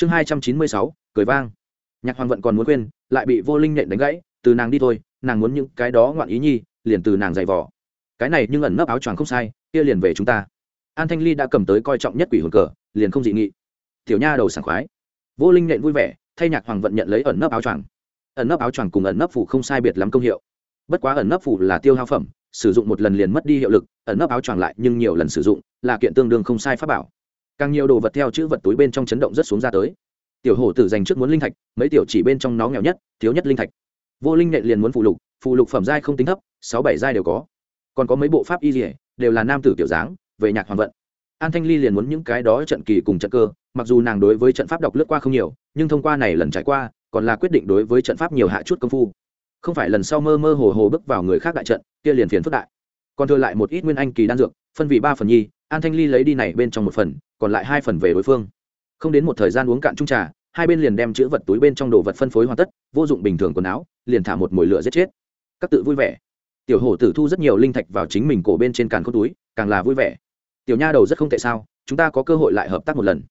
chương hai trăm chín mươi sáu, cười vang. Nhạc hoàng vận còn muốn quên lại bị vô linh nện đánh gãy, từ nàng đi thôi, nàng muốn những cái đó ngoạn ý nhi, liền từ nàng giày vỏ cái này nhưng ẩn nấp áo choàng không sai, kia liền về chúng ta. An thanh ly đã cầm tới coi trọng nhất quỷ hồn cờ, liền không dị nghị. Tiểu nha đầu sảng khoái. Vô linh nện vui vẻ, thay nhạc hoàng vận nhận lấy ẩn nấp áo choàng. Ẩn nấp áo choàng cùng ẩn nấp phủ không sai biệt lắm công hiệu. Bất quá ẩn nấp phủ là tiêu hao phẩm, sử dụng một lần liền mất đi hiệu lực, ẩn nấp áo choàng lại nhưng nhiều lần sử dụng, là kiện tương đương không sai pháp bảo càng nhiều đồ vật theo chữ vật túi bên trong chấn động rất xuống ra tới. Tiểu hổ tử dành trước muốn linh thạch, mấy tiểu chỉ bên trong nó nghèo nhất, thiếu nhất linh thạch. Vô linh nệ liền muốn phụ lục phụ lục phẩm giai không tính thấp, sáu bảy giai đều có. Còn có mấy bộ pháp y dỉa đều là nam tử tiểu dáng, về nhạc hoàng vận. An thanh ly liền muốn những cái đó trận kỳ cùng trận cơ, mặc dù nàng đối với trận pháp đọc lướt qua không nhiều, nhưng thông qua này lần trải qua, còn là quyết định đối với trận pháp nhiều hạ chút công phu. Không phải lần sau mơ mơ hồ hồ bước vào người khác đại trận, kia liền phiền phức đại. Còn thừa lại một ít nguyên anh kỳ đan dược, phân vị ba phần nhi, an thanh ly lấy đi này bên trong một phần còn lại hai phần về đối phương. Không đến một thời gian uống cạn chung trà, hai bên liền đem chữ vật túi bên trong đồ vật phân phối hoàn tất, vô dụng bình thường quần áo, liền thả một mồi lửa giết chết. Các tự vui vẻ. Tiểu hổ tử thu rất nhiều linh thạch vào chính mình cổ bên trên càn khôn túi, càng là vui vẻ. Tiểu nha đầu rất không tệ sao, chúng ta có cơ hội lại hợp tác một lần.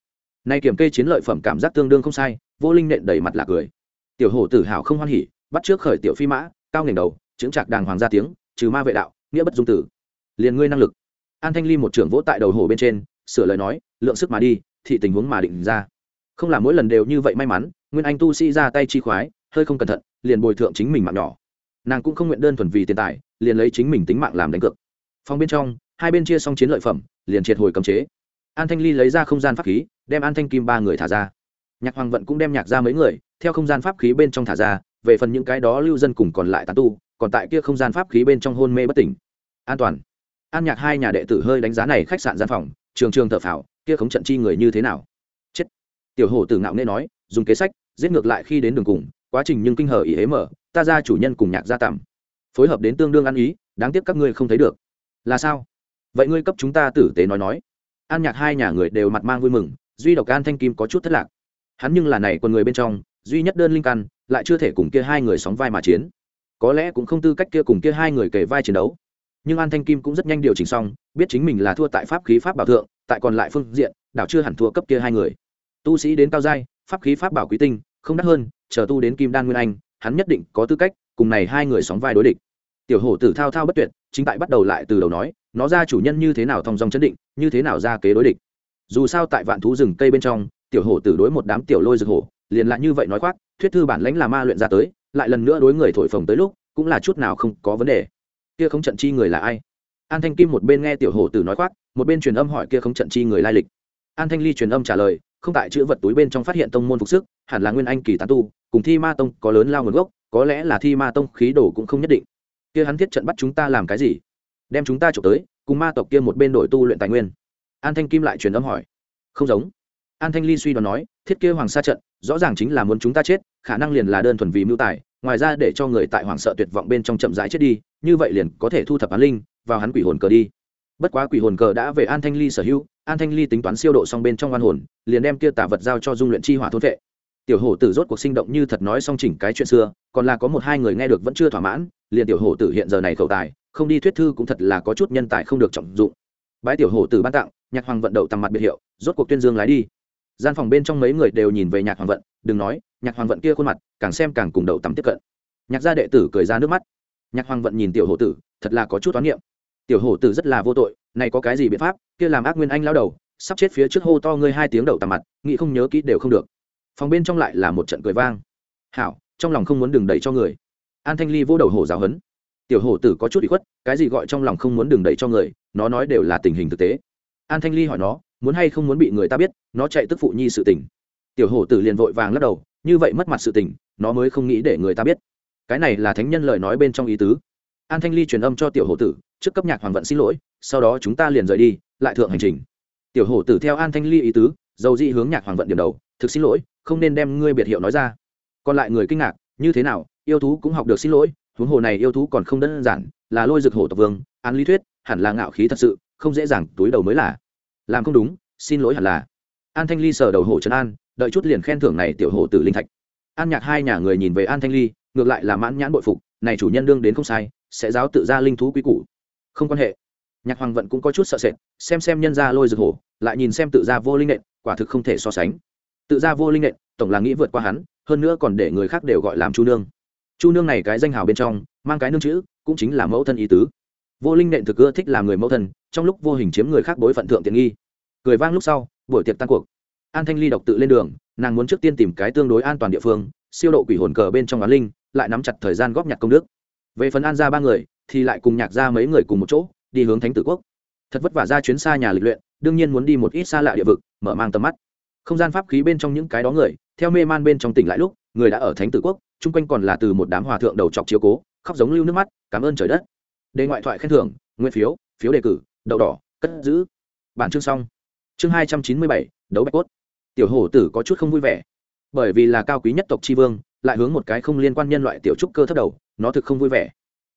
Nay kiểm kê chiến lợi phẩm cảm giác tương đương không sai, vô linh nện đầy mặt là cười. Tiểu hổ tử hào không hoan hỉ, bắt trước khởi tiểu phi mã, cao nghềnh đầu chứng trạc đàng hoàng ra tiếng, trừ ma vệ đạo, nghĩa bất dung tử. Liền ngươi năng lực. An thanh ly một trưởng vỗ tại đầu hổ bên trên sửa lời nói, lượng sức mà đi, thị tình huống mà định ra. Không là mỗi lần đều như vậy may mắn, nguyên anh tu sĩ ra tay chi khoái, hơi không cẩn thận, liền bồi thượng chính mình mạng nhỏ. Nàng cũng không nguyện đơn thuần vì tiền tài, liền lấy chính mình tính mạng làm đánh cược. Phòng bên trong, hai bên chia xong chiến lợi phẩm, liền triệt hồi cấm chế. An thanh ly lấy ra không gian pháp khí, đem an thanh kim ba người thả ra. Nhạc hoàng vận cũng đem nhạc ra mấy người, theo không gian pháp khí bên trong thả ra, về phần những cái đó lưu dân cùng còn lại tán tu, còn tại kia không gian pháp khí bên trong hôn mê bất tỉnh. An toàn. An nhạc hai nhà đệ tử hơi đánh giá này khách sạn gian phòng trường trường thở phào, kia khống trận chi người như thế nào? Chết. Tiểu hổ tử ngạo nghe nói dùng kế sách giết ngược lại khi đến đường cùng quá trình nhưng kinh hở ý hế mở ta ra chủ nhân cùng nhạc gia tạm. Phối hợp đến tương đương ăn ý đáng tiếc các ngươi không thấy được. Là sao? Vậy ngươi cấp chúng ta tử tế nói nói. An nhạc hai nhà người đều mặt mang vui mừng duy độc an thanh kim có chút thất lạc. Hắn nhưng là này còn người bên trong duy nhất đơn linh căn lại chưa thể cùng kia hai người sóng vai mà chiến. Có lẽ cũng không tư cách kia cùng kia hai người kể vai chiến đấu nhưng an thanh kim cũng rất nhanh điều chỉnh xong, biết chính mình là thua tại pháp khí pháp bảo thượng, tại còn lại phương diện, đảo chưa hẳn thua cấp kia hai người. Tu sĩ đến cao giai, pháp khí pháp bảo quý tinh, không đắt hơn, chờ tu đến kim đan nguyên anh, hắn nhất định có tư cách, cùng này hai người sóng vai đối địch. Tiểu hổ tử thao thao bất tuyệt, chính tại bắt đầu lại từ đầu nói, nó ra chủ nhân như thế nào thong dong chấn định, như thế nào ra kế đối địch. Dù sao tại vạn thú rừng cây bên trong, tiểu hổ tử đối một đám tiểu lôi rực hổ, liền lại như vậy nói khoác, thuyết thư bản lãnh là ma luyện ra tới, lại lần nữa đối người thổi phồng tới lúc, cũng là chút nào không có vấn đề kia không trận chi người là ai? An thanh kim một bên nghe tiểu hổ tử nói khoác, một bên truyền âm hỏi kia không trận chi người lai lịch. An thanh ly truyền âm trả lời, không tại chữ vật túi bên trong phát hiện tông môn phục sức, hẳn là nguyên anh kỳ tán tu, cùng thi ma tông có lớn lao nguồn gốc, có lẽ là thi ma tông khí đồ cũng không nhất định. Kia hắn thiết trận bắt chúng ta làm cái gì? Đem chúng ta trộm tới, cùng ma tộc kia một bên đổi tu luyện tài nguyên. An thanh kim lại truyền âm hỏi. Không giống. An thanh ly suy đoán nói, thiết kia hoàng sa trận, rõ ràng chính là muốn chúng ta chết, khả năng liền là đơn thuần vì mưu tài ngoài ra để cho người tại hoàng sợ tuyệt vọng bên trong chậm rãi chết đi, như vậy liền có thể thu thập án linh, vào hắn quỷ hồn cờ đi. Bất quá quỷ hồn cờ đã về an thanh ly sở hữu, an thanh ly tính toán siêu độ xong bên trong oan hồn, liền đem kia tả vật giao cho dung luyện chi hỏa thôn vệ. Tiểu hổ tử rốt cuộc sinh động như thật nói xong chỉnh cái chuyện xưa, còn là có một hai người nghe được vẫn chưa thỏa mãn, liền tiểu hổ tử hiện giờ này khẩu tài, không đi thuyết thư cũng thật là có chút nhân tài không được trọng dụng. Bái tiểu hổ tử ban tặng, nhạc hoàng vận đậu tầm mặt biệt hiệu, rốt cuộc tuyên dương lái đi gian phòng bên trong mấy người đều nhìn về nhạc hoàng vận, đừng nói, nhạc hoàng vận kia khuôn mặt, càng xem càng cùng đậu tắm tiếp cận. Nhạc gia đệ tử cười ra nước mắt. Nhạc hoàng vận nhìn tiểu hổ tử, thật là có chút toán niệm. Tiểu hổ tử rất là vô tội, này có cái gì biện pháp, kia làm ác nguyên anh lao đầu, sắp chết phía trước hô to ngươi hai tiếng đậu tầm mặt, nghĩ không nhớ kỹ đều không được. Phòng bên trong lại là một trận cười vang. Hảo, trong lòng không muốn đừng đẩy cho người. An thanh ly vô đầu hổ giáo hấn tiểu hổ tử có chút bị khuất, cái gì gọi trong lòng không muốn đừng đẩy cho người, nó nói đều là tình hình thực tế. An thanh ly hỏi nó muốn hay không muốn bị người ta biết, nó chạy tức phụ nhi sự tình. Tiểu hổ tử liền vội vàng lắc đầu, như vậy mất mặt sự tình, nó mới không nghĩ để người ta biết. Cái này là thánh nhân lời nói bên trong ý tứ. An thanh ly truyền âm cho tiểu hổ tử, trước cấp nhạc hoàng vận xin lỗi, sau đó chúng ta liền rời đi, lại thượng hành trình. Tiểu hổ tử theo an thanh ly ý tứ, dầu dị hướng nhạc hoàng vận điểm đầu, thực xin lỗi, không nên đem ngươi biệt hiệu nói ra. Còn lại người kinh ngạc, như thế nào, yêu thú cũng học được xin lỗi, huống hồ này yêu thú còn không đơn giản, là lôi rực hổ tộc vương án lý thuyết, hẳn là ngạo khí thật sự, không dễ dàng túi đầu mới là làm không đúng, xin lỗi hẳn là. An thanh ly sờ đầu hổ trấn an, đợi chút liền khen thưởng này tiểu hổ tử linh thạch. An nhạc hai nhà người nhìn về an thanh ly, ngược lại là mãn nhãn bội phục, này chủ nhân đương đến không sai, sẽ giáo tự ra linh thú quý củ. Không quan hệ. Nhạc hoàng vận cũng có chút sợ sệt, xem xem nhân ra lôi rực hổ, lại nhìn xem tự ra vô linh nện, quả thực không thể so sánh. Tự ra vô linh nện, tổng là nghĩ vượt qua hắn, hơn nữa còn để người khác đều gọi làm chu nương. Chu nương này cái danh hào bên trong, mang cái nương chữ, cũng chính là mẫu thân ý tứ vô linh nện thực ưa thích làm người mẫu thân, trong lúc vô hình chiếm người khác bối phận thượng tiện nghi. Cười vang lúc sau, buổi tiệc tan cuộc. An thanh ly độc tự lên đường, nàng muốn trước tiên tìm cái tương đối an toàn địa phương, siêu độ quỷ hồn cờ bên trong á linh, lại nắm chặt thời gian góp nhặt công đức. Về phần an ra ba người, thì lại cùng nhạc ra mấy người cùng một chỗ, đi hướng thánh tử quốc. Thật vất vả ra chuyến xa nhà lịch luyện, đương nhiên muốn đi một ít xa lạ địa vực, mở mang tầm mắt. Không gian pháp khí bên trong những cái đó người, theo mê man bên trong tỉnh lại lúc, người đã ở thánh tử quốc, chung quanh còn là từ một đám hòa thượng đầu chọc chiếu cố, khóc giống lưu nước mắt, cảm ơn trời đất đề ngoại thoại khen thưởng, nguyên phiếu phiếu đề cử, đậu đỏ, cất giữ. Bản chương xong. Chương hai trăm chín mươi bảy, đấu bạch cốt. Tiểu hổ tử có chút không vui vẻ. Bởi vì là cao quý nhất tộc tri vương, lại hướng một cái không liên quan nhân loại tiểu trúc cơ thấp đầu, nó thực không vui vẻ.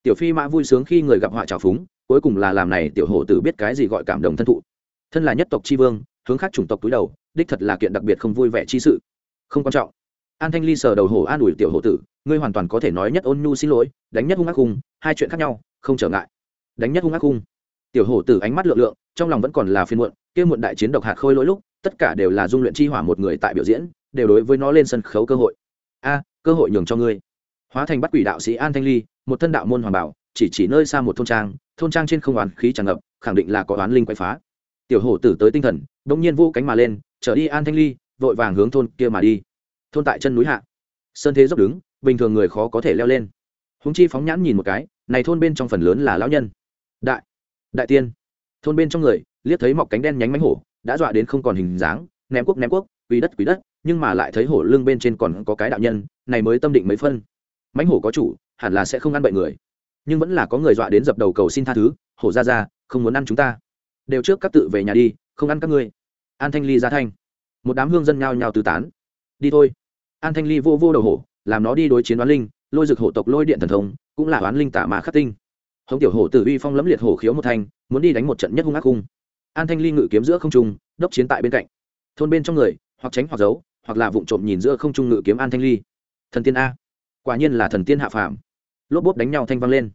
Tiểu phi mã vui sướng khi người gặp họa trào phúng, cuối cùng là làm này tiểu hổ tử biết cái gì gọi cảm động thân thụ. Thân là nhất tộc tri vương, hướng khác chủng tộc túi đầu, đích thật là kiện đặc biệt không vui vẻ chi sự. Không quan trọng. An thanh ly sờ đầu hổ an ủi tiểu hổ tử, ngươi hoàn toàn có thể nói nhất ôn nhu xin lỗi, đánh nhất hung ác hung hai chuyện khác nhau không trở ngại. Đánh nhất hung ác hung tiểu hổ tử ánh mắt lượng lượng, trong lòng vẫn còn là phiên muộn, kia muộn đại chiến độc hạt khôi lỗi lúc, tất cả đều là dung luyện chi hỏa một người tại biểu diễn, đều đối với nó lên sân khấu cơ hội. A, cơ hội nhường cho ngươi. Hóa thành bắt quỷ đạo sĩ an thanh ly, một thân đạo môn hoàng bảo, chỉ chỉ nơi xa một thôn trang thôn trang trên không oán khí tràn ngập, khẳng định là có oán linh quay phá. Tiểu hổ tử tới tinh thần, bỗng nhiên vô cánh mà lên, trở đi an thanh ly, vội vàng hướng thôn kia mà đi. Thôn tại chân núi hạ. Sơn thế dốc đứng, bình thường người khó có thể leo lên húng chi phóng nhãn nhìn một cái, này thôn bên trong phần lớn là lão nhân. Đại đại tiên. Thôn bên trong người, liếc thấy mọc cánh đen nhánh mánh hổ, đã dọa đến không còn hình dáng, ném quốc ném quốc quý đất quý đất, nhưng mà lại thấy hổ lưng bên trên còn có cái đạo nhân, này mới tâm định mấy phân. Mánh hổ có chủ, hẳn là sẽ không ăn bậy người. Nhưng vẫn là có người dọa đến dập đầu cầu xin tha thứ, hổ ra ra, không muốn ăn chúng ta. Đều trước các tự về nhà đi, không ăn các ngươi. An thanh ly ra thanh. Một đám hương dân nhao nhao tứ tán. Đi thôi. An thanh ly vô vô đầu hổ, làm nó đi đối chiến đoán linh lôi rực hổ tộc lôi điện thần thông, cũng là oán linh tả mà khắc tinh. Hống tiểu hổ tử uy phong lẫm liệt hổ khiếu một thanh, muốn đi đánh một trận nhất hung ác hung an thanh ly ngự kiếm giữa không trung, đốc chiến tại bên cạnh. Thôn bên trong người, hoặc tránh hoặc giấu, hoặc là vụng trộm nhìn giữa không trung ngự kiếm an thanh ly. Thần tiên a. Quả nhiên là thần tiên hạ phàm. Lốp bốp đánh nhau thanh vang lên.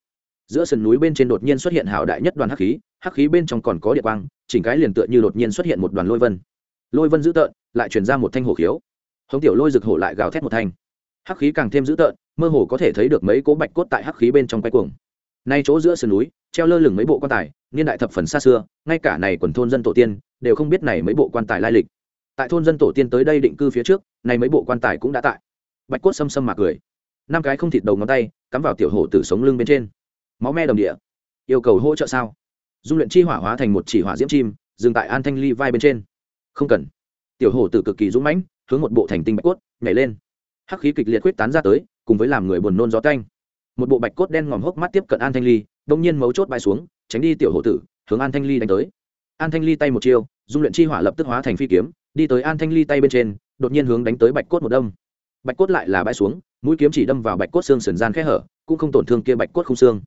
Giữa sườn núi bên trên đột nhiên xuất hiện hảo đại nhất đoàn hắc khí hắc khí bên trong còn có địa quang, chỉnh cái liền tựa như đột nhiên xuất hiện một đoàn lôi vân. Lôi vân dữ tợn, lại truyền ra một thanh hổ khiếu. Hống tiểu lôi rực hổ lại gào thét một thanh. Hắc khí càng thêm dữ tợn mơ hồ có thể thấy được mấy cố bạch cốt tại hắc khí bên trong quay cuồng. Nay chỗ giữa sườn núi, treo lơ lửng mấy bộ quan tài, niên đại thập phần xa xưa, ngay cả này quần thôn dân tổ tiên đều không biết này mấy bộ quan tài lai lịch. Tại thôn dân tổ tiên tới đây định cư phía trước, này mấy bộ quan tài cũng đã tại. Bạch cốt xâm xâm mà cười. Năm cái không thịt đầu ngón tay, cắm vào tiểu hổ tử sống lưng bên trên. Máu me đồng địa. Yêu cầu hỗ trợ sao? Dung luyện chi hỏa hóa thành một chỉ hỏa diễm chim, dừng tại an thanh ly vai bên trên. Không cần. Tiểu hổ tử cực kỳ dũng mãnh, hướng một bộ thành tinh bạch cốt, nhảy lên. Hắc khí kịch liệt quyết tán ra tới cùng với làm người buồn nôn gió canh một bộ bạch cốt đen ngòm hốc mắt tiếp cận an thanh ly, đông nhiên mấu chốt bay xuống, tránh đi tiểu hổ tử, hướng an thanh ly đánh tới. An thanh ly tay một chiêu, dung luyện chi hỏa lập tức hóa thành phi kiếm, đi tới an thanh ly tay bên trên, đột nhiên hướng đánh tới bạch cốt một đâm. Bạch cốt lại là bay xuống, mũi kiếm chỉ đâm vào bạch cốt xương sườn gian khẽ hở, cũng không tổn thương kia bạch cốt không xương.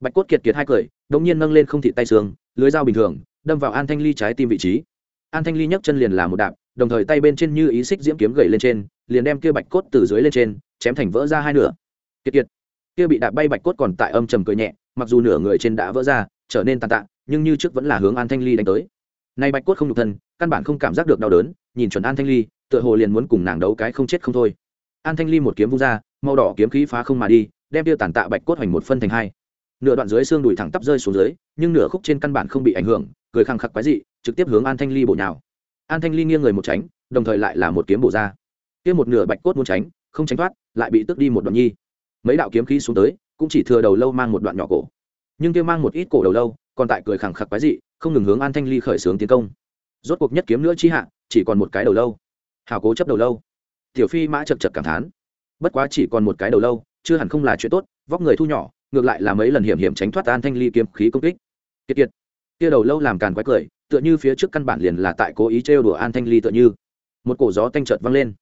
Bạch cốt kiệt kiệt hai cười đột nhiên nâng lên không thị tay xương, lưới dao bình thường, đâm vào an thanh ly trái tim vị trí. An thanh ly nhấc chân liền làm một đạp, đồng thời tay bên trên như ý xích diễm kiếm gậy lên trên, liền đem kia bạch cốt từ dưới lên trên chém thành vỡ ra hai nửa. Kiệt kiệt. Kia bị đạp bay bạch cốt còn tại âm trầm cười nhẹ, mặc dù nửa người trên đã vỡ ra, trở nên tàn tạ, nhưng như trước vẫn là hướng an thanh ly đánh tới. Nay bạch cốt không nhục thân, căn bản không cảm giác được đau đớn, nhìn chuẩn an thanh ly, tựa hồ liền muốn cùng nàng đấu cái không chết không thôi. An thanh ly một kiếm vung ra, màu đỏ kiếm khí phá không mà đi, đem tiêu tàn tạ bạch cốt hoành một phân thành hai. Nửa đoạn dưới xương đùi thẳng tắp rơi xuống dưới, nhưng nửa khúc trên căn bản không bị ảnh hưởng, cười khăng khắc quái dị, trực tiếp hướng an thanh ly bổ nhào. An thanh ly nghiêng người một tránh, đồng thời lại là một kiếm bổ ra. Kia một nửa bạch cốt muốn tránh không tránh thoát, lại bị tước đi một đoạn nhi. Mấy đạo kiếm khí xuống tới, cũng chỉ thừa đầu lâu mang một đoạn nhỏ cổ. Nhưng kia mang một ít cổ đầu lâu, còn tại cười khẳng khặc quái dị, không ngừng hướng an thanh ly khởi xướng tiến công. Rốt cuộc nhất kiếm nữa chi hạ, chỉ còn một cái đầu lâu. Hào cố chấp đầu lâu. Tiểu phi mã chật chật cảm thán. Bất quá chỉ còn một cái đầu lâu, chưa hẳn không là chuyện tốt, vóc người thu nhỏ, ngược lại là mấy lần hiểm hiểm tránh thoát an thanh ly kiếm khí công kích. Kiệt kiệt. Kia đầu lâu làm càn quái cười, tựa như phía trước căn bản liền là tại cố ý trêu đùa an thanh ly tựa như. Một cổ gió tanh chợt văng lên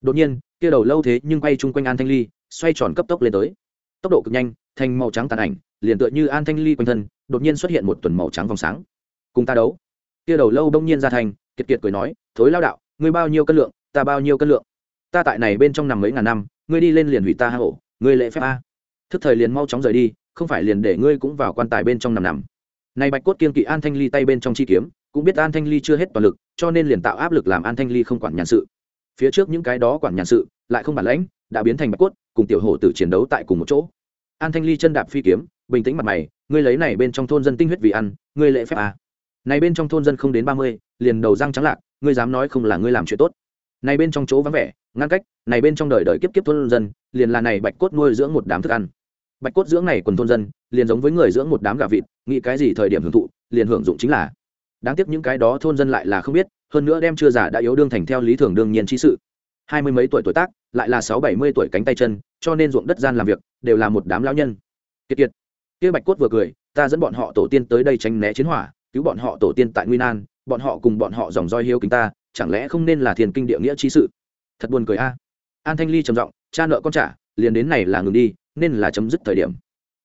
đột nhiên, kia đầu lâu thế nhưng quay chung quanh an thanh ly, xoay tròn cấp tốc lên tới. Tốc độ cực nhanh, thành màu trắng tàn ảnh, liền tựa như an thanh ly quanh thân, đột nhiên xuất hiện một tuần màu trắng vòng sáng. Cùng ta đấu. Kia đầu lâu đông nhiên ra thành, kiệt kiệt cười nói, thối lao đạo, ngươi bao nhiêu cân lượng, ta bao nhiêu cân lượng. Ta tại này bên trong nằm mấy ngàn năm, ngươi đi lên liền hủy ta hạ hổ ngươi lệ phép a. Thức thời liền mau chóng rời đi, không phải liền để ngươi cũng vào quan tài bên trong nằm nằm. Này bạch cốt kiên kỵ an thanh ly tay bên trong chi kiếm, cũng biết an thanh ly chưa hết toàn lực, cho nên liền tạo áp lực làm an thanh ly không quản nhàn sự phía trước những cái đó quản nhàn sự, lại không bản lãnh, đã biến thành bạch cốt, cùng tiểu hổ tử chiến đấu tại cùng một chỗ. An thanh ly chân đạp phi kiếm, bình tĩnh mặt mày, ngươi lấy này bên trong thôn dân tinh huyết vì ăn, ngươi lễ phép à. này bên trong thôn dân không đến ba mươi, liền đầu răng trắng lạc, ngươi dám nói không là ngươi làm chuyện tốt. Này bên trong chỗ vắng vẻ, ngăn cách, này bên trong đời đời kiếp kiếp thôn dân, liền là này bạch cốt nuôi dưỡng một đám thức ăn. Bạch cốt dưỡng này quần thôn dân, liền giống với người dưỡng một đám gà vịt, nghĩ cái gì thời điểm hưởng thụ, liền hưởng dụng chính là đáng tiếc những cái đó thôn dân lại là không biết, hơn nữa đem chưa giả đã yếu đương thành theo lý thường đương nhiên chi sự. Hai mươi mấy tuổi tuổi tác, lại là sáu bảy mươi tuổi cánh tay chân, cho nên ruộng đất gian làm việc, đều là một đám lão nhân. Kiệt kiệt. Kia bạch cốt vừa cười, ta dẫn bọn họ tổ tiên tới đây tránh né chiến hỏa, cứu bọn họ tổ tiên tại nguyên an bọn họ cùng bọn họ dòng roi hiếu kính ta, chẳng lẽ không nên là thiền kinh địa nghĩa chi sự? Thật buồn cười a. An thanh ly trầm giọng, cha nợ con trả, liền đến này là ngừng đi, nên là chấm dứt thời điểm.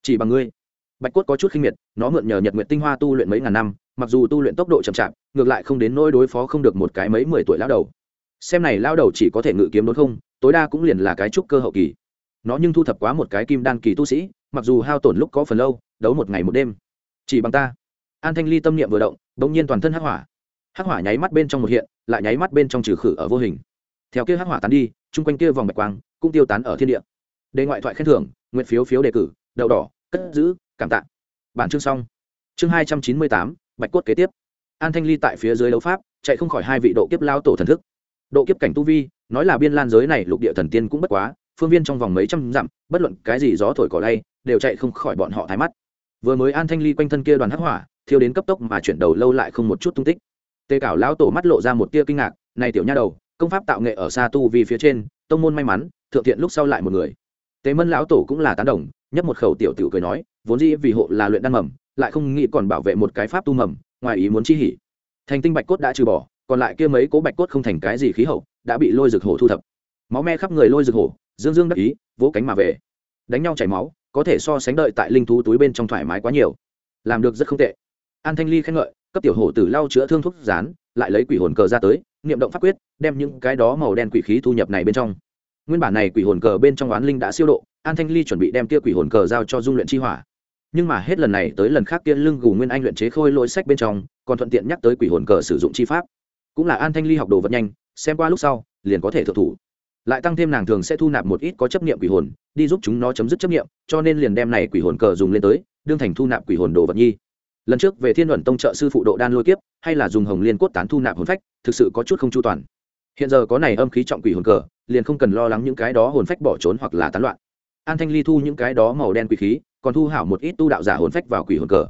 Chỉ bằng ngươi. Bạch cốt có chút khinh miệt, nó mượn nhờ nhật nguyện tinh hoa tu luyện mấy ngàn năm mặc dù tu luyện tốc độ chậm chạp, ngược lại không đến nỗi đối phó không được một cái mấy mười tuổi lao đầu. Xem này lao đầu chỉ có thể ngự kiếm đốn không, tối đa cũng liền là cái trúc cơ hậu kỳ. Nó nhưng thu thập quá một cái kim đan kỳ tu sĩ, mặc dù hao tổn lúc có phần lâu, đấu một ngày một đêm. Chỉ bằng ta. An thanh ly tâm niệm vừa động đ ỗ n g nhiên toàn thân hắc hỏa. Hắc hỏa nháy mắt bên trong một hiện, lại nháy mắt bên trong trừ khử ở vô hình. Theo kia hắc hỏa tán đi, chung quanh kia vòng bạch quang cũng tiêu tán ở thiên địa. Đề ngoại thoại khen thưởng, nguyện phiếu phiếu đề cử, đậu đỏ, cất giữ, cảm tạ. Bản chương xong. Chương hai trăm chín mươi tám bạch cốt kế tiếp. An thanh ly tại phía dưới đấu pháp, chạy không khỏi hai vị độ kiếp lao tổ thần thức. Độ kiếp cảnh tu vi, nói là biên lan giới này lục địa thần tiên cũng bất quá, phương viên trong vòng mấy trăm dặm, bất luận cái gì gió thổi cỏ lay, đều chạy không khỏi bọn họ thái mắt. Vừa mới an thanh ly quanh thân kia đoàn hắc hỏa, thiêu đến cấp tốc mà chuyển đầu lâu lại không một chút tung tích. Tê cảo lão tổ mắt lộ ra một tia kinh ngạc, này tiểu nha đầu, công pháp tạo nghệ ở xa tu vì phía trên, tông môn may mắn, thượng thiện lúc sau lại một người. Tề mân lão tổ cũng là tán đồng, nhấp một khẩu tiểu tiểu cười nói, vốn dĩ vì hộ là luyện đan mầm lại không nghĩ còn bảo vệ một cái pháp tu mầm, ngoài ý muốn chi hỉ. Thành tinh bạch cốt đã trừ bỏ, còn lại kia mấy cố bạch cốt không thành cái gì khí hậu, đã bị lôi rực hổ thu thập. Máu me khắp người lôi rực hổ, dương dương đắc ý, vỗ cánh mà về. Đánh nhau chảy máu, có thể so sánh đợi tại linh thú túi bên trong thoải mái quá nhiều. Làm được rất không tệ. An thanh ly khen ngợi, cấp tiểu hổ tử lau chữa thương thuốc rán, lại lấy quỷ hồn cờ ra tới, niệm động pháp quyết, đem những cái đó màu đen quỷ khí thu nhập này bên trong. Nguyên bản này quỷ hồn cờ bên trong oán linh đã siêu độ, an thanh ly chuẩn bị đem tia quỷ hồn cờ giao cho dung luyện chi hỏa nhưng mà hết lần này tới lần khác kia lưng gù nguyên anh luyện chế khôi lỗi sách bên trong, còn thuận tiện nhắc tới quỷ hồn cờ sử dụng chi pháp. Cũng là an thanh ly học đồ vật nhanh, xem qua lúc sau, liền có thể thực thủ. Lại tăng thêm nàng thường sẽ thu nạp một ít có chấp niệm quỷ hồn, đi giúp chúng nó chấm dứt chấp niệm, cho nên liền đem này quỷ hồn cờ dùng lên tới, đương thành thu nạp quỷ hồn đồ vật nhi. Lần trước về thiên luận tông trợ sư phụ độ đan lôi kiếp, hay là dùng hồng liên cốt tán thu nạp hồn phách, thực sự có chút không chu toàn. Hiện giờ có này âm khí trọng quỷ hồn cờ, liền không cần lo lắng những cái đó hồn phách bỏ trốn hoặc là tán loạn. An thanh ly thu những cái đó màu đen quỷ khí còn thu hảo một ít tu đạo giả hồn phách vào quỷ hồn cờ.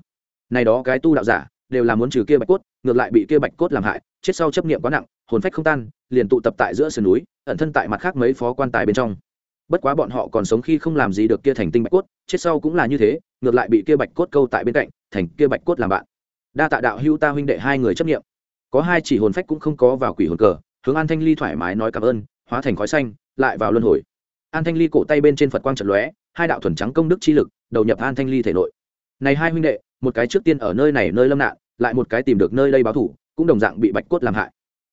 Này đó cái tu đạo giả đều là muốn trừ kia bạch cốt ngược lại bị kia bạch cốt làm hại chết sau chấp niệm quá nặng hồn phách không tan liền tụ tập tại giữa sườn núi ẩn thân tại mặt khác mấy phó quan tài bên trong. Bất quá bọn họ còn sống khi không làm gì được kia thành tinh bạch cốt chết sau cũng là như thế ngược lại bị kia bạch cốt câu tại bên cạnh thành kia bạch cốt làm bạn. Đa tạ đạo hưu ta huynh đệ hai người chấp niệm, có hai chỉ hồn phách cũng không có vào quỷ hồn cờ hướng an thanh ly thoải mái nói cảm ơn hóa thành khói xanh lại vào luân hồi. An thanh ly cổ tay bên trên phật quang trận lóe hai đạo thuần trắng công đức chi lực đầu nhập an thanh ly thể nội. Này hai huynh đệ, một cái trước tiên ở nơi này nơi lâm nạn, lại một cái tìm được nơi đây báo thủ, cũng đồng dạng bị bạch cốt làm hại.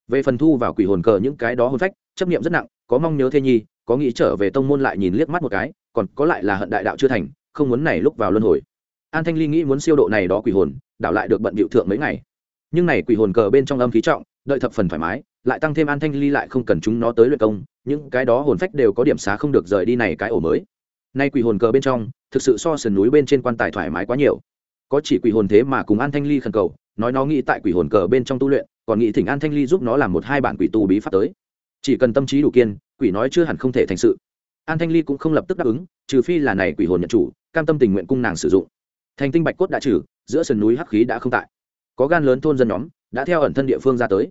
Về phần thu vào quỷ hồn cờ những cái đó hồn phách, chấp nghiệm rất nặng, có mong nhớ thê nhi, có nghĩ trở về tông môn lại nhìn liếc mắt một cái, còn có lại là hận đại đạo chưa thành, không muốn này lúc vào luân hồi. An thanh ly nghĩ muốn siêu độ này đó quỷ hồn, đảo lại được bận bịu thượng mấy ngày. Nhưng này quỷ hồn cờ bên trong âm khí trọng, đợi thập phần thoải mái, lại tăng thêm an thanh ly lại không cần chúng nó tới luyện công, những cái đó hồn phách đều có điểm xá không được rời đi này cái ổ mới nay quỷ hồn cờ bên trong, thực sự so sườn núi bên trên quan tài thoải mái quá nhiều. Có chỉ quỷ hồn thế mà cùng an thanh ly khẩn cầu, nói nó nghĩ tại quỷ hồn cờ bên trong tu luyện, còn nghĩ thỉnh an thanh ly giúp nó làm một hai bản quỷ tu bí pháp tới. Chỉ cần tâm trí đủ kiên, quỷ nói chưa hẳn không thể thành sự. An thanh ly cũng không lập tức đáp ứng, trừ phi là này quỷ hồn nhận chủ, cam tâm tình nguyện cung nàng sử dụng. Thành tinh bạch cốt đã trừ, giữa sườn núi hắc khí đã không tại. Có gan lớn thôn dân nhóm, đã theo ẩn thân địa phương ra tới.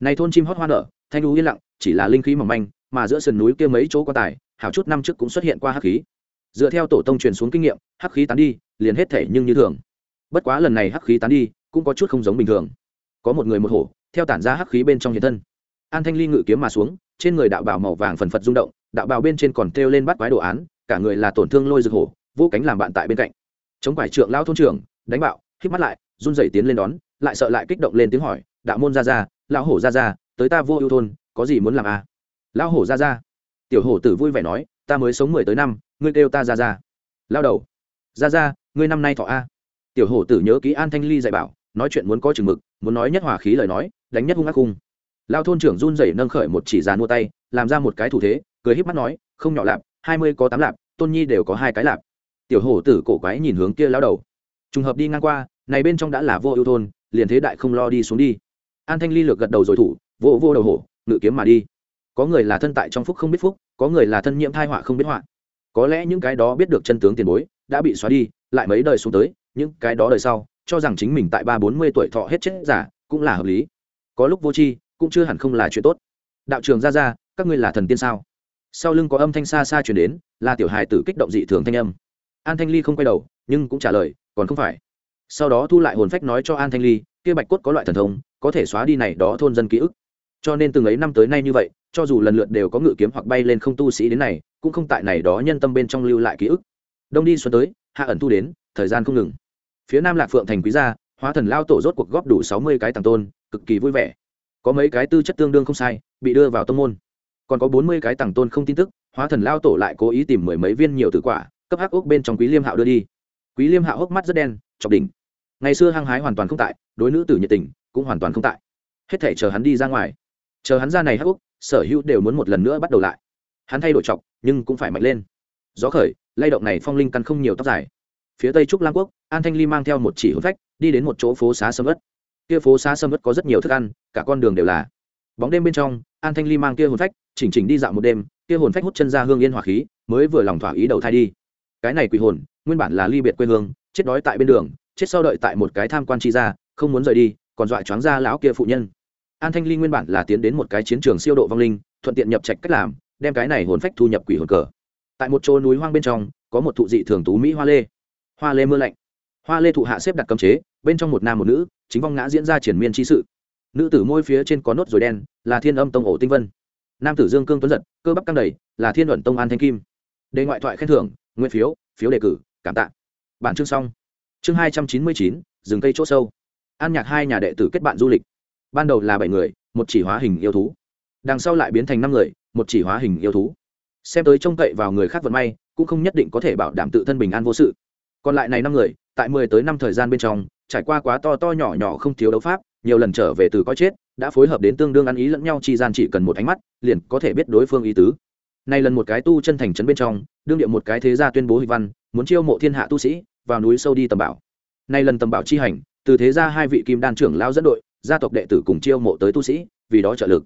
Này thôn chim hót hoa nở, thanh lũ yên lặng, chỉ là linh khí mỏng manh, mà giữa sườn núi kia mấy chỗ quan tài, hảo chút năm trước cũng xuất hiện qua hắc khí dựa theo tổ tông truyền xuống kinh nghiệm, hắc khí tán đi, liền hết thể nhưng như thường. Bất quá lần này hắc khí tán đi, cũng có chút không giống bình thường. Có một người một hổ, theo tản ra hắc khí bên trong hiện thân. An thanh ly ngự kiếm mà xuống, trên người đạo bào màu vàng phần phật rung động, đạo bào bên trên còn treo lên bắt quái đồ án, cả người là tổn thương lôi rực hổ, vô cánh làm bạn tại bên cạnh. Chống quải trượng lao thôn trưởng, đánh bạo, hít mắt lại, run rẩy tiến lên đón, lại sợ lại kích động lên tiếng hỏi, đạo môn ra ra, lão hổ ra ra, tới ta vô ưu thôn, có gì muốn làm à? Lão hổ ra ra. Tiểu hổ tử vui vẻ nói, ta mới sống mười tới năm ngươi kêu ta ra ra. Lao đầu. Ra ra, ngươi năm nay thọ a. Tiểu hổ tử nhớ ký an thanh ly dạy bảo, nói chuyện muốn có chừng mực, muốn nói nhất hòa khí lời nói, đánh nhất hung ác hung. Lao thôn trưởng run rẩy nâng khởi một chỉ giàn mua tay, làm ra một cái thủ thế, cười híp mắt nói, không nhỏ lạp, hai mươi có tám lạp, tôn nhi đều có hai cái lạp. Tiểu hổ tử cổ quái nhìn hướng kia lao đầu. Trùng hợp đi ngang qua, này bên trong đã là vô ưu thôn, liền thế đại không lo đi xuống đi. An thanh ly lược gật đầu rồi thủ vô vô đầu hổ, ngự kiếm mà đi. Có người là thân tại trong phúc không biết phúc, có người là thân nhiễm thai họa không biết họa có lẽ những cái đó biết được chân tướng tiền bối, đã bị xóa đi, lại mấy đời xuống tới, những cái đó đời sau, cho rằng chính mình tại ba bốn mươi tuổi thọ hết chết giả, cũng là hợp lý. Có lúc vô tri, cũng chưa hẳn không là chuyện tốt. Đạo trường ra ra, các ngươi là thần tiên sao? Sau lưng có âm thanh xa xa chuyển đến, là tiểu hài tử kích động dị thường thanh âm. An thanh ly không quay đầu, nhưng cũng trả lời, còn không phải. Sau đó thu lại hồn phách nói cho an thanh ly, kia bạch cốt có loại thần thông, có thể xóa đi này đó thôn dân ký ức. Cho nên từng ấy năm tới nay như vậy, cho dù lần lượt đều có ngự kiếm hoặc bay lên không tu sĩ đến này cũng không tại này đó nhân tâm bên trong lưu lại ký ức. Đông đi xuân tới, hạ ẩn thu đến, thời gian không ngừng. Phía nam lạc phượng thành quý gia, hóa thần lao tổ rốt cuộc góp đủ sáu mươi cái tàng tôn, cực kỳ vui vẻ. Có mấy cái tư chất tương đương không sai, bị đưa vào tông môn. Còn có bốn mươi cái tàng tôn không tin tức, hóa thần lao tổ lại cố ý tìm mười mấy viên nhiều tử quả, cấp hắc ốc bên trong quý liêm hạo đưa đi. Quý liêm hạo hốc mắt rất đen, chọc đỉnh. Ngày xưa hăng hái hoàn toàn không tại, đối nữ tử nhiệt tình, cũng hoàn toàn không tại. Hết thể chờ hắn đi ra ngoài. Chờ hắn ra này hắc ốc, sở hữu đều muốn một lần nữa bắt đầu lại. Hắn thay đổi chọc nhưng cũng phải mạnh lên. Gió khởi, lay động này phong linh căn không nhiều tóc dài. Phía tây trúc lang quốc, an thanh ly mang theo một chỉ hôn phách, đi đến một chỗ phố xá sâm ớt kia phố xá sâm ớt có rất nhiều thức ăn, cả con đường đều là. Bóng đêm bên trong, an thanh ly mang kia hồn phách, chỉnh chỉnh đi dạo một đêm, kia hồn phách hút chân ra hương yên hòa khí, mới vừa lòng thỏa ý đầu thai đi. Cái này quỷ hồn, nguyên bản là ly biệt quê hương, chết đói tại bên đường, chết sau đợi tại một cái tham quan chi ra, không muốn rời đi, còn dọa choáng ra lão kia phụ nhân. An thanh ly nguyên bản là tiến đến một cái chiến trường siêu độ vong linh, thuận tiện nhập trạch cách làm đem cái này hồn phách thu nhập quỷ hồn cờ. Tại một chỗ núi hoang bên trong, có một thụ dị thường tú mỹ hoa lê. Hoa lê mưa lạnh. Hoa lê thụ hạ xếp đặt cấm chế, bên trong một nam một nữ, chính vong ngã diễn ra triển miên trí sự. Nữ tử môi phía trên có nốt rồi đen, là thiên âm tông ổ tinh vân. Nam tử dương cương tuấn giật, cơ bắp căng đầy, là thiên luận tông an thanh kim. Đề ngoại thoại khen thưởng nguyên phiếu phiếu đề cử, cảm tạ. Bản chương xong. Chương hai trăm chín mươi chín, rừng cây chỗ sâu. An nhạc hai nhà đệ tử kết bạn du lịch. Ban đầu là bảy người, một chỉ hóa hình yêu thú. Đằng sau lại biến thành năm người một chỉ hóa hình yêu thú. Xem tới trông cậy vào người khác vận may, cũng không nhất định có thể bảo đảm tự thân bình an vô sự. Còn lại này năm người, tại mười tới năm thời gian bên trong, trải qua quá to to nhỏ nhỏ không thiếu đấu pháp, nhiều lần trở về từ coi chết, đã phối hợp đến tương đương ăn ý lẫn nhau chi gian chỉ cần một ánh mắt, liền có thể biết đối phương ý tứ. Nay lần một cái tu chân thành trấn bên trong, đương điệu một cái thế gia tuyên bố hịch văn, muốn chiêu mộ thiên hạ tu sĩ, vào núi sâu đi tầm bảo. Nay lần tầm bảo chi hành, từ thế gia hai vị kim đan trưởng lao dẫn đội, gia tộc đệ tử cùng chiêu mộ tới tu sĩ, vì đó trợ lực.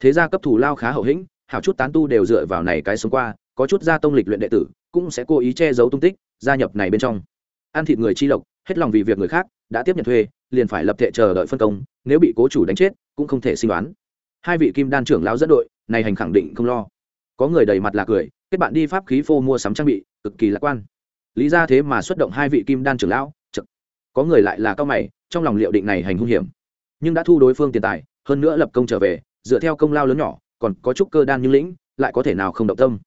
Thế gia cấp thủ lao khá hậu hĩnh hảo chút tán tu đều dựa vào này cái sống qua, có chút gia tông lịch luyện đệ tử, cũng sẽ cố ý che giấu tung tích, gia nhập này bên trong. Ăn thịt người chi lộc, hết lòng vì việc người khác, đã tiếp nhận thuê, liền phải lập thể chờ đợi phân công, nếu bị cố chủ đánh chết, cũng không thể sinh đoán. Hai vị kim đan trưởng lao dẫn đội, này hành khẳng định không lo. Có người đầy mặt là cười, kết bạn đi pháp khí phô mua sắm trang bị, cực kỳ lạc quan. Lý ra thế mà xuất động hai vị kim đan trưởng lão có người lại là cao mày, trong lòng liệu định này hành hung hiểm. Nhưng đã thu đối phương tiền tài, hơn nữa lập công trở về, dựa theo công lao lớn nhỏ còn có trúc cơ đan như lĩnh, lại có thể nào không động tâm?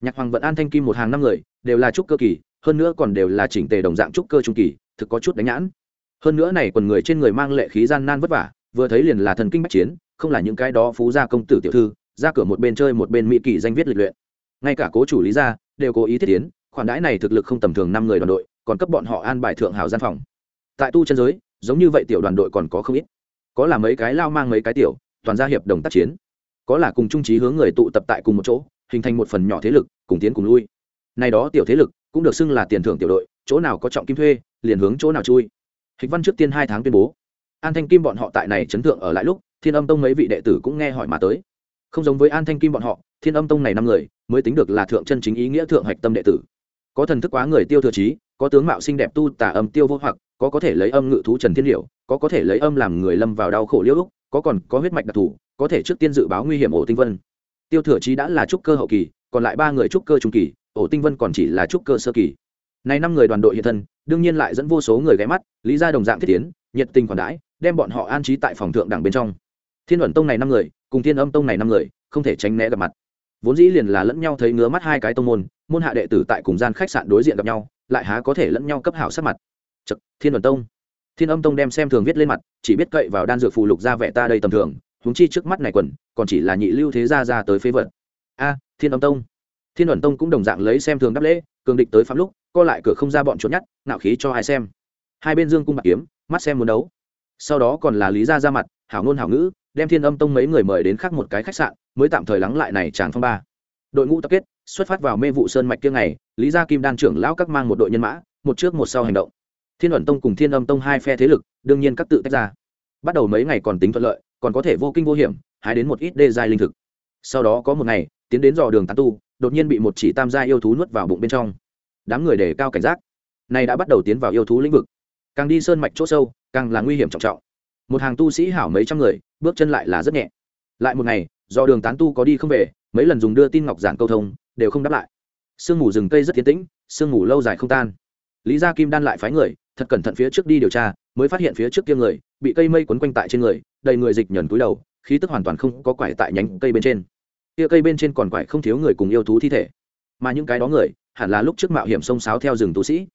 Nhạc hoàng vận an thanh kim một hàng năm người, đều là trúc cơ kỳ, hơn nữa còn đều là chỉnh tề đồng dạng trúc cơ trung kỳ, thực có chút đánh nhãn. Hơn nữa này quần người trên người mang lệ khí gian nan vất vả, vừa thấy liền là thần kinh bách chiến, không là những cái đó phú gia công tử tiểu thư, ra cửa một bên chơi một bên mỹ kỳ danh viết lịch luyện. Ngay cả cố chủ lý gia, đều cố ý thiết tiến, khoản đãi này thực lực không tầm thường năm người đoàn đội, còn cấp bọn họ an bài thượng hảo gian phòng. Tại tu chân giới, giống như vậy tiểu đoàn đội còn có không ít. Có là mấy cái lao mang mấy cái tiểu, toàn gia hiệp đồng tác chiến có là cùng trung trí hướng người tụ tập tại cùng một chỗ, hình thành một phần nhỏ thế lực, cùng tiến cùng lui. Này đó tiểu thế lực cũng được xưng là tiền thưởng tiểu đội, chỗ nào có trọng kim thuê, liền hướng chỗ nào chui. Hịch văn trước tiên hai tháng tuyên bố, an thanh kim bọn họ tại này chấn thượng ở lại lúc, thiên âm tông mấy vị đệ tử cũng nghe hỏi mà tới. Không giống với an thanh kim bọn họ, thiên âm tông này năm người, mới tính được là thượng chân chính ý nghĩa thượng hạch tâm đệ tử. Có thần thức quá người tiêu thừa trí, có tướng mạo xinh đẹp tu tả âm tiêu vô hoặc, có có thể lấy âm ngự thú trần thiên liệu có có thể lấy âm làm người lâm vào đau khổ liễu úc có còn có huyết mạch đặc thù có thể trước tiên dự báo nguy hiểm ổ tinh vân. Tiêu thừa trí đã là trúc cơ hậu kỳ còn lại ba người trúc cơ trung kỳ ổ tinh vân còn chỉ là trúc cơ sơ kỳ. Này năm người đoàn đội hiện thân đương nhiên lại dẫn vô số người ghé mắt lý ra đồng dạng thiết tiến nhiệt tình quản đãi đem bọn họ an trí tại phòng thượng đẳng bên trong. Thiên luận tông này năm người cùng thiên âm tông này năm người không thể tránh né gặp mặt. Vốn dĩ liền là lẫn nhau thấy ngứa mắt hai cái tông môn môn hạ đệ tử tại cùng gian khách sạn đối diện gặp nhau lại há có thể lẫn nhau cấp hảo sát mặt. Chật, thiên luận tông thiên âm tông đem xem thường viết lên mặt, chỉ biết cậy vào đan dược phù lục ra vẻ ta đây tầm thường húng chi trước mắt này quần, còn chỉ là nhị lưu thế gia ra tới phế vật. A, thiên âm tông. Thiên ẩn tông cũng đồng dạng lấy xem thường đáp lễ, cường địch tới phạm lúc, co lại cửa không ra bọn trốn nhát nạo khí cho ai xem. Hai bên dương cung bạc kiếm, mắt xem muốn đấu. Sau đó còn là lý gia ra mặt, hảo ngôn hảo ngữ, đem thiên âm tông mấy người mời đến khác một cái khách sạn, mới tạm thời lắng lại này chàng phong ba. Đội ngũ tập kết, xuất phát vào mê vụ sơn mạch kia ngày, lý gia kim đan trưởng lão các mang một đội nhân mã, một trước một sau hành động thiên ẩn tông cùng thiên âm tông hai phe thế lực, đương nhiên các tự tách ra. Bắt đầu mấy ngày còn tính thuận lợi, còn có thể vô kinh vô hiểm, hái đến một ít đê giai linh thực. Sau đó có một ngày, tiến đến dò đường tán tu, đột nhiên bị một chỉ tam gia yêu thú nuốt vào bụng bên trong. Đám người đề cao cảnh giác. Này đã bắt đầu tiến vào yêu thú lĩnh vực. Càng đi sơn mạch chỗ sâu, càng là nguy hiểm trọng trọng. Một hàng tu sĩ hảo mấy trăm người, bước chân lại là rất nhẹ. Lại một ngày do đường tán tu có đi không về, mấy lần dùng đưa tin ngọc giản câu thông, đều không đáp lại. Sương mù rừng cây rất tiến tĩnh, sương mù lâu dài không tan. Lý gia kim đan lại phái người thật cẩn thận phía trước đi điều tra, mới phát hiện phía trước kia người, bị cây mây quấn quanh tại trên người, đầy người dịch nhẫn túi đầu, khí tức hoàn toàn không có quải tại nhánh cây bên trên. Kia cây bên trên còn quải không thiếu người cùng yêu thú thi thể. Mà những cái đó người, hẳn là lúc trước mạo hiểm sông sáo theo rừng tu sĩ.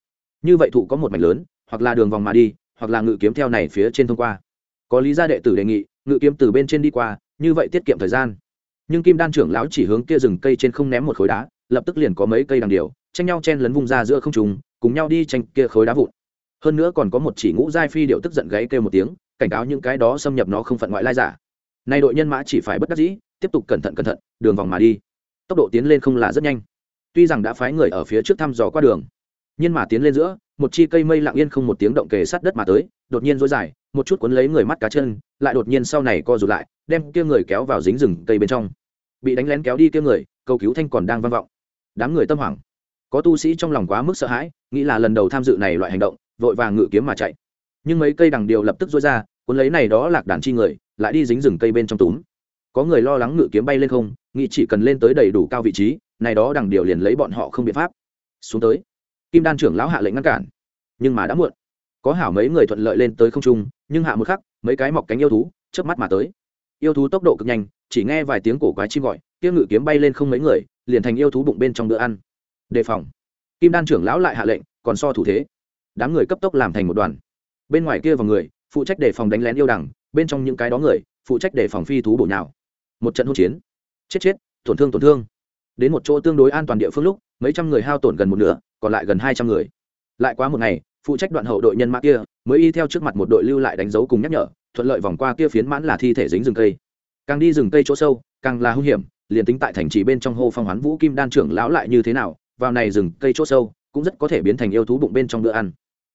Như vậy thụ có một mảnh lớn, hoặc là đường vòng mà đi, hoặc là ngự kiếm theo này phía trên thông qua. Có lý gia đệ tử đề nghị, ngự kiếm từ bên trên đi qua, như vậy tiết kiệm thời gian. Nhưng kim đan trưởng lão chỉ hướng kia rừng cây trên không ném một khối đá, lập tức liền có mấy cây đằng điều, tranh nhau chen lấn vùng ra giữa không trùng cùng nhau đi tranh kia khối đá vụn hơn nữa còn có một chỉ ngũ giai phi điệu tức giận gáy kêu một tiếng, cảnh cáo những cái đó xâm nhập nó không phận ngoại lai giả. Nay đội nhân mã chỉ phải bất đắc dĩ, tiếp tục cẩn thận cẩn thận, đường vòng mà đi. Tốc độ tiến lên không là rất nhanh. Tuy rằng đã phái người ở phía trước thăm dò qua đường, nhưng mà tiến lên giữa, một chi cây mây lặng yên không một tiếng động kề sát đất mà tới, đột nhiên dối dài, một chút cuốn lấy người mắt cá chân, lại đột nhiên sau này co rụt lại, đem kia người kéo vào dính rừng cây bên trong. Bị đánh lén kéo đi kia người, cầu cứu thanh còn đang vang vọng. Đám người tâm hoảng. Có tu sĩ trong lòng quá mức sợ hãi, nghĩ là lần đầu tham dự này loại hành động vội vàng ngự kiếm mà chạy. Nhưng mấy cây đằng điều lập tức dối ra, cuốn lấy này đó lạc đàn chi người, lại đi dính rừng cây bên trong túm. Có người lo lắng ngự kiếm bay lên không, nghĩ chỉ cần lên tới đầy đủ cao vị trí, này đó đằng điều liền lấy bọn họ không biện pháp. Xuống tới. Kim đan trưởng lão hạ lệnh ngăn cản. Nhưng mà đã muộn. Có hảo mấy người thuận lợi lên tới không trung, nhưng hạ một khắc, mấy cái mọc cánh yêu thú chớp mắt mà tới. Yêu thú tốc độ cực nhanh, chỉ nghe vài tiếng cổ quái chim gọi, kia ngự kiếm bay lên không mấy người, liền thành yêu thú bụng bên trong bữa ăn. Đề phòng. Kim đan trưởng lão lại hạ lệnh, còn so thủ thế đám người cấp tốc làm thành một đoàn. Bên ngoài kia vào người, phụ trách đề phòng đánh lén yêu đằng, bên trong những cái đó người, phụ trách đề phòng phi thú bổ nhào. Một trận hỗn chiến. Chết chết, tổn thương tổn thương. Đến một chỗ tương đối an toàn địa phương lúc, mấy trăm người hao tổn gần một nửa, còn lại gần hai trăm người. Lại quá một ngày, phụ trách đoạn hậu đội nhân mã kia, mới y theo trước mặt một đội lưu lại đánh dấu cùng nhắc nhở, thuận lợi vòng qua kia phiến mãn là thi thể dính rừng cây. Càng đi rừng cây chỗ sâu, càng là hung hiểm, liền tính tại thành trì bên trong hô phong hoán vũ kim đan trưởng lão lại như thế nào, vào này rừng cây chỗ sâu cũng rất có thể biến thành yêu thú bụng bên trong bữa ăn.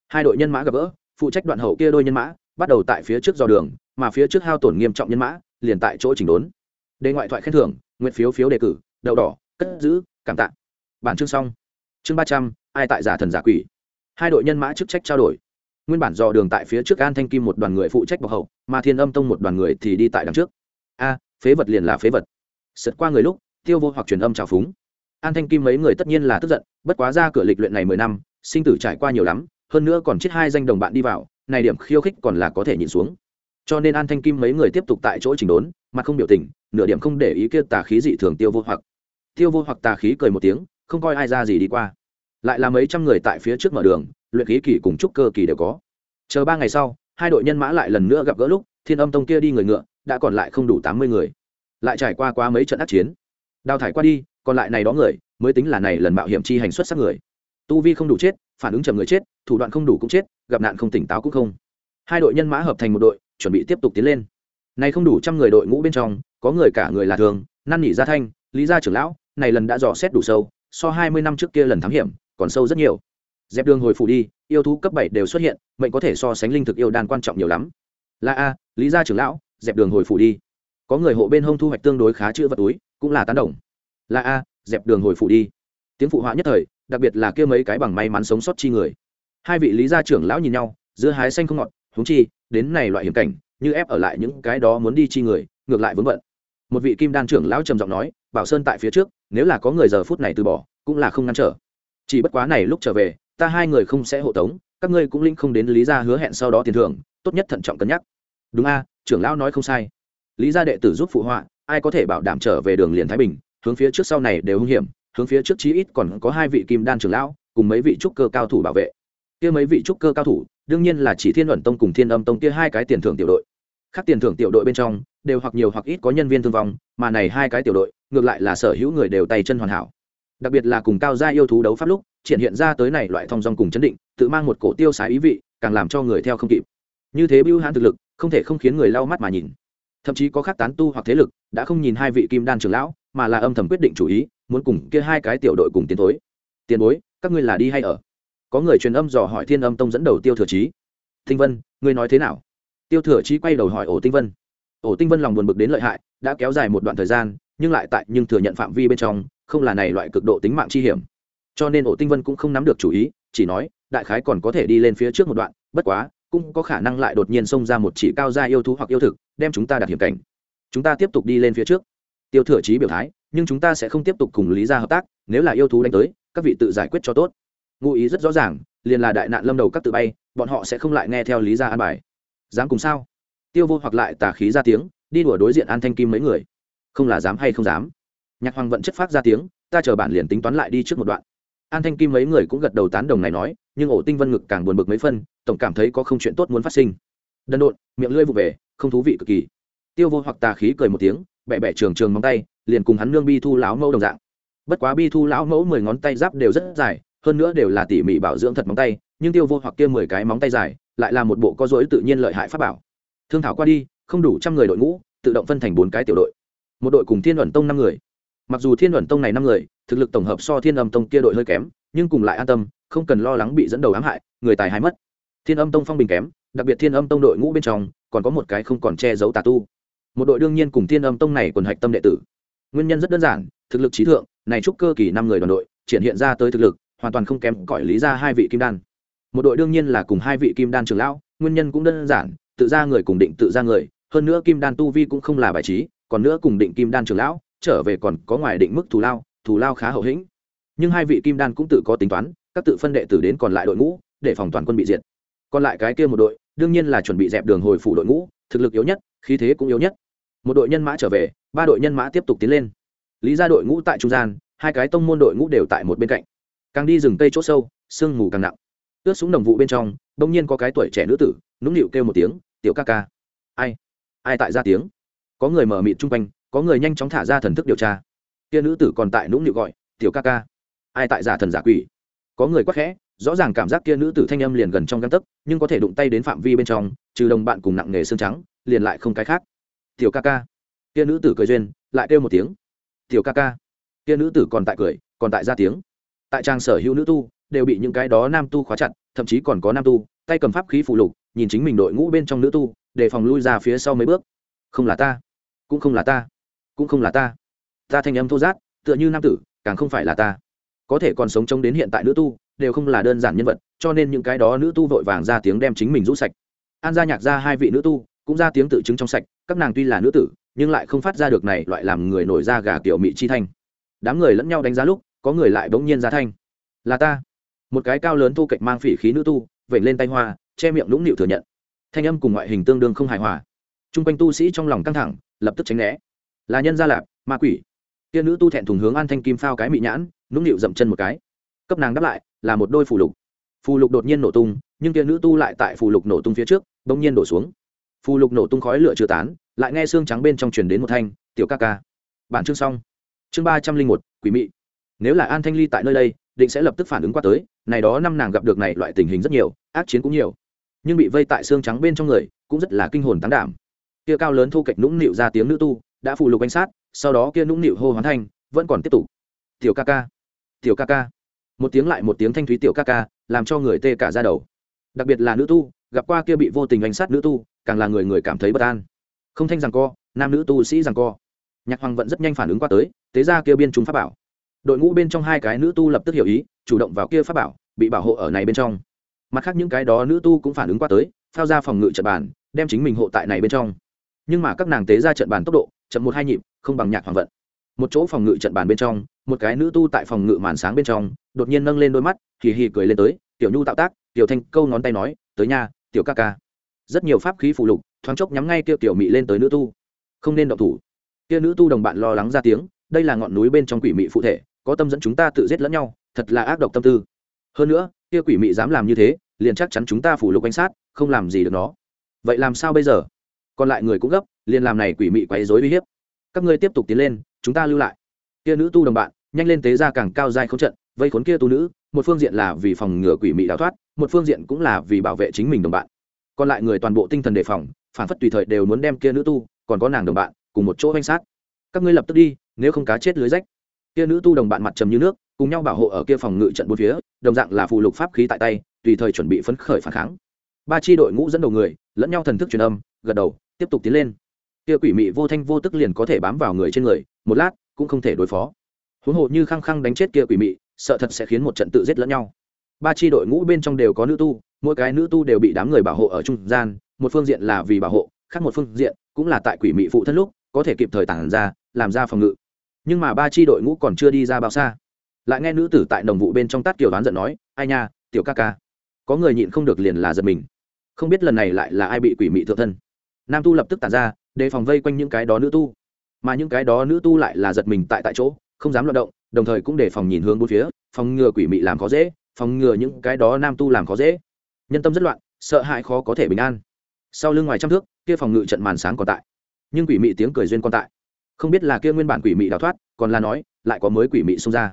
Hai đội nhân mã gặp gỡ, phụ trách đoạn hậu kia đôi nhân mã, bắt đầu tại phía trước dò đường, mà phía trước hao tổn nghiêm trọng nhân mã, liền tại chỗ chỉnh đốn. Đề ngoại thoại khen thưởng, nguyện phiếu phiếu đề cử, đậu đỏ, cất giữ, cảm tạ. Bản chương xong. Chương ba trăm, ai tại giả thần giả quỷ. Hai đội nhân mã chức trách trao đổi. Nguyên bản dò đường tại phía trước an thanh kim một đoàn người phụ trách bọc hậu, mà thiên âm tông một đoàn người thì đi tại đằng trước. A, phế vật liền là phế vật. Sượt qua người lúc, tiêu vô hoặc truyền âm trào phúng an thanh kim mấy người tất nhiên là tức giận, bất quá ra cửa lịch luyện này mười năm, sinh tử trải qua nhiều lắm, hơn nữa còn chết hai danh đồng bạn đi vào, này điểm khiêu khích còn là có thể nhìn xuống. Cho nên an thanh kim mấy người tiếp tục tại chỗ chỉnh đốn mà không biểu tình, nửa điểm không để ý kia tà khí dị thường tiêu vô hoặc. Tiêu vô hoặc tà khí cười một tiếng, không coi ai ra gì đi qua. Lại là mấy trăm người tại phía trước mở đường, luyện khí kỳ cùng trúc cơ kỳ đều có. Chờ ba ngày sau, hai đội nhân mã lại lần nữa gặp gỡ lúc, thiên âm tông kia đi người ngựa, đã còn lại không đủ tám mươi người. Lại trải qua qua mấy trận ác chiến. Đào thải qua đi còn lại này đó người mới tính là này lần mạo hiểm chi hành xuất sắc người. Tu vi không đủ chết, phản ứng chậm người chết, thủ đoạn không đủ cũng chết, gặp nạn không tỉnh táo cũng không. Hai đội nhân mã hợp thành một đội, chuẩn bị tiếp tục tiến lên. Này không đủ trăm người đội ngũ bên trong, có người cả người là thường, năn nỉ gia thanh, lý gia trưởng lão, này lần đã dò xét đủ sâu, so hai mươi năm trước kia lần thám hiểm, còn sâu rất nhiều. Dẹp đường hồi phủ đi, yêu thú cấp bảy đều xuất hiện, mệnh có thể so sánh linh thực yêu đan quan trọng nhiều lắm. Là a, lý gia trưởng lão, dẹp đường hồi phủ đi. Có người hộ bên hông thu hoạch tương đối khá chữ vật túi, cũng là tán đồng là a, dẹp đường hồi phụ đi. Tiếng phụ họa nhất thời, đặc biệt là kia mấy cái bằng may mắn sống sót chi người. Hai vị lý gia trưởng lão nhìn nhau, giữa hái xanh không ngọt húng chi, đến này loại hiểm cảnh, như ép ở lại những cái đó muốn đi chi người, ngược lại vướng bận. Một vị kim đan trưởng lão trầm giọng nói, bảo sơn tại phía trước, nếu là có người giờ phút này từ bỏ, cũng là không ngăn trở. Chỉ bất quá này lúc trở về, ta hai người không sẽ hộ tống, các ngươi cũng linh không đến lý gia hứa hẹn sau đó tiền thưởng, tốt nhất thận trọng cân nhắc. Đúng a, trưởng lão nói không sai. Lý gia đệ tử giúp phụ họa, ai có thể bảo đảm trở về đường liền thái bình hướng phía trước sau này đều hung hiểm, hướng phía trước chí ít còn có hai vị kim đan trưởng lão, cùng mấy vị trúc cơ cao thủ bảo vệ. Kia mấy vị trúc cơ cao thủ, đương nhiên là chỉ thiên luận tông cùng thiên âm tông kia hai cái tiền thưởng tiểu đội. Khác tiền thưởng tiểu đội bên trong, đều hoặc nhiều hoặc ít có nhân viên thương vong, mà này hai cái tiểu đội, ngược lại là sở hữu người đều tay chân hoàn hảo. Đặc biệt là cùng cao gia yêu thú đấu pháp lúc, triển hiện ra tới này loại thông dong cùng chấn định, tự mang một cổ tiêu sái ý vị, càng làm cho người theo không kịp. Như thế bưu hãn thực lực, không thể không khiến người lau mắt mà nhìn. Thậm chí có khác tán tu hoặc thế lực, đã không nhìn hai vị kim đan trưởng lão mà là âm thầm quyết định chủ ý, muốn cùng kia hai cái tiểu đội cùng tiến thối. Tiền bối, các ngươi là đi hay ở? Có người truyền âm dò hỏi thiên âm tông dẫn đầu tiêu thừa trí tinh vân, ngươi nói thế nào? Tiêu thừa trí quay đầu hỏi ổ tinh vân. Ổ tinh vân lòng buồn bực đến lợi hại, đã kéo dài một đoạn thời gian, nhưng lại tại nhưng thừa nhận phạm vi bên trong, không là này loại cực độ tính mạng chi hiểm. Cho nên ổ tinh vân cũng không nắm được chủ ý, chỉ nói, đại khái còn có thể đi lên phía trước một đoạn, bất quá, cũng có khả năng lại đột nhiên xông ra một chỉ cao gia yêu thú hoặc yêu thực, đem chúng ta đặt hiểm cảnh. Chúng ta tiếp tục đi lên phía trước tiêu thừa trí biểu thái, nhưng chúng ta sẽ không tiếp tục cùng lý gia hợp tác, nếu là yêu thú đánh tới, các vị tự giải quyết cho tốt. Ngụ ý rất rõ ràng, liền là đại nạn lâm đầu các tự bay, bọn họ sẽ không lại nghe theo lý gia an bài. Dám cùng sao? Tiêu vô hoặc lại tà khí ra tiếng, đi đùa đối diện an thanh kim mấy người. Không là dám hay không dám? Nhạc hoàng vận chất phát ra tiếng, ta chờ bạn liền tính toán lại đi trước một đoạn. An thanh kim mấy người cũng gật đầu tán đồng này nói, nhưng ổ tinh vân ngực càng buồn bực mấy phân, tổng cảm thấy có không chuyện tốt muốn phát sinh. Đần độn, miệng lưỡi vụ về, không thú vị cực kỳ. Tiêu vô hoặc tà khí cười một tiếng bẻ bẻ trường trường móng tay, liền cùng hắn nương bi thu lão mẫu đồng dạng. Bất quá bi thu lão mẫu mười ngón tay giáp đều rất dài, hơn nữa đều là tỉ mỉ bảo dưỡng thật móng tay, nhưng tiêu vô hoặc kia mười cái móng tay dài, lại là một bộ có dối tự nhiên lợi hại pháp bảo. Thương thảo qua đi, không đủ trăm người đội ngũ, tự động phân thành bốn cái tiểu đội. Một đội cùng thiên luận tông năm người. Mặc dù thiên luận tông này năm người, thực lực tổng hợp so thiên âm tông kia đội hơi kém, nhưng cùng lại an tâm, không cần lo lắng bị dẫn đầu ám hại, người tài hai mất. Thiên âm tông phong bình kém, đặc biệt thiên âm tông đội ngũ bên trong, còn có một cái không còn che giấu tà tu một đội đương nhiên cùng thiên âm tông này quần hạch tâm đệ tử. Nguyên nhân rất đơn giản, thực lực trí thượng, này trúc cơ kỳ năm người đoàn đội, triển hiện ra tới thực lực, hoàn toàn không kém cõi lý ra hai vị kim đan. Một đội đương nhiên là cùng hai vị kim đan trường lão, nguyên nhân cũng đơn giản, tự ra người cùng định tự ra người, hơn nữa kim đan tu vi cũng không là bài trí, còn nữa cùng định kim đan trường lão, trở về còn có ngoài định mức thù lao thù lao khá hậu hĩnh. Nhưng hai vị kim đan cũng tự có tính toán, các tự phân đệ tử đến còn lại đội ngũ, để phòng toàn quân bị diệt. Còn lại cái kia một đội, đương nhiên là chuẩn bị dẹp đường hồi phủ đội ngũ, thực lực yếu nhất, khí thế cũng yếu nhất một đội nhân mã trở về, ba đội nhân mã tiếp tục tiến lên. Lý ra đội ngũ tại trung gian, hai cái tông môn đội ngũ đều tại một bên cạnh. Càng đi rừng cây c h ỗ sâu, sương mù càng nặng. Ướt súng đồng vụ bên trong bỗng nhiên có cái tuổi trẻ nữ tử, nũng nịu kêu một tiếng, tiểu ca ca. Ai? Ai tại ra tiếng? Có người mở mịt chung quanh, có người nhanh chóng thả ra thần thức điều tra. Kia nữ tử còn tại nũng nịu gọi, tiểu ca ca. Ai tại giả thần giả quỷ? Có người quắc khẽ, rõ ràng cảm giác kia nữ tử thanh âm liền gần trong găng tấc, nhưng có thể đụng tay đến phạm vi bên trong, trừ đồng bạn cùng nặng nghề xương trắng, liền lại không cái khác tiểu ca ca. Kia nữ tử cười duyên, lại kêu một tiếng. Tiểu ca ca. Kia nữ tử còn tại cười, còn tại ra tiếng. Tại trang sở hữu nữ tu, đều bị những cái đó nam tu khóa chặt, thậm chí còn có nam tu, tay cầm pháp khí phụ lục, nhìn chính mình đội ngũ bên trong nữ tu để phòng lui ra phía sau mấy bước. Không là ta. Cũng không là ta. Cũng không là ta. Ta thanh âm thô giác tựa như nam tử, càng không phải là ta. Có thể còn sống trông đến hiện tại nữ tu, đều không là đơn giản nhân vật, cho nên những cái đó nữ tu vội vàng ra tiếng đem chính mình rũ sạch. An gia nhạc ra hai vị nữ tu cũng ra tiếng tự chứng trong sạch, các nàng tuy là nữ tử, nhưng lại không phát ra được này loại làm người nổi ra gà kiểu mị chi thanh. Đám người lẫn nhau đánh giá lúc, có người lại bỗng nhiên ra thanh. Là ta. Một cái cao lớn thu cạnh mang phỉ khí nữ tu, vểnh lên tay hoa, che miệng lũng nịu thừa nhận. Thanh âm cùng ngoại hình tương đương không hài hòa. T r u n g quanh tu sĩ trong lòng căng thẳng, lập tức tránh né. Là nhân gia lạp, ma quỷ. Kia nữ tu thẹn thùng hướng an thanh kim phao cái mị nhãn, nũng nịu dậm chân một cái. Cấp nàng đáp lại, là một đôi phù lục. Phù lục đột nhiên nổ tung, nhưng kia nữ tu lại tại phù lục nổ tung phía trước, bỗng nhiên đổ xuống phù lục nổ tung khói lửa chưa tán, lại nghe xương trắng bên trong truyền đến một thanh, tiểu ca ca, bản chương xong. Chương ba trăm linh một, quỷ mị. Nếu là an thanh ly tại nơi đây, định sẽ lập tức phản ứng qua tới, này đó năm nàng gặp được này loại tình hình rất nhiều, ác chiến cũng nhiều. Nhưng bị vây tại xương trắng bên trong người, cũng rất là kinh hồn tán đảm. Kia cao lớn thu kịch nũng nịu ra tiếng nữ tu, đã phụ lục bánh sát, sau đó kia nũng nịu hô hoán thanh, vẫn còn tiếp tục. Tiểu ca ca, tiểu ca ca. Một tiếng lại một tiếng thanh thúy tiểu ca ca làm cho người tê cả ra đầu. Đặc biệt là nữ tu gặp qua kia bị vô tình bánh sát nữ tu, càng là người người cảm thấy bất an. Không thanh rằng co, nam nữ tu sĩ rằng co. Nhạc hoàng vẫn rất nhanh phản ứng qua tới, tế ra kia biên chúng pháp bảo. Đội ngũ bên trong hai cái nữ tu lập tức hiểu ý, chủ động vào kia pháp bảo, bị bảo hộ ở này bên trong. Mặt khác những cái đó nữ tu cũng phản ứng qua tới, phao ra phòng ngự trận bàn, đem chính mình hộ tại này bên trong. Nhưng mà các nàng tế ra trận bàn tốc độ, chậm một hai nhịp, không bằng nhạc hoàng vận. Một chỗ phòng ngự trận bàn bên trong, một cái nữ tu tại phòng ngự màn sáng bên trong, đột nhiên nâng lên đôi mắt, hì hì cười lên tới, tiểu nhu tạo tác, tiểu thanh câu ngón tay nói, tới nhà tiểu ca ca. Rất nhiều pháp khí phụ lục, thoáng chốc nhắm ngay kia tiểu mị lên tới nữ tu. Không nên động thủ. Kia nữ tu đồng bạn lo lắng ra tiếng, đây là ngọn núi bên trong quỷ mị phụ thể, có tâm dẫn chúng ta tự giết lẫn nhau, thật là ác độc tâm tư. Hơn nữa, kia quỷ mị dám làm như thế, liền chắc chắn chúng ta phủ lục quan sát, không làm gì được nó. Vậy làm sao bây giờ? Còn lại người cũng gấp, liền làm này quỷ mị quấy rối uy hiếp. Các ngươi tiếp tục tiến lên, chúng ta lưu lại. Kia nữ tu đồng bạn, nhanh lên tế ra càng cao dài không trận vây khốn kia tu nữ, một phương diện là vì phòng ngừa quỷ mị đào thoát, một phương diện cũng là vì bảo vệ chính mình đồng bạn. Còn lại người toàn bộ tinh thần đề phòng, phản phất tùy thời đều muốn đem kia nữ tu, còn có nàng đồng bạn, cùng một chỗ oanh sát. Các ngươi lập tức đi, nếu không cá chết lưới rách. Kia nữ tu đồng bạn mặt trầm như nước, cùng nhau bảo hộ ở kia phòng ngự trận bốn phía, đồng dạng là phù lục pháp khí tại tay, tùy thời chuẩn bị phấn khởi phản kháng. Ba chi đội ngũ dẫn đầu người, lẫn nhau thần thức truyền âm, gật đầu, tiếp tục tiến lên. Kia quỷ mị vô thanh vô tức liền có thể bám vào người trên người, một lát, cũng không thể đối phó. Huống hộ như khăng khăng đánh chết kia quỷ mị sợ thật sẽ khiến một trận tự giết lẫn nhau. Ba chi đội ngũ bên trong đều có nữ tu, mỗi cái nữ tu đều bị đám người bảo hộ ở trung gian, một phương diện là vì bảo hộ, khác một phương diện cũng là tại quỷ mị phụ thân lúc, có thể kịp thời tản ra, làm ra phòng ngự. Nhưng mà ba chi đội ngũ còn chưa đi ra bao xa. Lại nghe nữ tử tại đồng vụ bên trong tát kiều đoán giận nói, ai nha, tiểu ca ca. Có người nhịn không được liền là giật mình. Không biết lần này lại là ai bị quỷ mị thượng thân. Nam tu lập tức tản ra, đề phòng vây quanh những cái đó nữ tu. Mà những cái đó nữ tu lại là giật mình tại tại chỗ, không dám loạt động đồng thời cũng để phòng nhìn hướng bốn phía, phòng ngừa quỷ mị làm khó dễ, phòng ngừa những cái đó nam tu làm khó dễ. Nhân tâm rất loạn, sợ hãi khó có thể bình an. Sau lưng ngoài trăm thước, kia phòng ngự trận màn sáng còn tại. Nhưng quỷ mị tiếng cười duyên còn tại. Không biết là kia nguyên bản quỷ mị đào thoát, còn là nói, lại có mới quỷ mị xông ra.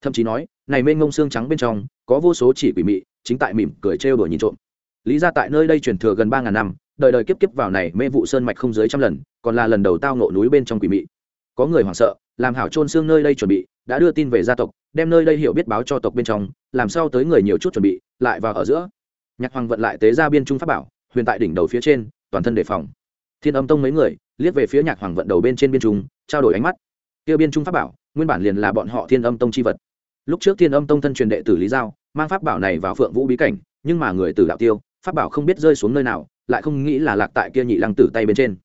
Thậm chí nói, này mênh ngông xương trắng bên trong, có vô số chỉ quỷ mị, chính tại mỉm cười trêu đuổi nhìn trộm. Lý ra tại nơi đây truyền thừa gần ba ngàn năm, đời đời kiếp kiếp vào này mê vụ sơn mạch không dưới trăm lần, còn là lần đầu tao nộ núi bên trong quỷ mị. Có người hoảng sợ, làm hảo trôn xương nơi đây chuẩn bị đã đưa tin về gia tộc, đem nơi đây hiểu biết báo cho tộc bên trong, làm sao tới người nhiều chút chuẩn bị, lại vào ở giữa. Nhạc hoàng vận lại tế ra biên trung pháp bảo, huyền tại đỉnh đầu phía trên, toàn thân đề phòng. Thiên âm tông mấy người, liếc về phía nhạc hoàng vận đầu bên trên biên trung, trao đổi ánh mắt. Tiêu biên trung pháp bảo, nguyên bản liền là bọn họ thiên âm tông c h i vật. Lúc trước thiên âm tông thân truyền đệ tử lý giao, mang pháp bảo này vào phượng vũ bí cảnh, nhưng mà người tử đạo tiêu, pháp bảo không biết rơi xuống nơi nào, lại không nghĩ là lạc tại kia nhị lăng tử tay bên trên.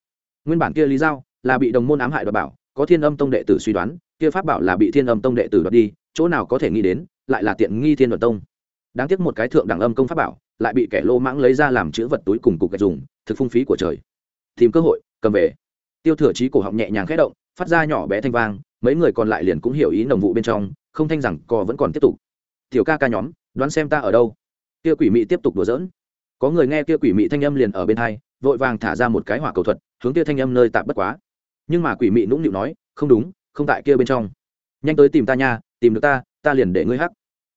Nguyên bản kia lý giao là bị đồng môn ám hại đoạt bảo có thiên âm tông đệ tử suy đoán, kia pháp bảo là bị thiên âm tông đệ tử đoạt đi, chỗ nào có thể nghĩ đến, lại là tiện nghi thiên đoạt tông. Đáng tiếc một cái thượng đẳng âm công pháp bảo, lại bị kẻ lô mãng lấy ra làm chữ vật túi cùng cục gạch dùng, thực phung phí của trời. Tìm cơ hội, cầm về. Tiêu thừa trí cổ họng nhẹ nhàng khẽ động, phát ra nhỏ bé thanh vang, mấy người còn lại liền cũng hiểu ý nồng vụ bên trong, không thanh rằng cò vẫn còn tiếp tục. Tiểu ca ca nhóm, đoán xem ta ở đâu? Kia quỷ mị tiếp tục đùa giỡn. Có người nghe kia quỷ mị thanh âm liền ở bên hai, vội vàng thả ra một cái hỏa cầu thuật, hướng kia thanh âm nơi tạm bất quá nhưng mà quỷ mị nũng nịu nói, không đúng, không tại kia bên trong. Nhanh tới tìm ta nha, tìm được ta ta liền để ngươi hắc.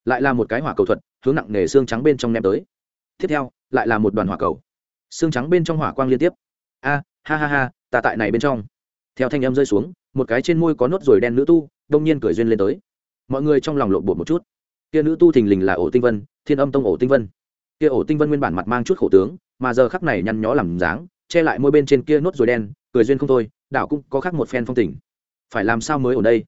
Lại là một cái hỏa cầu thuật, hướng nặng nề xương trắng bên trong ném tới. Tiếp theo, lại là một đoàn hỏa cầu. Xương trắng bên trong hỏa quang liên tiếp. A, ha ha ha, ta tại này bên trong. Theo thanh âm rơi xuống, một cái trên môi có nốt ruồi đen nữ tu, đông nhiên cười duyên lên tới. Mọi người trong lòng lộn bột một chút. Kia nữ tu thình lình là ổ tinh vân, thiên âm tông ổ tinh vân. Kia ổ tinh vân nguyên bản mặt mang chút khổ tướng, mà giờ khắc này nhăn nhó làm dáng, che lại môi bên trên kia nốt ruồi đen cười duyên không thôi, đảo cũng có khác một phen phong tình. Phải làm sao mới ở đây?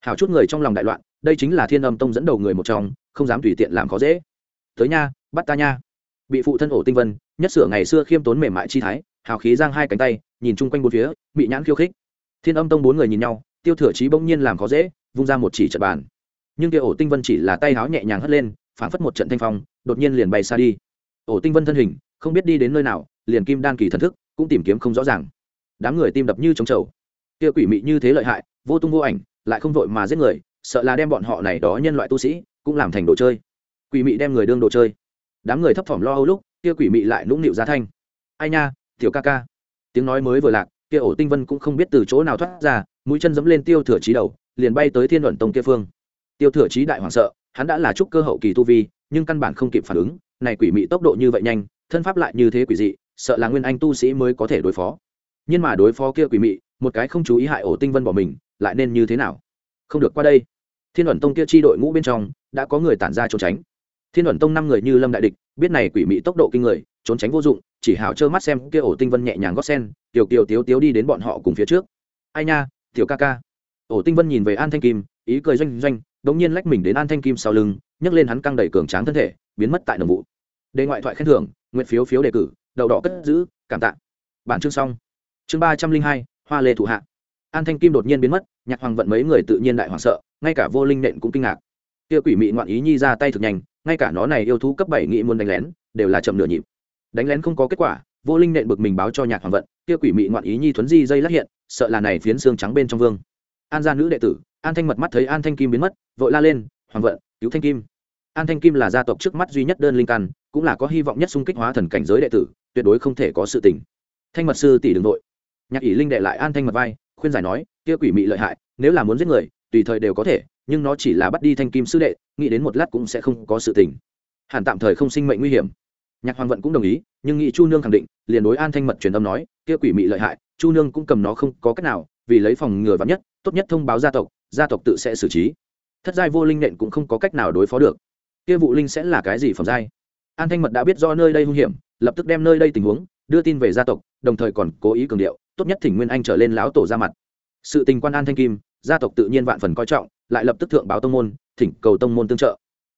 Hảo chút người trong lòng đại loạn, đây chính là thiên âm tông dẫn đầu người một trong, không dám tùy tiện làm khó dễ. Tới nha, bắt ta nha. Bị phụ thân ổ tinh vân, nhất sửa ngày xưa khiêm tốn mềm mại chi thái, hào khí giang hai cánh tay, nhìn chung quanh bốn phía bị nhãn khiêu khích. Thiên âm tông bốn người nhìn nhau, tiêu thừa trí bỗng nhiên làm khó dễ, vung ra một chỉ trận bàn. Nhưng kia ổ tinh vân chỉ là tay háo nhẹ nhàng hất lên, phảng phất một trận thanh phong, đột nhiên liền bay xa đi. Ổ tinh vân thân hình, không biết đi đến nơi nào, liền kim đan kỳ thần thức, cũng tìm kiếm không rõ ràng đám người tim đập như trống trầu. Kia quỷ mị như thế lợi hại, vô tung vô ảnh, lại không vội mà giết người, sợ là đem bọn họ này đó nhân loại tu sĩ, cũng làm thành đồ chơi. Quỷ mị đem người đương đồ chơi. Đám người thấp thỏm lo âu lúc, kia quỷ mị lại nũng nịu giá thanh. Ai nha, tiểu ca ca. Tiếng nói mới vừa lạc, kia ổ tinh vân cũng không biết từ chỗ nào thoát ra, mũi chân dẫm lên tiêu thừa trí đầu, liền bay tới thiên luận tông kia phương. Tiêu thừa trí đại hoảng sợ, hắn đã là trúc cơ hậu kỳ tu vi, nhưng căn bản không kịp phản ứng, này quỷ mị tốc độ như vậy nhanh, thân pháp lại như thế quỷ dị, sợ là nguyên anh tu sĩ mới có thể đối phó nhưng mà đối phó kia quỷ mị, một cái không chú ý hại ổ tinh vân bỏ mình, lại nên như thế nào? Không được qua đây. Thiên ẩn tông kia chi đội ngũ bên trong, đã có người tản ra trốn tránh. Thiên ẩn tông năm người như lâm đại địch, biết này quỷ mị tốc độ kinh người, trốn tránh vô dụng, chỉ hào trơ mắt xem kia ổ tinh vân nhẹ nhàng gót sen, tiểu kiều tiếu tiếu đi đến bọn họ cùng phía trước. Ai nha, tiểu ca ca. Ổ tinh vân nhìn về an thanh kim, ý cười doanh doanh, đống nhiên lách mình đến an thanh kim sau lưng, nhấc lên hắn căng đầy cường tráng thân thể, biến mất tại nồng vụ. Đề ngoại thoại khen thưởng, nguyện phiếu phiếu đề cử đậu đỏ cất giữ, cảm tạ. Bản chương xong chương ba trăm linh hai, hoa lê thủ hạ. An thanh kim đột nhiên biến mất, nhạc hoàng vận mấy người tự nhiên đại hoảng sợ, ngay cả vô linh nện cũng kinh ngạc. Kia quỷ mị ngoạn ý nhi ra tay thực nhanh, ngay cả nó này yêu thú cấp bảy nghị muốn đánh lén, đều là chậm nửa nhịp. Đánh lén không có kết quả, vô linh nện bực mình báo cho nhạc hoàng vận, kia quỷ mị ngoạn ý nhi thuấn di dây lắc hiện, sợ là này phiến xương trắng bên trong vương. An gia nữ đệ tử, an thanh mật mắt thấy an thanh kim biến mất, vội la lên, hoàng vận, cứu thanh kim. An thanh kim là gia tộc trước mắt duy nhất đơn linh căn, cũng là có hy vọng nhất xung kích hóa thần cảnh giới đệ tử, tuyệt đối không thể có sự tình. Thanh mật sư tỷ đường nội nhạc ỷ linh đệ lại an thanh mật vai, khuyên giải nói, kia quỷ mị lợi hại, nếu là muốn giết người, tùy thời đều có thể, nhưng nó chỉ là bắt đi thanh kim sư đệ, nghĩ đến một lát cũng sẽ không có sự tình. Hẳn tạm thời không sinh mệnh nguy hiểm. Nhạc hoàng vận cũng đồng ý, nhưng nghị chu nương khẳng định, liền đối an thanh mật truyền âm nói, kia quỷ mị lợi hại, chu nương cũng cầm nó không có cách nào, vì lấy phòng ngừa vắn nhất, tốt nhất thông báo gia tộc gia tộc tự sẽ xử trí. Thất giai vô linh nện cũng không có cách nào đối phó được. Kia vụ linh sẽ là cái gì phẩm giai? An thanh mật đã biết do nơi đây hung hiểm, lập tức đem nơi đây tình huống, đưa tin về gia tộc, đồng thời còn cố ý cường điệu tốt nhất thỉnh nguyên anh trở lên lão tổ ra mặt. Sự tình quan an thanh kim, gia tộc tự nhiên vạn phần coi trọng, lại lập tức thượng báo tông môn, thỉnh cầu tông môn tương trợ.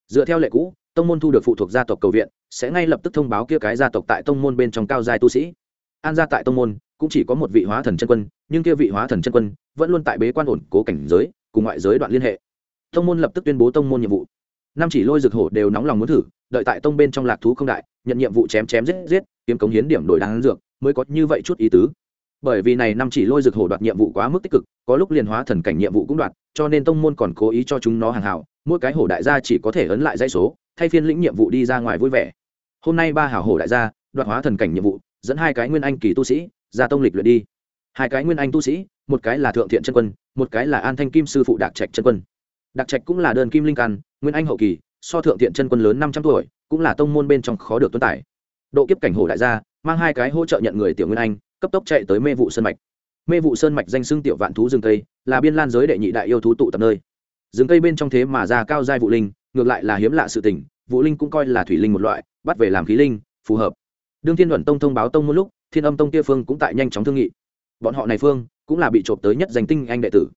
Dựa theo lệ cũ, tông môn thu được phụ thuộc gia tộc cầu viện, sẽ ngay lập tức thông báo kia cái gia tộc tại tông môn bên trong cao giai tu sĩ. An gia tại tông môn, cũng chỉ có một vị hóa thần chân quân, nhưng kia vị hóa thần chân quân vẫn luôn tại bế quan ổn cố cảnh giới, cùng ngoại giới đoạn liên hệ. Tông môn lập tức tuyên bố tông môn nhiệm vụ. Năm chỉ lôi rực hổ đều nóng lòng muốn thử, đợi tại tông bên trong lạc thú không đại, nhận nhiệm vụ chém chém giết giết, kiếm cống hiến điểm đổi đáng dược, mới có như vậy chút ý tứ bởi vì này năm chỉ lôi rực hổ đoạt nhiệm vụ quá mức tích cực, có lúc liền hóa thần cảnh nhiệm vụ cũng đoạt, cho nên tông môn còn cố ý cho chúng nó hàng hảo, mỗi cái hổ đại gia chỉ có thể ấn lại dãy số, thay phiên lĩnh nhiệm vụ đi ra ngoài vui vẻ. Hôm nay ba hảo hổ đại gia, đoạt hóa thần cảnh nhiệm vụ, dẫn hai cái nguyên anh kỳ tu sĩ, ra tông lịch luyện đi. Hai cái nguyên anh tu sĩ, một cái là thượng thiện chân quân, một cái là an thanh kim sư phụ đạc trạch chân quân. Đạc trạch cũng là đơn kim linh căn, nguyên anh hậu kỳ, so thượng thiện chân quân lớn năm trăm tuổi, cũng là tông môn bên trong khó được tuân tải độ kiếp cảnh hổ đại gia, mang hai cái hỗ trợ nhận người tiểu nguyên anh cấp tốc chạy tới mê vụ sơn mạch. Mê vụ sơn mạch danh xưng tiểu vạn thú rừng cây, là biên lan giới đệ nhị đại yêu thú tụ tập nơi. Rừng cây bên trong thế mà ra cao giai vụ linh, ngược lại là hiếm lạ sự tình vũ linh cũng coi là thủy linh một loại, bắt về làm khí linh, phù hợp. Đương thiên luận tông thông báo tông một lúc, thiên âm tông kia phương cũng tại nhanh chóng thương nghị. Bọn họ này phương cũng là bị trộm tới nhất danh tinh anh đệ tử.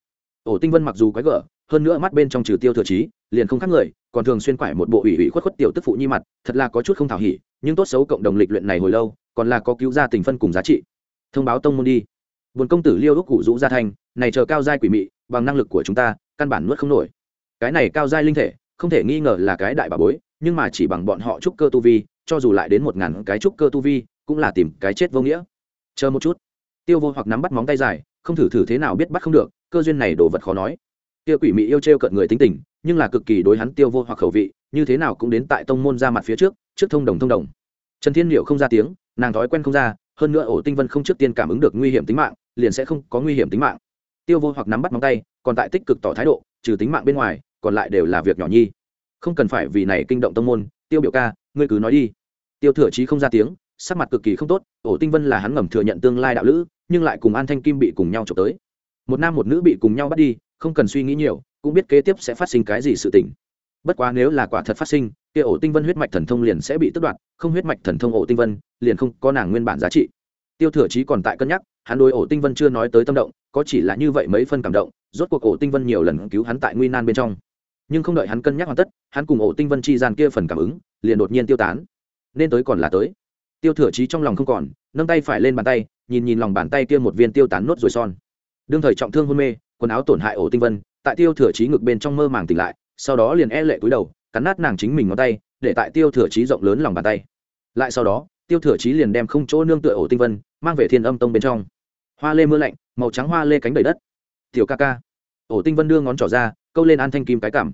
Ổ tinh vân mặc dù quái gở, hơn nữa mắt bên trong trừ tiêu thừa trí liền không khác người, còn thường xuyên quải một bộ ủy ủy khuất khuất tiểu tức phụ nhi mặt, thật là có chút không thảo hỉ, nhưng tốt xấu cộng đồng lịch luyện này hồi lâu, còn là có cứu ra tình phân cùng giá trị thông báo tông môn đi. Vườn công tử liêu ước cụ rũ gia thanh này chờ cao giai quỷ mị, bằng năng lực của chúng ta, căn bản nuốt không nổi. Cái này cao giai linh thể, không thể nghi ngờ là cái đại bà bối, nhưng mà chỉ bằng bọn họ trúc cơ tu vi, cho dù lại đến một ngàn cái trúc cơ tu vi, cũng là tìm cái chết vô nghĩa. Chờ một chút. Tiêu vô hoặc nắm bắt móng tay dài, không thử thử thế nào biết bắt không được, cơ duyên này đồ vật khó nói. Tiêu quỷ mị yêu t r e o cận người tính tình, nhưng là cực kỳ đối hắn tiêu vô hoặc khẩu vị, như thế nào cũng đến tại tông môn ra mặt phía trước trước thông đồng thông đồng. Trần thiên liệu không ra tiếng, nàng thói quen không ra hơn nữa ổ tinh vân không trước tiên cảm ứng được nguy hiểm tính mạng, liền sẽ không có nguy hiểm tính mạng. Tiêu vô hoặc nắm bắt móng tay, còn tại tích cực tỏ thái độ, trừ tính mạng bên ngoài, còn lại đều là việc nhỏ nhi. Không cần phải vì này kinh động tông môn, tiêu biểu ca, ngươi cứ nói đi. Tiêu thừa chí không ra tiếng, sắc mặt cực kỳ không tốt, ổ tinh vân là hắn ngầm thừa nhận tương lai đạo lữ, nhưng lại cùng an thanh kim bị cùng nhau trộm tới. Một nam một nữ bị cùng nhau bắt đi, không cần suy nghĩ nhiều, cũng biết kế tiếp sẽ phát sinh cái gì sự tình bất quá nếu là quả thật phát sinh, kia ổ tinh vân huyết mạch thần thông liền sẽ bị tước đoạt, không huyết mạch thần thông ổ tinh vân, liền không có nàng nguyên bản giá trị. Tiêu thừa trí còn tại cân nhắc, hắn đối ổ tinh vân chưa nói tới tâm động, có chỉ là như vậy mấy phân cảm động, rốt cuộc ổ tinh vân nhiều lần cứu hắn tại nguy nan bên trong. Nhưng không đợi hắn cân nhắc hoàn tất, hắn cùng ổ tinh vân chi gian kia phần cảm ứng, liền đột nhiên tiêu tán. Nên tới còn là tới. Tiêu thừa trí trong lòng không còn, nâng tay phải lên bàn tay, nhìn nhìn lòng bàn tay kia một viên tiêu tán nốt rồi son. Đương thời trọng thương hôn mê, quần áo tổn hại ổ tinh vân, tại tiêu thừa trí ngực bên trong mơ màng tỉnh lại sau đó liền e lệ cúi đầu, cắn nát nàng chính mình ngón tay, để tại tiêu thừa trí rộng lớn lòng bàn tay. Lại sau đó, tiêu thừa trí liền đem không chỗ nương tựa ổ tinh vân, mang về thiên âm tông bên trong. Hoa lê mưa lạnh, màu trắng hoa lê cánh đầy đất. Tiểu ca ca. Ổ tinh vân đưa ngón trỏ ra, câu lên an thanh kim cái cảm.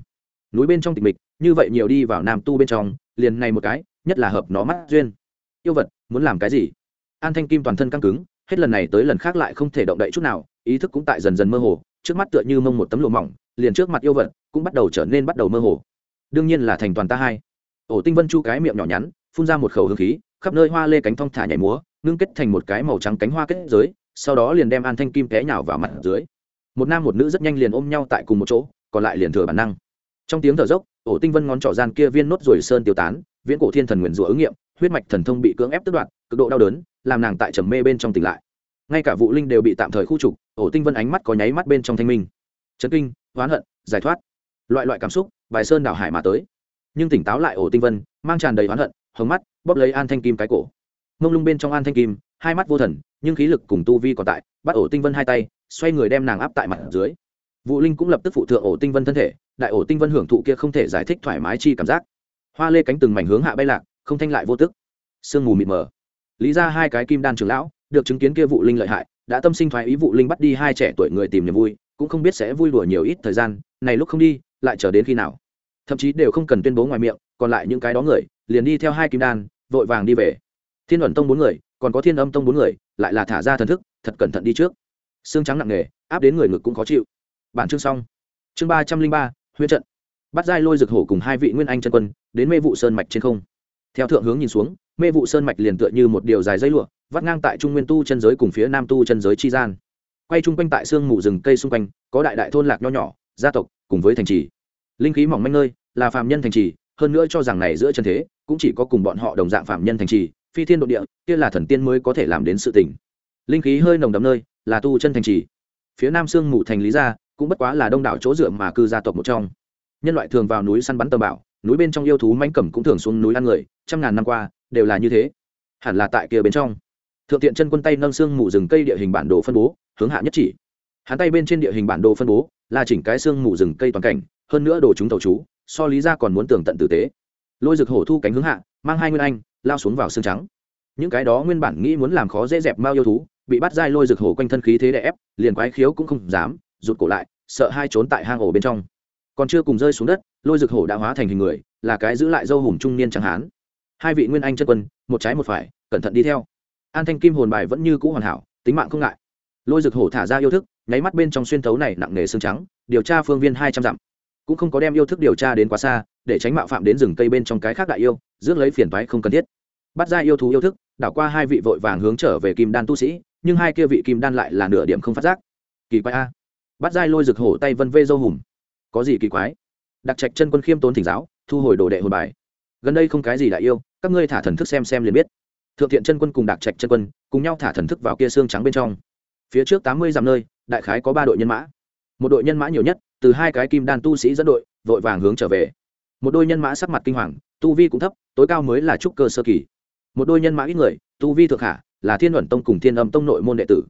Núi bên trong tịch mịch, như vậy nhiều đi vào nam tu bên trong, liền này một cái, nhất là hợp nó mắt duyên. Yêu vật, muốn làm cái gì? An thanh kim toàn thân căng cứng, hết lần này tới lần khác lại không thể động đậy chút nào, ý thức cũng tại dần dần mơ hồ, trước mắt tựa như mông một tấm lụa mỏng, liền trước mặt yêu vật cũng bắt đầu trở nên bắt đầu mơ hồ. Đương nhiên là thành toàn ta hai. Ổ tinh vân chu cái miệng nhỏ nhắn, phun ra một khẩu hương khí, khắp nơi hoa lê cánh thong thả nhảy múa, ngưng kết thành một cái màu trắng cánh hoa kết giới, sau đó liền đem an thanh kim té nhào vào mặt dưới. Một nam một nữ rất nhanh liền ôm nhau tại cùng một chỗ, còn lại liền thừa bản năng. Trong tiếng thở dốc, ổ tinh vân ngón trỏ gian kia viên nốt ruồi sơn tiêu tán, viễn cổ thiên thần nguyền rủa ứng nghiệm, huyết mạch thần thông bị cưỡng ép tức đoạt, cực độ đau đớn, làm nàng tại trầm mê bên trong tỉnh lại. Ngay cả vụ linh đều bị tạm thời khu trục, ổ tinh vân ánh mắt có nháy mắt bên trong thanh minh. Chấn kinh hoán hận, giải thoát loại loại cảm xúc, bài sơn đảo hải mà tới. Nhưng tỉnh táo lại ổ tinh vân, mang tràn đầy oán hận, hồng mắt, bóp lấy an thanh kim cái cổ. Mông lung bên trong an thanh kim, hai mắt vô thần, nhưng khí lực cùng tu vi còn tại, bắt ổ tinh vân hai tay, xoay người đem nàng áp tại mặt dưới. Vụ linh cũng lập tức phụ thượng ổ tinh vân thân thể, đại ổ tinh vân hưởng thụ kia không thể giải thích thoải mái chi cảm giác. Hoa lê cánh từng mảnh hướng hạ bay lạc, không thanh lại vô tức. Sương mù mịt mờ. Lý ra hai cái kim đan trường lão, được chứng kiến kia vụ linh lợi hại, đã tâm sinh thoái ý vụ linh bắt đi hai trẻ tuổi người tìm niềm vui, cũng không biết sẽ vui đùa nhiều ít thời gian, này lúc không đi lại chờ đến khi nào. Thậm chí đều không cần tuyên bố ngoài miệng, còn lại những cái đó người, liền đi theo hai kim đan, vội vàng đi về. Thiên ẩn tông bốn người, còn có thiên âm tông bốn người, lại là thả ra thần thức, thật cẩn thận đi trước. Xương trắng nặng nề, áp đến người ngực cũng khó chịu. Bản chương xong. Chương ba trăm linh ba huyết trận. Bắt giai lôi rực hổ cùng hai vị nguyên anh chân quân, đến mê vụ sơn mạch trên không. Theo thượng hướng nhìn xuống, mê vụ sơn mạch liền tựa như một điều dài dây lụa, vắt ngang tại trung nguyên tu chân giới cùng phía nam tu chân giới chi gian. Quay chung quanh tại sương mù rừng cây xung quanh, có đại đại thôn lạc nho nhỏ gia tộc, cùng với thành trì. Linh khí mỏng manh nơi, là phạm nhân thành trì, hơn nữa cho rằng này giữa chân thế, cũng chỉ có cùng bọn họ đồng dạng phạm nhân thành trì, phi thiên độ địa, kia là thần tiên mới có thể làm đến sự tỉnh linh khí hơi nồng đậm nơi, là tu chân thành trì. Phía nam sương mù thành lý gia, cũng bất quá là đông đảo chỗ dựa mà cư gia tộc một trong. Nhân loại thường vào núi săn bắn tầm bảo, núi bên trong yêu thú manh cẩm cũng thường xuống núi ăn người, trăm ngàn năm qua, đều là như thế. Hẳn là tại kia bên trong. Thượng tiện chân quân tay nâng xương mù rừng cây địa hình bản đồ phân bố, hướng hạ nhất chỉ hắn tay bên trên địa hình bản đồ phân bố, là chỉnh cái xương mù rừng cây toàn cảnh, hơn nữa đồ chúng tàu chú, so lý ra còn muốn tường tận tử tế. Lôi rực hổ thu cánh hướng hạ, mang hai nguyên anh, lao xuống vào xương trắng. Những cái đó nguyên bản nghĩ muốn làm khó dễ dẹp mao yêu thú, bị bắt dai lôi rực hổ quanh thân khí thế đè ép, liền quái khiếu cũng không dám, rụt cổ lại, sợ hai trốn tại hang ổ bên trong. Còn chưa cùng rơi xuống đất, lôi rực hổ đã hóa thành hình người, là cái giữ lại dâu hùm trung niên chẳng hán. Hai vị nguyên anh chân quân, một trái một phải, cẩn thận đi theo. An thanh kim hồn bài vẫn như cũ hoàn hảo, tính mạng không ngại. Lôi rực hổ thả ra yêu thức nháy mắt bên trong xuyên thấu này nặng nề xương trắng, điều tra phương viên hai trăm dặm. Cũng không có đem yêu thức điều tra đến quá xa, để tránh mạo phạm đến rừng cây bên trong cái khác đại yêu, rước lấy phiền toái không cần thiết. Bắt ra yêu thú yêu thức, đảo qua hai vị vội vàng hướng trở về kim đan tu sĩ, nhưng hai kia vị kim đan lại là nửa điểm không phát giác. Kỳ quái a. Bắt dai lôi rực hổ tay vân vê dâu hùm. Có gì kỳ quái? Đặc trạch chân quân khiêm tốn thỉnh giáo, thu hồi đồ đệ hồn bài. Gần đây không cái gì đại yêu, các ngươi thả thần thức xem xem liền biết. Thượng thiện chân quân cùng đặc trạch chân quân, cùng nhau thả thần thức vào kia xương trắng bên trong. Phía trước tám mươi dặm nơi đại khái có ba đội nhân mã. Một đội nhân mã nhiều nhất, từ hai cái kim đan tu sĩ dẫn đội, vội vàng hướng trở về. Một đôi nhân mã sắc mặt kinh hoàng, tu vi cũng thấp, tối cao mới là trúc cơ sơ kỳ. Một đôi nhân mã ít người, tu vi thượng hạ, là thiên luận tông cùng thiên âm tông nội môn đệ tử.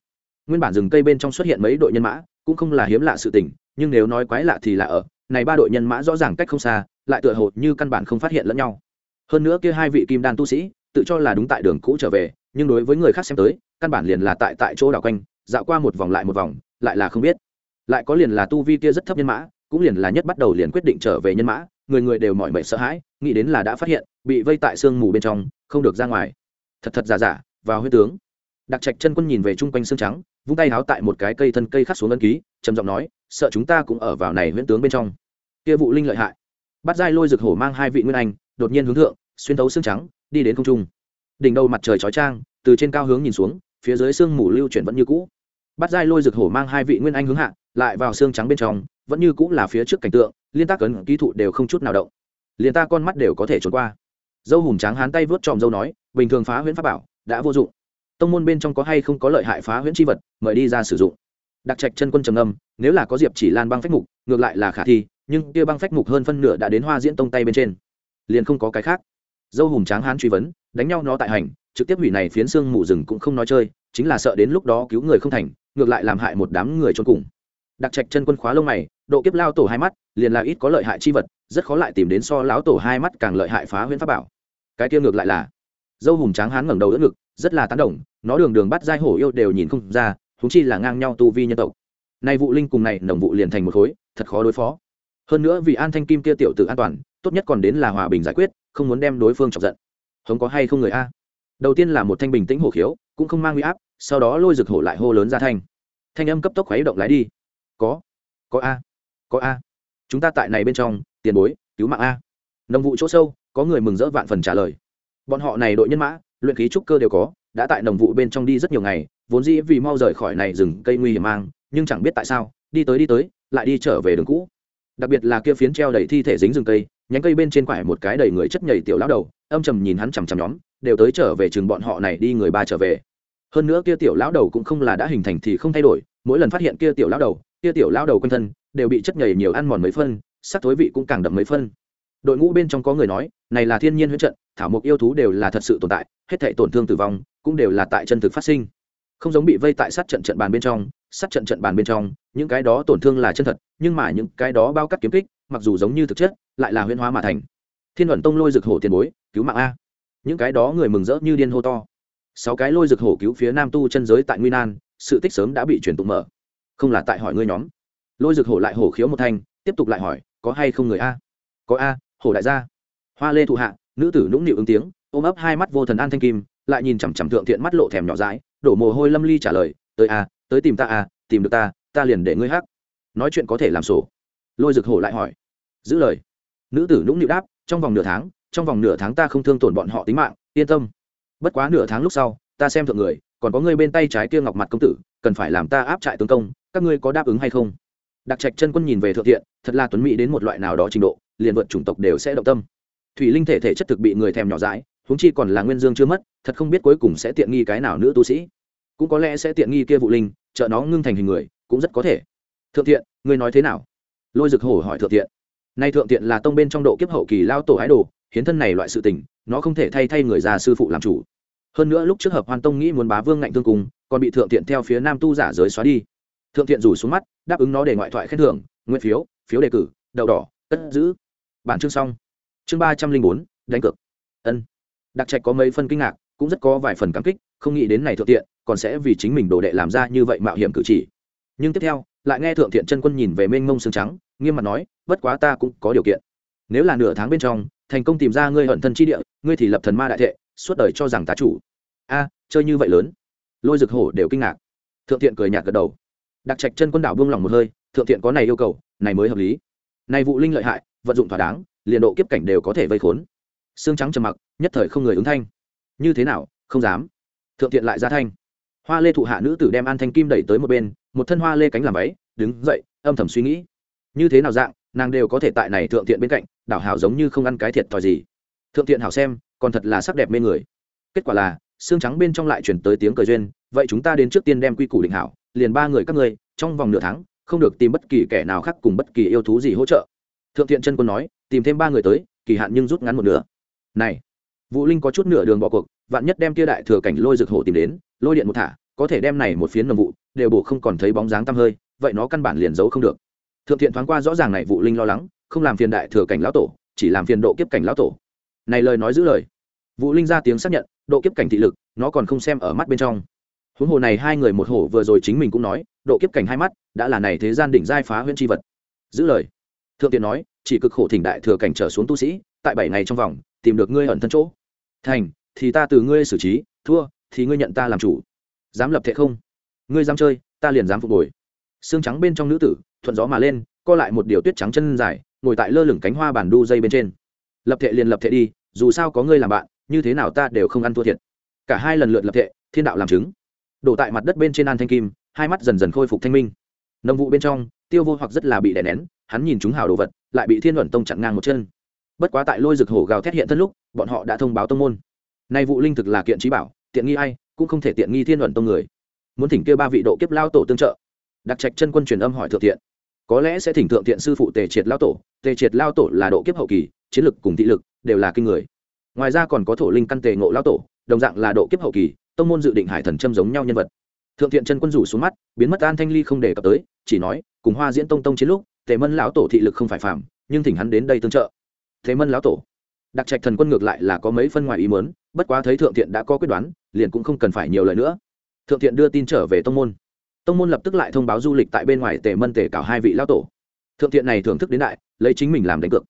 Nguyên bản rừng cây bên trong xuất hiện mấy đội nhân mã, cũng không là hiếm lạ sự tình, nhưng nếu nói quái lạ thì là ở, này ba đội nhân mã rõ ràng cách không xa, lại tựa hồ như căn bản không phát hiện lẫn nhau. Hơn nữa kia hai vị kim đan tu sĩ, tự cho là đúng tại đường cũ trở về, nhưng đối với người khác xem tới, căn bản liền là tại tại chỗ đảo quanh, dạo qua một vòng lại một vòng lại là không biết. Lại có liền là tu vi kia rất thấp nhân mã, cũng liền là nhất bắt đầu liền quyết định trở về nhân mã, người người đều mỏi mệt sợ hãi, nghĩ đến là đã phát hiện, bị vây tại sương mù bên trong, không được ra ngoài. Thật thật giả giả, vào huyết tướng. Đặc trạch chân quân nhìn về chung quanh xương trắng, vung tay háo tại một cái cây thân cây khắc xuống ân ký, trầm giọng nói, sợ chúng ta cũng ở vào này huyễn tướng bên trong. Kia vụ linh lợi hại. Bắt dai lôi rực hổ mang hai vị nguyên anh, đột nhiên hướng thượng, xuyên thấu xương trắng, đi đến không trung. Đỉnh đầu mặt trời chói trang từ trên cao hướng nhìn xuống, phía dưới xương mù lưu chuyển vẫn như cũ bắt giai lôi rực hổ mang hai vị nguyên anh hướng hạ, lại vào xương trắng bên trong, vẫn như cũ là phía trước cảnh tượng, liên tác ấn ký thụ đều không chút nào động. Liền ta con mắt đều có thể trốn qua. Dâu hùm tráng hán tay vớt tròm dâu nói, bình thường phá huyễn pháp bảo, đã vô dụng. Tông môn bên trong có hay không có lợi hại phá huyễn tri vật, mời đi ra sử dụng. Đặc trạch chân quân trầm âm nếu là có diệp chỉ lan băng phách mục, ngược lại là khả thi, nhưng kia băng phách mục hơn phân nửa đã đến hoa diễn tông tay bên trên. Liền không có cái khác. Dâu hùm tráng hán truy vấn, đánh nhau nó tại hành, trực tiếp hủy này phiến xương mù rừng cũng không nói chơi, chính là sợ đến lúc đó cứu người không thành ngược lại làm hại một đám người trốn cùng. Đặc trạch chân quân khóa lông mày, độ kiếp lao tổ hai mắt, liền là ít có lợi hại chi vật, rất khó lại tìm đến so lão tổ hai mắt càng lợi hại phá huyễn pháp bảo. Cái kia ngược lại là, dâu hùm tráng hán ngẩng đầu đỡ ngực, rất là tán đồng, nó đường đường bắt giai hổ yêu đều nhìn không ra húng chi là ngang nhau tu vi nhân tộc. Nay vụ linh cùng này, nồng vụ liền thành một khối, thật khó đối phó. Hơn nữa vì an thanh kim kia tiểu tử an toàn, tốt nhất còn đến là hòa bình giải quyết, không muốn đem đối phương chọc giận. Không có hay không người a? Đầu tiên là một thanh bình tĩnh hổ khiếu, cũng không mang huy áp, sau đó lôi rực hổ lại hô lớn ra thanh. Thanh âm cấp tốc khuấy động lái đi. Có có a có a. Chúng ta tại này bên trong, tiền bối, cứu mạng a. Nồng vụ chỗ sâu, có người mừng rỡ vạn phần trả lời. Bọn họ này đội nhân mã, luyện khí trúc cơ đều có, đã tại nồng vụ bên trong đi rất nhiều ngày, vốn dĩ vì mau rời khỏi này rừng cây nguy hiểm mang, nhưng chẳng biết tại sao, đi tới đi tới, lại đi trở về đường cũ. Đặc biệt là kia phiến treo đầy thi thể dính rừng cây nhánh cây bên trên quải một cái đầy người chất nhầy tiểu lão đầu, âm trầm nhìn hắn chằm chằm nhóm, đều tới trở về chừng bọn họ này đi người ba trở về. Hơn nữa kia tiểu lão đầu cũng không là đã hình thành thì không thay đổi, mỗi lần phát hiện kia tiểu lão đầu, kia tiểu lão đầu quanh thân, đều bị chất nhầy nhiều ăn mòn mấy phân, sắc thối vị cũng càng đậm mấy phân. Đội ngũ bên trong có người nói, này là thiên nhiên huyễn trận, thảo mộc yêu thú đều là thật sự tồn tại, hết thảy tổn thương tử vong, cũng đều là tại chân thực phát sinh. Không giống bị vây tại sát trận trận bàn bên trong, sát trận trận bàn bên trong, những cái đó tổn thương là chân thật, nhưng mà những cái đó bao cắt kiếm kích, mặc dù giống như thực chất lại là huyễn hóa mà thành. Thiên luận tông lôi rực hổ tiền bối, cứu mạng a. Những cái đó người mừng rỡ như điên hô to. Sáu cái lôi rực hổ cứu phía nam tu chân giới tại Nguyên An sự tích sớm đã bị truyền tụng mở. Không là tại hỏi ngươi nhóm. Lôi rực hổ lại hổ khiếu một thanh, tiếp tục lại hỏi, có hay không người a? Có a, hổ đại gia. Hoa lê thụ hạ, nữ tử nũng nịu ứng tiếng, ôm ấp hai mắt vô thần an thanh kim, lại nhìn chằm chằm thượng thiện mắt lộ thèm nhỏ dãi, đổ mồ hôi lâm ly trả lời, tới a, tới tìm ta a, tìm được ta ta liền để ngươi hát nói chuyện có thể làm sổ. Lôi rực hổ lại hỏi, giữ lời nữ tử nũng nịu đáp, trong vòng nửa tháng, trong vòng nửa tháng ta không thương tổn bọn họ tính mạng, yên tâm. Bất quá nửa tháng lúc sau, ta xem thượng người, còn có ngươi bên tay trái kia ngọc mặt công tử, cần phải làm ta áp trại tướng công, các ngươi có đáp ứng hay không? Đặc trạch chân quân nhìn về thượng thiện, thật là tuấn mỹ đến một loại nào đó trình độ, liền vượt chủng tộc đều sẽ động tâm. Thủy linh thể thể chất thực bị người thèm nhỏ dãi, huống chi còn là nguyên dương chưa mất, thật không biết cuối cùng sẽ tiện nghi cái nào nữ tu sĩ. Cũng có lẽ sẽ tiện nghi kia vụ linh, trợ nó ngưng thành hình người, cũng rất có thể. Thượng thiện, ngươi nói thế nào? Lôi rực hổ hỏi thượng thiện nay thượng tiện là tông bên trong độ kiếp hậu kỳ lao tổ ái đồ, hiến thân này loại sự tình, nó không thể thay thay người già sư phụ làm chủ. Hơn nữa lúc trước hợp hoàn tông nghĩ muốn bá vương ngạnh tương cùng, còn bị thượng tiện theo phía nam tu giả giới xóa đi. Thượng tiện rủ xuống mắt, đáp ứng nó để ngoại thoại khen thưởng nguyên phiếu phiếu đề cử, đậu đỏ, cất giữ. Bản chương xong. Chương ba trăm linh bốn, đánh cược. Ân. Đặc trạch có mấy phân kinh ngạc, cũng rất có vài phần cảm kích, không nghĩ đến này thượng tiện, còn sẽ vì chính mình đồ đệ làm ra như vậy mạo hiểm cử chỉ. Nhưng tiếp theo, lại nghe thượng thiện chân quân nhìn về mênh mông xương trắng nghiêm mặt nói, bất quá ta cũng có điều kiện. Nếu là nửa tháng bên trong, thành công tìm ra ngươi hận thân chi địa, ngươi thì lập thần ma đại thệ, suốt đời cho rằng tá chủ. A, chơi như vậy lớn? Lôi rực hổ đều kinh ngạc. Thượng thiện cười nhạt gật đầu. Đặc trạch chân quân đảo buông lỏng một hơi, thượng thiện có này yêu cầu, này mới hợp lý. Này vụ linh lợi hại, vận dụng thỏa đáng, liền độ kiếp cảnh đều có thể vây khốn. Xương trắng trầm mặc, nhất thời không người ứng thanh. Như thế nào, không dám. Thượng thiện lại ra thanh. Hoa lê thụ hạ nữ tử đem an thanh kim đẩy tới một bên, một thân hoa lê cánh làm váy, đứng dậy, âm thầm suy nghĩ như thế nào dạng, nàng đều có thể tại này thượng thiện bên cạnh, đảo hào giống như không ăn cái thiệt thòi gì. Thượng thiện hảo xem, còn thật là sắc đẹp mê người. Kết quả là, xương trắng bên trong lại chuyển tới tiếng cờ duyên, vậy chúng ta đến trước tiên đem quy củ định hảo, liền ba người các ngươi, trong vòng nửa tháng, không được tìm bất kỳ kẻ nào khác cùng bất kỳ yêu thú gì hỗ trợ. Thượng thiện chân quân nói, tìm thêm ba người tới, kỳ hạn nhưng rút ngắn một nửa. Này, vũ linh có chút nửa đường bỏ cuộc, vạn nhất đem kia đại thừa cảnh lôi rực hổ tìm đến, lôi điện một thả, có thể đem này một phiến nồng vụ, đều bổ không còn thấy bóng dáng tăm hơi, vậy nó căn bản liền giấu không được thượng thiện thoáng qua rõ ràng này vụ linh lo lắng, không làm phiền đại thừa cảnh lão tổ, chỉ làm phiền độ kiếp cảnh lão tổ. Này lời nói giữ lời. Vụ linh ra tiếng xác nhận, độ kiếp cảnh thị lực, nó còn không xem ở mắt bên trong. Huống hồ này hai người một hổ vừa rồi chính mình cũng nói, độ kiếp cảnh hai mắt, đã là này thế gian đỉnh giai phá huyễn tri vật. Giữ lời. Thượng tiện nói, chỉ cực khổ thỉnh đại thừa cảnh trở xuống tu sĩ, tại bảy ngày trong vòng, tìm được ngươi ẩn thân chỗ. Thành, thì ta từ ngươi xử trí, thua, thì ngươi nhận ta làm chủ. Dám lập thệ không? Ngươi dám chơi, ta liền dám phục hồi xương trắng bên trong nữ tử, thuận gió mà lên, co lại một điều tuyết trắng chân dài, ngồi tại lơ lửng cánh hoa bản đu dây bên trên. Lập thệ liền lập thệ đi, dù sao có ngươi làm bạn, như thế nào ta đều không ăn thua thiệt. Cả hai lần lượt lập thệ, thiên đạo làm chứng. Đổ tại mặt đất bên trên an thanh kim, hai mắt dần dần khôi phục thanh minh. Nông vụ bên trong, tiêu vô hoặc rất là bị đè nén, hắn nhìn chúng hào đồ vật, lại bị thiên luận tông chặn ngang một chân. Bất quá tại lôi rực hổ gào thét hiện thân lúc, bọn họ đã thông báo tông môn. Nay vụ linh thực là kiện trí bảo, tiện nghi ai, cũng không thể tiện nghi thiên luận tông người. Muốn thỉnh kêu ba vị độ kiếp lao tổ tương trợ đặc trạch chân quân truyền âm hỏi thượng thiện. Có lẽ sẽ thỉnh thượng thiện sư phụ tề triệt lao tổ. Tề triệt lao tổ là độ kiếp hậu kỳ, chiến lực cùng thị lực đều là kinh người. Ngoài ra còn có thổ linh căn tề ngộ lao tổ, đồng dạng là độ kiếp hậu kỳ, tông môn dự định hải thần châm giống nhau nhân vật. Thượng thiện chân quân rủ xuống mắt, biến mất an thanh ly không đề cập tới, chỉ nói, cùng hoa diễn tông tông chiến lúc, tề mân lão tổ thị lực không phải phạm nhưng thỉnh hắn đến đây tương trợ. Thế mân lão tổ. Đặc trạch thần quân ngược lại là có mấy phân ngoài ý mớn bất quá thấy thượng thiện đã có quyết đoán, liền cũng không cần phải nhiều lời nữa. Thượng thiện đưa tin trở về tông môn tông môn lập tức lại thông báo du lịch tại bên ngoài tề mân tề cảo hai vị lão tổ. Thượng thiện này thưởng thức đến đại, lấy chính mình làm đánh cược.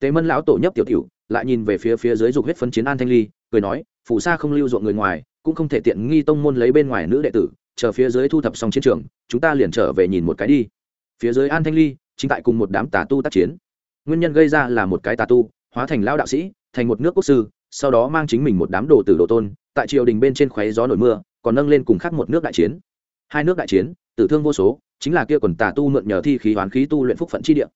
Tề mân lão tổ nhấp tiểu tiểu, lại nhìn về phía phía dưới dục huyết phân chiến an thanh ly, cười nói phủ sa không lưu ruộng người ngoài, cũng không thể tiện nghi tông môn lấy bên ngoài nữ đệ tử, chờ phía dưới thu thập xong chiến trường, chúng ta liền trở về nhìn một cái đi. Phía dưới an thanh ly, chính tại cùng một đám tà tu tác chiến. Nguyên nhân gây ra là một cái tà tu, hóa thành lao đạo sĩ, thành một nước quốc sư, sau đó mang chính mình một đám đồ tử đồ tôn, tại triều đình bên trên khoáy gió nổi mưa, còn nâng lên cùng khác một nước đại chiến hai nước đại chiến, tử thương vô số, chính là kia quần tà tu mượn nhờ thi khí hoán khí tu luyện phúc phận chi địa.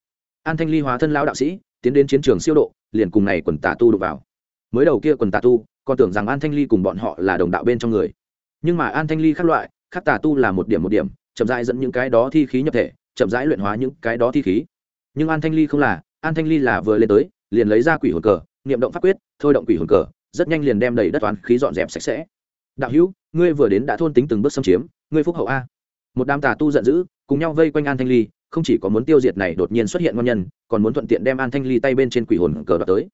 An thanh ly hóa thân lão đạo sĩ, tiến đến chiến trường siêu độ, liền cùng này quần tà tu đục vào. Mới đầu kia quần tà tu, còn tưởng rằng an thanh ly cùng bọn họ là đồng đạo bên trong người. Nhưng mà an thanh ly khác loại, khác tà tu là một điểm một điểm, chậm rãi dẫn những cái đó thi khí nhập thể, chậm rãi luyện hóa những cái đó thi khí. Nhưng an thanh ly không là, an thanh ly là vừa lên tới, liền lấy ra quỷ hồn cờ, niệm động pháp quyết, thôi động quỷ hồn cờ, rất nhanh liền đem đầy đất toán khí dọn dẹp sạch sẽ. Đạo hữu, ngươi vừa đến đã thôn tính từng bước xâm chiếm ngươi phúc hậu a. Một đám tà tu giận dữ, cùng nhau vây quanh an thanh ly, không chỉ có muốn tiêu diệt này đột nhiên xuất hiện ngon nhân, còn muốn thuận tiện đem an thanh ly tay bên trên quỷ hồn cờ đoạt tới.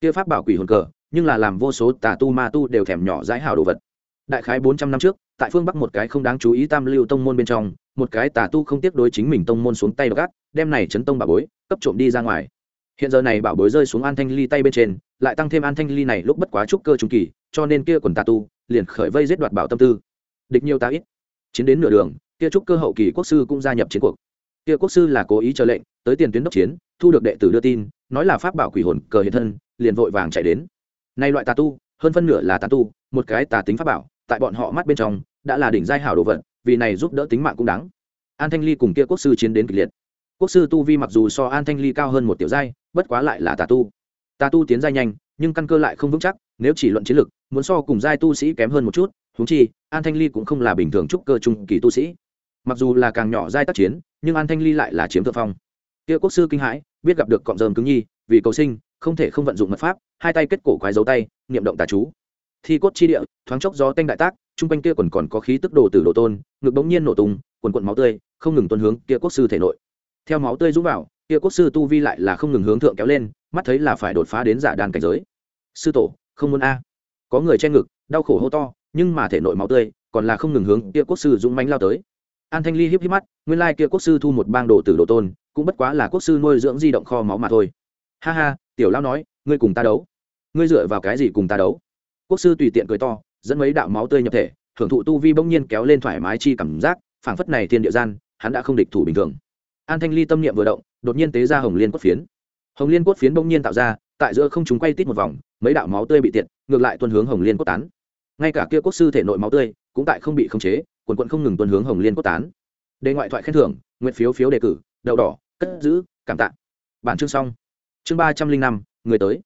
Kia pháp bảo quỷ hồn cờ, nhưng là làm vô số tà tu ma tu đều thèm nhỏ dãi hảo đồ vật. Đại khái bốn trăm năm trước, tại phương bắc một cái không đáng chú ý tam lưu tông môn bên trong, một cái tà tu không tiếp đối chính mình tông môn xuống tay gác đem này chấn tông bảo bối, cấp trộm đi ra ngoài. Hiện giờ này bảo bối rơi xuống an thanh ly tay bên trên, lại tăng thêm an thanh ly này lúc bất quá trúc cơ trung kỳ, cho nên kia quần tà tu, liền khởi vây giết đoạt bảo tâm tư. Địch nhiều ta ít chiến đến nửa đường, kia trúc cơ hậu kỳ quốc sư cũng gia nhập chiến cuộc. Kia quốc sư là cố ý chờ lệnh, tới tiền tuyến đốc chiến, thu được đệ tử đưa tin, nói là pháp bảo quỷ hồn cờ hiện thân, liền vội vàng chạy đến. Nay loại tà tu, hơn phân nửa là tà tu, một cái tà tính pháp bảo, tại bọn họ mắt bên trong, đã là đỉnh giai hảo đồ vật, vì này giúp đỡ tính mạng cũng đáng. An thanh ly cùng kia quốc sư chiến đến kịch liệt. Quốc sư tu vi mặc dù so an thanh ly cao hơn một tiểu giai, bất quá lại là tà tu. Tà tu tiến giai nhanh, nhưng căn cơ lại không vững chắc, nếu chỉ luận chiến lực, muốn so cùng giai tu sĩ kém hơn một chút huống chi, an thanh ly cũng không là bình thường trúc cơ trung kỳ tu sĩ. Mặc dù là càng nhỏ giai tác chiến, nhưng an thanh ly lại là chiếm thượng phong. Kia quốc sư kinh hãi, biết gặp được cọng rơm cứng nhi, vì cầu sinh, không thể không vận dụng mật pháp, hai tay kết cổ quái dấu tay, niệm động tà chú. Thi cốt chi địa, thoáng chốc gió tanh đại tác, chung quanh kia còn còn có khí tức đồ tử đồ tôn, ngực bỗng nhiên nổ tung, quần quận máu tươi, không ngừng tuân hướng kia quốc sư thể nội. Theo máu tươi rút vào, kia quốc sư tu vi lại là không ngừng hướng thượng kéo lên, mắt thấy là phải đột phá đến giả đàn cảnh giới. Sư tổ, không muốn a. Có người che ngực, đau khổ hô to nhưng mà thể nội máu tươi còn là không ngừng hướng kia quốc sư dũng mãnh lao tới. An thanh ly híp híp mắt, nguyên lai kia quốc sư thu một bang đồ tử đồ tôn, cũng bất quá là quốc sư nuôi dưỡng di động kho máu mà thôi. Ha ha, tiểu lão nói, ngươi cùng ta đấu. Ngươi dựa vào cái gì cùng ta đấu? Quốc sư tùy tiện cười to, dẫn mấy đạo máu tươi nhập thể, hưởng thụ tu vi bỗng nhiên kéo lên thoải mái chi cảm giác, phảng phất này thiên địa gian, hắn đã không địch thủ bình thường. An thanh ly tâm niệm vừa động, đột nhiên tế ra hồng liên cốt phiến. Hồng liên cốt phiến bỗng nhiên tạo ra, tại giữa không chúng quay tít một vòng, mấy đạo máu tươi bị tiện ngược lại tuân hướng hồng liên cốt tán ngay cả kia quốc sư thể nội máu tươi cũng tại không bị khống chế, quần quận không ngừng tuân hướng hồng liên cốt tán. Đề ngoại thoại khen thưởng, nguyện phiếu phiếu đề cử, đậu đỏ, cất giữ, cảm tạ. Bản chương xong. Chương ba trăm linh năm, người tới.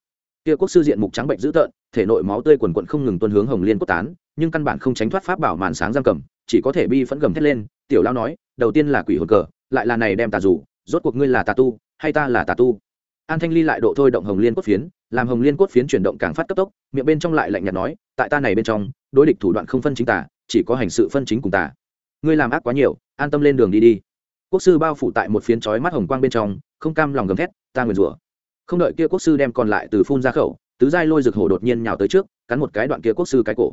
Kia quốc sư diện mục trắng bệnh dữ tợn, thể nội máu tươi quần quận không ngừng tuân hướng hồng liên cốt tán, nhưng căn bản không tránh thoát pháp bảo màn sáng giam cầm, chỉ có thể bi phẫn gầm thét lên, tiểu lao nói, đầu tiên là quỷ hồn cờ, lại là này đem tà rủ rốt cuộc ngươi là tà tu, hay ta là tà tu? An thanh ly lại độ thôi động hồng liên cốt phiến, làm hồng liên cốt phiến chuyển động càng phát cấp tốc, miệng bên trong lại lạnh nhạt nói, tại ta này bên trong, đối địch thủ đoạn không phân chính tà chỉ có hành sự phân chính cùng tà ngươi làm ác quá nhiều, an tâm lên đường đi đi. Quốc sư bao phủ tại một phiến chói mắt hồng quang bên trong, không cam lòng gầm thét, ta nguyền rủa. Không đợi kia quốc sư đem còn lại từ phun ra khẩu, tứ giai lôi rực hổ đột nhiên nhào tới trước, cắn một cái đoạn kia quốc sư cái cổ.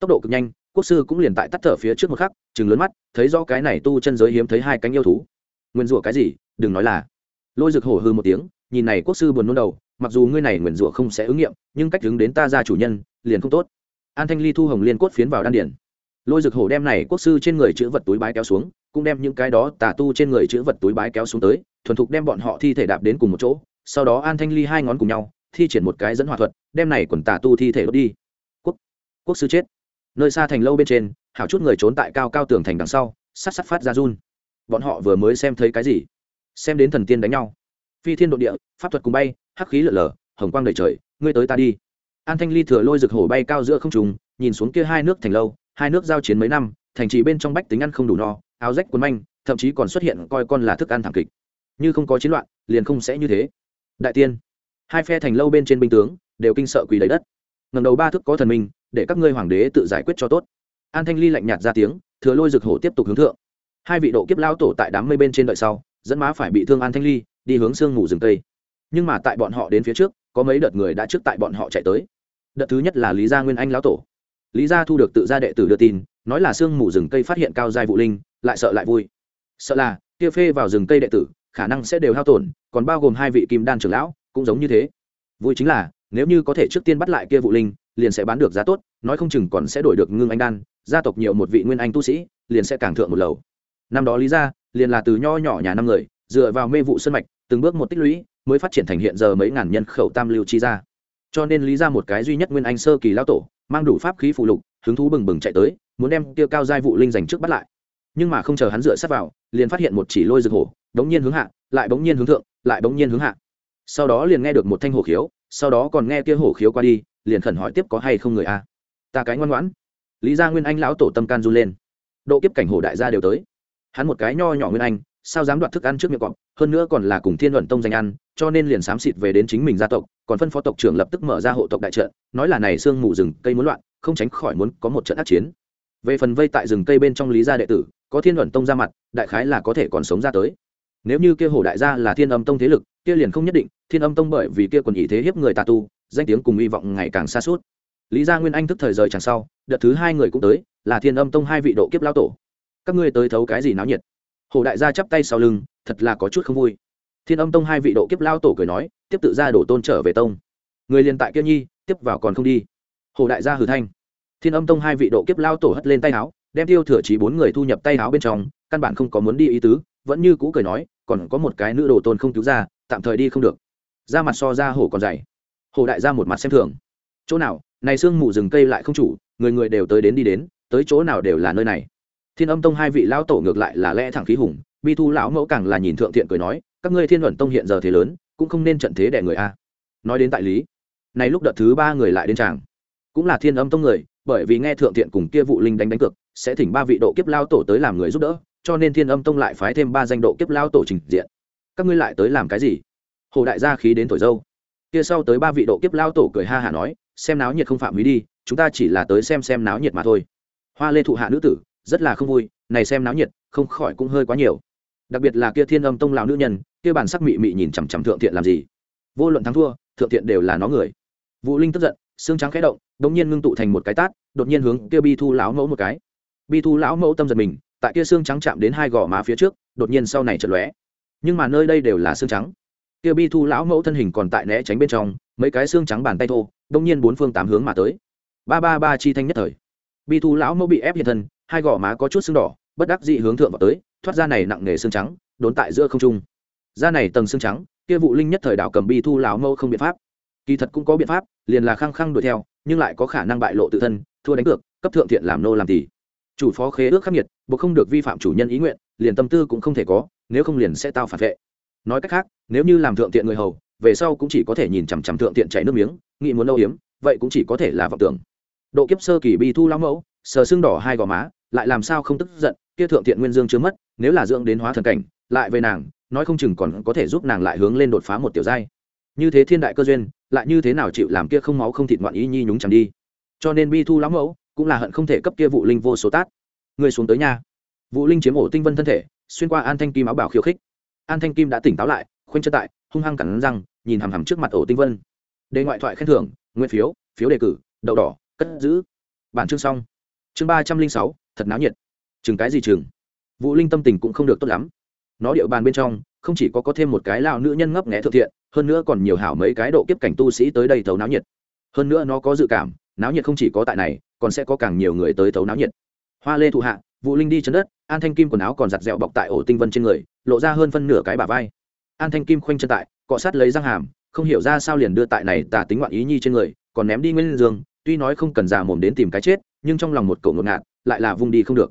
Tốc độ cực nhanh, quốc sư cũng liền tại tắt thở phía trước một khắc chừng lớn mắt, thấy do cái này tu chân giới hiếm thấy hai cánh yêu thú. Nguyên rủa cái gì, đừng nói là. Lôi rực hổ hư một tiếng nhìn này quốc sư buồn nôn đầu, mặc dù ngươi này nguyền rủa không sẽ ứng nghiệm, nhưng cách hướng đến ta ra chủ nhân, liền không tốt. An thanh ly thu hồng liên cốt phiến vào đan điển lôi rực hổ đem này quốc sư trên người chữ vật túi bái kéo xuống, cũng đem những cái đó tà tu trên người chữ vật túi bái kéo xuống tới, thuần thục đem bọn họ thi thể đạp đến cùng một chỗ, sau đó an thanh ly hai ngón cùng nhau, thi triển một cái dẫn hỏa thuật, đem này quần tà tu thi thể đốt đi. Quốc quốc sư chết. Nơi xa thành lâu bên trên, hảo chút người trốn tại cao cao tường thành đằng sau, sắt sắt phát ra run. Bọn họ vừa mới xem thấy cái gì? Xem đến thần tiên đánh nhau phi thiên đ ộ địa, pháp thuật cùng bay, hắc khí lở lở, hồng quang đầy trời, ngươi tới ta đi. An thanh ly thừa lôi rực hổ bay cao giữa không trùng nhìn xuống kia hai nước thành lâu, hai nước giao chiến mấy năm, thành trì bên trong bách tính ăn không đủ no, áo rách quần manh, thậm chí còn xuất hiện coi con là thức ăn thảm kịch. Như không có chiến loạn, liền không sẽ như thế. Đại tiên, hai phe thành lâu bên trên binh tướng, đều kinh sợ quỳ lấy đất. Ngầm đầu ba thức có thần minh, để các ngươi hoàng đế tự giải quyết cho tốt. An thanh ly lạnh nhạt ra tiếng, thừa lôi rực hổ tiếp tục hướng thượng. Hai vị độ kiếp lao tổ tại đám mây bên trên đợi sau, dẫn má phải bị thương an thanh ly đi hướng sương mù rừng tây nhưng mà tại bọn họ đến phía trước, có mấy đợt người đã trước tại bọn họ chạy tới. Đợt thứ nhất là lý gia nguyên anh lão tổ. Lý gia thu được tự gia đệ tử đưa tin, nói là sương mù rừng cây phát hiện cao giai vụ linh, lại sợ lại vui. Sợ là, kia phê vào rừng cây đệ tử, khả năng sẽ đều hao tổn, còn bao gồm hai vị kim đan trưởng lão, cũng giống như thế. Vui chính là, nếu như có thể trước tiên bắt lại kia vụ linh, liền sẽ bán được giá tốt, nói không chừng còn sẽ đổi được ngưng anh đan, gia tộc nhiều một vị nguyên anh tu sĩ, liền sẽ càng thượng một lầu. Năm đó lý gia, liền là từ nho nhỏ nhà năm người, dựa vào mê vụ sân mạch từng bước một tích lũy, mới phát triển thành hiện giờ mấy ngàn nhân khẩu tam lưu chi ra cho nên lý ra một cái duy nhất nguyên anh sơ kỳ lao tổ, mang đủ pháp khí phụ lục, hứng thú bừng bừng chạy tới, muốn đem tiêu cao giai vụ linh dành trước bắt lại. Nhưng mà không chờ hắn dựa sát vào, liền phát hiện một chỉ lôi rực hổ bỗng nhiên hướng hạ, lại bỗng nhiên hướng thượng, lại bỗng nhiên hướng hạ. Sau đó liền nghe được một thanh hổ khiếu, sau đó còn nghe kia hổ khiếu qua đi, liền khẩn hỏi tiếp có hay không người a. Ta cái ngoan ngoãn. Lý gia nguyên anh lão tổ tâm can run lên. Độ kiếp cảnh hổ đại gia đều tới. Hắn một cái nho nhỏ nguyên anh sao dám đoạt thức ăn trước miệng cọp, hơn nữa còn là cùng thiên luận tông danh ăn, cho nên liền xám xịt về đến chính mình gia tộc, còn phân phó tộc trưởng lập tức mở ra hộ tộc đại trận, nói là này sương mù rừng, cây muốn loạn, không tránh khỏi muốn có một trận ác chiến. Về phần vây tại rừng cây bên trong lý gia đệ tử, có thiên luận tông ra mặt, đại khái là có thể còn sống ra tới. Nếu như kia hổ đại gia là thiên âm tông thế lực, kia liền không nhất định, thiên âm tông bởi vì kia quần ý thế hiếp người tà tu, danh tiếng cùng hy vọng ngày càng xa suốt. Lý gia nguyên anh thức thời rời chẳng sau, đợt thứ hai người cũng tới, là thiên âm tông hai vị độ kiếp lao tổ. Các ngươi tới thấu cái gì náo nhiệt? Hồ đại gia chắp tay sau lưng, thật là có chút không vui. Thiên âm tông hai vị độ kiếp lao tổ cười nói, tiếp tự ra đổ tôn trở về tông. Người liền tại kia nhi, tiếp vào còn không đi. Hồ đại gia hử thanh. Thiên âm tông hai vị độ kiếp lao tổ hất lên tay áo, đem tiêu thừa trí bốn người thu nhập tay áo bên trong, căn bản không có muốn đi ý tứ, vẫn như cũ cười nói, còn có một cái nữ đồ tôn không cứu ra, tạm thời đi không được. Ra mặt so ra hổ còn dày. Hồ đại gia một mặt xem thường. Chỗ nào, này sương mù rừng cây lại không chủ, người người đều tới đến đi đến, tới chỗ nào đều là nơi này thiên âm tông hai vị lão tổ ngược lại là lẽ thẳng khí hùng, bi thu lão mẫu càng là nhìn thượng thiện cười nói, các ngươi thiên luận tông hiện giờ thế lớn, cũng không nên trận thế đẻ người a. Nói đến tại lý, này lúc đợt thứ ba người lại đến tràng, cũng là thiên âm tông người, bởi vì nghe thượng thiện cùng kia vụ linh đánh đánh cực sẽ thỉnh ba vị độ kiếp lao tổ tới làm người giúp đỡ, cho nên thiên âm tông lại phái thêm ba danh độ kiếp lao tổ trình diện. Các ngươi lại tới làm cái gì? Hồ đại gia khí đến thổi dâu. Kia sau tới ba vị độ kiếp lao tổ cười ha hả nói, xem náo nhiệt không phạm húy đi, chúng ta chỉ là tới xem xem náo nhiệt mà thôi. Hoa lê thụ hạ nữ tử rất là không vui, này xem náo nhiệt, không khỏi cũng hơi quá nhiều. Đặc biệt là kia thiên âm tông lão nữ nhân, kia bản sắc mị mị nhìn chằm chằm thượng thiện làm gì? Vô luận thắng thua, thượng thiện đều là nó người. Vũ linh tức giận, xương trắng khẽ động, đống nhiên ngưng tụ thành một cái tát, đột nhiên hướng kia bi thu lão mẫu một cái. Bi thu lão mẫu tâm giật mình, tại kia xương trắng chạm đến hai gò má phía trước, đột nhiên sau này chật lóe. Nhưng mà nơi đây đều là xương trắng. Kia bi thu lão mẫu thân hình còn tại né tránh bên trong, mấy cái xương trắng bàn tay thô, đống nhiên bốn phương tám hướng mà tới. Ba ba ba chi thanh nhất thời. Bi thu lão mẫu bị ép hiện thân hai gò má có chút sưng đỏ, bất đắc dị hướng thượng vào tới, thoát ra này nặng nề xương trắng, đốn tại giữa không trung. Ra này tầng xương trắng, kia vụ linh nhất thời đảo cầm bi thu láo mẫu không biện pháp. Kỳ thật cũng có biện pháp, liền là khăng khăng đuổi theo, nhưng lại có khả năng bại lộ tự thân, thua đánh cược, cấp thượng thiện làm nô làm tỷ chủ phó khế ước khắc nghiệt, buộc không được vi phạm chủ nhân ý nguyện, liền tâm tư cũng không thể có, nếu không liền sẽ tao phản vệ. Nói cách khác, nếu như làm thượng tiện người hầu, về sau cũng chỉ có thể nhìn chằm chằm thượng tiện chảy nước miếng, nghĩ muốn âu hiếm vậy cũng chỉ có thể là vọng tưởng. Độ kiếp sơ kỳ bi thu láo mẫu, sờ xương đỏ hai gò má lại làm sao không tức giận, kia thượng thiện nguyên dương chưa mất, nếu là dưỡng đến hóa thần cảnh, lại về nàng, nói không chừng còn có thể giúp nàng lại hướng lên đột phá một tiểu giai. Như thế thiên đại cơ duyên, lại như thế nào chịu làm kia không máu không thịt ngoạn ý nhi nhúng chẳng đi? Cho nên bi thu lão mẫu, cũng là hận không thể cấp kia vụ linh vô số tát. Người xuống tới nhà vụ linh chiếm ổ tinh vân thân thể, xuyên qua an thanh kim áo bảo khiêu khích. An thanh kim đã tỉnh táo lại khoanh chân tại, hung hăng cẳng răng, nhìn hằm hằm trước mặt ổ tinh vân. Đề ngoại thoại khen thưởng nguyên phiếu phiếu đề cử, đậu đỏ, cất giữ. Bản chương xong chương ba trăm linh sáu, thật náo nhiệt. Chừng cái gì chừng? Vũ linh tâm tình cũng không được tốt lắm. Nó địa bàn bên trong, không chỉ có có thêm một cái lao nữ nhân ngấp nghẽ thực thiện, hơn nữa còn nhiều hảo mấy cái độ kiếp cảnh tu sĩ tới đây thấu náo nhiệt. Hơn nữa nó có dự cảm, náo nhiệt không chỉ có tại này, còn sẽ có càng nhiều người tới thấu náo nhiệt. Hoa lê thụ hạ, vũ linh đi chân đất, an thanh kim quần áo còn giặt dẹo bọc tại ổ tinh vân trên người, lộ ra hơn phân nửa cái bả vai. An thanh kim khoanh chân tại, cọ sát lấy răng hàm, không hiểu ra sao liền đưa tại này tà tính ngoạn ý nhi trên người, còn ném đi nguyên giường tuy nói không cần già mồm đến tìm cái chết nhưng trong lòng một cậu ngột ngạt lại là vung đi không được.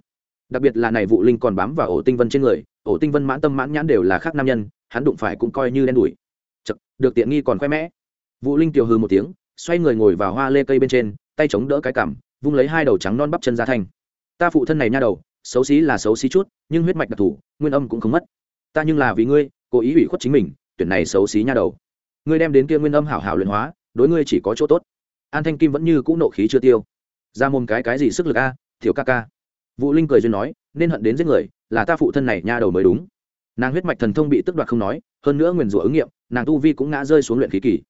Đặc biệt là này vụ linh còn bám vào ổ tinh vân trên người ổ tinh vân mãn tâm mãn nhãn đều là khác nam nhân hắn đụng phải cũng coi như đen đủi. Chật, được tiện nghi còn khoe mẽ. Vụ linh tiểu hư một tiếng xoay người ngồi vào hoa lê cây bên trên tay chống đỡ cái cằm vung lấy hai đầu trắng non bắp chân ra thanh ta phụ thân này nha đầu xấu xí là xấu xí chút nhưng huyết mạch đặc thù nguyên âm cũng không mất. Ta nhưng là vì ngươi cố ý ủy khuất chính mình tuyển này xấu xí nha đầu. Ngươi đem đến kia nguyên âm hảo hảo luyện hóa đối ngươi chỉ có chỗ tốt. An thanh kim vẫn như cũ nộ khí chưa tiêu ra mồm cái cái gì sức lực a thiểu ca ca. Vũ linh cười duyên nói, nên hận đến giết người, là ta phụ thân này nha đầu mới đúng. Nàng huyết mạch thần thông bị tức đoạt không nói, hơn nữa nguyền rủa ứng nghiệm, nàng tu vi cũng ngã rơi xuống luyện khí kỳ.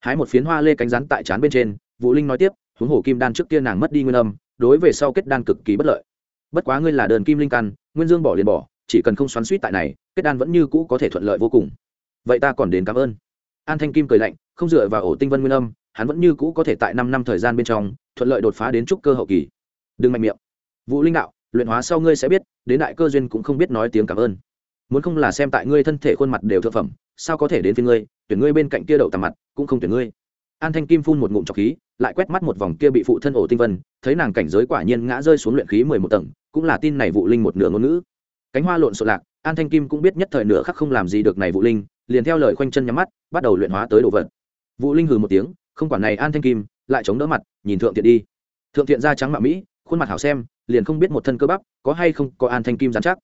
Hái một phiến hoa lê cánh rắn tại trán bên trên, vũ linh nói tiếp, huống hồ kim đan trước kia nàng mất đi nguyên âm, đối về sau kết đan cực kỳ bất lợi. Bất quá ngươi là đơn kim linh căn, nguyên dương bỏ liền bỏ, chỉ cần không xoắn suýt tại này, kết đan vẫn như cũ có thể thuận lợi vô cùng. Vậy ta còn đến cảm ơn. An thanh kim cười lạnh, không dựa vào ổ tinh vân nguyên âm hắn vẫn như cũ có thể tại năm năm thời gian bên trong, thuận lợi đột phá đến trúc cơ hậu kỳ. Đừng mạnh miệng. Vũ linh đạo, luyện hóa sau ngươi sẽ biết, đến đại cơ duyên cũng không biết nói tiếng cảm ơn. Muốn không là xem tại ngươi thân thể khuôn mặt đều thượng phẩm, sao có thể đến phía ngươi, tuyển ngươi bên cạnh kia đậu tầm mặt, cũng không tuyển ngươi. An thanh kim phun một ngụm trọc khí, lại quét mắt một vòng kia bị phụ thân ổ tinh vân, thấy nàng cảnh giới quả nhiên ngã rơi xuống luyện khí mười một tầng, cũng là tin này vụ linh một nửa ngôn ngữ. Cánh hoa lộn xộn lạc, an thanh kim cũng biết nhất thời nửa khắc không làm gì được này vụ linh, liền theo lời khoanh chân nhắm mắt, bắt đầu luyện hóa tới đồ vật. Vụ linh hừ một tiếng không quản này an thanh kim, lại chống đỡ mặt, nhìn thượng thiện đi. Thượng thiện da trắng mạ mỹ, khuôn mặt hảo xem, liền không biết một thân cơ bắp, có hay không có an thanh kim dán chắc.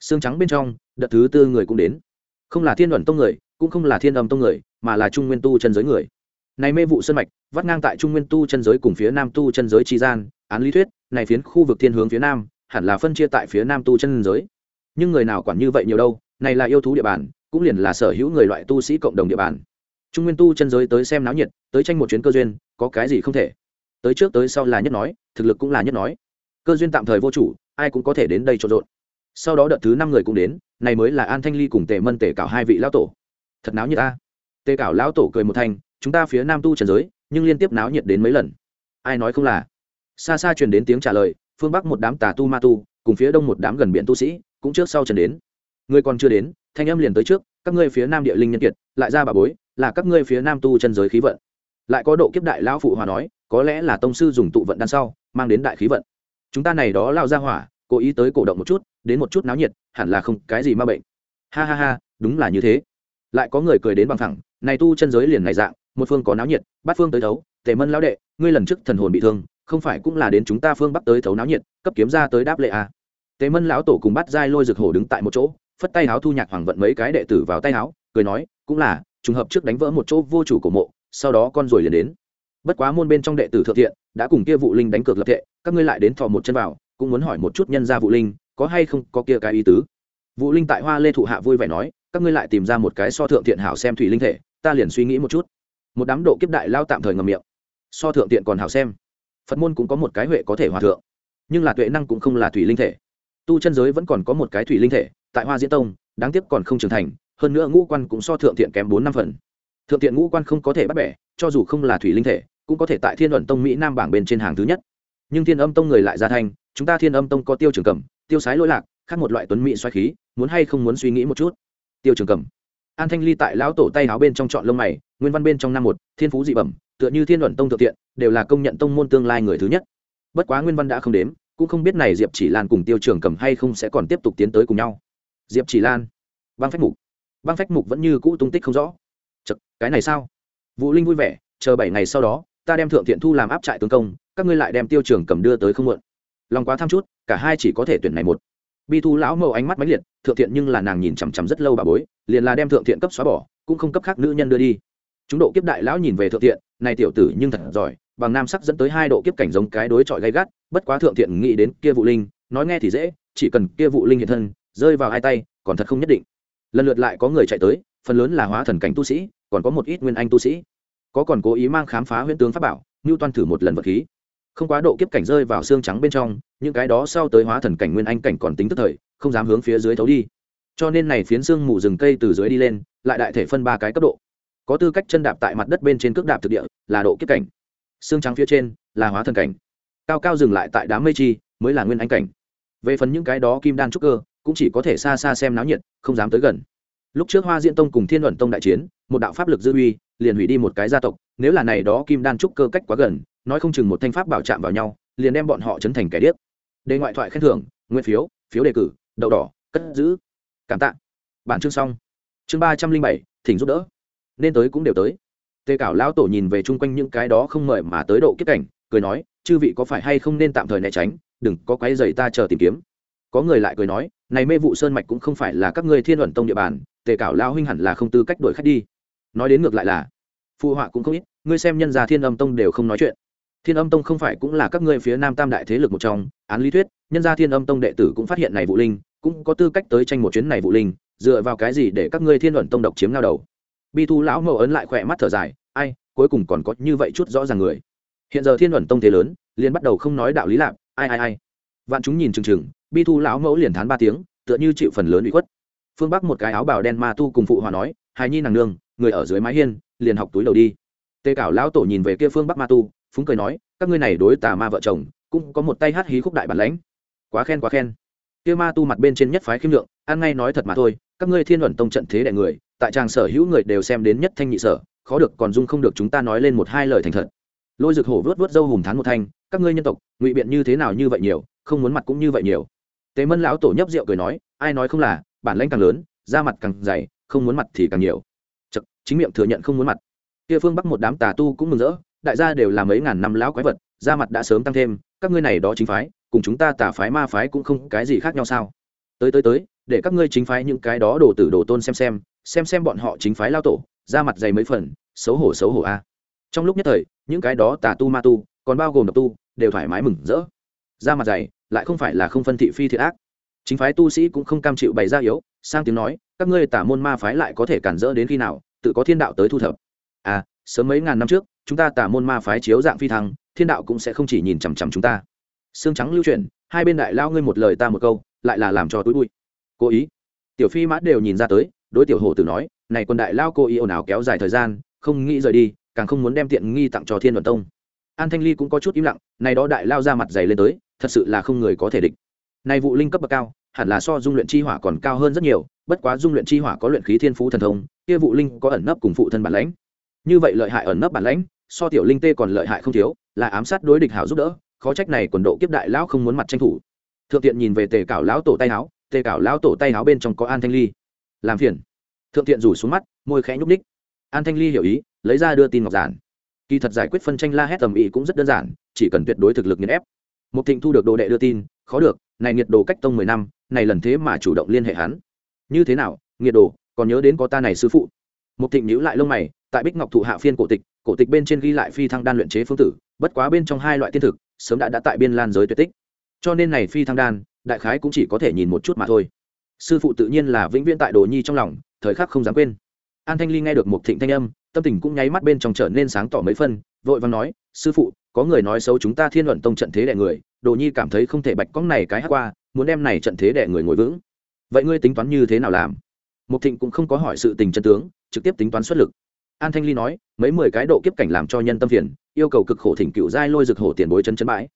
Xương trắng bên trong, đợt thứ tư người cũng đến. Không là thiên luận tông người, cũng không là thiên âm tông người, mà là trung nguyên tu chân giới người. Này mê vụ sân mạch, vắt ngang tại trung nguyên tu chân giới cùng phía nam tu chân giới tri gian, án lý thuyết, này phiến khu vực thiên hướng phía nam, hẳn là phân chia tại phía nam tu chân giới. Nhưng người nào quản như vậy nhiều đâu, này là yêu thú địa bàn, cũng liền là sở hữu người loại tu sĩ cộng đồng địa bàn trung nguyên tu chân giới tới xem náo nhiệt, tới tranh một chuyến cơ duyên, có cái gì không thể? Tới trước tới sau là nhất nói, thực lực cũng là nhất nói. Cơ duyên tạm thời vô chủ, ai cũng có thể đến đây trộn rộn. Sau đó đợt thứ năm người cũng đến, này mới là an thanh ly cùng tề mân tề cảo hai vị lão tổ. Thật náo như ta tề cảo lão tổ cười một thanh, chúng ta phía nam tu trần giới, nhưng liên tiếp náo nhiệt đến mấy lần. Ai nói không là? Xa xa truyền đến tiếng trả lời, phương bắc một đám tà tu ma tu, cùng phía đông một đám gần biển tu sĩ, cũng trước sau trần đến. Người còn chưa đến, thanh âm liền tới trước các ngươi phía nam địa linh nhân kiệt, lại ra bà bối, là các ngươi phía nam tu chân giới khí vận. Lại có độ kiếp đại lão phụ hòa nói, có lẽ là tông sư dùng tụ vận đan sau, mang đến đại khí vận. Chúng ta này đó lao ra hỏa, cố ý tới cổ động một chút, đến một chút náo nhiệt, hẳn là không cái gì ma bệnh. Ha ha ha, đúng là như thế. Lại có người cười đến bằng thẳng, này tu chân giới liền này dạng, một phương có náo nhiệt, bát phương tới thấu, tề mân lão đệ, ngươi lần trước thần hồn bị thương, không phải cũng là đến chúng ta phương bắc tới thấu náo nhiệt, cấp kiếm ra tới đáp lệ à. tề mân lão tổ cùng bắt giai lôi rực hổ đứng tại một chỗ phất tay háo thu nhạc hoàng vận mấy cái đệ tử vào tay háo, cười nói, cũng là, trùng hợp trước đánh vỡ một chỗ vô chủ của mộ, sau đó con rồi liền đến. Bất quá môn bên trong đệ tử thượng thiện, đã cùng kia vụ linh đánh cược lập thệ, các ngươi lại đến thò một chân vào, cũng muốn hỏi một chút nhân gia vụ linh, có hay không có kia cái ý tứ? Vụ linh tại hoa lê thụ hạ vui vẻ nói, các ngươi lại tìm ra một cái so thượng thiện hảo xem thủy linh thể, ta liền suy nghĩ một chút. Một đám độ kiếp đại lao tạm thời ngầm miệng. So thượng tiện còn hảo xem. Phật môn cũng có một cái huệ có thể hòa thượng, nhưng là tuệ năng cũng không là thủy linh thể. Tu chân giới vẫn còn có một cái thủy linh thể tại hoa diễn tông, đáng tiếc còn không trưởng thành, hơn nữa ngũ quan cũng so thượng thiện kém bốn năm phần. Thượng thiện ngũ quan không có thể bắt bẻ, cho dù không là thủy linh thể, cũng có thể tại thiên luận tông mỹ nam bảng bên trên hàng thứ nhất. Nhưng thiên âm tông người lại ra thành, chúng ta thiên âm tông có tiêu trường cầm, tiêu sái lỗi lạc, khác một loại tuấn mỹ xoáy khí, muốn hay không muốn suy nghĩ một chút. Tiêu trường cầm. An thanh ly tại lão tổ tay áo bên trong chọn lông mày, nguyên văn bên trong năm một, thiên phú dị bẩm, tựa như thiên luận tông thượng tiện đều là công nhận tông môn tương lai người thứ nhất. Bất quá nguyên văn đã không đếm, cũng không biết này diệp chỉ lan cùng tiêu trường cầm hay không sẽ còn tiếp tục tiến tới cùng nhau diệp chỉ lan. Băng phách mục. Băng phách mục vẫn như cũ tung tích không rõ. Chật, cái này sao? Vũ linh vui vẻ chờ bảy ngày sau đó ta đem thượng thiện thu làm áp trại tướng công các ngươi lại đem tiêu trường cầm đưa tới không muộn. Lòng quá tham chút cả hai chỉ có thể tuyển này một. Bi thu lão mẫu ánh mắt máy liệt thượng thiện nhưng là nàng nhìn chằm chằm rất lâu bà bối liền là đem thượng thiện cấp xóa bỏ cũng không cấp khác nữ nhân đưa đi. Chúng độ kiếp đại lão nhìn về thượng thiện này tiểu tử nhưng thật giỏi bằng nam sắc dẫn tới hai độ kiếp cảnh giống cái đối chọi gay gắt bất quá thượng thiện nghĩ đến kia vụ linh nói nghe thì dễ chỉ cần kia vụ linh hiện thân rơi vào hai tay, còn thật không nhất định. Lần lượt lại có người chạy tới, phần lớn là hóa thần cảnh tu sĩ, còn có một ít nguyên anh tu sĩ. Có còn cố ý mang khám phá huyễn tướng pháp bảo như toan thử một lần vật khí. Không quá độ kiếp cảnh rơi vào xương trắng bên trong, những cái đó sau tới hóa thần cảnh nguyên anh cảnh còn tính tức thời, không dám hướng phía dưới thấu đi. Cho nên này phiến xương mù rừng cây từ dưới đi lên, lại đại thể phân ba cái cấp độ. Có tư cách chân đạp tại mặt đất bên trên cước đạp thực địa, là độ kiếp cảnh. Xương trắng phía trên, là hóa thần cảnh. Cao cao dừng lại tại đám mây chi, mới là nguyên anh cảnh. Về phần những cái đó kim đan trúc cơ cũng chỉ có thể xa xa xem náo nhiệt, không dám tới gần. Lúc trước hoa diễn tông cùng thiên luận tông đại chiến, một đạo pháp lực dư uy, liền hủy đi một cái gia tộc, nếu là này đó kim đan trúc cơ cách quá gần, nói không chừng một thanh pháp bảo chạm vào nhau, liền đem bọn họ chấn thành kẻ điếc. Đề ngoại thoại khen thưởng nguyên phiếu phiếu đề cử, đậu đỏ, cất giữ. Cảm tạ. Bản chương xong. Chương ba trăm linh bảy, thỉnh giúp đỡ. Nên tới cũng đều tới. Tề cảo lão tổ nhìn về chung quanh những cái đó không mời mà tới độ kiếp cảnh, cười nói, chư vị có phải hay không nên tạm thời né tránh, đừng có quái dày ta chờ tìm kiếm có người lại cười nói, này mê vụ sơn mạch cũng không phải là các ngươi thiên luận tông địa bàn, tề cảo lao huynh hẳn là không tư cách đuổi khách đi. Nói đến ngược lại là, phụ họa cũng không ít, ngươi xem nhân gia thiên âm tông đều không nói chuyện. Thiên âm tông không phải cũng là các ngươi phía nam tam đại thế lực một trong, án lý thuyết, nhân gia thiên âm tông đệ tử cũng phát hiện này vụ linh, cũng có tư cách tới tranh một chuyến này vụ linh, dựa vào cái gì để các ngươi thiên luận tông độc chiếm ngao đầu? Bi thu lão mẫu ấn lại khỏe mắt thở dài, ai, cuối cùng còn có như vậy chút rõ ràng người. Hiện giờ thiên luận tông thế lớn, liền bắt đầu không nói đạo lý lạc, ai ai ai. Vạn chúng nhìn chừng chừng bi thu lão mẫu liền thán ba tiếng, tựa như chịu phần lớn bị khuất. Phương bắc một cái áo bào đen ma tu cùng phụ hòa nói, hài nhi nàng nương, người ở dưới mái hiên, liền học túi đầu đi. Tê cảo lão tổ nhìn về kia phương bắc ma tu, phúng cười nói, các ngươi này đối tà ma vợ chồng, cũng có một tay hát hí khúc đại bản lãnh. Quá khen quá khen. Kia ma tu mặt bên trên nhất phái khiêm lượng, ăn ngay nói thật mà thôi, các ngươi thiên luận tông trận thế đại người, tại tràng sở hữu người đều xem đến nhất thanh nhị sở, khó được còn dung không được chúng ta nói lên một hai lời thành thật. Lôi rực hổ vớt vớt dâu hùng thán một thanh, các ngươi nhân tộc, ngụy biện như thế nào như vậy nhiều, không muốn mặt cũng như vậy nhiều tế mân lão tổ nhấp rượu cười nói ai nói không là bản lãnh càng lớn da mặt càng dày không muốn mặt thì càng nhiều. Chật, chính miệng thừa nhận không muốn mặt. Kia phương bắc một đám tà tu cũng mừng rỡ đại gia đều là mấy ngàn năm lão quái vật da mặt đã sớm tăng thêm các ngươi này đó chính phái cùng chúng ta tà phái ma phái cũng không cái gì khác nhau sao? Tới tới tới để các ngươi chính phái những cái đó đồ tử đồ tôn xem xem xem xem bọn họ chính phái lao tổ da mặt dày mấy phần xấu hổ xấu hổ a. Trong lúc nhất thời những cái đó tà tu ma tu còn bao gồm độc tu đều thoải mái mừng rỡ. Da mặt dày lại không phải là không phân thị phi thiệt ác. Chính phái tu sĩ cũng không cam chịu bày ra yếu, sang tiếng nói, các ngươi tả môn ma phái lại có thể cản rỡ đến khi nào, tự có thiên đạo tới thu thập. À sớm mấy ngàn năm trước, chúng ta tả môn ma phái chiếu dạng phi thăng, thiên đạo cũng sẽ không chỉ nhìn chằm chằm chúng ta. Xương trắng lưu truyền hai bên đại lao ngươi một lời ta một câu, lại là làm cho túi bụi. Cố ý. Tiểu phi mã đều nhìn ra tới, đối tiểu hổ tử nói, này quân đại lao cố ý ồn ào kéo dài thời gian, không nghĩ rời đi, càng không muốn đem tiện nghi tặng cho thiên đoàn tông an thanh ly cũng có chút im lặng, này đó đại lao ra mặt dày lên tới, thật sự là không người có thể địch. Này vụ linh cấp bậc cao, hẳn là so dung luyện chi hỏa còn cao hơn rất nhiều, bất quá dung luyện chi hỏa có luyện khí thiên phú thần thông, kia vụ linh có ẩn nấp cùng phụ thân bản lãnh. Như vậy lợi hại ẩn nấp bản lãnh, so tiểu linh tê còn lợi hại không thiếu, là ám sát đối địch hảo giúp đỡ, khó trách này quần độ kiếp đại lão không muốn mặt tranh thủ. Thượng tiện nhìn về tề cảo lão tổ tay áo, tề cảo lão tổ tay áo bên trong có an thanh ly. Làm phiền. Thượng tiện rủ xuống mắt, môi khẽ nhúc ních an thanh ly hiểu ý, lấy ra đưa tin ngọc giản kỳ thật giải quyết phân tranh la hét tầm ý cũng rất đơn giản, chỉ cần tuyệt đối thực lực nghiền ép. Một thịnh thu được đồ đệ đưa tin, khó được, này nhiệt đồ cách tông mười năm, này lần thế mà chủ động liên hệ hắn. Như thế nào, nghiệt đồ, còn nhớ đến có ta này sư phụ? Một thịnh nhíu lại lông mày, tại bích ngọc thụ hạ phiên cổ tịch cổ tịch bên trên ghi lại phi thăng đan luyện chế phương tử, bất quá bên trong hai loại tiên thực, sớm đã đã tại biên lan giới tuyệt tích. Cho nên này phi thăng đan, đại khái cũng chỉ có thể nhìn một chút mà thôi. Sư phụ tự nhiên là vĩnh viễn tại đồ nhi trong lòng, thời khắc không dám quên. An thanh ly nghe được một thịnh thanh âm tâm tình cũng nháy mắt bên trong trở nên sáng tỏ mấy phân, vội vàng nói, sư phụ, có người nói xấu chúng ta thiên luận tông trận thế đẻ người, đồ nhi cảm thấy không thể bạch cóng này cái hát qua, muốn đem này trận thế đẻ người ngồi vững. Vậy ngươi tính toán như thế nào làm? Mục thịnh cũng không có hỏi sự tình chân tướng, trực tiếp tính toán xuất lực. An thanh ly nói, mấy mười cái độ kiếp cảnh làm cho nhân tâm phiền, yêu cầu cực khổ thỉnh cựu giai lôi rực hổ tiền bối chân chân bãi.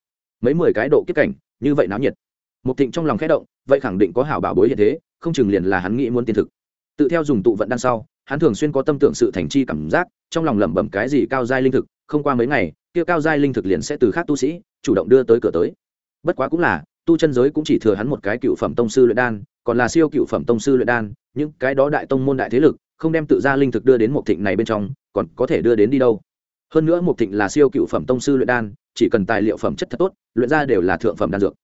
Mấy mười cái độ kiếp cảnh, như vậy náo nhiệt. Mục thịnh trong lòng khẽ động, vậy khẳng định có hảo bảo bối hiện thế, không chừng liền là hắn nghĩ muốn tiền thực. Tự theo dùng tụ vận đan sau hắn thường xuyên có tâm tưởng sự thành chi cảm giác, trong lòng lẩm bẩm cái gì cao giai linh thực, không qua mấy ngày, kia cao giai linh thực liền sẽ từ khác tu sĩ, chủ động đưa tới cửa tới. Bất quá cũng là, tu chân giới cũng chỉ thừa hắn một cái cựu phẩm tông sư luyện đan, còn là siêu cựu phẩm tông sư luyện đan, những cái đó đại tông môn đại thế lực, không đem tự ra linh thực đưa đến một thịnh này bên trong, còn có thể đưa đến đi đâu. Hơn nữa một thịnh là siêu cựu phẩm tông sư luyện đan, chỉ cần tài liệu phẩm chất thật tốt, luyện ra đều là thượng phẩm đan dược.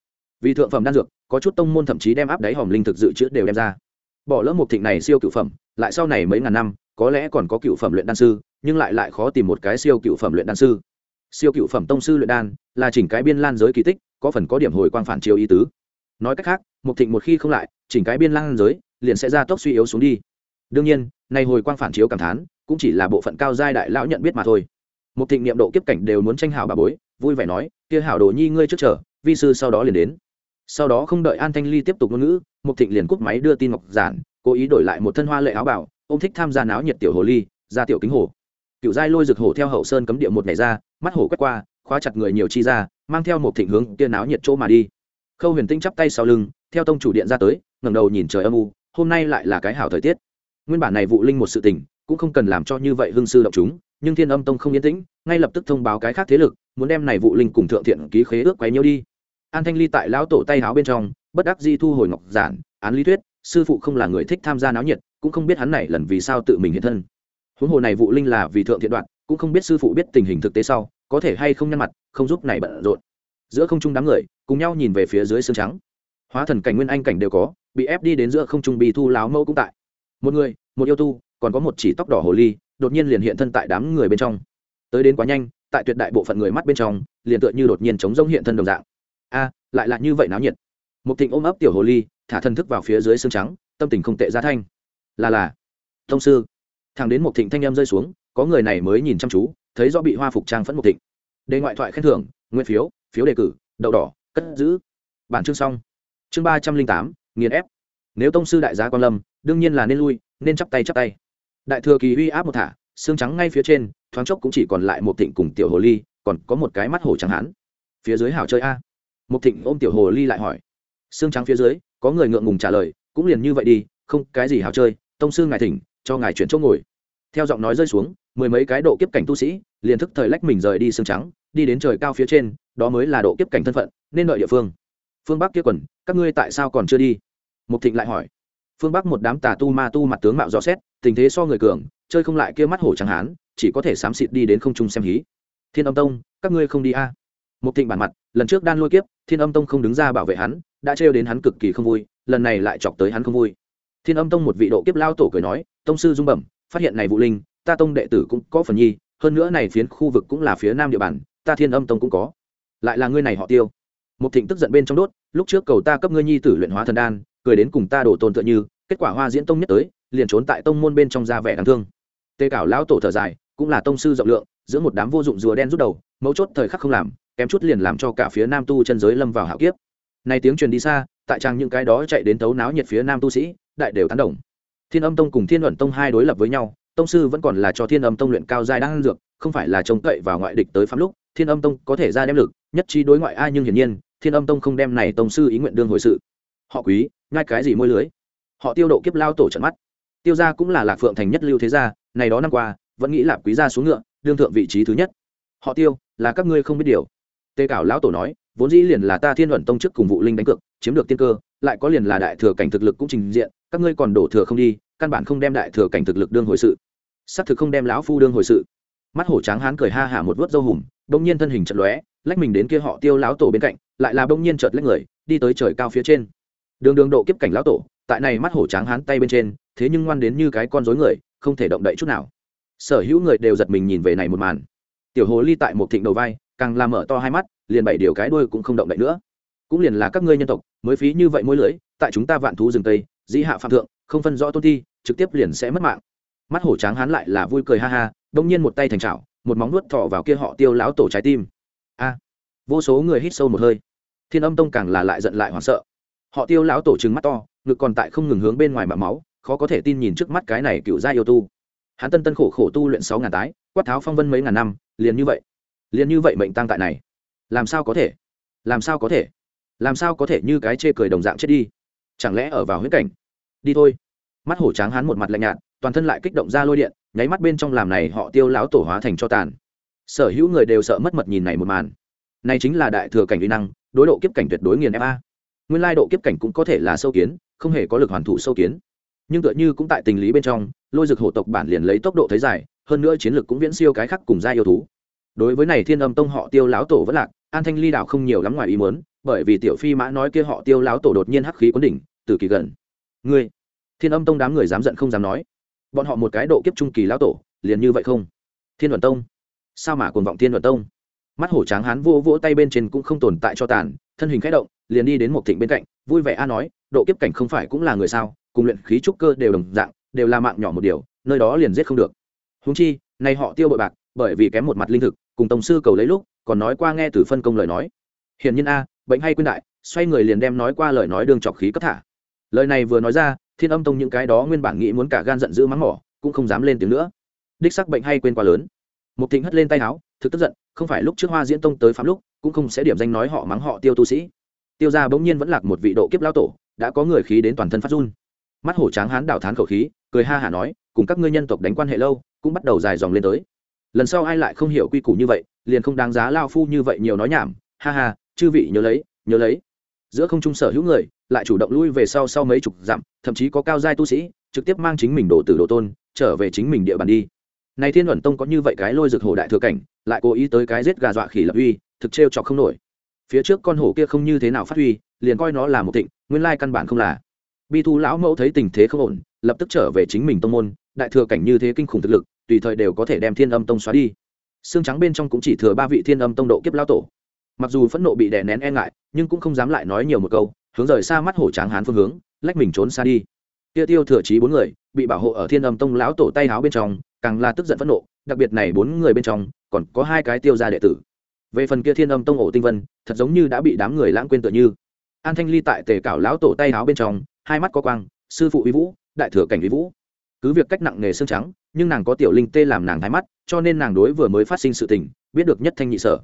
Vì thượng phẩm đan dược, có chút tông môn thậm chí đem áp đáy hòm linh thực dự trữ đều đem ra bỏ lỡ một thịnh này siêu cựu phẩm, lại sau này mấy ngàn năm, có lẽ còn có cựu phẩm luyện đan sư, nhưng lại lại khó tìm một cái siêu cựu phẩm luyện đan sư. Siêu cựu phẩm tông sư luyện đan là chỉnh cái biên lan giới kỳ tích, có phần có điểm hồi quang phản chiếu ý tứ. Nói cách khác, một thịnh một khi không lại, chỉnh cái biên lan giới, liền sẽ ra tốc suy yếu xuống đi. Đương nhiên nay hồi quang phản chiếu cảm thán, cũng chỉ là bộ phận cao giai đại lão nhận biết mà thôi. Một thịnh niệm độ kiếp cảnh đều muốn tranh hảo bà bối, vui vẻ nói, kia hảo đồ nhi ngươi trước chờ, vi sư sau đó liền đến. Sau đó không đợi an thanh ly tiếp tục ngôn ngữ một thịnh liền cúp máy đưa tin ngọc giản, cố ý đổi lại một thân hoa lệ áo bảo ông thích tham gia náo nhiệt tiểu hồ ly, ra tiểu kính hồ. Cựu giai lôi rực hổ theo hậu sơn cấm địa một ngày ra, mắt hổ quét qua, khóa chặt người nhiều chi ra, mang theo một thịnh hướng kia náo nhiệt chỗ mà đi. Khâu huyền tinh chắp tay sau lưng, theo tông chủ điện ra tới, ngẩng đầu nhìn trời âm u, hôm nay lại là cái hảo thời tiết. Nguyên bản này vụ linh một sự tình, cũng không cần làm cho như vậy hương sư động chúng, nhưng thiên âm tông không yên tĩnh, ngay lập tức thông báo cái khác thế lực, muốn đem này vụ linh cùng thượng thiện ký khế ước quấy nhiêu đi. An thanh ly tại lão tổ tay háo bên trong bất đắc di thu hồi ngọc giản, án lý thuyết, sư phụ không là người thích tham gia náo nhiệt, cũng không biết hắn này lần vì sao tự mình hiện thân. Huống hồ này vụ linh là vì thượng thiện đoạn, cũng không biết sư phụ biết tình hình thực tế sau, có thể hay không nhăn mặt, không giúp này bận rộn. Giữa không trung đám người, cùng nhau nhìn về phía dưới xương trắng. Hóa thần cảnh nguyên anh cảnh đều có, bị ép đi đến giữa không trung bị thu láo mẫu cũng tại. Một người, một yêu tu, còn có một chỉ tóc đỏ hồ ly, đột nhiên liền hiện thân tại đám người bên trong. Tới đến quá nhanh, tại tuyệt đại bộ phận người mắt bên trong, liền tựa như đột nhiên chống rông hiện thân đồng dạng. A, lại là như vậy náo nhiệt một thịnh ôm ấp tiểu hồ ly, thả thân thức vào phía dưới xương trắng, tâm tình không tệ ra thanh. Là là. Thông sư. Thằng đến một thịnh thanh em rơi xuống, có người này mới nhìn chăm chú, thấy do bị hoa phục trang phẫn một thịnh. Đề ngoại thoại khen thưởng nguyên phiếu phiếu đề cử, đậu đỏ, cất giữ. Bản chương xong. Chương ba trăm linh tám, nghiền ép. Nếu tông sư đại gia quan lâm, đương nhiên là nên lui, nên chắp tay chắp tay. Đại thừa kỳ uy áp một thả, xương trắng ngay phía trên, thoáng chốc cũng chỉ còn lại một thịnh cùng tiểu hồ ly, còn có một cái mắt hổ trắng hán. Phía dưới hảo chơi a. Một thịnh ôm tiểu hồ ly lại hỏi xương trắng phía dưới, có người ngượng ngùng trả lời, cũng liền như vậy đi, không, cái gì hào chơi, tông sư ngài thỉnh, cho ngài chuyển chỗ ngồi. Theo giọng nói rơi xuống, mười mấy cái độ kiếp cảnh tu sĩ, liền thức thời lách mình rời đi xương trắng, đi đến trời cao phía trên, đó mới là độ kiếp cảnh thân phận, nên đợi địa phương. Phương bắc kia quần, các ngươi tại sao còn chưa đi? Mục thịnh lại hỏi. Phương bắc một đám tà tu ma tu mặt tướng mạo rõ xét, tình thế so người cường, chơi không lại kia mắt hổ chẳng hán, chỉ có thể xám xịt đi đến không trung xem hí. Thiên âm tông, các ngươi không đi a? à mục thịnh bản mặt, lần trước đan lôi kiếp, thiên âm tông không đứng ra bảo vệ hắn, đã trêu đến hắn cực kỳ không vui, lần này lại chọc tới hắn không vui. Thiên âm tông một vị độ kiếp lao tổ cười nói, tông sư dung bẩm, phát hiện này vũ linh, ta tông đệ tử cũng có phần nhi, hơn nữa này phiến khu vực cũng là phía nam địa bàn, ta thiên âm tông cũng có. Lại là ngươi này họ tiêu. Một thịnh tức giận bên trong đốt, lúc trước cầu ta cấp ngươi nhi tử luyện hóa thần đan, cười đến cùng ta đổ tôn tựa như, kết quả hoa diễn tông nhất tới, liền trốn tại tông môn bên trong ra vẻ đáng thương. Tê cảo lão tổ thở dài, cũng là tông sư rộng lượng, giữa một đám vô dụng rùa đen rút đầu, mấu chốt thời khắc không làm kém chút liền làm cho cả phía nam tu chân giới lâm vào hạo kiếp. Nay tiếng truyền đi xa, tại trang những cái đó chạy đến tấu náo nhiệt phía nam tu sĩ, đại đều tán đồng. Thiên âm tông cùng thiên luận tông hai đối lập với nhau, tông sư vẫn còn là cho thiên âm tông luyện cao giai đang dược, không phải là trông cậy vào ngoại địch tới phạm lúc, thiên âm tông có thể ra đem lực, nhất trí đối ngoại ai nhưng hiển nhiên, thiên âm tông không đem này tông sư ý nguyện đương hồi sự. Họ quý ngay cái gì môi lưới? Họ tiêu độ kiếp lao tổ trận mắt. Tiêu gia cũng là lạc phượng thành nhất lưu thế gia, này đó năm qua, vẫn nghĩ là quý gia xuống ngựa, đương thượng vị trí thứ nhất. Họ tiêu, là các ngươi không biết điều tê cảo lão tổ nói, vốn dĩ liền là ta thiên luận tông trước cùng vụ linh đánh cược, chiếm được tiên cơ, lại có liền là đại thừa cảnh thực lực cũng trình diện, các ngươi còn đổ thừa không đi, căn bản không đem đại thừa cảnh thực lực đương hồi sự. Xác thực không đem lão phu đương hồi sự. Mắt hổ tráng hán cười ha hả một vớt dâu hùm, bỗng nhiên thân hình chật lóe, lách mình đến kia họ tiêu lão tổ bên cạnh, lại là bỗng nhiên chợt lách người, đi tới trời cao phía trên. Đường đường độ kiếp cảnh lão tổ, tại này mắt hổ tráng hán tay bên trên, thế nhưng ngoan đến như cái con rối người, không thể động đậy chút nào. Sở hữu người đều giật mình nhìn về này một màn. Tiểu hồ ly tại một thịnh đầu vai càng làm mở to hai mắt liền bảy điều cái đuôi cũng không động đậy nữa. Cũng liền là các ngươi nhân tộc mới phí như vậy môi lưỡi, tại chúng ta vạn thú rừng tây dĩ hạ phạm thượng không phân rõ tôn thi trực tiếp liền sẽ mất mạng. Mắt hổ tráng hán lại là vui cười ha ha đông nhiên một tay thành trào một móng nuốt thọ vào kia họ tiêu láo tổ trái tim. A! Vô số người hít sâu một hơi. Thiên âm tông càng là lại giận lại hoảng sợ. Họ tiêu lão tổ trừng mắt to ngực còn tại không ngừng hướng bên ngoài mạ máu khó có thể tin nhìn trước mắt cái này cựu gia yêu tu. Hắn tân tân khổ khổ tu luyện sáu ngàn tái quát tháo phong vân mấy ngàn năm liền như vậy liền như vậy mệnh tăng tại này. Làm sao có thể? Làm sao có thể? Làm sao có thể như cái chê cười đồng dạng chết đi? Chẳng lẽ ở vào huyết cảnh? Đi thôi. Mắt hổ tráng hắn một mặt lạnh nhạt, toàn thân lại kích động ra lôi điện, nháy mắt bên trong làm này họ tiêu láo tổ hóa thành cho tàn. Sở hữu người đều sợ mất mật nhìn này một màn. Này chính là đại thừa cảnh uy năng, đối độ kiếp cảnh tuyệt đối nghiền fa nguyên lai độ kiếp cảnh cũng có thể là sâu kiến, không hề có lực hoàn thủ sâu kiến. Nhưng tựa như cũng tại tình lý bên trong, lôi dực hổ tộc bản liền lấy tốc độ thấy dài, hơn nữa chiến lược cũng viễn siêu cái khắc cùng gia yêu thú đối với này thiên âm tông họ tiêu láo tổ vẫn lạc, an thanh ly đạo không nhiều lắm ngoài ý muốn, bởi vì tiểu phi mã nói kia họ tiêu láo tổ đột nhiên hắc khí quấn đỉnh, từ kỳ gần. Ngươi? Thiên âm tông đám người dám giận không dám nói. Bọn họ một cái độ kiếp trung kỳ lão tổ, liền như vậy không? Thiên luận tông? Sao mà cuồng vọng thiên luận tông? Mắt hổ tráng hán vỗ vỗ tay bên trên cũng không tồn tại cho tàn, thân hình khẽ động, liền đi đến một thịnh bên cạnh, vui vẻ a nói, độ kiếp cảnh không phải cũng là người sao, cùng luyện khí trúc cơ đều đồng dạng, đều là mạng nhỏ một điều, nơi đó liền giết không được. Húng chi, này họ tiêu bội bạc bởi vì kém một mặt linh thực, cùng tổng sư cầu lấy lúc, còn nói qua nghe từ phân công lời nói. Hiển nhiên a, bệnh hay quên đại, xoay người liền đem nói qua lời nói đường trọc khí cấp thả. Lời này vừa nói ra, thiên âm tông những cái đó nguyên bản nghĩ muốn cả gan giận dữ mắng mỏ, cũng không dám lên tiếng nữa. Đích sắc bệnh hay quên quá lớn. Một thịnh hất lên tay áo, thực tức giận, không phải lúc trước hoa diễn tông tới phạm lúc, cũng không sẽ điểm danh nói họ mắng họ tiêu tu sĩ. Tiêu ra bỗng nhiên vẫn lạc một vị độ kiếp lao tổ, đã có người khí đến toàn thân phát run. Mắt hổ tráng hán đảo thán khẩu khí, cười ha hả nói, cùng các ngươi nhân tộc đánh quan hệ lâu, cũng bắt đầu dài dòng lên tới lần sau ai lại không hiểu quy củ như vậy, liền không đáng giá lao phu như vậy nhiều nói nhảm. Ha ha, chư vị nhớ lấy nhớ lấy. Giữa không trung sở hữu người lại chủ động lui về sau sau mấy chục dặm, thậm chí có cao giai tu sĩ trực tiếp mang chính mình đồ tử đồ tôn trở về chính mình địa bàn đi. Này thiên luận tông có như vậy cái lôi rực hồ đại thừa cảnh, lại cố ý tới cái giết gà dọa khỉ lập uy, thực trêu chọc không nổi. Phía trước con hổ kia không như thế nào phát huy liền coi nó là một thịnh, nguyên lai căn bản không là. Bi thu lão mẫu thấy tình thế không ổn, lập tức trở về chính mình tông môn đại thừa cảnh như thế kinh khủng thực lực, tùy thời đều có thể đem thiên âm tông xóa đi. Xương trắng bên trong cũng chỉ thừa ba vị thiên âm tông độ kiếp lao tổ. Mặc dù phẫn nộ bị đè nén e ngại, nhưng cũng không dám lại nói nhiều một câu, hướng rời xa mắt hổ tráng hán phương hướng, lách mình trốn xa đi. Tiêu tiêu thừa trí bốn người, bị bảo hộ ở thiên âm tông lão tổ tay háo bên trong, càng là tức giận phẫn nộ, đặc biệt này bốn người bên trong, còn có hai cái tiêu gia đệ tử. Về phần kia thiên âm tông ổ tinh vân, thật giống như đã bị đám người lãng quên tựa như. An thanh ly tại tề cảo lão tổ tay háo bên trong, hai mắt có quang, sư phụ uy vũ, đại thừa cảnh uy vũ cứ việc cách nặng nghề xương trắng, nhưng nàng có tiểu linh tê làm nàng thái mắt, cho nên nàng đối vừa mới phát sinh sự tình, biết được nhất thanh nhị sở.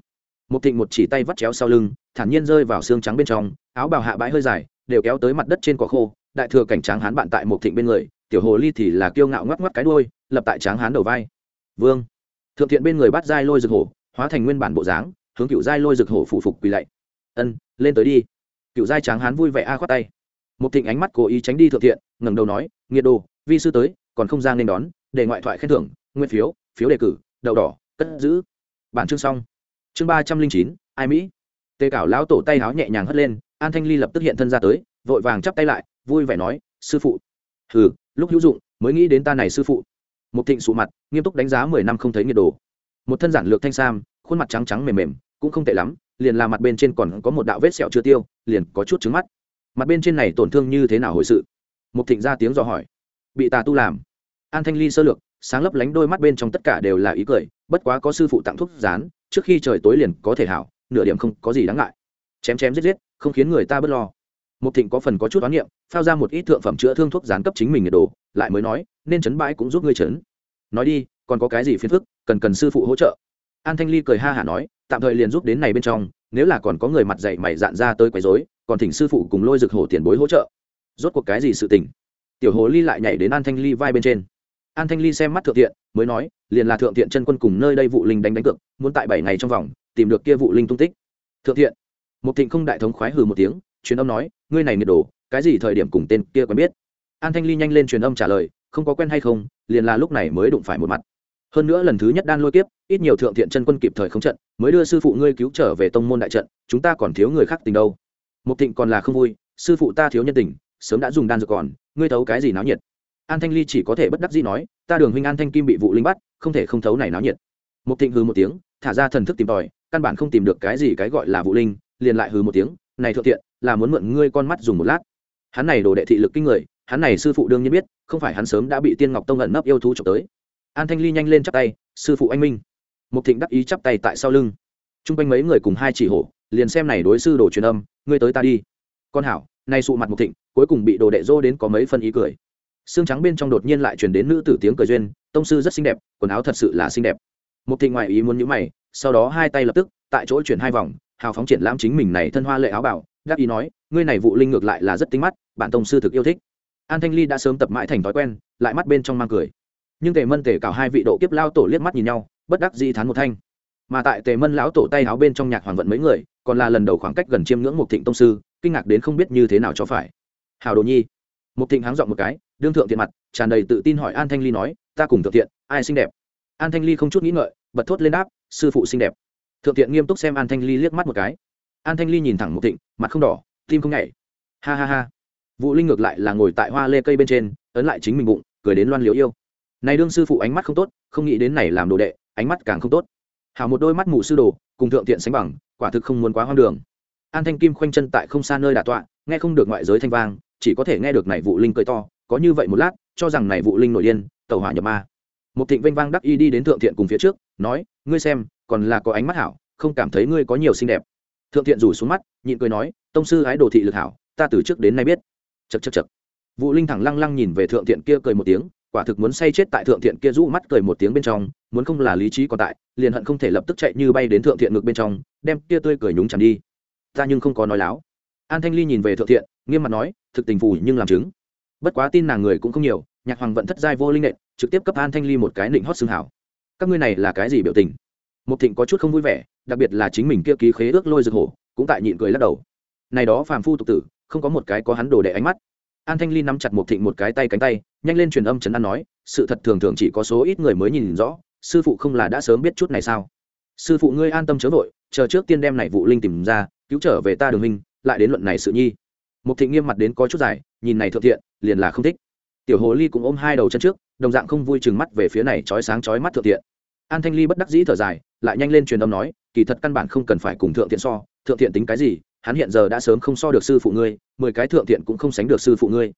Một thịnh một chỉ tay vắt chéo sau lưng, thản nhiên rơi vào xương trắng bên trong, áo bào hạ bãi hơi dài, đều kéo tới mặt đất trên cỏ khô, đại thừa cảnh tráng hán bạn tại một thịnh bên người, tiểu hồ ly thì là kiêu ngạo ngoắc ngoắc cái đuôi, lập tại tráng hán đầu vai. Vương. Thượng thiện bên người bắt dai lôi rực hổ, hóa thành nguyên bản bộ dáng, hướng cựu dai lôi rực hổ phủ phục quỳ lạy. Ân, lên tới đi. Cựu dai tráng hán vui vẻ a khoát tay. Một thịnh ánh mắt cố ý tránh đi thượng thiện, ngẩng đầu nói, nghiệt đồ, vi sư tới còn không gian nên đón, để ngoại thoại khen thưởng, nguyên phiếu phiếu đề cử, đậu đỏ, cất giữ. Bản chương xong. Chương ba trăm linh chín, ai mỹ? Tề cảo lão tổ tay háo nhẹ nhàng hất lên, an thanh ly lập tức hiện thân ra tới, vội vàng chắp tay lại, vui vẻ nói, sư phụ. Hừ, lúc hữu dụng, mới nghĩ đến ta này sư phụ. Một thịnh sụ mặt, nghiêm túc đánh giá mười năm không thấy nhiệt đồ một thân giản lược thanh sam, khuôn mặt trắng trắng mềm mềm, cũng không tệ lắm, liền là mặt bên trên còn có một đạo vết sẹo chưa tiêu, liền có chút trứng mắt. Mặt bên trên này tổn thương như thế nào hồi sự? Một thịnh ra tiếng dò hỏi. Bị tà tu làm an thanh ly sơ lược, sáng lấp lánh đôi mắt bên trong tất cả đều là ý cười, bất quá có sư phụ tặng thuốc rán, trước khi trời tối liền có thể hảo, nửa điểm không có gì đáng ngại. Chém chém giết giết, không khiến người ta bớt lo. Một thịnh có phần có chút oán niệm, phao ra một ít thượng phẩm chữa thương thuốc rán cấp chính mình nhiệt đồ lại mới nói, nên chấn bãi cũng giúp ngươi chấn. Nói đi, còn có cái gì phiền phức, cần cần sư phụ hỗ trợ. An thanh ly cười ha hả nói, tạm thời liền giúp đến này bên trong, nếu là còn có người mặt dạy mày dạn ra tới quấy rối, còn thỉnh sư phụ cùng lôi rực hổ tiền bối hỗ trợ. Rốt cuộc cái gì sự tình? Tiểu hồ ly lại nhảy đến an thanh ly vai bên trên an thanh ly xem mắt thượng thiện, mới nói, liền là thượng thiện chân quân cùng nơi đây vụ linh đánh đánh cược, muốn tại bảy ngày trong vòng, tìm được kia vụ linh tung tích. Thượng thiện một thịnh không đại thống khoái hừ một tiếng, truyền âm nói, ngươi này nhiệt đồ, cái gì thời điểm cùng tên kia quen biết? An thanh ly nhanh lên truyền âm trả lời, không có quen hay không, liền là lúc này mới đụng phải một mặt. Hơn nữa lần thứ nhất đan lôi kiếp, ít nhiều thượng thiện chân quân kịp thời không trận, mới đưa sư phụ ngươi cứu trở về tông môn đại trận, chúng ta còn thiếu người khác tình đâu. Một thịnh còn là không vui, sư phụ ta thiếu nhân tình, sớm đã dùng đan dược còn, ngươi thấu cái gì náo nhiệt? An thanh ly chỉ có thể bất đắc dĩ nói, ta đường huynh an thanh kim bị vụ linh bắt, không thể không thấu này náo nhiệt. Mục thịnh hừ một tiếng, thả ra thần thức tìm tòi, căn bản không tìm được cái gì cái gọi là vụ linh, liền lại hừ một tiếng, này thượng thiện, là muốn mượn ngươi con mắt dùng một lát. Hắn này đồ đệ thị lực kinh người, hắn này sư phụ đương nhiên biết, không phải hắn sớm đã bị tiên ngọc tông ẩn nấp yêu thú trộm tới. An thanh ly nhanh lên chắp tay, sư phụ anh minh. Mục thịnh đắc ý chắp tay tại sau lưng. T r u n g quanh mấy người cùng hai chỉ hổ, liền xem này đối sư đồ truyền âm, ngươi tới ta đi. Con hảo, nay sụ mặt mục thịnh, cuối cùng bị đồ đệ dô đến có mấy phân ý cười xương trắng bên trong đột nhiên lại chuyển đến nữ tử tiếng cười duyên, tông sư rất xinh đẹp, quần áo thật sự là xinh đẹp. Một thịnh ngoại ý muốn nhữ mày, sau đó hai tay lập tức, tại chỗ chuyển hai vòng, hào phóng triển lãm chính mình này thân hoa lệ áo bảo, đắc ý nói, ngươi này vụ linh ngược lại là rất tính mắt bạn tông sư thực yêu thích. An thanh ly đã sớm tập mãi thành thói quen, lại mắt bên trong mang cười. Nhưng tề mân tề cào hai vị độ kiếp lao tổ liếc mắt nhìn nhau, bất đắc di thán một thanh. Mà tại tề mân lão tổ tay áo bên trong nhạc hoàng vận mấy người, còn là lần đầu khoảng cách gần chiêm ngưỡng một thịnh tông sư, kinh ngạc đến không biết như thế nào cho phải. Hào đồ nhi. Một thịnh háng dọn một cái đương thượng thiện mặt, tràn đầy tự tin hỏi an thanh ly nói, ta cùng thượng thiện, ai xinh đẹp? An thanh ly không chút nghĩ ngợi, bật thốt lên đáp, sư phụ xinh đẹp. Thượng thiện nghiêm túc xem an thanh ly liếc mắt một cái. An thanh ly nhìn thẳng một thịnh, mặt không đỏ, tim không nhảy. Ha ha ha. Vũ linh ngược lại là ngồi tại hoa lê cây bên trên, ấn lại chính mình bụng, cười đến loan liễu yêu. Này đương sư phụ ánh mắt không tốt, không nghĩ đến này làm đồ đệ, ánh mắt càng không tốt. Hảo một đôi mắt mù sư đồ, cùng thượng thiện sánh bằng, quả thực không muốn quá hoang đường. An thanh kim khoanh chân tại không xa nơi đà tọa, nghe không được ngoại giới thanh vang, chỉ có thể nghe được này vụ linh cười to có như vậy một lát, cho rằng này vụ linh nổi điên tàu hỏa nhập ma. Một thịnh vinh vang đắc y đi đến thượng thiện cùng phía trước, nói, ngươi xem, còn là có ánh mắt hảo, không cảm thấy ngươi có nhiều xinh đẹp. Thượng thiện rủ xuống mắt, nhịn cười nói, tông sư ái đồ thị lực hảo, ta từ trước đến nay biết. Chật chật chật vụ linh thẳng lăng lăng nhìn về thượng thiện kia cười một tiếng, quả thực muốn say chết tại thượng thiện kia rũ mắt cười một tiếng bên trong, muốn không là lý trí còn tại, liền hận không thể lập tức chạy như bay đến thượng thiện ngực bên trong, đem kia tươi cười nhúng chẳng đi. Ta nhưng không có nói láo. An thanh ly nhìn về thượng thiện, nghiêm mặt nói, thực tình phù nhưng làm chứng bất quá tin nàng người cũng không nhiều, nhạc hoàng vận thất giai vô linh nện, trực tiếp cấp an thanh ly một cái nịnh hót xương hảo các ngươi này là cái gì biểu tình? Một thịnh có chút không vui vẻ, đặc biệt là chính mình kia ký khế ước lôi rực hổ, cũng tại nhịn cười lắc đầu. Này đó phàm phu tục tử, không có một cái có hắn đồ đệ ánh mắt. An thanh ly nắm chặt một thịnh một cái tay cánh tay, nhanh lên truyền âm trấn an nói, sự thật thường thường chỉ có số ít người mới nhìn rõ, sư phụ không là đã sớm biết chút này sao? Sư phụ ngươi an tâm chớ vội, chờ trước tiên đem này vụ linh tìm ra, cứu trở về ta đường hình lại đến luận này sự nhi. Một thịnh nghiêm mặt đến có chút dài, nhìn này thượng thiện liền là không thích. Tiểu hồ ly cũng ôm hai đầu chân trước, đồng dạng không vui chừng mắt về phía này chói sáng chói mắt thượng thiện. An thanh ly bất đắc dĩ thở dài, lại nhanh lên truyền âm nói, kỳ thật căn bản không cần phải cùng thượng thiện so, thượng thiện tính cái gì, hắn hiện giờ đã sớm không so được sư phụ ngươi, mười cái thượng thiện cũng không sánh được sư phụ ngươi.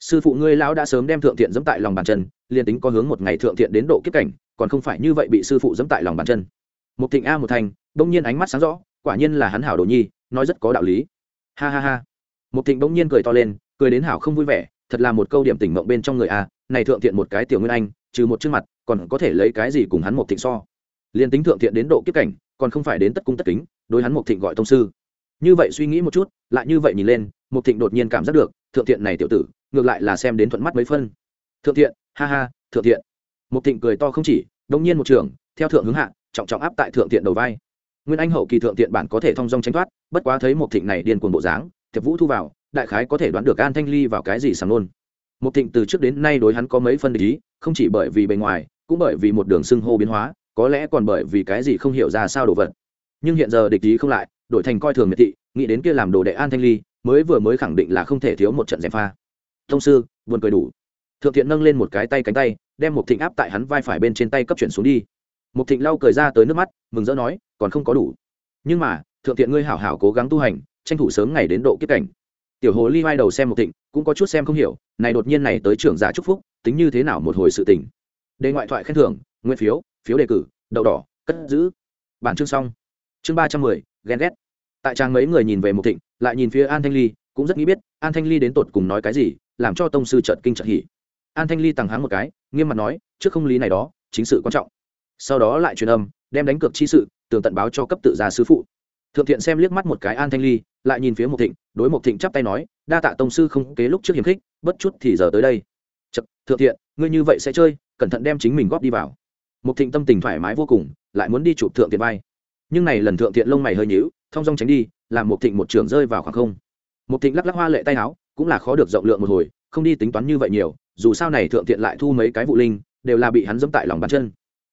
Sư phụ ngươi lão đã sớm đem thượng thiện dẫm tại lòng bàn chân, liền tính có hướng một ngày thượng thiện đến độ kiếp cảnh, còn không phải như vậy bị sư phụ dẫm tại lòng bàn chân. Một thịnh a một thành, bỗng nhiên ánh mắt sáng rõ, quả nhiên là hắn hảo đồ nhi, nói rất có đạo lý. Ha ha ha. Một thịnh bỗng nhiên cười to lên, cười đến hảo không vui vẻ thật là một câu điểm tỉnh mộng bên trong người a, này thượng thiện một cái tiểu nguyên anh, trừ một trước mặt, còn có thể lấy cái gì cùng hắn một thịnh so? Liền tính thượng thiện đến độ kiếp cảnh, còn không phải đến tất cung tất kính, đối hắn một thịnh gọi tông sư. Như vậy suy nghĩ một chút, lại như vậy nhìn lên, một thịnh đột nhiên cảm giác được, thượng thiện này tiểu tử, ngược lại là xem đến thuận mắt mấy phân. Thượng thiện, ha ha, thượng thiện. Một thịnh cười to không chỉ, đông nhiên một trường, theo thượng hướng hạ, trọng trọng áp tại thượng thiện đầu vai. Nguyên anh hậu kỳ thượng thiện bản có thể thông dong tránh thoát, bất quá thấy một thịnh này điên cuồng bộ dáng, thiệp vũ thu vào đại khái có thể đoán được an thanh ly vào cái gì sàng luôn một thịnh từ trước đến nay đối hắn có mấy phân ý, không chỉ bởi vì bề ngoài, cũng bởi vì một đường xưng hô biến hóa, có lẽ còn bởi vì cái gì không hiểu ra sao đồ vật. Nhưng hiện giờ địch ý không lại, đổi thành coi thường miệt thị, nghĩ đến kia làm đồ đệ an thanh ly, mới vừa mới khẳng định là không thể thiếu một trận gièm pha. Thông sư, buồn cười đủ. Thượng thiện nâng lên một cái tay cánh tay, đem một thịnh áp tại hắn vai phải bên trên tay cấp chuyển xuống đi. Một thịnh lau cười ra tới nước mắt, mừng rỡ nói, còn không có đủ. Nhưng mà, thượng thiện ngươi hảo hảo cố gắng tu hành, tranh thủ sớm ngày đến độ kiếp cảnh tiểu hồ ly vai đầu xem một thịnh, cũng có chút xem không hiểu, này đột nhiên này tới trưởng giả chúc phúc, tính như thế nào một hồi sự tình. Đề ngoại thoại khen thưởng, nguyên phiếu phiếu đề cử, đậu đỏ, cất giữ. Bản chương xong. Chương ba trăm mười, ghen ghét. Tại trang mấy người nhìn về một thịnh, lại nhìn phía an thanh ly, cũng rất nghĩ biết, an thanh ly đến tột cùng nói cái gì, làm cho tông sư trợt kinh trợt hỉ. An thanh ly tằng háng một cái, nghiêm mặt nói, trước không lý này đó, chính sự quan trọng. Sau đó lại truyền âm, đem đánh cược chi sự, tường tận báo cho cấp tự gia sứ phụ thượng thiện xem liếc mắt một cái an thanh ly lại nhìn phía mộc thịnh đối mộc thịnh chắp tay nói đa tạ tông sư không kế lúc trước hiềm khích bất chút thì giờ tới đây. Chật, thượng thiện ngươi như vậy sẽ chơi cẩn thận đem chính mình góp đi vào. Mộc thịnh tâm tình thoải mái vô cùng lại muốn đi chụp thượng Thiện vai. Nhưng này lần thượng Thiện lông mày hơi nhíu thong dong tránh đi làm mộc thịnh một trường rơi vào khoảng không. Mộc thịnh lắc lắc hoa lệ tay áo cũng là khó được rộng lượng một hồi không đi tính toán như vậy nhiều dù sao này thượng Thiện lại thu mấy cái vụ linh đều là bị hắn dẫm tại lòng bàn chân.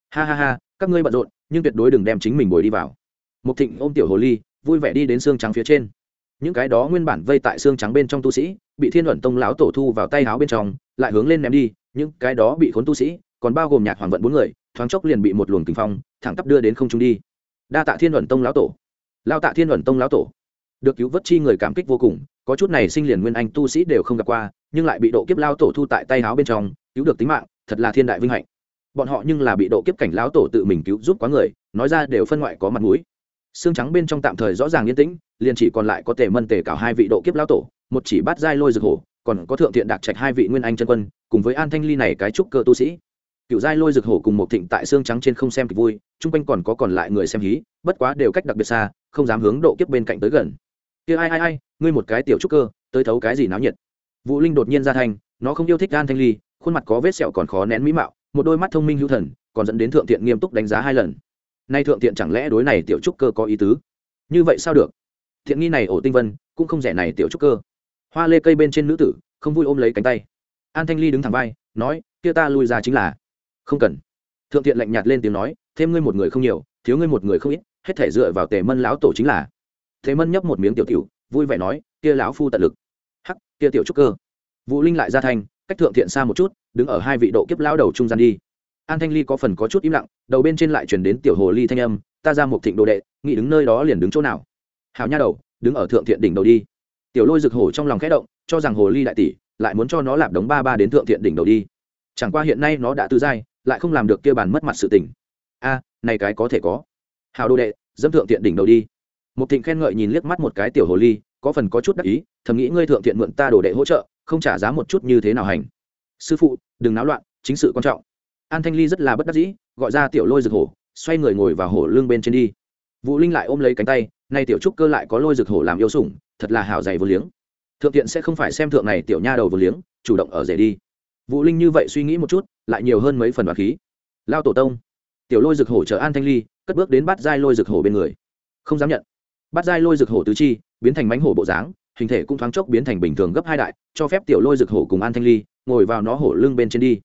Ha ha ha các ngươi bận rộn nhưng tuyệt đối đừng đem chính mình bồi đi vào một thịnh ôm tiểu hồ ly, vui vẻ đi đến xương trắng phía trên. Những cái đó nguyên bản vây tại xương trắng bên trong tu sĩ, bị thiên luận tông lão tổ thu vào tay áo bên trong, lại hướng lên ném đi. Những cái đó bị khốn tu sĩ, còn bao gồm nhạc hoàng vận bốn người, thoáng chốc liền bị một luồng kinh phong, thẳng tắp đưa đến không trung đi. Đa tạ thiên luận tông lão tổ. Lao tạ thiên luận tông lão tổ. Được cứu vớt chi người cảm kích vô cùng, có chút này sinh liền nguyên anh tu sĩ đều không gặp qua, nhưng lại bị độ kiếp lao tổ thu tại tay áo bên trong, cứu được tính mạng, thật là thiên đại vinh hạnh. Bọn họ nhưng là bị độ kiếp cảnh lão tổ tự mình cứu giúp quá người, nói ra đều phân ngoại có mặt mũi xương trắng bên trong tạm thời rõ ràng yên tĩnh, liền chỉ còn lại có tề mân tề cảo hai vị độ kiếp lão tổ, một chỉ bát giai lôi rực hổ, còn có thượng thiện đạt trạch hai vị nguyên anh chân quân, cùng với an thanh ly này cái trúc cơ tu sĩ. Cựu giai lôi rực hổ cùng một thịnh tại xương trắng trên không xem kịch vui, chung quanh còn có còn lại người xem hí, bất quá đều cách đặc biệt xa, không dám hướng độ kiếp bên cạnh tới gần. Kia ai ai ai, ngươi một cái tiểu trúc cơ, tới thấu cái gì náo nhiệt? Vũ linh đột nhiên ra thành, nó không yêu thích an thanh ly, khuôn mặt có vết sẹo còn khó nén mỹ mạo, một đôi mắt thông minh hữu thần, còn dẫn đến thượng thiện nghiêm túc đánh giá hai lần nay thượng thiện chẳng lẽ đối này tiểu trúc cơ có ý tứ? Như vậy sao được? Thiện nghi này ổ tinh vân, cũng không rẻ này tiểu trúc cơ. Hoa lê cây bên trên nữ tử, không vui ôm lấy cánh tay. An thanh ly đứng thẳng vai, nói, kia ta lui ra chính là. Không cần. Thượng thiện lạnh nhạt lên tiếng nói, thêm ngươi một người không nhiều, thiếu ngươi một người không ít, hết thể dựa vào tề mân lão tổ chính là. Thế mân nhấp một miếng tiểu tiểu, vui vẻ nói, kia lão phu tận lực. Hắc, kia tiểu trúc cơ. Vũ linh lại ra thành, cách thượng thiện xa một chút, đứng ở hai vị độ kiếp lão đầu trung gian đi an thanh ly có phần có chút im lặng, đầu bên trên lại chuyển đến tiểu hồ ly thanh âm, ta ra một thịnh đồ đệ, nghĩ đứng nơi đó liền đứng chỗ nào? Hào nha đầu, đứng ở thượng thiện đỉnh đầu đi. Tiểu lôi rực hổ trong lòng khẽ động, cho rằng hồ ly đại tỷ lại muốn cho nó lạp đống ba ba đến thượng thiện đỉnh đầu đi. Chẳng qua hiện nay nó đã tư giai, lại không làm được kia bàn mất mặt sự tình. A, này cái có thể có. Hào đồ đệ, dẫm thượng thiện đỉnh đầu đi. Một thịnh khen ngợi nhìn liếc mắt một cái tiểu hồ ly, có phần có chút đắc ý, thầm nghĩ ngươi thượng thiện mượn ta đồ đệ hỗ trợ, không trả giá một chút như thế nào hành? Sư phụ, đừng náo loạn, chính sự quan trọng an thanh ly rất là bất đắc dĩ, gọi ra tiểu lôi rực hổ, xoay người ngồi vào hổ lưng bên trên đi. Vũ linh lại ôm lấy cánh tay, nay tiểu trúc cơ lại có lôi rực hổ làm yêu sủng, thật là hảo dày vô liếng. Thượng tiện sẽ không phải xem thượng này tiểu nha đầu vô liếng, chủ động ở rể đi. Vũ linh như vậy suy nghĩ một chút, lại nhiều hơn mấy phần đoạt khí. Lao tổ tông. Tiểu lôi rực hổ chở an thanh ly, cất bước đến bắt giai lôi rực hổ bên người. Không dám nhận. Bắt giai lôi rực hổ tứ chi, biến thành mánh hổ bộ dáng, hình thể cũng thoáng chốc biến thành bình thường gấp hai đại, cho phép tiểu lôi rực hổ cùng an thanh ly ngồi vào nó hổ lưng bên trên đi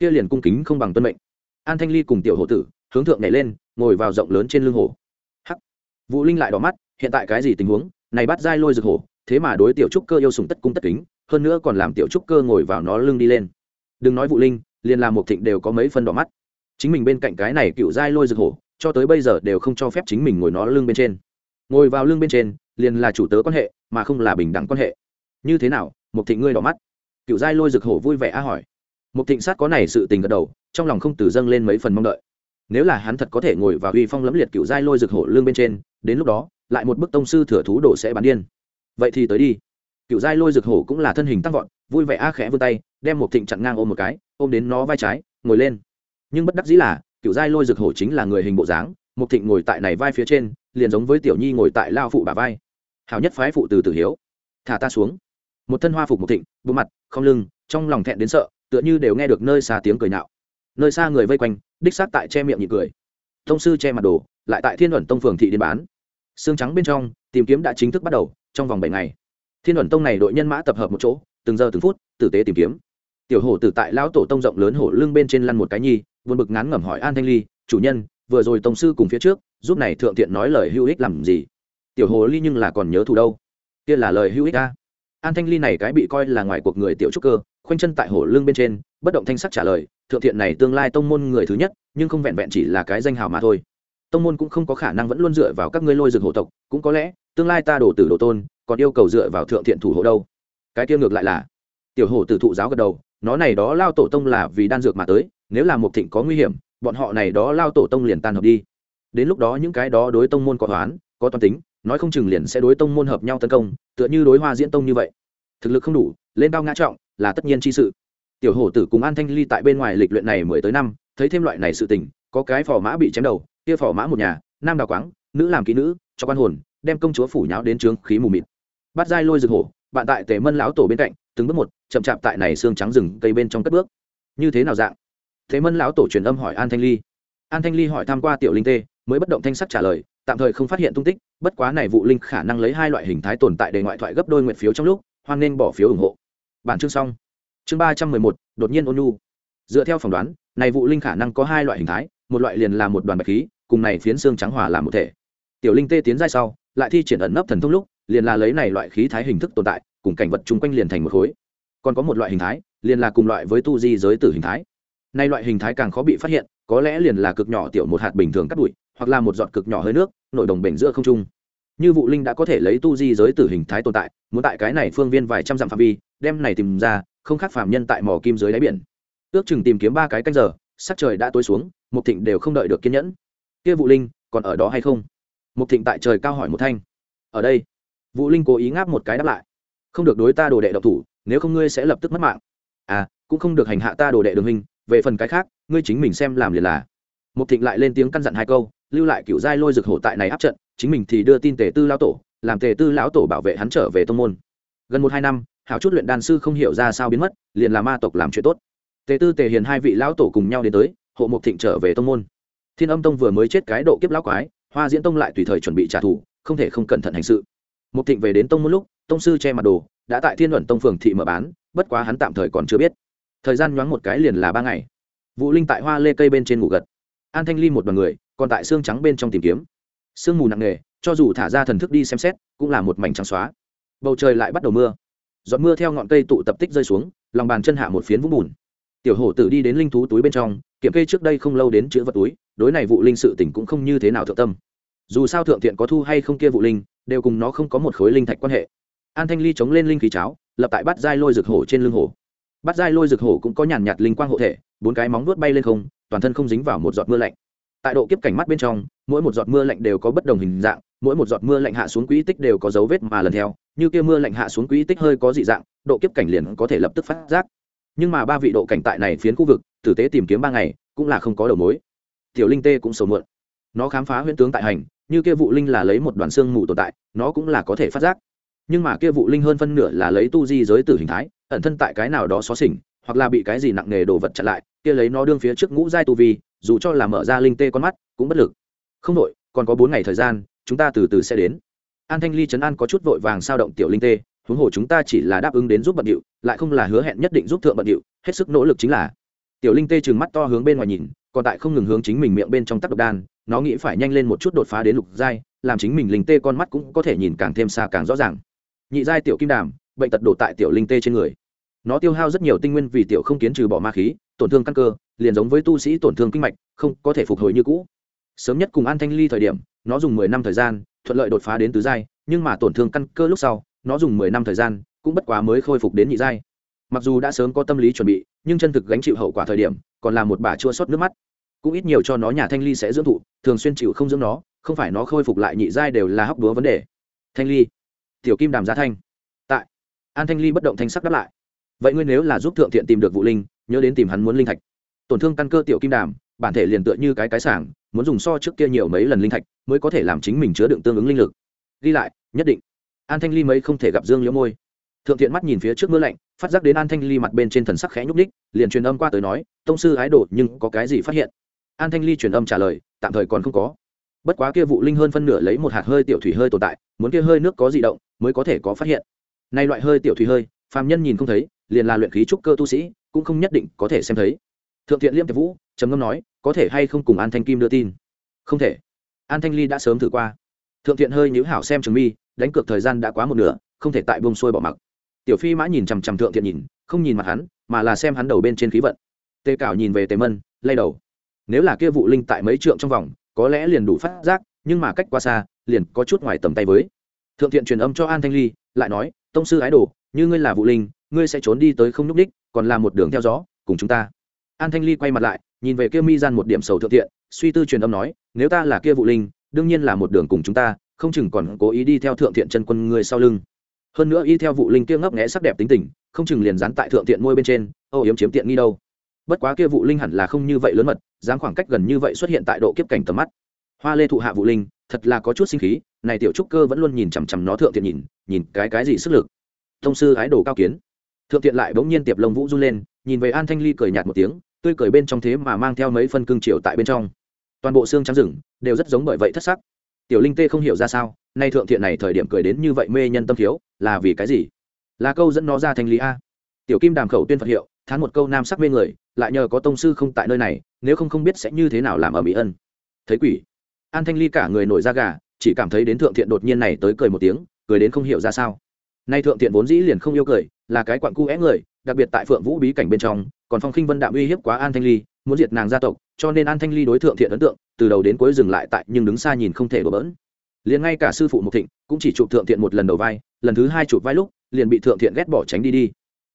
kia liền cung kính không bằng tuân mệnh. An thanh ly cùng tiểu hộ tử, hướng thượng nhảy lên, ngồi vào rộng lớn trên lưng hổ hắc. Vũ linh lại đỏ mắt, hiện tại cái gì tình huống? Này bắt dai lôi rực hổ, thế mà đối tiểu trúc cơ yêu sùng tất cung tất kính, hơn nữa còn làm tiểu trúc cơ ngồi vào nó lưng đi lên. Đừng nói vũ linh, liền làm một thịnh đều có mấy phân đỏ mắt. Chính mình bên cạnh cái này cựu dai lôi rực hổ, cho tới bây giờ đều không cho phép chính mình ngồi nó lưng bên trên. Ngồi vào lưng bên trên, liền là chủ tớ quan hệ, mà không là bình đẳng quan hệ. Như thế nào? Một thịnh ngươi đỏ mắt. Cựu dai lôi rực hổ vui vẻ a hỏi một thịnh sát có này sự tình gật đầu, trong lòng không từ dâng lên mấy phần mong đợi. Nếu là hắn thật có thể ngồi vào uy phong lẫm liệt cựu giai lôi rực hổ lương bên trên, đến lúc đó, lại một bức tông sư thừa thú đổ sẽ bán điên. Vậy thì tới đi. Cựu giai lôi rực hổ cũng là thân hình tăng vọt, vui vẻ a khẽ vươn tay, đem một thịnh chặn ngang ôm một cái, ôm đến nó vai trái, ngồi lên. Nhưng bất đắc dĩ là cựu giai lôi rực hổ chính là người hình bộ dáng một thịnh ngồi tại này vai phía trên, liền giống với tiểu nhi ngồi tại lao phụ bà vai. Hảo nhất phái phụ từ tử hiếu. Thả ta xuống. Một thân hoa phục một thịnh bộ mặt, không lưng, trong lòng thẹn đến sợ tựa như đều nghe được nơi xa tiếng cười nhạo nơi xa người vây quanh, đích xác tại che miệng nhị cười. Thông sư che mặt đồ, lại tại thiên luận tông phường thị đi bán. Xương trắng bên trong, tìm kiếm đã chính thức bắt đầu, trong vòng bảy ngày. Thiên luận tông này đội nhân mã tập hợp một chỗ, từng giờ từng phút, tử tế tìm kiếm. Tiểu hổ tử tại lão tổ tông rộng lớn hổ lưng bên trên lăn một cái nhi vượt bực ngán ngẩm hỏi an thanh ly, chủ nhân, vừa rồi tông sư cùng phía trước, giúp này thượng thiện nói lời hữu ích làm gì? Tiểu hồ ly nhưng là còn nhớ thủ đâu. Kia là lời hữu ích a. An thanh ly này cái bị coi là ngoài cuộc người tiểu trúc cơ khoanh chân tại hổ lưng bên trên, bất động thanh sắc trả lời, thượng thiện này tương lai tông môn người thứ nhất, nhưng không vẹn vẹn chỉ là cái danh hào mà thôi. Tông môn cũng không có khả năng vẫn luôn dựa vào các ngươi lôi rừng hộ tộc, cũng có lẽ, tương lai ta đổ tử đồ tôn, còn yêu cầu dựa vào thượng thiện thủ hộ đâu. Cái tiêu ngược lại là, tiểu hổ tử thụ giáo gật đầu, nó này đó lao tổ tông là vì đan dược mà tới, nếu là một thịnh có nguy hiểm, bọn họ này đó lao tổ tông liền tan hợp đi. Đến lúc đó những cái đó đối tông môn có toán có toán tính, nói không chừng liền sẽ đối tông môn hợp nhau tấn công, tựa như đối hoa diễn tông như vậy. Thực lực không đủ lên cao ngã trọng là tất nhiên chi sự. Tiểu hổ tử cùng an thanh ly tại bên ngoài lịch luyện này mười tới năm, thấy thêm loại này sự tình, có cái phò mã bị chém đầu, kia phò mã một nhà, nam đào quáng, nữ làm kỹ nữ, cho quan hồn, đem công chúa phủ nháo đến trướng khí mù mịt. Bắt dai lôi rực hổ, bạn tại tề mân lão tổ bên cạnh, từng bước một, chậm chạp tại này xương trắng rừng cây bên trong cất bước. Như thế nào dạng? Thế mân lão tổ truyền âm hỏi an thanh ly. An thanh ly hỏi tham q u a tiểu linh tê, mới bất động thanh sắc trả lời, tạm thời không phát hiện tung tích, bất quá này vụ linh khả năng lấy hai loại hình thái tồn tại để ngoại thoại gấp đôi nguyện phiếu trong lúc, hoan nên bỏ phiếu ủng hộ bản chương xong. Chương ba trăm mười một, đột nhiên ôn nhu. Dựa theo phỏng đoán, này vụ linh khả năng có hai loại hình thái, một loại liền là một đoàn bạch khí, cùng này phiến xương trắng hòa làm một thể. Tiểu linh tê tiến ra sau, lại thi triển ẩn nấp thần thông lúc, liền là lấy này loại khí thái hình thức tồn tại, cùng cảnh vật chung quanh liền thành một khối. Còn có một loại hình thái, liền là cùng loại với tu di giới tử hình thái. Nay loại hình thái càng khó bị phát hiện, có lẽ liền là cực nhỏ tiểu một hạt bình thường cắt bụi, hoặc là một giọt cực nhỏ hơi nước, nội đồng bệnh giữa không trung. Như vụ linh đã có thể lấy tu di giới tử hình thái tồn tại, muốn tại cái này phương viên vài trăm dặm phạm vi đem này tìm ra, không khác phạm nhân tại mỏ kim dưới đáy biển. Ước chừng tìm kiếm ba cái canh giờ, sắc trời đã tối xuống, mục thịnh đều không đợi được kiên nhẫn. Kia vũ linh, còn ở đó hay không? Mục thịnh tại trời cao hỏi một thanh. Ở đây. Vũ linh cố ý ngáp một cái đáp lại. Không được đối ta đồ đệ độc thủ, nếu không ngươi sẽ lập tức mất mạng. À cũng không được hành hạ ta đồ đệ đường hình về phần cái khác, ngươi chính mình xem làm liền là. Mục thịnh lại lên tiếng căn dặn hai câu, lưu lại cựu giai lôi rực hổ tại này áp trận, chính mình thì đưa tin tề tư lão tổ, làm tề tư lão tổ bảo vệ hắn trở về tông môn. Gần một hai năm hảo chút luyện đan sư không hiểu ra sao biến mất, liền là ma tộc làm chuyện tốt. Tề tư, tề hiền hai vị lão tổ cùng nhau đến tới, hộ mục thịnh trở về tông môn. Thiên âm tông vừa mới chết cái độ kiếp lão quái, hoa diễn tông lại tùy thời chuẩn bị trả thù, không thể không cẩn thận hành sự. Mục thịnh về đến tông môn lúc, tông sư che mặt đồ, đã tại thiên luận tông phường thị mở bán, bất quá hắn tạm thời còn chưa biết. Thời gian nhoáng một cái liền là ba ngày. Vũ linh tại hoa lê cây bên trên ngủ gật. An thanh ly một bằng người, còn tại xương trắng bên trong tìm kiếm. Sương mù nặng nề, cho dù thả ra thần thức đi xem xét, cũng là một mảnh trắng xóa. Bầu trời lại bắt đầu mưa giọt mưa theo ngọn cây tụ tập tích rơi xuống, lòng bàn chân hạ một phiến vũng bùn. Tiểu hổ tử đi đến linh thú túi bên trong, kiểm kê trước đây không lâu đến chữ vật túi, đối này vụ linh sự tỉnh cũng không như thế nào thượng tâm. Dù sao thượng thiện có thu hay không kia vụ linh, đều cùng nó không có một khối linh thạch quan hệ. An thanh ly chống lên linh khí cháo, lập tại bát giai lôi rực hổ trên lưng hổ. Bát giai lôi rực hổ cũng có nhàn nhạt linh quang hộ thể, bốn cái móng vuốt bay lên không, toàn thân không dính vào một giọt mưa lạnh. Tại độ kiếp cảnh mắt bên trong, mỗi một giọt mưa lạnh đều có bất đồng hình dạng, mỗi một giọt mưa lạnh hạ xuống quỹ tích đều có dấu vết mà lần theo như kia mưa lạnh hạ xuống quỹ tích hơi có dị dạng, độ kiếp cảnh liền có thể lập tức phát giác. Nhưng mà ba vị độ cảnh tại này phiến khu vực, tử tế tìm kiếm ba ngày, cũng là không có đầu mối. Tiểu linh tê cũng sầu muộn. Nó khám phá huyễn tướng tại hành, như kia vụ linh là lấy một đoàn xương mù tồn tại, nó cũng là có thể phát giác. Nhưng mà kia vụ linh hơn phân nửa là lấy tu di giới tử hình thái, ẩn thân tại cái nào đó xó xỉnh, hoặc là bị cái gì nặng nề đồ vật chặn lại, kia lấy nó đương phía trước ngũ giai tu vi, dù cho là mở ra linh tê con mắt, cũng bất lực. Không đội còn có bốn ngày thời gian, chúng ta từ từ sẽ đến an thanh ly trấn an có chút vội vàng sao động tiểu linh tê, huống hồ chúng ta chỉ là đáp ứng đến giúp bận điệu, lại không là hứa hẹn nhất định giúp thượng bận điệu, hết sức nỗ lực chính là. Tiểu linh tê trừng mắt to hướng bên ngoài nhìn, còn tại không ngừng hướng chính mình miệng bên trong tắc độc đan, nó nghĩ phải nhanh lên một chút đột phá đến lục giai, làm chính mình linh tê con mắt cũng có thể nhìn càng thêm xa càng rõ ràng. Nhị giai tiểu kim đàm, bệnh tật đổ tại tiểu linh tê trên người. Nó tiêu hao rất nhiều tinh nguyên vì tiểu không kiến trừ bỏ ma khí, tổn thương căn cơ, liền giống với tu sĩ tổn thương kinh mạch, không có thể phục hồi như cũ. Sớm nhất cùng an thanh ly thời điểm, nó dùng mười năm thời gian thuận lợi đột phá đến tứ giai, nhưng mà tổn thương căn cơ lúc sau, nó dùng mười năm thời gian, cũng bất quá mới khôi phục đến nhị giai. Mặc dù đã sớm có tâm lý chuẩn bị, nhưng chân thực gánh chịu hậu quả thời điểm, còn là một bà chua xót nước mắt. Cũng ít nhiều cho nó nhà thanh ly sẽ dưỡng thụ, thường xuyên chịu không dưỡng nó, không phải nó khôi phục lại nhị giai đều là hóc búa vấn đề. Thanh ly, tiểu kim đàm giá thanh. Tại, an thanh ly bất động thanh sắc đáp lại. Vậy ngươi nếu là giúp thượng thiện tìm được vụ linh, nhớ đến tìm hắn muốn linh thạch. Tổn thương căn cơ tiểu kim đàm bản thể liền tựa như cái cái sảng, muốn dùng so trước kia nhiều mấy lần linh thạch, mới có thể làm chính mình chứa đựng tương ứng linh lực. Ghi lại, nhất định. An thanh ly mấy không thể gặp dương liễu môi. Thượng thiện mắt nhìn phía trước mưa lạnh, phát giác đến an thanh ly mặt bên trên thần sắc khẽ nhúc ních liền truyền âm qua tới nói, tông sư ái đồ, nhưng có cái gì phát hiện? An thanh ly truyền âm trả lời, tạm thời còn không có. Bất quá kia vụ linh hơn phân nửa lấy một hạt hơi tiểu thủy hơi tồn tại, muốn kia hơi nước có di động, mới có thể có phát hiện. Nay loại hơi tiểu thủy hơi, phàm nhân nhìn không thấy, liền là luyện khí trúc cơ tu sĩ, cũng không nhất định có thể xem thấy thượng thiện liêm tiệp vũ, trầm ngâm nói, có thể hay không cùng an thanh kim đưa tin? Không thể. An thanh ly đã sớm thử qua. Thượng thiện hơi nhíu hảo xem trường mi, đánh cược thời gian đã quá một nửa, không thể tại bông xuôi bỏ mặc. Tiểu phi mã nhìn chằm chằm thượng thiện nhìn, không nhìn mặt hắn, mà là xem hắn đầu bên trên khí vận. Tê cảo nhìn về tề mân, lay đầu. Nếu là kia vụ linh tại mấy trượng trong vòng, có lẽ liền đủ phát giác, nhưng mà cách qua xa, liền có chút ngoài tầm tay với. Thượng thiện truyền âm cho an thanh ly, lại nói, tông sư ái đồ, như ngươi là vụ linh, ngươi sẽ trốn đi tới không nhúc đích còn là một đường theo gió, cùng chúng ta an thanh ly quay mặt lại, nhìn về kia mi gian một điểm sầu thượng thiện, suy tư truyền âm nói, nếu ta là kia vụ linh, đương nhiên là một đường cùng chúng ta, không chừng còn cố ý đi theo thượng thiện chân quân người sau lưng. Hơn nữa y theo vụ linh kia ngấp nghẽ sắc đẹp tính tình, không chừng liền dán tại thượng thiện môi bên trên âu yếm chiếm tiện nghi đâu. Bất quá kia vụ linh hẳn là không như vậy lớn mật dám khoảng cách gần như vậy xuất hiện tại độ kiếp cảnh tầm mắt. Hoa lê thụ hạ vụ linh, thật là có chút sinh khí, này tiểu trúc cơ vẫn luôn nhìn chằm chằm nó thượng thiện nhìn nhìn cái cái gì sức lực. Thông sư ái đồ cao kiến. Thượng thiện lại bỗng nhiên tiệp lông vũ run lên, nhìn về an thanh ly cười nhạt một tiếng tươi cười bên trong thế mà mang theo mấy phân cương triều tại bên trong. Toàn bộ xương trắng rừng đều rất giống bởi vậy thất sắc. Tiểu linh tê không hiểu ra sao, nay thượng thiện này thời điểm cười đến như vậy mê nhân tâm thiếu, là vì cái gì? Là câu dẫn nó ra thành lý a. Tiểu kim đàm khẩu tuyên phật hiệu, thán một câu nam sắc mê người, lại nhờ có tông sư không tại nơi này, nếu không không biết sẽ như thế nào làm ở mỹ ân. Thấy quỷ. An thanh ly cả người nổi da gà, chỉ cảm thấy đến thượng thiện đột nhiên này tới cười một tiếng, cười đến không hiểu ra sao. Nay thượng thiện vốn dĩ liền không yêu cười, là cái quặn cu é người, đặc biệt tại phượng vũ bí cảnh bên trong còn phong khinh vân đạm uy hiếp quá an thanh ly, muốn diệt nàng gia tộc, cho nên an thanh ly đối thượng thiện ấn tượng, từ đầu đến cuối dừng lại tại nhưng đứng xa nhìn không thể đổ bỡn. Liền ngay cả sư phụ mục thịnh cũng chỉ chụp thượng thiện một lần đầu vai, lần thứ hai chụp vai lúc, liền bị thượng thiện ghét bỏ tránh đi đi.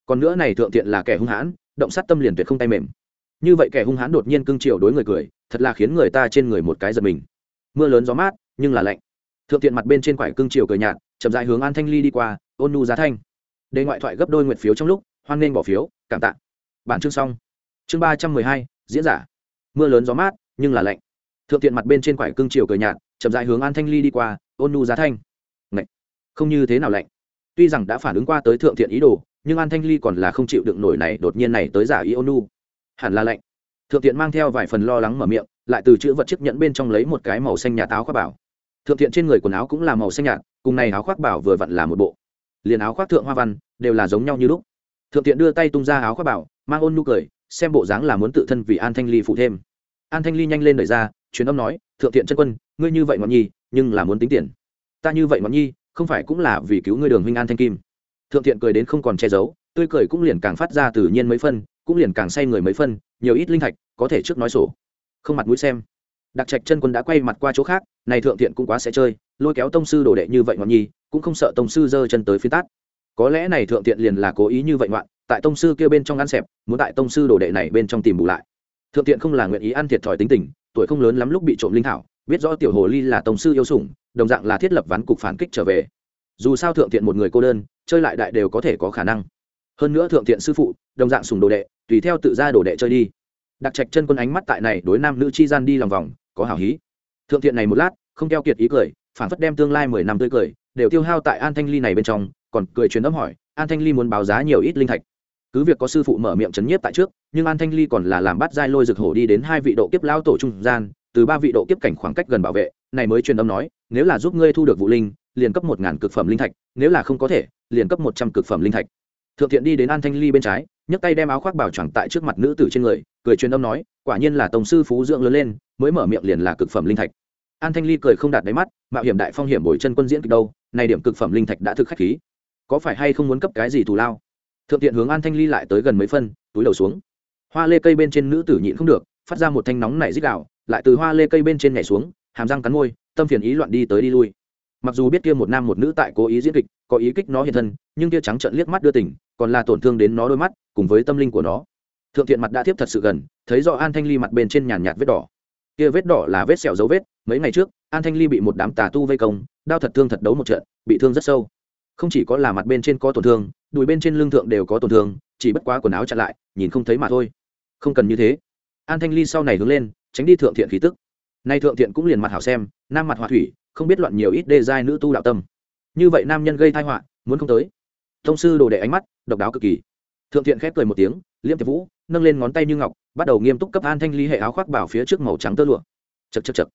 Còn nữa này thượng thiện là kẻ hung hãn, động sát tâm liền tuyệt không tay mềm. Như vậy kẻ hung hãn đột nhiên cưng chiều đối người cười, thật là khiến người ta trên người một cái giật mình. Mưa lớn gió mát, nhưng là lạnh. Thượng thiện mặt bên trên quải cưng chiều cười nhạt, chậm dại hướng an thanh ly đi qua, ôn nu giá thanh. Đề ngoại thoại gấp đôi nguyện phiếu trong lúc, hoan nên bỏ phiếu, cảm tạ bản chương xong. Chương ba trăm mười hai, diễn giả. Mưa lớn gió mát, nhưng là lạnh. Thượng thiện mặt bên trên quải cưng chiều cười nhạt, chậm dại hướng an thanh ly đi qua, ôn nu giá thanh. Ngậy. không như thế nào lạnh. Tuy rằng đã phản ứng qua tới thượng thiện ý đồ, nhưng an thanh ly còn là không chịu đựng nổi này đột nhiên này tới giả ý ôn nu hẳn là lạnh. Thượng thiện mang theo vài phần lo lắng mở miệng, lại từ chữ vật chiếc nhẫn bên trong lấy một cái màu xanh nhà táo khoác bảo. Thượng thiện trên người quần áo cũng là màu xanh nhạt, cùng này áo khoác bảo vừa vặn là một bộ. Liền áo khoác thượng hoa văn, đều là giống nhau như lúc. Thượng thiện đưa tay tung ra áo khoác bảo mang ôn nhu cười, xem bộ dáng là muốn tự thân vì an thanh ly phụ thêm. An thanh ly nhanh lên đời ra, truyền âm nói, thượng thiện chân quân, ngươi như vậy ngọn nhi, nhưng là muốn tính tiền. Ta như vậy ngọn nhi, không phải cũng là vì cứu ngươi đường huynh an thanh kim. Thượng thiện cười đến không còn che giấu, tươi cười cũng liền càng phát ra tự nhiên mấy phân, cũng liền càng say người mấy phân, nhiều ít linh thạch, có thể trước nói sổ. Không mặt mũi xem. Đặc trạch chân quân đã quay mặt qua chỗ khác, này thượng thiện cũng quá sẽ chơi, lôi kéo tông sư đồ đệ như vậy ngọn nhi, cũng không sợ tông sư giơ chân tới phía tát. Có lẽ này thượng thiện liền là cố ý như vậy ngoạn tại tông sư kia bên trong ăn xẹp, muốn tại tông sư đồ đệ này bên trong tìm bù lại. Thượng Tiện không là nguyện ý ăn thiệt thòi tính tình, tuổi không lớn lắm lúc bị trộm linh thảo, biết rõ tiểu hồ ly là tông sư yêu sủng, đồng dạng là thiết lập ván cục phản kích trở về. Dù sao thượng Tiện một người cô đơn, chơi lại đại đều có thể có khả năng. Hơn nữa thượng Tiện sư phụ, đồng dạng sùng đồ đệ, tùy theo tự ra đồ đệ chơi đi. Đặc trạch chân quân ánh mắt tại này đối nam nữ chi gian đi lòng vòng, có hảo hí. Thượng thiện này một lát, không keo kiệt ý cười, phản phất đem tương lai mười năm tươi cười, đều tiêu hao tại an thanh ly này bên trong, còn cười truyền âm hỏi, an thanh ly muốn báo giá nhiều ít linh thạch? Cứ việc có sư phụ mở miệng chấn nhiếp tại trước, nhưng an thanh ly còn là làm bắt giai lôi rực hổ đi đến hai vị độ kiếp lao tổ trung gian, từ ba vị độ kiếp cảnh khoảng cách gần bảo vệ, này mới truyền âm nói, nếu là giúp ngươi thu được vũ linh, liền cấp một ngàn cực phẩm linh thạch, nếu là không có thể, liền cấp một trăm cực phẩm linh thạch. Thượng thiện đi đến an thanh ly bên trái, nhấc tay đem áo khoác bảo choàng tại trước mặt nữ tử trên người, cười truyền âm nói, quả nhiên là tổng sư phú dưỡng lớn lên, mới mở miệng liền là cực phẩm linh thạch. An thanh ly cười không đạt đáy mắt, mạo hiểm đại phong hiểm bồi chân quân diễn kịch đâu, này điểm cực phẩm linh thạch đã thực khách khí. Có phải hay không muốn cấp cái gì thù lao? Thượng tiện hướng an thanh ly lại tới gần mấy phân, túi đầu xuống. Hoa lê cây bên trên nữ tử nhịn không được, phát ra một thanh nóng nảy dích đạo lại từ hoa lê cây bên trên nhảy xuống, hàm răng cắn môi, tâm phiền ý loạn đi tới đi lui. Mặc dù biết kia một nam một nữ tại cố ý diễn kịch, có ý kích nó hiện thân, nhưng kia trắng trận liếc mắt đưa tỉnh còn là tổn thương đến nó đôi mắt, cùng với tâm linh của nó. Thượng thiện mặt đã tiếp thật sự gần, thấy rõ an thanh ly mặt bên trên nhàn nhạt vết đỏ. Kia vết đỏ là vết sẹo dấu vết, mấy ngày trước, an thanh ly bị một đám tà tu vây công, đao thật thương thật đấu một trận, bị thương rất sâu. Không chỉ có là mặt bên trên có tổn thương đùi bên trên lưng thượng đều có tổn thương, chỉ bất quá quần áo chặn lại, nhìn không thấy mà thôi. Không cần như thế. An thanh ly sau này hướng lên, tránh đi thượng thiện khí tức. Nay thượng thiện cũng liền mặt hảo xem, nam mặt họa thủy, không biết loạn nhiều ít đê giai nữ tu đạo tâm. Như vậy nam nhân gây thai họa, muốn không tới. Thông sư đồ đệ ánh mắt, độc đáo cực kỳ. Thượng thiện khép cười một tiếng liêm tiệp vũ, nâng lên ngón tay như ngọc, bắt đầu nghiêm túc cấp an thanh ly hệ áo khoác bảo phía trước màu trắng tơ lụa. Chật chật chật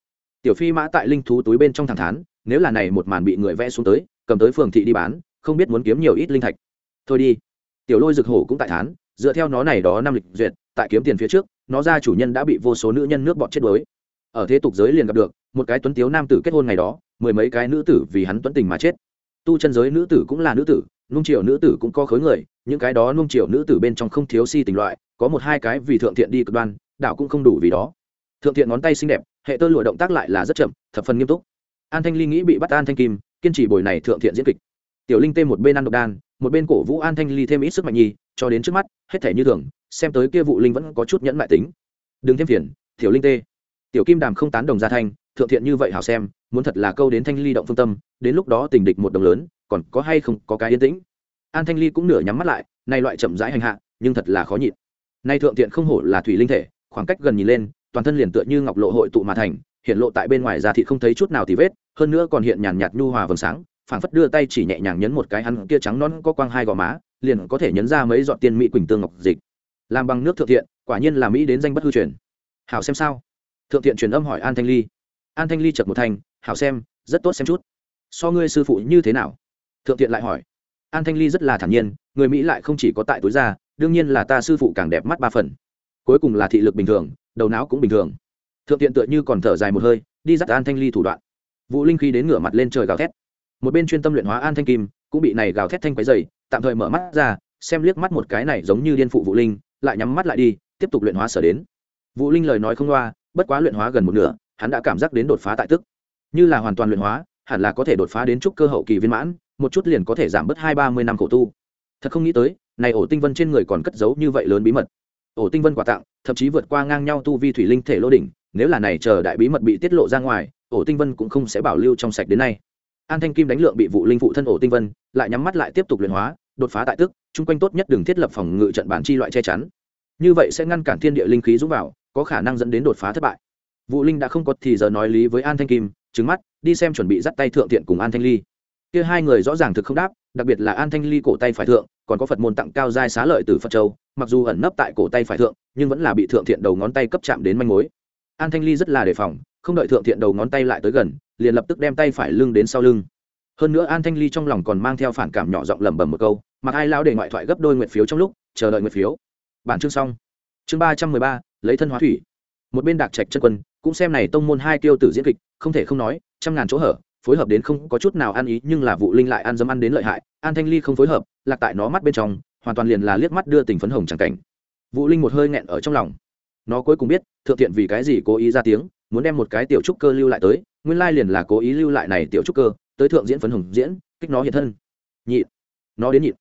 tiểu phi mã tại linh thú túi bên trong thẳng thán nếu là này một màn bị người vẽ xuống tới, cầm tới phường thị đi bán, không biết muốn kiếm nhiều ít linh thạch thôi đi. Tiểu lôi rực hổ cũng tại thán, dựa theo nó này đó năm lịch duyệt, tại kiếm tiền phía trước, nó ra chủ nhân đã bị vô số nữ nhân nước bọt chết đuối. Ở thế tục giới liền gặp được, một cái tuấn tiếu nam tử kết hôn ngày đó, mười mấy cái nữ tử vì hắn tuấn tình mà chết. Tu chân giới nữ tử cũng là nữ tử, nung triều nữ tử cũng có khối người, những cái đó nung triều nữ tử bên trong không thiếu si tình loại, có một hai cái vì thượng thiện đi cực đoan đạo cũng không đủ vì đó. Thượng thiện ngón tay xinh đẹp, hệ tơ lụa động tác lại là rất chậm, thập phần nghiêm túc. An thanh ly nghĩ bị bắt an thanh kim, kiên trì bồi này thượng thiện diễn kịch. Tiểu linh tê một bên ăn độc đan một bên cổ vũ an thanh ly thêm ít sức mạnh nhi cho đến trước mắt, hết thể như thường, xem tới kia vụ linh vẫn có chút nhẫn mại tính. Đừng thêm phiền, tiểu linh tê. Tiểu kim đàm không tán đồng gia thanh, thượng thiện như vậy hảo xem, muốn thật là câu đến thanh ly động phương tâm, đến lúc đó tình địch một đồng lớn, còn có hay không có cái yên tĩnh. An thanh ly cũng nửa nhắm mắt lại, nay loại chậm rãi hành hạ, nhưng thật là khó nhịn. Nay thượng thiện không hổ là thủy linh thể, khoảng cách gần nhìn lên, toàn thân liền tựa như ngọc lộ hội tụ mà thành, hiện lộ tại bên ngoài da thị không thấy chút nào thì vết, hơn nữa còn hiện nhàn nhạt nhu hòa vầng sáng phảng phất đưa tay chỉ nhẹ nhàng nhấn một cái hắn kia trắng non có quang hai gò má, liền có thể nhấn ra mấy giọt tiên mỹ quỳnh tương ngọc dịch. Làm bằng nước thượng thiện, quả nhiên là mỹ đến danh bất hư truyền. Hảo xem sao? Thượng thiện truyền âm hỏi an thanh ly. An thanh ly chật một thanh hảo xem, rất tốt xem chút. So ngươi sư phụ như thế nào? Thượng thiện lại hỏi. An thanh ly rất là thản nhiên, người mỹ lại không chỉ có tại túi ra đương nhiên là ta sư phụ càng đẹp mắt ba phần. Cuối cùng là thị lực bình thường, đầu não cũng bình thường. Thượng thiện tựa như còn thở dài một hơi, đi dắt an thanh ly thủ đoạn. Vũ linh khi đến ngửa mặt lên trời gào thét một bên chuyên tâm luyện hóa an thanh kim, cũng bị này gào thét thanh quấy dày tạm thời mở mắt ra, xem liếc mắt một cái này giống như điên phụ vũ linh, lại nhắm mắt lại đi, tiếp tục luyện hóa sở đến. Vũ linh lời nói không loa, bất quá luyện hóa gần một nửa, hắn đã cảm giác đến đột phá tại tức. Như là hoàn toàn luyện hóa, hẳn là có thể đột phá đến trúc cơ hậu kỳ viên mãn, một chút liền có thể giảm bớt hai ba mươi năm khổ tu. Thật không nghĩ tới, này ổ tinh vân trên người còn cất giấu như vậy lớn bí mật. Ổ tinh vân quà tặng, thậm chí vượt qua ngang nhau tu vi thủy linh thể lô đỉnh, nếu là này chờ đại bí mật bị tiết lộ ra ngoài, ổ tinh vân cũng không sẽ bảo lưu trong sạch đến nay an thanh kim đánh lượng bị vụ linh phụ thân ổ tinh vân, lại nhắm mắt lại tiếp tục luyện hóa, đột phá tại tức, chung quanh tốt nhất đừng thiết lập phòng ngự trận bản chi loại che chắn. Như vậy sẽ ngăn cản thiên địa linh khí dũng vào, có khả năng dẫn đến đột phá thất bại. Vụ linh đã không có thì giờ nói lý với an thanh kim trứng mắt, đi xem chuẩn bị dắt tay thượng thiện cùng an thanh ly. Kia hai người rõ ràng thực không đáp, đặc biệt là an thanh ly cổ tay phải thượng, còn có phật môn tặng cao giai xá lợi từ phật châu, mặc dù ẩn nấp tại cổ tay phải thượng, nhưng vẫn là bị thượng thiện đầu ngón tay cấp chạm đến manh mối. An thanh ly rất là đề phòng, không đợi thượng thiện đầu ngón tay lại tới gần liền lập tức đem tay phải lưng đến sau lưng. Hơn nữa an thanh ly trong lòng còn mang theo phản cảm nhỏ giọng lẩm bẩm một câu, mặc ai lao để ngoại thoại gấp đôi nguyện phiếu trong lúc, chờ đợi nguyện phiếu. Bản chương xong. Chương ba trăm mười ba, lấy thân hóa thủy. Một bên đạc trạch chân quân cũng xem này tông môn hai tiêu tử diễn kịch, không thể không nói, trăm ngàn chỗ hở, phối hợp đến không có chút nào ăn ý, nhưng là vụ linh lại ăn dấm ăn đến lợi hại, an thanh ly không phối hợp, lạc tại nó mắt bên trong, hoàn toàn liền là liếc mắt đưa tình phấn hồng chẳng cảnh. Vụ linh một hơi nghẹn ở trong lòng. Nó cuối cùng biết, thượng thiện vì cái gì cố ý ra tiếng, muốn đem một cái tiểu trúc cơ lưu lại tới nguyên lai liền là cố ý lưu lại này tiểu trúc cơ, tới thượng diễn phấn hồng diễn, kích nó hiện thân. Nhịn. Nó đến nhịn.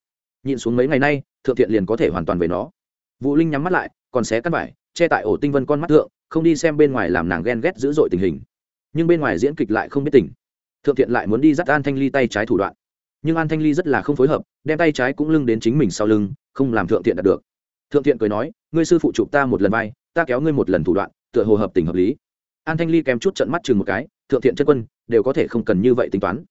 Nhịn xuống mấy ngày nay, thượng thiện liền có thể hoàn toàn về nó. Vũ linh nhắm mắt lại, còn xé cắt vải, che tại ổ tinh vân con mắt thượng, không đi xem bên ngoài làm nàng ghen ghét dữ dội tình hình. Nhưng bên ngoài diễn kịch lại không biết tỉnh thượng thiện lại muốn đi dắt an thanh ly tay trái thủ đoạn. Nhưng an thanh ly rất là không phối hợp, đem tay trái cũng lưng đến chính mình sau lưng, không làm thượng thiện đạt được. Thượng thiện cười nói, ngươi sư phụ chụp ta một lần vai, ta kéo ngươi một lần thủ đoạn, tựa hồ hợp tình hợp lý. An thanh ly kém chút trận mắt chừng một cái thượng thiện chân quân, đều có thể không cần như vậy tính toán.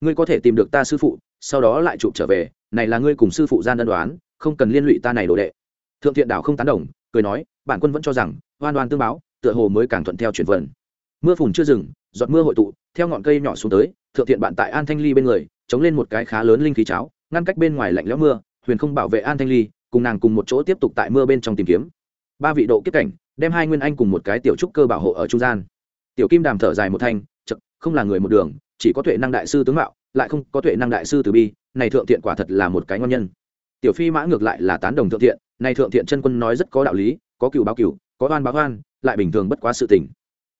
Ngươi có thể tìm được ta sư phụ, sau đó lại chụp trở về, này là ngươi cùng sư phụ gian đơn đoán, không cần liên lụy ta này đồ đệ. Thượng thiện đảo không tán đồng, cười nói, bản quân vẫn cho rằng, oan oan tương báo, tựa hồ mới càng thuận theo chuyển vận. Mưa phùn chưa dừng, giọt mưa hội tụ, theo ngọn cây nhỏ xuống tới, thượng thiện bạn tại an thanh ly bên người, chống lên một cái khá lớn linh khí cháo, ngăn cách bên ngoài lạnh lẽo mưa, huyền không bảo vệ an thanh ly, cùng nàng cùng một chỗ tiếp tục tại mưa bên trong tìm kiếm. Ba vị độ kiếp cảnh, đem hai nguyên anh cùng một cái tiểu trúc cơ bảo hộ ở trung gian tiểu kim đàm thở dài một thanh chật không là người một đường, chỉ có tuệ năng đại sư tướng mạo, lại không có tuệ năng đại sư từ bi, này thượng thiện quả thật là một cái ngon nhân. Tiểu phi mã ngược lại là tán đồng thượng thiện, này thượng thiện chân quân nói rất có đạo lý, có cựu báo cựu, có oan báo oan, lại bình thường bất quá sự tình.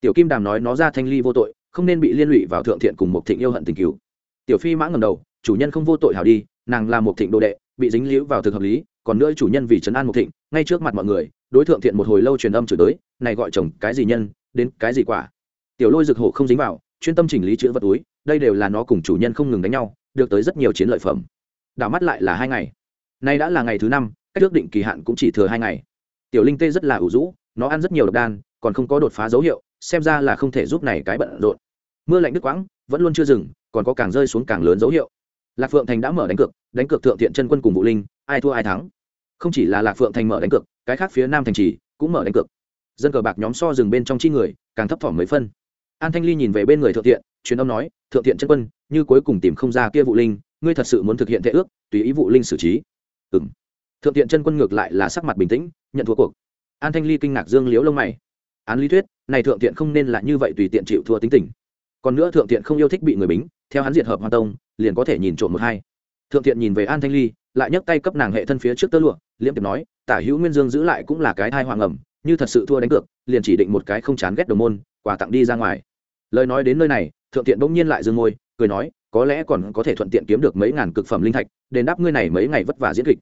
Tiểu kim đàm nói nó ra thanh ly vô tội, không nên bị liên lụy vào thượng thiện cùng một thịnh yêu hận tình cứu tiểu phi mã ngầm đầu, chủ nhân không vô tội hảo đi, nàng là một thịnh đồ đệ, bị dính líu vào thực hợp lý, còn nữa chủ nhân vì trấn an một thịnh, ngay trước mặt mọi người, đối thượng thiện một hồi lâu truyền âm chửi tới, này gọi chồng cái gì nhân, đến cái gì quả? Tiểu lôi rực hổ không dính vào, chuyên tâm chỉnh lý chữ vật túi, đây đều là nó cùng chủ nhân không ngừng đánh nhau, được tới rất nhiều chiến lợi phẩm. Đảo mắt lại là hai ngày. Nay đã là ngày thứ năm, cách ước định kỳ hạn cũng chỉ thừa hai ngày. Tiểu linh tê rất là ủ rũ, nó ăn rất nhiều độc đan, còn không có đột phá dấu hiệu, xem ra là không thể giúp này cái bận rộn. Mưa lạnh đứt quãng, vẫn luôn chưa dừng, còn có càng rơi xuống càng lớn dấu hiệu. Lạc phượng thành đã mở đánh cược đánh cược thượng thiện chân quân cùng vũ linh, ai thua ai thắng. Không chỉ là lạc phượng thành mở đánh cược, cái khác phía nam thành trì cũng mở đánh cược. Dân cờ bạc nhóm so rừng bên trong chi người, càng thấp thỏm mấy phân an thanh ly nhìn về bên người thượng thiện, truyền âm nói, thượng thiện chân quân, như cuối cùng tìm không ra kia vụ linh, ngươi thật sự muốn thực hiện thệ ước, tùy ý vụ linh xử trí. Ừ m thượng thiện chân quân ngược lại là sắc mặt bình tĩnh, nhận thua cuộc. An thanh ly kinh ngạc dương liếu lông mày. Án lý thuyết, này thượng thiện không nên là như vậy tùy tiện chịu thua tính tình. Còn nữa thượng thiện không yêu thích bị người bính, theo hắn diệt hợp hoa tông, liền có thể nhìn trộm một hai. Thượng thiện nhìn về an thanh ly, lại nhấc tay cấp nàng hệ thân phía trước tơ lụa liễm tiệp nói, tả hữu nguyên dương giữ lại cũng là cái thai hoàng ẩm, như thật sự thua đánh cược, liền chỉ định một cái không chán ghét đồng môn quà tặng đi ra ngoài. Lời nói đến nơi này, thượng Tiện bỗng nhiên lại dương môi, cười nói, có lẽ còn có thể thuận tiện kiếm được mấy ngàn cực phẩm linh thạch, đền đáp ngươi này mấy ngày vất vả diễn kịch.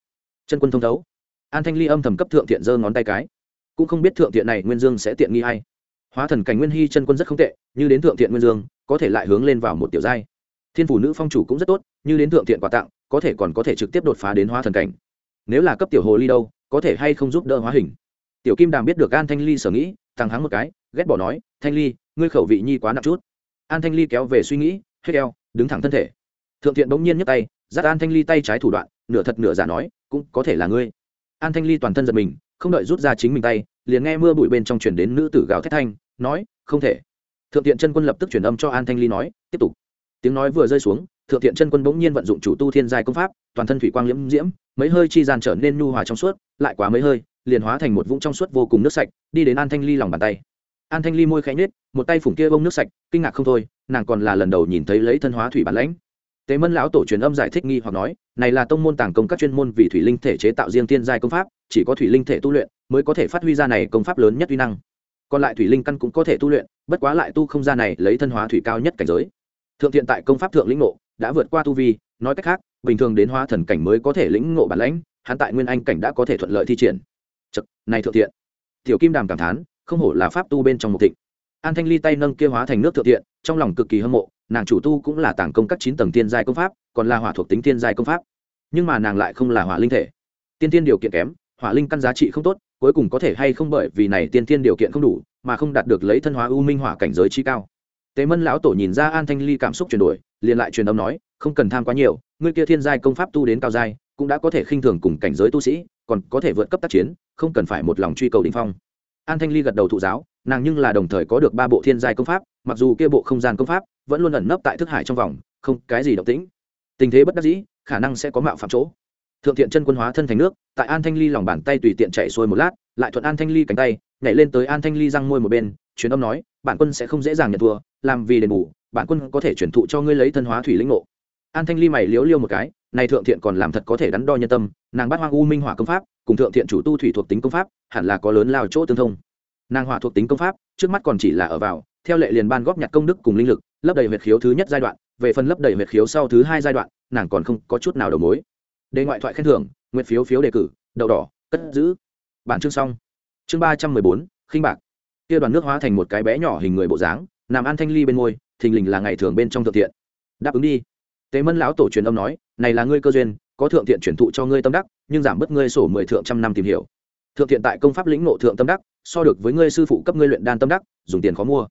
Chân quân thông thấu. An thanh ly âm thầm cấp thượng Tiện giơ ngón tay cái. Cũng không biết thượng Tiện này nguyên dương sẽ tiện nghi hay. Hóa thần cảnh nguyên hy chân quân rất không tệ, như đến thượng Tiện nguyên dương, có thể lại hướng lên vào một tiểu giai. Thiên phủ nữ phong chủ cũng rất tốt, như đến thượng Tiện quà tặng, có thể còn có thể trực tiếp đột phá đến hóa thần cảnh. Nếu là cấp tiểu hồ ly đâu, có thể hay không giúp đỡ hóa hình. Tiểu kim đàm biết được an thanh ly sở nghĩ, thằng hắng một cái ghét bỏ nói, thanh ly, ngươi khẩu vị nhi quá nặng chút. An thanh ly kéo về suy nghĩ, hết eo, đứng thẳng thân thể. Thượng thiện bỗng nhiên nhấc tay, dắt an thanh ly tay trái thủ đoạn, nửa thật nửa giả nói, cũng có thể là ngươi. An thanh ly toàn thân giật mình, không đợi rút ra chính mình tay, liền nghe mưa bụi bên trong chuyển đến nữ tử gào thét thanh, nói, không thể. Thượng tiện chân quân lập tức truyền âm cho an thanh ly nói, tiếp tục. Tiếng nói vừa rơi xuống, thượng tiện chân quân bỗng nhiên vận dụng chủ tu thiên giai công pháp, toàn thân thủy quang liễm diễm, mấy hơi chi gian trở nên nhu hòa trong suốt, lại quá mấy hơi, liền hóa thành một vũng trong suốt vô cùng nước sạch, đi đến an thanh ly lòng bàn tay an thanh ly môi khẽ nhếch một tay phủng kia bông nước sạch kinh ngạc không thôi nàng còn là lần đầu nhìn thấy lấy thân hóa thủy bản lãnh. Tế mân lão tổ truyền âm giải thích nghi hoặc nói này là tông môn tàng công các chuyên môn vì thủy linh thể chế tạo riêng tiên giai công pháp chỉ có thủy linh thể tu luyện mới có thể phát huy ra này công pháp lớn nhất uy năng. Còn lại thủy linh căn cũng có thể tu luyện bất quá lại tu không ra này lấy thân hóa thủy cao nhất cảnh giới. Thượng thiện tại công pháp thượng lĩnh ngộ đã vượt qua tu vi nói cách khác bình thường đến hóa thần cảnh mới có thể lĩnh ngộ bản lãnh hắn tại nguyên anh cảnh đã có thể thuận lợi thi triển. Chật, này thượng thiện. Tiểu kim đàm cảm thán không hổ là pháp tu bên trong một thịnh. An thanh ly tay nâng kia hóa thành nước thượng thiện, trong lòng cực kỳ hâm mộ, nàng chủ tu cũng là tàng công các chín tầng tiên giai công pháp, còn là hỏa thuộc tính tiên giai công pháp. Nhưng mà nàng lại không là hỏa linh thể. Tiên tiên điều kiện kém, hỏa linh căn giá trị không tốt, cuối cùng có thể hay không bởi vì này tiên tiên điều kiện không đủ, mà không đạt được lấy thân hóa u minh hỏa cảnh giới chi cao. Tế mân lão tổ nhìn ra an thanh ly cảm xúc chuyển đổi, liền lại truyền âm nói, không cần tham quá nhiều, ngươi kia thiên giai công pháp tu đến cao giai, cũng đã có thể khinh thường cùng cảnh giới tu sĩ, còn có thể vượt cấp tác chiến, không cần phải một lòng truy cầu đ ỉ n h phong an thanh ly gật đầu thụ giáo, nàng nhưng là đồng thời có được ba bộ thiên giai công pháp, mặc dù kia bộ không gian công pháp vẫn luôn ẩn nấp tại thức hải trong vòng, không cái gì động tĩnh. Tình thế bất đắc dĩ, khả năng sẽ có mạo phạm chỗ. Thượng thiện chân quân hóa thân thành nước, tại an thanh ly lòng bàn tay tùy tiện chạy xuôi một lát, lại thuận an thanh ly cánh tay, nhảy lên tới an thanh ly răng môi một bên, truyền âm nói, bản quân sẽ không dễ dàng nhận thua, làm vì đền bù, bản quân có thể chuyển thụ cho ngươi lấy thân hóa thủy lĩnh ngộ an thanh ly mày liếu liêu một cái, này thượng thiện còn làm thật có thể đắn đo nhân tâm, nàng bắt hoang u minh hỏa công pháp, cùng thượng thiện chủ tu thủy thuộc tính công pháp, hẳn là có lớn lao chỗ tương thông. Nàng hỏa thuộc tính công pháp, trước mắt còn chỉ là ở vào, theo lệ liền ban góp nhặt công đức cùng linh lực, lấp đầy huyệt khiếu thứ nhất giai đoạn, về phần lấp đầy huyệt khiếu sau thứ hai giai đoạn, nàng còn không có chút nào đầu mối. Đề ngoại thoại khen thưởng nguyện phiếu phiếu đề cử, đậu đỏ, cất giữ. Bản chương xong. Chương ba trăm mười bốn, khinh bạc. Kia đoàn nước hóa thành một cái bé nhỏ hình người bộ dáng, nằm an thanh ly bên môi, thình lình là ngày thường bên trong thượng thiện. Đáp ứng đi tế mân lão tổ truyền âm nói, này là ngươi cơ duyên, có thượng thiện chuyển thụ cho ngươi tâm đắc, nhưng giảm bớt ngươi sổ mười thượng trăm năm tìm hiểu. Thượng thiện tại công pháp lĩnh nộ thượng tâm đắc, so được với ngươi sư phụ cấp ngươi luyện đan tâm đắc, dùng tiền khó mua.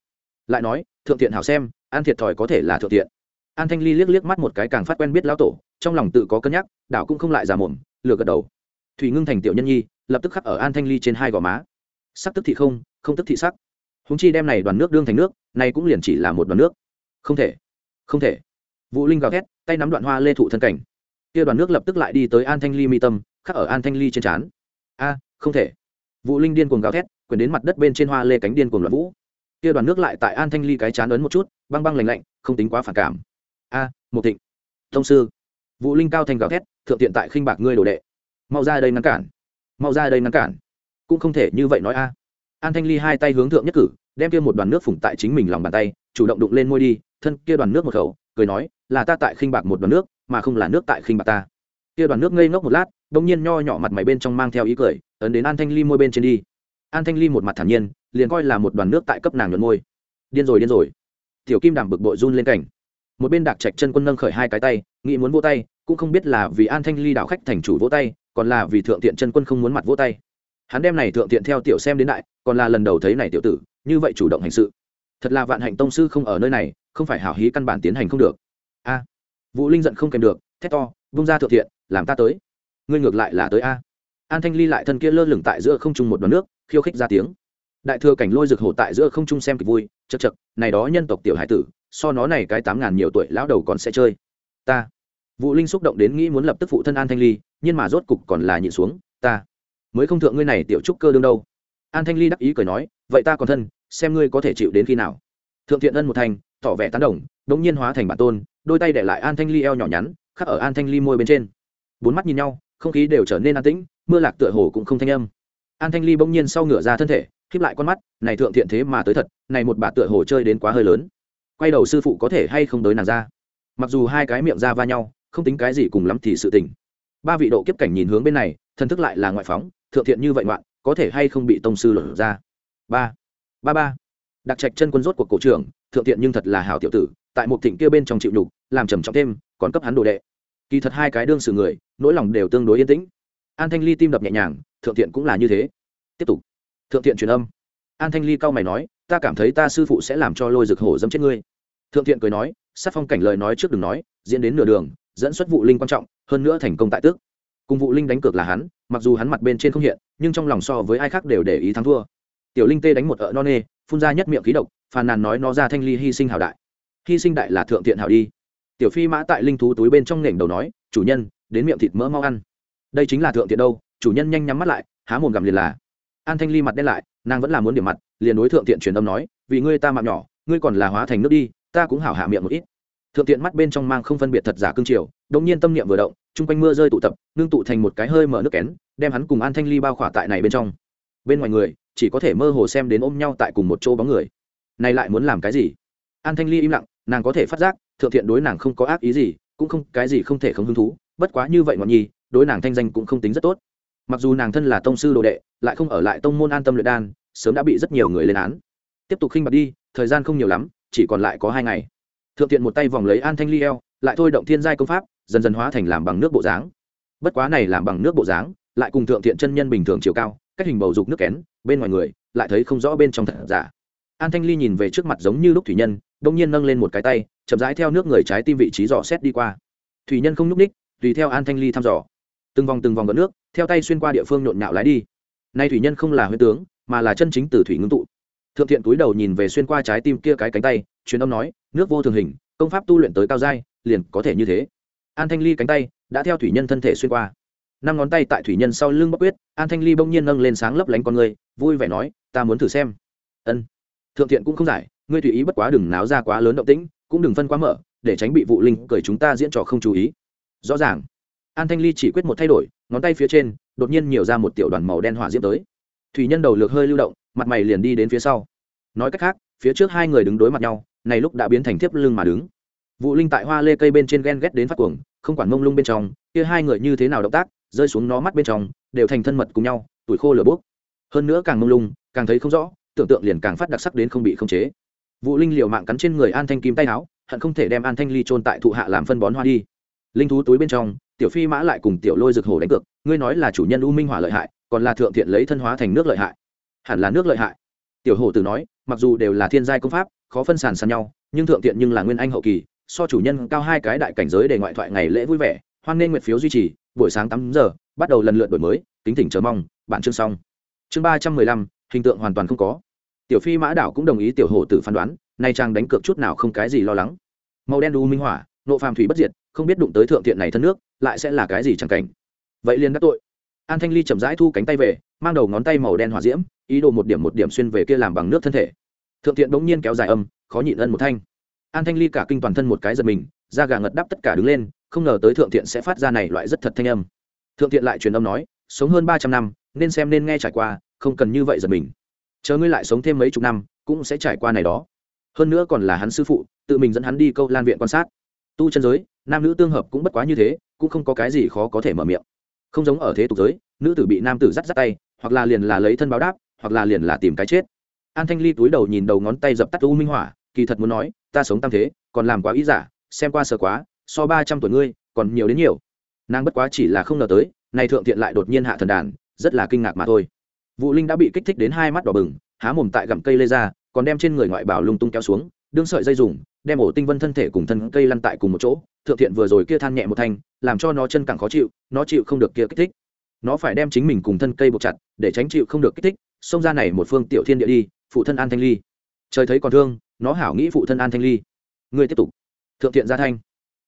Lại nói, thượng thiện hảo xem, an thiệt thòi có thể là thượng thiện. An thanh ly liếc liếc mắt một cái càng phát quen biết lão tổ, trong lòng tự có cân nhắc, đảo cũng không lại giả mồm, lừa gật đầu. Thủy ngưng thành tiểu nhân nhi, lập tức khắc ở an thanh ly trên hai gò má. Sắc tức thị không không tức thị sắc. Húng chi đem này đoàn nước đương thành nước này cũng liền chỉ là một đoàn nước. Không thể không thể. Vũ linh gào thét tay nắm đoạn hoa lê thụ thân cảnh. Kia đoàn nước lập tức lại đi tới an thanh ly mi tâm, khắc ở an thanh ly trên trán. A, không thể. Vũ linh điên cuồng gào thét, quyền đến mặt đất bên trên hoa lê cánh điên cuồng loạn vũ. Kia đoàn nước lại tại an thanh ly cái chán ấn một chút, băng băng lành lạnh, không tính quá phản cảm. A, một thịnh. Thông sư. Vũ linh cao thành gào thét, thượng tiện tại khinh bạc ngươi đồ đệ. Mau ra đây ngăn cản. Mau ra đây ngăn cản. Cũng không thể như vậy nói a. An thanh ly hai tay hướng thượng nhất cử, đem kia một đoàn nước phủng tại chính mình lòng bàn tay, chủ động đụng lên môi đi, thân kia đoàn nước một khẩu cười nói, là ta tại khinh bạc một đoàn nước, mà không là nước tại khinh bạc ta. Kia đoàn nước ngây ngốc một lát đông nhiên nho nhỏ mặt mày bên trong mang theo ý cười, ấn đến an thanh ly môi bên trên đi. An thanh ly một mặt thản nhiên, liền coi là một đoàn nước tại cấp nàng nhuận môi. Điên rồi điên rồi. Tiểu kim đảm bực bội run lên cảnh. Một bên đạc trạch chân quân nâng khởi hai cái tay, nghĩ muốn vỗ tay, cũng không biết là vì an thanh ly đạo khách thành chủ vỗ tay, còn là vì thượng tiện chân quân không muốn mặt vỗ tay. Hắn đem này thượng tiện theo tiểu xem đến đại, còn là lần đầu thấy này tiểu tử, như vậy chủ động hành sự. Thật là vạn hạnh tông sư không ở nơi này không phải hảo hí căn bản tiến hành không được. A, vũ linh giận không kèm được, thét to, vung ra thượng thiện, làm ta tới. Ngươi ngược lại là tới a. An thanh ly lại thân kia lơ lửng tại giữa không trung một đoàn nước, khiêu khích ra tiếng. Đại thừa cảnh lôi rực hổ tại giữa không trung xem kịch vui chật chật này đó nhân tộc tiểu hải tử, so nó này cái tám ngàn nhiều tuổi lão đầu còn sẽ chơi. Ta. Vũ linh xúc động đến nghĩ muốn lập tức phụ thân an thanh ly, nhưng mà rốt cục còn là nhịn xuống, ta. Mới không thượng ngươi này tiểu trúc cơ đương đâu. An thanh ly đắc ý cười nói, vậy ta còn thân, xem ngươi có thể chịu đến khi nào. Thượng thiện ân một thành tỏ vẻ tán đồng, đống nhiên hóa thành bản tôn, đôi tay để lại an thanh ly eo nhỏ nhắn, khắc ở an thanh ly môi bên trên. Bốn mắt nhìn nhau, không khí đều trở nên an tĩnh, mưa lạc tựa hồ cũng không thanh âm. An thanh ly bỗng nhiên sau ngửa ra thân thể khiếp lại con mắt, này thượng thiện thế mà tới thật, này một bà tựa hồ chơi đến quá hơi lớn. Quay đầu sư phụ có thể hay không tới nàng ra? Mặc dù hai cái miệng ra va nhau, không tính cái gì cùng lắm thì sự tình. Ba vị độ kiếp cảnh nhìn hướng bên này, thần thức lại là ngoại phóng, thượng thiện như vậy ngoạn, có thể hay không bị tông sư lột ra? Ba ba ba. Đặc trạch chân quân rốt cuộc cổ trưởng thượng Tiện nhưng thật là hảo tiểu tử, tại một thịnh kia bên trong chịu nhục, làm trầm trọng thêm, còn cấp hắn đồ đệ. Kỳ thật hai cái đương sự người, nỗi lòng đều tương đối yên tĩnh. An thanh ly tim đập nhẹ nhàng, thượng Tiện cũng là như thế. Tiếp tục. Thượng Tiện truyền âm. An thanh ly cau mày nói, ta cảm thấy ta sư phụ sẽ làm cho lôi rực hổ dâm chết ngươi. Thượng thiện cười nói, sát phong cảnh lời nói trước đừng nói, diễn đến nửa đường, dẫn xuất vụ linh quan trọng, hơn nữa thành công tại tước. Cùng vụ linh đánh cược là hắn, mặc dù hắn mặt bên trên không hiện, nhưng trong lòng so với ai khác đều để ý thắng thua. Tiểu linh tê đánh một ợ non nê, phun ra nhất miệng khí độc phàn nàn nói nó ra thanh ly hy sinh hảo đại. Hy sinh đại là thượng thiện hảo đi. Tiểu phi mã tại linh thú túi bên trong nghển đầu nói, chủ nhân, đến miệng thịt mỡ mau ăn. Đây chính là thượng thiện đâu. Chủ nhân nhanh nhắm mắt lại, há mồm gặm liền là. An thanh ly mặt đen lại, nàng vẫn là muốn điểm mặt, liền đối thượng thiện truyền âm nói, vì ngươi ta mạng nhỏ, ngươi còn là hóa thành nước đi, ta cũng hảo hạ miệng một ít. Thượng thiện mắt bên trong mang không phân biệt thật giả cương triều đống nhiên tâm niệm vừa động, chung quanh mưa rơi tụ tập, nương tụ thành một cái hơi mở nước kén, đem hắn cùng an thanh ly bao khỏa tại này bên trong. Bên ngoài người, chỉ có thể mơ hồ xem đến ôm nhau tại cùng một chỗ bóng người này lại muốn làm cái gì? An thanh ly im lặng, nàng có thể phát giác, thượng thiện đối nàng không có ác ý gì, cũng không, cái gì không thể không hứng thú, bất quá như vậy ngọn nhi, đối nàng thanh danh cũng không tính rất tốt. Mặc dù nàng thân là tông sư đồ đệ, lại không ở lại tông môn an tâm luyện đan, sớm đã bị rất nhiều người lên án. Tiếp tục khinh bạc đi, thời gian không nhiều lắm, chỉ còn lại có hai ngày. Thượng thiện một tay vòng lấy an thanh ly eo, lại thôi động thiên giai công pháp, dần dần hóa thành làm bằng nước bộ dáng. Bất quá này làm bằng nước bộ dáng, lại cùng thượng thiện chân nhân bình thường chiều cao, cách hình bầu dục nước kén, bên ngoài người, lại thấy không rõ bên trong thật giả an thanh ly nhìn về trước mặt giống như lúc thủy nhân, đông nhiên nâng lên một cái tay, chậm rãi theo nước người trái tim vị trí dò xét đi qua. Thủy nhân không nhúc ních tùy theo an thanh ly thăm dò. Từng vòng từng vòng gợn nước, theo tay xuyên qua địa phương nhộn nhạo lái đi. Nay thủy nhân không là huyết tướng, mà là chân chính từ thủy ngưng tụ. Thượng thiện túi đầu nhìn về xuyên qua trái tim kia cái cánh tay, truyền âm nói, nước vô thường hình, công pháp tu luyện tới cao giai, liền có thể như thế. An thanh ly cánh tay đã theo thủy nhân thân thể xuyên qua. Năm ngón tay tại thủy nhân sau lưng bóc quyết, an thanh ly bỗng nhiên nâng lên sáng lấp lánh con người, vui vẻ nói, ta muốn thử xem. Ân thượng thiện cũng không giải, ngươi tùy ý bất quá đừng náo ra quá lớn động tĩnh, cũng đừng phân quá mở, để tránh bị vụ linh cởi chúng ta diễn trò không chú ý. Rõ ràng. An thanh ly chỉ quyết một thay đổi, ngón tay phía trên, đột nhiên nhiều ra một tiểu đoàn màu đen hỏa diễm tới. Thủy nhân đầu lược hơi lưu động, mặt mày liền đi đến phía sau. Nói cách khác, phía trước hai người đứng đối mặt nhau, này lúc đã biến thành thiếp lưng mà đứng. Vụ linh tại hoa lê cây bên trên ghen ghét đến phát cuồng, không quản mông lung bên trong, kia hai người như thế nào động tác, rơi xuống nó mắt bên trong, đều thành thân mật cùng nhau, tuổi khô lửa bốc. Hơn nữa càng mông lung, càng thấy không rõ tưởng tượng liền càng phát đặc sắc đến không bị khống chế. Vũ linh liều mạng cắn trên người an thanh kim tay áo, hận không thể đem an thanh ly trôn tại thụ hạ làm phân bón hoa đi. Linh thú túi bên trong, tiểu phi mã lại cùng tiểu lôi rực hổ đánh cược, ngươi nói là chủ nhân u minh hỏa lợi hại, còn là thượng thiện lấy thân hóa thành nước lợi hại. Hẳn là nước lợi hại. Tiểu hổ tử nói, mặc dù đều là thiên giai công pháp, khó phân sàn sàn nhau, nhưng thượng thiện nhưng là nguyên anh hậu kỳ, so chủ nhân cao hai cái đại cảnh giới để ngoại thoại ngày lễ vui vẻ, hoan nên nguyệt phiếu duy trì, buổi sáng tám giờ, bắt đầu lần lượt đổi mới, kính thỉnh chờ mong bản chương xong. Chương ba trăm mười lăm hình tượng hoàn toàn không có. Tiểu phi mã đảo cũng đồng ý tiểu hổ tử phán đoán, nay trang đánh cược chút nào không cái gì lo lắng. Màu đen u minh hỏa, nộ phàm thủy bất diệt, không biết đụng tới thượng thiện này thân nước, lại sẽ là cái gì chẳng cảnh. Vậy liền đắc tội. An thanh ly chậm rãi thu cánh tay về, mang đầu ngón tay màu đen hỏa diễm, ý đồ một điểm một điểm xuyên về kia làm bằng nước thân thể. Thượng thiện bỗng nhiên kéo dài âm, khó nhịn ân một thanh. An thanh ly cả kinh toàn thân một cái giật mình, da gà ngật đắp tất cả đứng lên, không ngờ tới thượng thiện sẽ phát ra này loại rất thật thanh âm. Thượng thiện lại truyền âm nói, sống hơn ba trăm năm, nên xem nên nghe trải qua không cần như vậy giật mình. Chờ ngươi lại sống thêm mấy chục năm, cũng sẽ trải qua này đó. Hơn nữa còn là hắn sư phụ, tự mình dẫn hắn đi câu lan viện quan sát. Tu chân giới, nam nữ tương hợp cũng bất quá như thế, cũng không có cái gì khó có thể mở miệng. Không giống ở thế tục giới, nữ tử bị nam tử dắt dắt tay, hoặc là liền là lấy thân báo đáp, hoặc là liền là tìm cái chết. An thanh ly túi đầu nhìn đầu ngón tay dập tắt u minh hỏa, kỳ thật muốn nói, ta sống tam thế, còn làm quá ý giả, xem qua sợ quá, so ba trăm tuổi ngươi, còn nhiều đến nhiều. Nàng bất quá chỉ là không ngờ tới nay thượng thiện lại đột nhiên hạ thần đàn, rất là kinh ngạc mà thôi vũ linh đã bị kích thích đến hai mắt đỏ bừng, há mồm tại gặm cây lê ra, còn đem trên người ngoại bảo lung tung kéo xuống, đương sợi dây dùng, đem ổ tinh vân thân thể cùng thân cây lăn tại cùng một chỗ, thượng thiện vừa rồi kia than nhẹ một thanh, làm cho nó chân càng khó chịu, nó chịu không được kia kích thích. Nó phải đem chính mình cùng thân cây buộc chặt, để tránh chịu không được kích thích, xông ra này một phương tiểu thiên địa đi, phụ thân an thanh ly. Trời thấy còn thương, nó hảo nghĩ phụ thân an thanh ly. Ngươi tiếp tục. Thượng thiện gia thanh.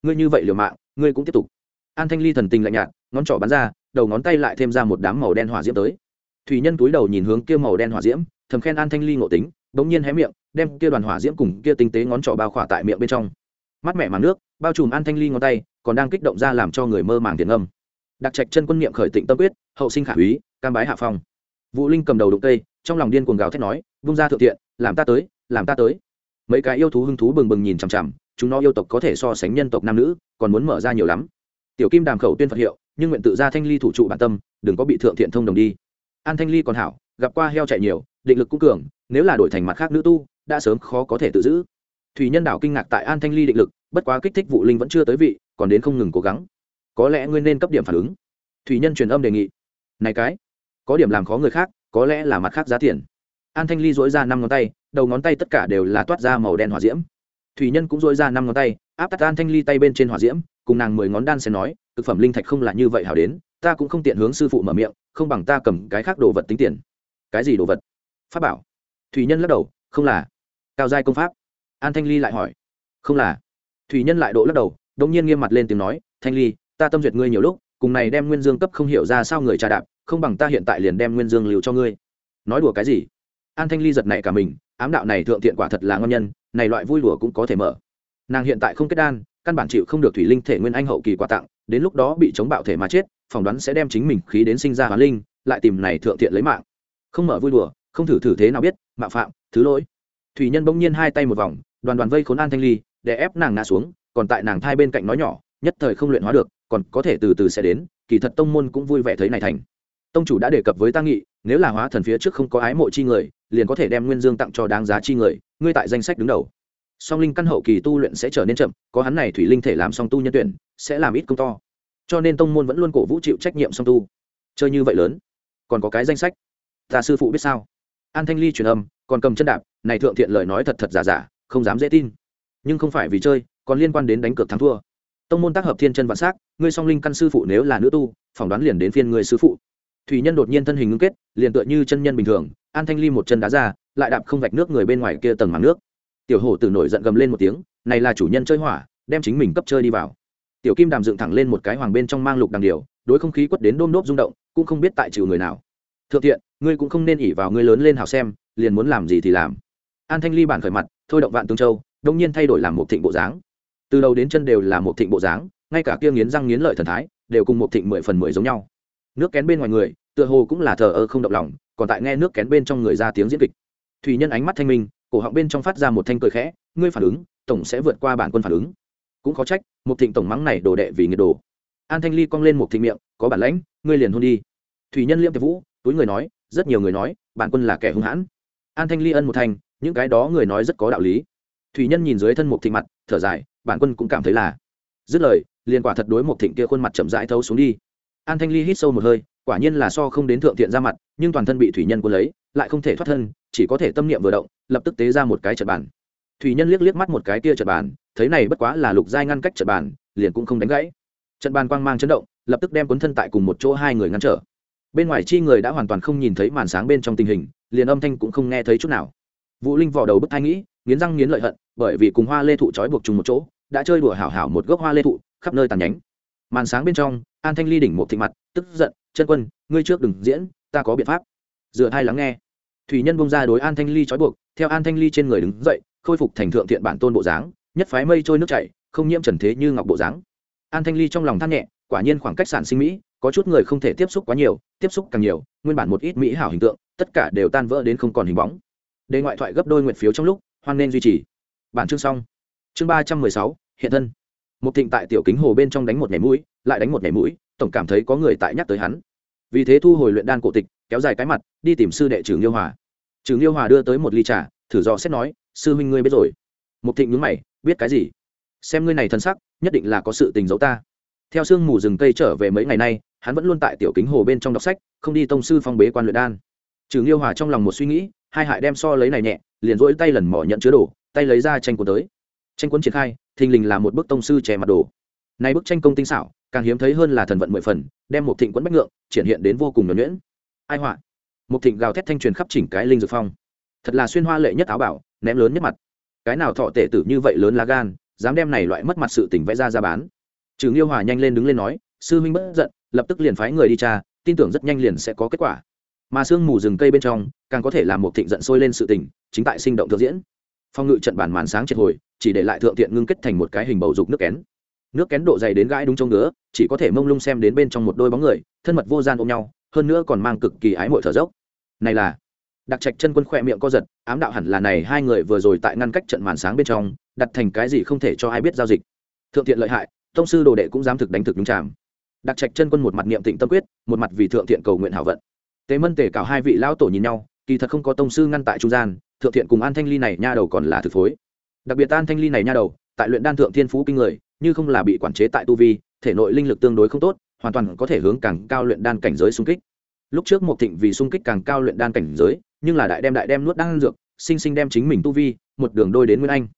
Ngươi như vậy liều mạng, ngươi cũng tiếp tục. An thanh ly thần tình lạnh nhạt, ngón trỏ bắn ra, đầu ngón tay lại thêm ra một đám màu đen hỏa diễm tới thủy nhân túi đầu nhìn hướng kia màu đen hỏa diễm, thầm khen an thanh ly ngộ tính, bỗng nhiên hé miệng, đem kia đoàn hỏa diễm cùng kia tinh tế ngón trỏ bao khỏa tại miệng bên trong. Mắt mẹ màng nước, bao trùm an thanh ly ngón tay, còn đang kích động ra làm cho người mơ màng tiền âm đặc trạch chân quân niệm khởi tịnh tâm quyết, hậu sinh khả úy, cam bái hạ phong. Vũ linh cầm đầu đụng tây trong lòng điên cuồng gào thét nói, vung ra thượng thiện làm ta tới, làm ta tới. Mấy cái yêu thú hưng thú bừng bừng nhìn chằm chằm, chúng nó yêu tộc có thể so sánh nhân tộc nam nữ, còn muốn mở ra nhiều lắm. Tiểu kim đàm khẩu tuyên phật hiệu, nhưng nguyện tự ra thanh ly thủ trụ bản tâm, đừng có bị thượng thiện thông đồng đi an thanh ly còn hảo, gặp qua heo chạy nhiều, định lực cũng cường, nếu là đổi thành mặt khác nữ tu, đã sớm khó có thể tự giữ. Thủy nhân đảo kinh ngạc tại an thanh ly định lực, bất quá kích thích vụ linh vẫn chưa tới vị, còn đến không ngừng cố gắng. Có lẽ ngươi nên cấp điểm phản ứng. Thủy nhân truyền âm đề nghị. Này cái, có điểm làm khó người khác, có lẽ là mặt khác giá tiền. An thanh ly dỗi ra năm ngón tay, đầu ngón tay tất cả đều là toát ra màu đen hỏa diễm. Thủy nhân cũng dỗi ra năm ngón tay, áp tắt an thanh ly tay bên trên hỏa diễm, cùng nàng mười ngón đan sẽ nói thực phẩm linh thạch không là như vậy hảo đến ta cũng không tiện hướng sư phụ mở miệng, không bằng ta cầm cái khác đồ vật tính tiền. Cái gì đồ vật? Pháp bảo. Thủy nhân lắc đầu, không là. Cao giai công pháp. An thanh ly lại hỏi. Không là. Thủy nhân lại độ lắc đầu đông nhiên nghiêm mặt lên tiếng nói, thanh ly, ta tâm duyệt ngươi nhiều lúc, cùng này đem nguyên dương cấp không hiểu ra sao người trà đạp, không bằng ta hiện tại liền đem nguyên dương liều cho ngươi. Nói đùa cái gì? An thanh ly giật này cả mình, ám đạo này thượng thiện quả thật là ngon nhân, này loại vui đùa cũng có thể mở. Nàng hiện tại không kết đan, căn bản chịu không được thủy linh thể nguyên anh hậu kỳ quà tặng, đến lúc đó bị chống bạo thể mà chết phỏng đoán sẽ đem chính mình khí đến sinh ra hóa linh, lại tìm này thượng thiện lấy mạng. Không mở vui đùa, không thử thử thế nào biết, mạo phạm, thứ lỗi. Thủy nhân bỗng nhiên hai tay một vòng, đoàn đoàn vây khốn an thanh ly, để ép nàng ngã xuống, còn tại nàng thai bên cạnh nói nhỏ, nhất thời không luyện hóa được, còn có thể từ từ sẽ đến, kỳ thật tông môn cũng vui vẻ thấy này thành. Tông chủ đã đề cập với ta nghị, nếu là hóa thần phía trước không có ái mộ chi người, liền có thể đem nguyên dương tặng cho đáng giá chi người, ngươi tại danh sách đứng đầu. Song linh căn hậu kỳ tu luyện sẽ trở nên chậm, có hắn này thủy linh thể làm song tu nhân tuyển, sẽ làm ít công to cho nên tông môn vẫn luôn cổ vũ chịu trách nhiệm song tu. Chơi như vậy lớn, còn có cái danh sách. Ta sư phụ biết sao? An thanh ly truyền âm, còn cầm chân đạp, này thượng thiện lời nói thật thật giả giả, không dám dễ tin. Nhưng không phải vì chơi, còn liên quan đến đánh cược thắng thua. Tông môn tác hợp thiên chân vạn s á c ngươi song linh căn sư phụ nếu là nữ tu, phỏng đoán liền đến phiên người sư phụ. Thủy nhân đột nhiên thân hình ngưng kết, liền tựa như chân nhân bình thường, an thanh ly một chân đá ra, lại đạp không vạch nước người bên ngoài kia tầng màng nước. Tiểu hổ từ nổi giận gầm lên một tiếng, này là chủ nhân chơi hỏa, đem chính mình cấp chơi đi vào tiểu kim đàm dựng thẳng lên một cái hoàng bên trong mang lục đằng điều, đối không khí quất đến đôm đốp rung động, cũng không biết tại chịu người nào. Thượng thiện, ngươi cũng không nên ỉ vào ngươi lớn lên hào xem, liền muốn làm gì thì làm. An thanh ly bản khởi mặt, thôi động vạn tương châu, đông nhiên thay đổi làm một thịnh bộ dáng. Từ đầu đến chân đều là một thịnh bộ dáng, ngay cả kia nghiến răng nghiến lợi thần thái, đều cùng một thịnh mười phần mười giống nhau. Nước kén bên ngoài người, tựa hồ cũng là thờ ơ không động lòng, còn tại nghe nước kén bên trong người ra tiếng diễn kịch. Thủy nhân ánh mắt thanh minh, cổ họng bên trong phát ra một thanh cười khẽ, ngươi phản ứng, tổng sẽ vượt qua bản quân phản ứng cũng khó trách một thịnh tổng mắng này đồ đệ vì nghiệt đồ. An thanh ly cong lên một thịnh miệng, có bản lãnh, ngươi liền hôn đi. Thủy nhân liêm tiệp vũ, túi người nói, rất nhiều người nói, bản quân là kẻ hung hãn. An thanh ly ân một thành, những cái đó người nói rất có đạo lý. Thủy nhân nhìn dưới thân một thịnh mặt, thở dài, bản quân cũng cảm thấy là. Dứt lời, liền quả thật đối một thịnh kia khuôn mặt chậm rãi thấu xuống đi. An thanh ly hít sâu một hơi, quả nhiên là so không đến thượng thiện ra mặt, nhưng toàn thân bị thủy nhân quân lấy, lại không thể thoát thân, chỉ có thể tâm niệm vừa động, lập tức tế ra một cái trật bàn. Thủy nhân liếc liếc mắt một cái kia trật bàn thấy này bất quá là lục giai ngăn cách trận bàn, liền cũng không đánh gãy. Trận bàn quang mang chấn động, lập tức đem cuốn thân tại cùng một chỗ hai người ngăn trở. Bên ngoài chi người đã hoàn toàn không nhìn thấy màn sáng bên trong tình hình, liền âm thanh cũng không nghe thấy chút nào. Vũ linh vò đầu bức thai nghĩ, nghiến răng nghiến lợi hận, bởi vì cùng hoa lê thụ trói buộc chung một chỗ, đã chơi đùa hảo hảo một gốc hoa lê thụ, khắp nơi tàn nhánh. Màn sáng bên trong, an thanh ly đỉnh một thị mặt, tức giận, chân quân, ngươi trước đừng diễn, ta có biện pháp. Dựa hai lắng nghe. Thủy nhân bông ra đối an thanh ly trói buộc, theo an thanh ly trên người đứng dậy, khôi phục thành thượng thiện bản tôn bộ dáng nhất phái mây trôi nước chảy, không nhiễm trần thế như ngọc bộ dáng. An thanh ly trong lòng than nhẹ, quả nhiên khoảng cách sản sinh mỹ, có chút người không thể tiếp xúc quá nhiều, tiếp xúc càng nhiều, nguyên bản một ít mỹ hảo hình tượng, tất cả đều tan vỡ đến không còn hình bóng. Đề ngoại thoại gấp đôi nguyện phiếu trong lúc, hoan nên duy trì. Bản chương xong. Chương ba trăm mười sáu, hiện thân. Một thịnh tại tiểu kính hồ bên trong đánh một nhảy mũi, lại đánh một nhảy mũi, tổng cảm thấy có người tại nhắc tới hắn. Vì thế thu hồi luyện đan cổ tịch, kéo dài cái mặt, đi tìm sư đệ trưởng nghiêu hòa. Trưởng nghiêu hòa đưa tới một ly trà, thử dò xét nói, sư huynh ngươi biết rồi. Một thịnh nhúng mày biết cái gì? Xem ngươi này thân sắc, nhất định là có sự tình giấu ta. Theo sương mù rừng cây trở về mấy ngày nay, hắn vẫn luôn tại tiểu kính hồ bên trong đọc sách, không đi tông sư phong bế quan luyện đan. Trường liêu hòa trong lòng một suy nghĩ, hai hại đem so lấy này nhẹ, liền rỗi tay lần mỏ nhận chứa đồ, tay lấy ra tranh cuốn tới. Tranh cuốn triển khai, thình lình là một bức tông sư chè mặt đồ. Nay bức tranh công tinh xảo, càng hiếm thấy hơn là thần vận mười phần, đem một thịnh quẫn bách ngượng, triển hiện đến vô cùng nhuẩn nhuyễn. Ai họa? Một thịnh gào thét thanh truyền khắp chỉnh cái linh dược phong. Thật là xuyên hoa lệ nhất áo bảo, ném lớn nhất mặt cái nào thọ tể tử như vậy lớn lá gan, dám đem này loại mất mặt sự tình vẽ ra ra bán. Trừ nghiêu hòa nhanh lên đứng lên nói, sư huynh bất giận, lập tức liền phái người đi tra, tin tưởng rất nhanh liền sẽ có kết quả. Mà sương mù rừng cây bên trong, càng có thể làm một thịnh giận sôi lên sự tình, chính tại sinh động thực diễn. Phong ngự trận bản màn sáng triệt hồi, chỉ để lại thượng tiện ngưng kết thành một cái hình bầu dục nước kén. Nước kén độ dày đến gãi đúng trong ngứa, chỉ có thể mông lung xem đến bên trong một đôi bóng người, thân mật vô gian ôm nhau, hơn nữa còn mang cực kỳ ái mội thở dốc. Này là đặc trạch chân quân khỏe miệng co giật, ám đạo hẳn là này hai người vừa rồi tại ngăn cách trận màn sáng bên trong, đặt thành cái gì không thể cho ai biết giao dịch. Thượng thiện lợi hại, tông sư đồ đệ cũng dám thực đánh thực đúng chạm đặc trạch chân quân một mặt niệm tịnh tâm quyết, một mặt vì thượng thiện cầu nguyện hảo vận. Tế mân tể cảo hai vị lão tổ nhìn nhau, kỳ thật không có tông sư ngăn tại trung gian, thượng thiện cùng an thanh ly này nha đầu còn là thực phối. Đặc biệt an thanh ly này nha đầu, tại luyện đan thượng thiên phú kinh người, như không là bị quản chế tại tu vi, thể nội linh lực tương đối không tốt, hoàn toàn có thể hướng càng cao luyện đan cảnh giới xung kích lúc trước một thịnh vì sung kích càng cao luyện đan cảnh giới, nhưng là đại đem đại đem nuốt đan dược, sinh sinh đem chính mình tu vi, một đường đôi đến nguyên anh.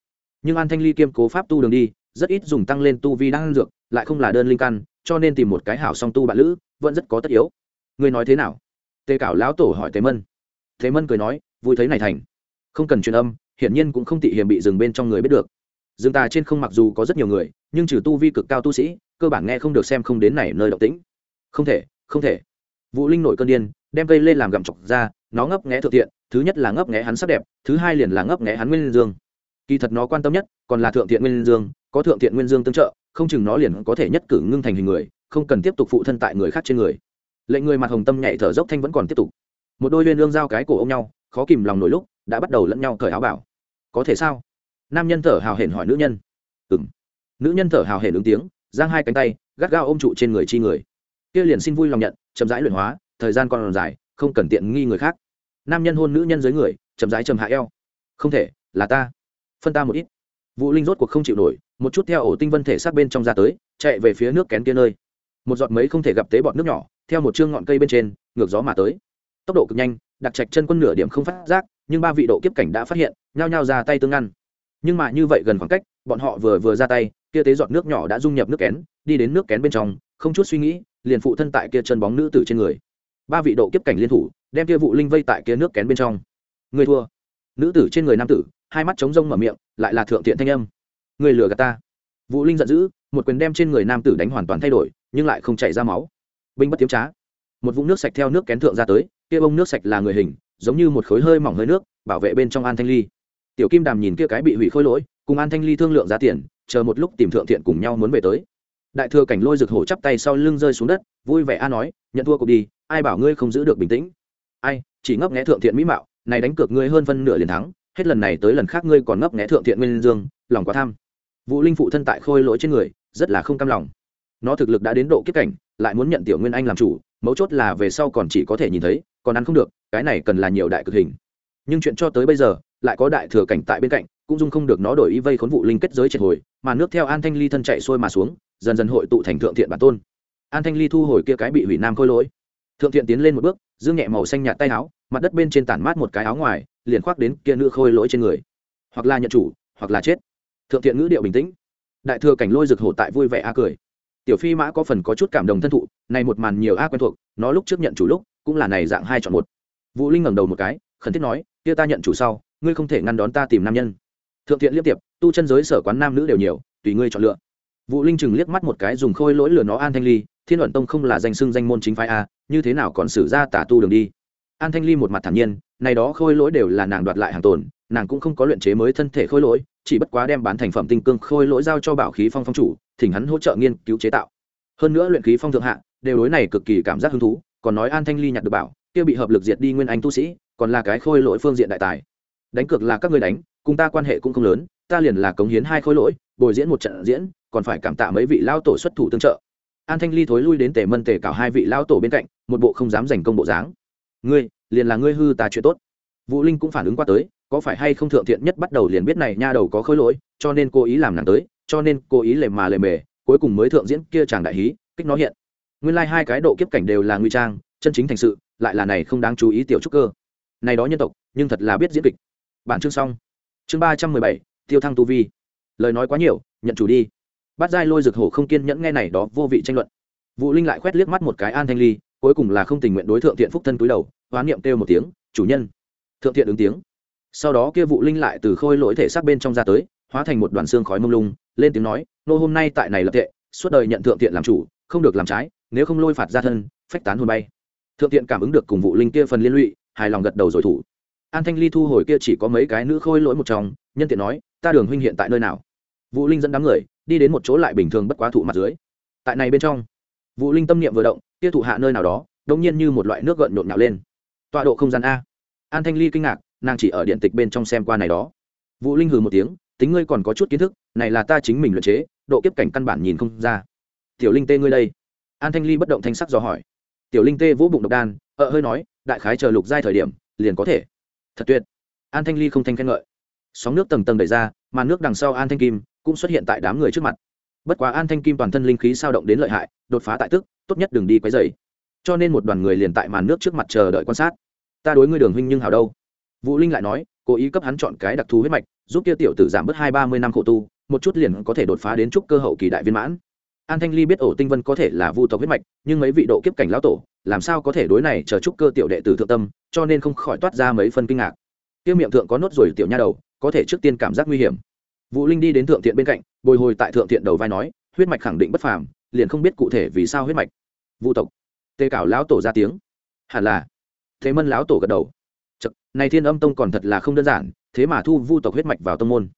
Nhưng an thanh ly kiêm cố pháp tu đường đi, rất ít dùng tăng lên tu vi đan dược, lại không là đơn linh căn, cho nên tìm một cái hảo song tu bạn lữ, vẫn rất có tất yếu. Ngươi nói thế nào? Tề cảo lão tổ hỏi tề mân. Thế mân cười nói, vui thấy này thành. Không cần truyền âm, hiển nhiên cũng không tị hiểm bị dừng bên trong người biết được. Dương tà trên không mặc dù có rất nhiều người, nhưng trừ tu vi cực cao tu sĩ, cơ bản nghe không được xem không đến này nơi động tĩnh. Không thể không thể vũ linh nổi cơn điên, đem cây lên làm gặm chọc ra, nó ngấp nghé thượng thiện thứ nhất là ngấp nghé hắn sắc đẹp, thứ hai liền là ngấp nghé hắn nguyên dương. Kỳ thật nó quan tâm nhất, còn là thượng thiện nguyên dương, có thượng thiện nguyên dương tương trợ, không chừng nó liền có thể nhất cử ngưng thành hình người, không cần tiếp tục phụ thân tại người khác trên người. Lệnh người mặt hồng tâm nhảy thở dốc thanh vẫn còn tiếp tục. Một đôi liên lương giao cái cổ ôm nhau, khó kìm lòng nổi lúc, đã bắt đầu lẫn nhau cởi áo bảo. Có thể sao? Nam nhân thở hào hển hỏi nữ nhân. Ừng nữ nhân thở hào hển ứng tiếng, giang hai cánh tay, gắt gao ôm trụ trên người chi người kia liền xin vui lòng nhận, chậm rãi luyện hóa, thời gian còn dài, không cần tiện nghi người khác. Nam nhân hôn nữ nhân dưới người, chậm rãi chầm hạ eo. Không thể, là ta. Phân ta một ít. Vũ linh rốt cuộc không chịu nổi, một chút theo ổ tinh vân thể sát bên trong ra tới, chạy về phía nước kén kia nơi. Một giọt mấy không thể gặp tế bọt nước nhỏ, theo một chương ngọn cây bên trên, ngược gió mà tới. Tốc độ cực nhanh, đặc trạch chân quân nửa điểm không phát giác, nhưng ba vị độ kiếp cảnh đã phát hiện, nhao nhao ra tay tương ngăn. Nhưng mà như vậy gần khoảng cách, bọn họ vừa vừa ra tay, kia tế giọt nước nhỏ đã dung nhập nước kén, đi đến nước kén bên trong, không chút suy nghĩ liền phụ thân tại kia chân bóng nữ tử trên người. Ba vị độ kiếp cảnh liên thủ, đem kia vụ linh vây tại kia nước kén bên trong. Người thua. Nữ tử trên người nam tử, hai mắt trống rông mở miệng, lại là thượng thiện thanh âm. Người lừa gạt ta. Vũ linh giận dữ, một quyền đem trên người nam tử đánh hoàn toàn thay đổi, nhưng lại không chảy ra máu. Binh bất tiếm trá. Một vũng nước sạch theo nước kén thượng ra tới, kia bông nước sạch là người hình, giống như một khối hơi mỏng hơi nước, bảo vệ bên trong an thanh ly. Tiểu kim đàm nhìn kia cái bị hủy khôi lỗi, cùng an thanh ly thương lượng giá tiền, chờ một lúc tìm thượng thiện cùng nhau muốn về tới đại thừa cảnh lôi rực hổ chắp tay sau lưng rơi xuống đất, vui vẻ a nói, nhận thua cuộc đi, ai bảo ngươi không giữ được bình tĩnh? Ai, chỉ ngấp nghẽ thượng thiện mỹ mạo, này đánh cược ngươi hơn phân nửa liền thắng, hết lần này tới lần khác ngươi còn ngấp nghẽ thượng thiện nguyên dương, lòng quá tham. Vũ linh phụ thân tại khôi lỗi trên người, rất là không cam lòng. Nó thực lực đã đến độ kiếp cảnh, lại muốn nhận tiểu nguyên anh làm chủ, mấu chốt là về sau còn chỉ có thể nhìn thấy, còn ăn không được, cái này cần là nhiều đại cực hình. Nhưng chuyện cho tới bây giờ, lại có đại thừa cảnh tại bên cạnh, cũng dung không được nó đổi y vây khốn vụ linh kết giới triệt hồi, mà nước theo an thanh ly thân chạy xuôi mà xuống dần dần hội tụ thành thượng thiện bản tôn. An thanh ly thu hồi kia cái bị hủy nam khôi lỗi. Thượng thiện tiến lên một bước, dương nhẹ màu xanh nhạt tay áo, mặt đất bên trên tản mát một cái áo ngoài, liền khoác đến kia nữ khôi lỗi trên người. Hoặc là nhận chủ, hoặc là chết. Thượng thiện ngữ điệu bình tĩnh. Đại thừa cảnh lôi rực hổ tại vui vẻ a cười. Tiểu phi mã có phần có chút cảm động thân thụ, này một màn nhiều a quen thuộc, nó lúc trước nhận chủ lúc, cũng là này dạng hai chọn một. Vũ linh ngẩng đầu một cái, khẩn thiết nói, kia ta nhận chủ sau, ngươi không thể ngăn đón ta tìm nam nhân. Thượng thiện liếp tiệp, tu chân giới sở quán nam nữ đều nhiều, tùy ngươi chọn lựa vũ linh chừng liếc mắt một cái dùng khôi lỗi lừa nó an thanh ly, thiên luận tông không là danh xưng danh môn chính phái a, như thế nào còn xử ra tả tu đường đi? An thanh ly một mặt thản nhiên, này đó khôi lỗi đều là nàng đoạt lại hàng tồn, nàng cũng không có luyện chế mới thân thể khôi lỗi, chỉ bất quá đem bán thành phẩm tinh cương khôi lỗi giao cho bảo khí phong phong chủ, thỉnh hắn hỗ trợ nghiên cứu chế tạo. Hơn nữa luyện khí phong thượng hạ, đều đối này cực kỳ cảm giác hứng thú, còn nói an thanh ly nhặt được bảo, kia bị hợp lực diệt đi nguyên anh tu sĩ, còn là cái khôi lỗi phương diện đại tài. Đánh cược là các ngươi đánh, cùng ta quan hệ cũng không lớn, ta liền là cống hiến hai khôi lỗi, bồi diễn một trận diễn còn phải cảm tạ mấy vị lao tổ xuất thủ tương trợ. An thanh ly thối lui đến tề mân tề cảo hai vị lao tổ bên cạnh, một bộ không dám giành công bộ dáng. Ngươi, liền là ngươi hư ta chuyện tốt. Vũ linh cũng phản ứng qua tới, có phải hay không thượng thiện nhất bắt đầu liền biết này nha đầu có khối lỗi, cho nên cố ý làm nàng tới, cho nên cố ý lề mà lề mề, cuối cùng mới thượng diễn kia chàng đại hí, kích nó hiện. Nguyên lai、like、hai cái độ kiếp cảnh đều là nguy trang, chân chính thành sự, lại là này không đáng chú ý tiểu trúc cơ. Này đó nhân tộc, nhưng thật là biết diễn kịch. Bản chương xong. Chương ba trăm mười bảy, tiêu thăng tu vi. Lời nói quá nhiều, nhận chủ đi bát giai lôi rực hổ không kiên nhẫn nghe này đó vô vị tranh luận. Vũ linh lại khoét liếc mắt một cái an thanh ly, cuối cùng là không tình nguyện đối thượng thiện phúc thân túi đầu, hoán niệm kêu một tiếng, chủ nhân. Thượng thiện ứng tiếng. Sau đó kia vụ linh lại từ khôi lỗi thể xác bên trong ra tới, hóa thành một đoàn xương khói mông lung, lên tiếng nói, nô, hôm nay tại này lập tệ, suốt đời nhận thượng thiện làm chủ, không được làm trái, nếu không lôi phạt ra thân, phách tán hồn bay. Thượng thiện cảm ứng được cùng vụ linh kia phần liên lụy, hài lòng gật đầu rồi thủ. An thanh ly thu hồi kia chỉ có mấy cái nữ khôi lỗi một chồng nhân tiện nói, ta đường huynh hiện tại nơi nào? Vũ linh dẫn đám người đi đến một chỗ lại bình thường bất quá thụ mặt dưới. Tại này bên trong, vũ linh tâm niệm vừa động tiêu thụ hạ nơi nào đó đông nhiên như một loại nước gợn nhộn nhạo lên. Tọa độ không gian a. An thanh ly kinh ngạc, nàng chỉ ở điện tịch bên trong xem qua này đó. Vũ linh hừ một tiếng, tính ngươi còn có chút kiến thức, này là ta chính mình luyện chế, độ kiếp cảnh căn bản nhìn không ra. Tiểu linh tê ngươi đây. An thanh ly bất động thanh sắc do hỏi. Tiểu linh tê vỗ bụng độc đan ợ hơi nói, đại khái chờ lục giai thời điểm, liền có thể. Thật tuyệt. An thanh ly không thanh khen ngợi. Sóng nước tầng tầng đẩy ra mà nước đằng sau an thanh kim cũng xuất hiện tại đám người trước mặt. Bất quá an thanh kim toàn thân linh khí sao động đến lợi hại, đột phá tại tức, tốt nhất đừng đi quấy dày cho nên một đoàn người liền tại màn nước trước mặt chờ đợi quan sát. Ta đối ngươi đường huynh nhưng hào đâu? Vũ linh lại nói, cố ý cấp hắn chọn cái đặc thù huyết mạch, giúp kia tiểu tử giảm bớt hai ba mươi năm khổ tu, một chút liền có thể đột phá đến trúc cơ hậu kỳ đại viên mãn. An thanh ly biết ổ tinh vân có thể là vu tộc huyết mạch, nhưng mấy vị độ kiếp cảnh lão tổ, làm sao có thể đối này chờ trúc cơ tiểu đệ tử thượng tâm, cho nên không khỏi toát ra mấy phân kinh ngạc. Tiêu miệng thượng có nốt rồi tiểu nha đầu, có thể trước tiên cảm giác nguy hiểm vũ linh đi đến thượng thiện bên cạnh bồi hồi tại thượng thiện đầu vai nói huyết mạch khẳng định bất phàm liền không biết cụ thể vì sao huyết mạch. Vu tộc. Tê cảo lão tổ ra tiếng. Hẳn là. Thế mân lão tổ gật đầu. Chật, này thiên âm tông còn thật là không đơn giản thế mà thu vu tộc huyết mạch vào tông môn.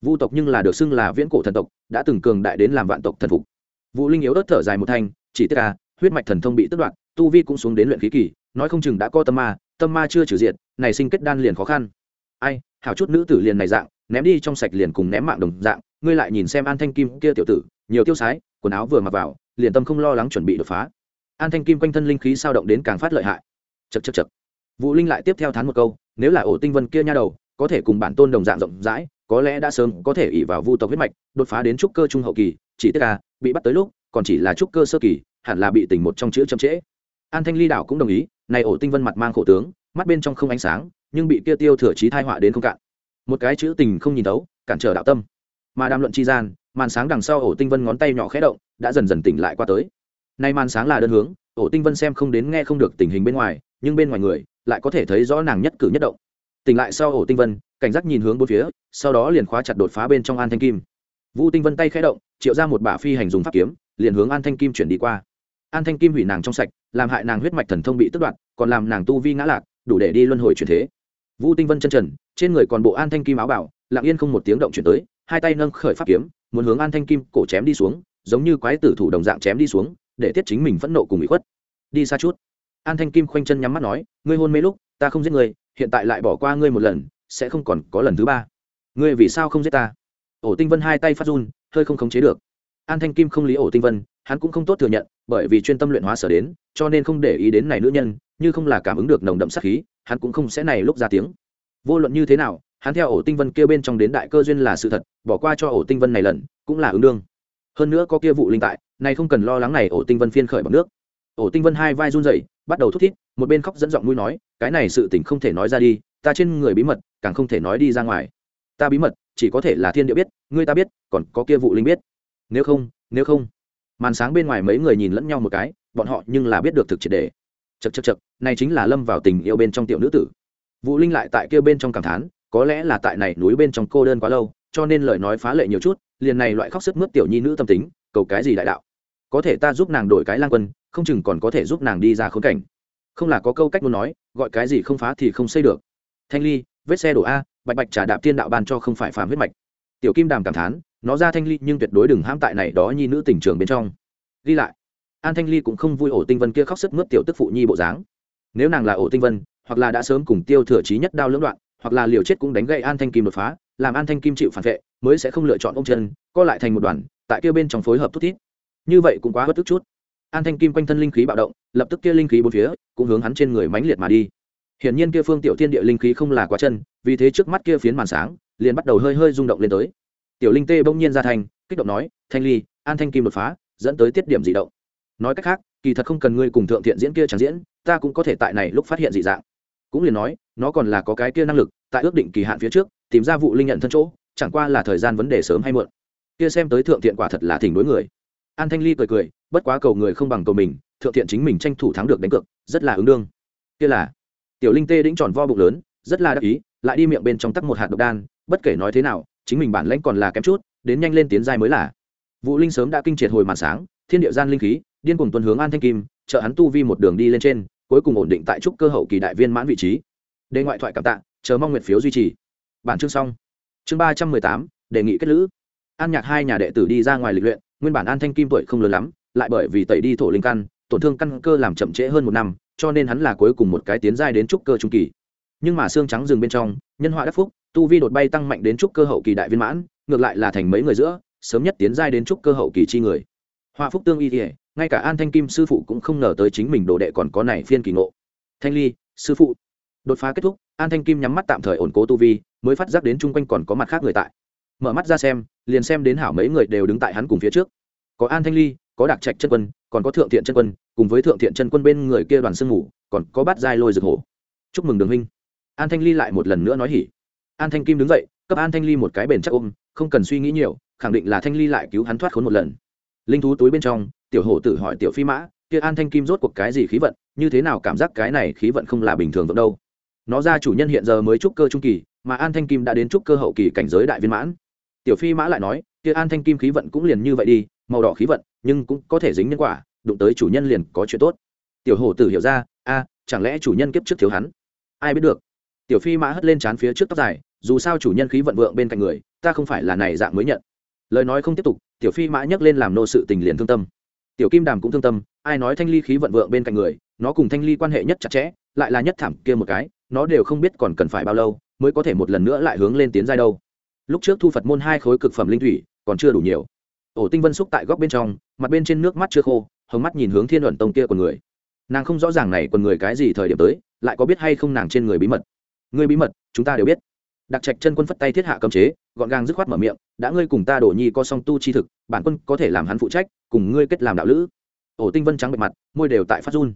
Vu tộc nhưng là được xưng là viễn cổ thần tộc đã từng cường đại đến làm vạn tộc thần phục. Vũ linh yếu ớt thở dài một thanh chỉ tức à, huyết mạch thần thông bị tước đoạn tu vi cũng xuống đến luyện khí kỳ nói không chừng đã có tâm ma tâm ma chưa trừ diệt này sinh kết đan liền khó khăn. Ai hảo chút nữ tử liền này dạng ném đi trong sạch liền cùng ném mạng đồng dạng, ngươi lại nhìn xem an thanh kim kia tiểu tử, nhiều tiêu sái, quần áo vừa mặc vào, liền tâm không lo lắng chuẩn bị đột phá. An thanh kim quanh thân linh khí sao động đến càng phát lợi hại. Chật chật chật vũ linh lại tiếp theo thán một câu, nếu là ổ tinh vân kia nha đầu, có thể cùng bản tôn đồng dạng rộng rãi, có lẽ đã sớm có thể ỉ vào vu tộc huyết mạch, đột phá đến trúc cơ trung hậu kỳ, chỉ tức là, bị bắt tới lúc, còn chỉ là trúc cơ sơ kỳ, hẳn là bị tình một trong chữ chậm trễ. An thanh ly đảo cũng đồng ý, này ổ tinh vân mặt mang khổ tướng, mắt bên trong không ánh sáng, nhưng bị kia tiêu thừa trí thai họa đến không cạn một cái chữ tình không nhìn thấu, cản trở đạo tâm. Mà đàm luận chi gian, màn sáng đằng sau ổ tinh vân ngón tay nhỏ khẽ động, đã dần dần tỉnh lại qua tới. Nay màn sáng là đơn hướng, ổ tinh vân xem không đến nghe không được tình hình bên ngoài, nhưng bên ngoài người lại có thể thấy rõ nàng nhất cử nhất động. Tỉnh lại sau ổ tinh vân, cảnh giác nhìn hướng bốn phía, sau đó liền khóa chặt đột phá bên trong an thanh kim. Vũ tinh vân tay khẽ động, triệu ra một bả phi hành dùng pháp kiếm, liền hướng an thanh kim chuyển đi qua. An thanh kim hủy nàng trong sạch, làm hại nàng huyết mạch thần thông bị tức đoạt, còn làm nàng tu vi ngã lạc, đủ để đi luân hồi chuyển thế. Vũ tinh vân chân trần trên người còn bộ an thanh kim áo bảo, lặng yên không một tiếng động chuyển tới, hai tay nâng khởi pháp kiếm, muốn hướng an thanh kim cổ chém đi xuống, giống như quái tử thủ đồng dạng chém đi xuống, để tiết chính mình phẫn nộ cùng bị khuất. Đi xa chút. An thanh kim khoanh chân nhắm mắt nói, ngươi hôn mê lúc, ta không giết ngươi, hiện tại lại bỏ qua ngươi một lần, sẽ không còn có lần thứ ba. Ngươi vì sao không giết ta? Ổ tinh vân hai tay phát run, hơi không khống chế được. An thanh kim không lý ổ tinh vân, hắn cũng không tốt thừa nhận, bởi vì chuyên tâm luyện hóa sở đến, cho nên không để ý đến này nữ nhân, như không là cảm ứng được nồng đậm sát khí, hắn cũng không sẽ này lúc ra tiếng vô luận như thế nào, hắn theo ổ tinh vân kia bên trong đến đại cơ duyên là sự thật, bỏ qua cho ổ tinh vân này lần, cũng là ứng đương. Hơn nữa có kia vụ linh tại, này không cần lo lắng này ổ tinh vân phiên khởi bằng nước. Ổ tinh vân hai vai run rẩy, bắt đầu thút thít, một bên khóc dẫn giọng mũi nói, cái này sự tình không thể nói ra đi, ta trên người bí mật, càng không thể nói đi ra ngoài. Ta bí mật, chỉ có thể là thiên địa biết, ngươi ta biết, còn có kia vụ linh biết. Nếu không nếu không. Màn sáng bên ngoài mấy người nhìn lẫn nhau một cái, bọn họ nhưng là biết được thực triệt đề. Chật chật chật này chính là lâm vào tình yêu bên trong tiểu nữ tử vũ linh lại tại kia bên trong cảm thán, có lẽ là tại này núi bên trong cô đơn quá lâu, cho nên lời nói phá lệ nhiều chút, liền này loại khóc sức mướt tiểu nhi nữ tâm tính, cầu cái gì đại đạo? Có thể ta giúp nàng đổi cái lang quân, không chừng còn có thể giúp nàng đi ra khốn cảnh. Không là có câu cách muốn nói, gọi cái gì không phá thì không xây được. Thanh ly, vết xe đổ a, bạch bạch trả đạp thiên đạo ban cho không phải phàm huyết mạch. Tiểu kim đàm cảm thán, nó ra thanh ly nhưng tuyệt đối đừng hãm tại này đó nhi nữ tình trường bên trong. Ghi lại. An thanh ly cũng không vui ổ tinh vân kia khóc sức mướt tiểu tức phụ nhi bộ dáng. Nếu nàng là ổ tinh vân hoặc là đã sớm cùng tiêu thừa trí nhất đao lưỡng đoạn, hoặc là liều chết cũng đánh gậy an thanh kim đột phá, làm an thanh kim chịu phản vệ, mới sẽ không lựa chọn ông chân, co lại thành một đoàn, tại kia bên trong phối hợp thút thít. Như vậy cũng quá bất tức chút. An thanh kim quanh thân linh khí bạo động, lập tức kia linh khí bốn phía cũng hướng hắn trên người mãnh liệt mà đi. Hiển nhiên kia phương tiểu thiên địa linh khí không là quá chân, vì thế trước mắt kia phiến màn sáng, liền bắt đầu hơi hơi rung động lên tới. Tiểu linh tê bỗng nhiên ra thành, kích động nói, thanh ly, an thanh kim đột phá, dẫn tới tiết điểm dị động. Nói cách khác, kỳ thật không cần ngươi cùng thượng thiện diễn kia chẳng diễn, ta cũng có thể tại này lúc phát hiện dị dạng cũng liền nói, nó còn là có cái kia năng lực, tại ước định kỳ hạn phía trước, tìm ra vụ linh nhận thân chỗ, chẳng qua là thời gian vấn đề sớm hay muộn. Kia xem tới thượng thiện quả thật là thỉnh đối người. An thanh ly cười cười, bất quá cầu người không bằng cầu mình, thượng thiện chính mình tranh thủ thắng được đánh cược, rất là ứng đương. Kia là, tiểu linh tê đĩnh tròn vo bụng lớn, rất là đắc ý, lại đi miệng bên trong tắc một hạt độc đan, bất kể nói thế nào, chính mình bản lãnh còn là kém chút, đến nhanh lên tiến giai mới là. Vũ linh sớm đã kinh triệt hồi màn sáng, thiên địa gian linh khí, điên cùng tuần hướng an thanh kim, trợ hắn tu vi một đường đi lên trên cuối cùng ổn định tại trúc cơ hậu kỳ đại viên mãn vị trí. Đề ngoại thoại cảm tạ, chờ mong nguyện phiếu duy trì. Bản chương xong. Chương ba trăm mười tám, đề nghị kết lữ. An nhạc hai nhà đệ tử đi ra ngoài lịch luyện, nguyên bản an thanh kim tuổi không lớn lắm, lại bởi vì tẩy đi thổ linh căn, tổn thương căn cơ làm chậm trễ hơn một năm, cho nên hắn là cuối cùng một cái tiến giai đến trúc cơ trung kỳ. Nhưng mà xương trắng rừng bên trong, nhân họa đắc phúc, tu vi đột bay tăng mạnh đến trúc cơ hậu kỳ đại viên mãn, ngược lại là thành mấy người giữa, sớm nhất tiến giai đến trúc cơ hậu kỳ chi người. Họa phúc tương y thể ngay cả an thanh kim sư phụ cũng không ngờ tới chính mình đồ đệ còn có này phiên kỳ ngộ. Thanh ly, sư phụ. Đột phá kết thúc, an thanh kim nhắm mắt tạm thời ổn cố tu vi, mới phát giác đến chung quanh còn có mặt khác người tại. Mở mắt ra xem, liền xem đến hảo mấy người đều đứng tại hắn cùng phía trước. Có an thanh ly, có đặc trạch chân quân, còn có thượng thiện chân quân, cùng với thượng thiện chân quân bên người kia đoàn sương ngủ còn có bát giai lôi rực hổ. Chúc mừng đường huynh. An thanh ly lại một lần nữa nói hỉ. An thanh kim đứng dậy, cấp an thanh ly một cái bền chắc ôm, không cần suy nghĩ nhiều, khẳng định là thanh ly lại cứu hắn thoát khốn một lần. Linh thú túi bên trong tiểu hổ tử hỏi tiểu phi mã, kia an thanh kim rốt cuộc cái gì khí vận? Như thế nào cảm giác cái này khí vận không là bình thường vượng đâu? Nó ra chủ nhân hiện giờ mới trúc cơ trung kỳ, mà an thanh kim đã đến trúc cơ hậu kỳ cảnh giới đại viên mãn. Tiểu phi mã lại nói, kia an thanh kim khí vận cũng liền như vậy đi, màu đỏ khí vận, nhưng cũng có thể dính nhân quả, đụng tới chủ nhân liền có chuyện tốt. Tiểu hổ tử hiểu ra, a, chẳng lẽ chủ nhân kiếp trước thiếu hắn? Ai biết được. Tiểu phi mã hất lên trán phía trước tóc dài, dù sao chủ nhân khí vận vượng bên cạnh người, ta không phải là này dạng mới nhận. Lời nói không tiếp tục, tiểu phi mã nhấc lên làm nô sự tình liền thương tâm tiểu kim đàm cũng thương tâm, ai nói thanh ly khí vận vượng bên cạnh người, nó cùng thanh ly quan hệ nhất chặt chẽ, lại là nhất thảm kia một cái, nó đều không biết còn cần phải bao lâu, mới có thể một lần nữa lại hướng lên tiến giai đâu. Lúc trước thu phật môn hai khối cực phẩm linh thủy, còn chưa đủ nhiều. Ổ tinh vân xúc tại góc bên trong, mặt bên trên nước mắt chưa khô, hồng mắt nhìn hướng thiên luận tông kia của người. Nàng không rõ ràng này còn người cái gì thời điểm tới, lại có biết hay không nàng trên người bí mật. Người bí mật, chúng ta đều biết. Đặc trạch chân quân phất tay thiết hạ cấm chế, gọn gàng dứt khoát mở miệng, đã ngươi cùng ta đổ nhi co song tu chi thực, bản quân có thể làm hắn phụ trách cùng ngươi kết làm đạo lữ. Ổ tinh vân trắng bệ mặt, môi đều tại phát run.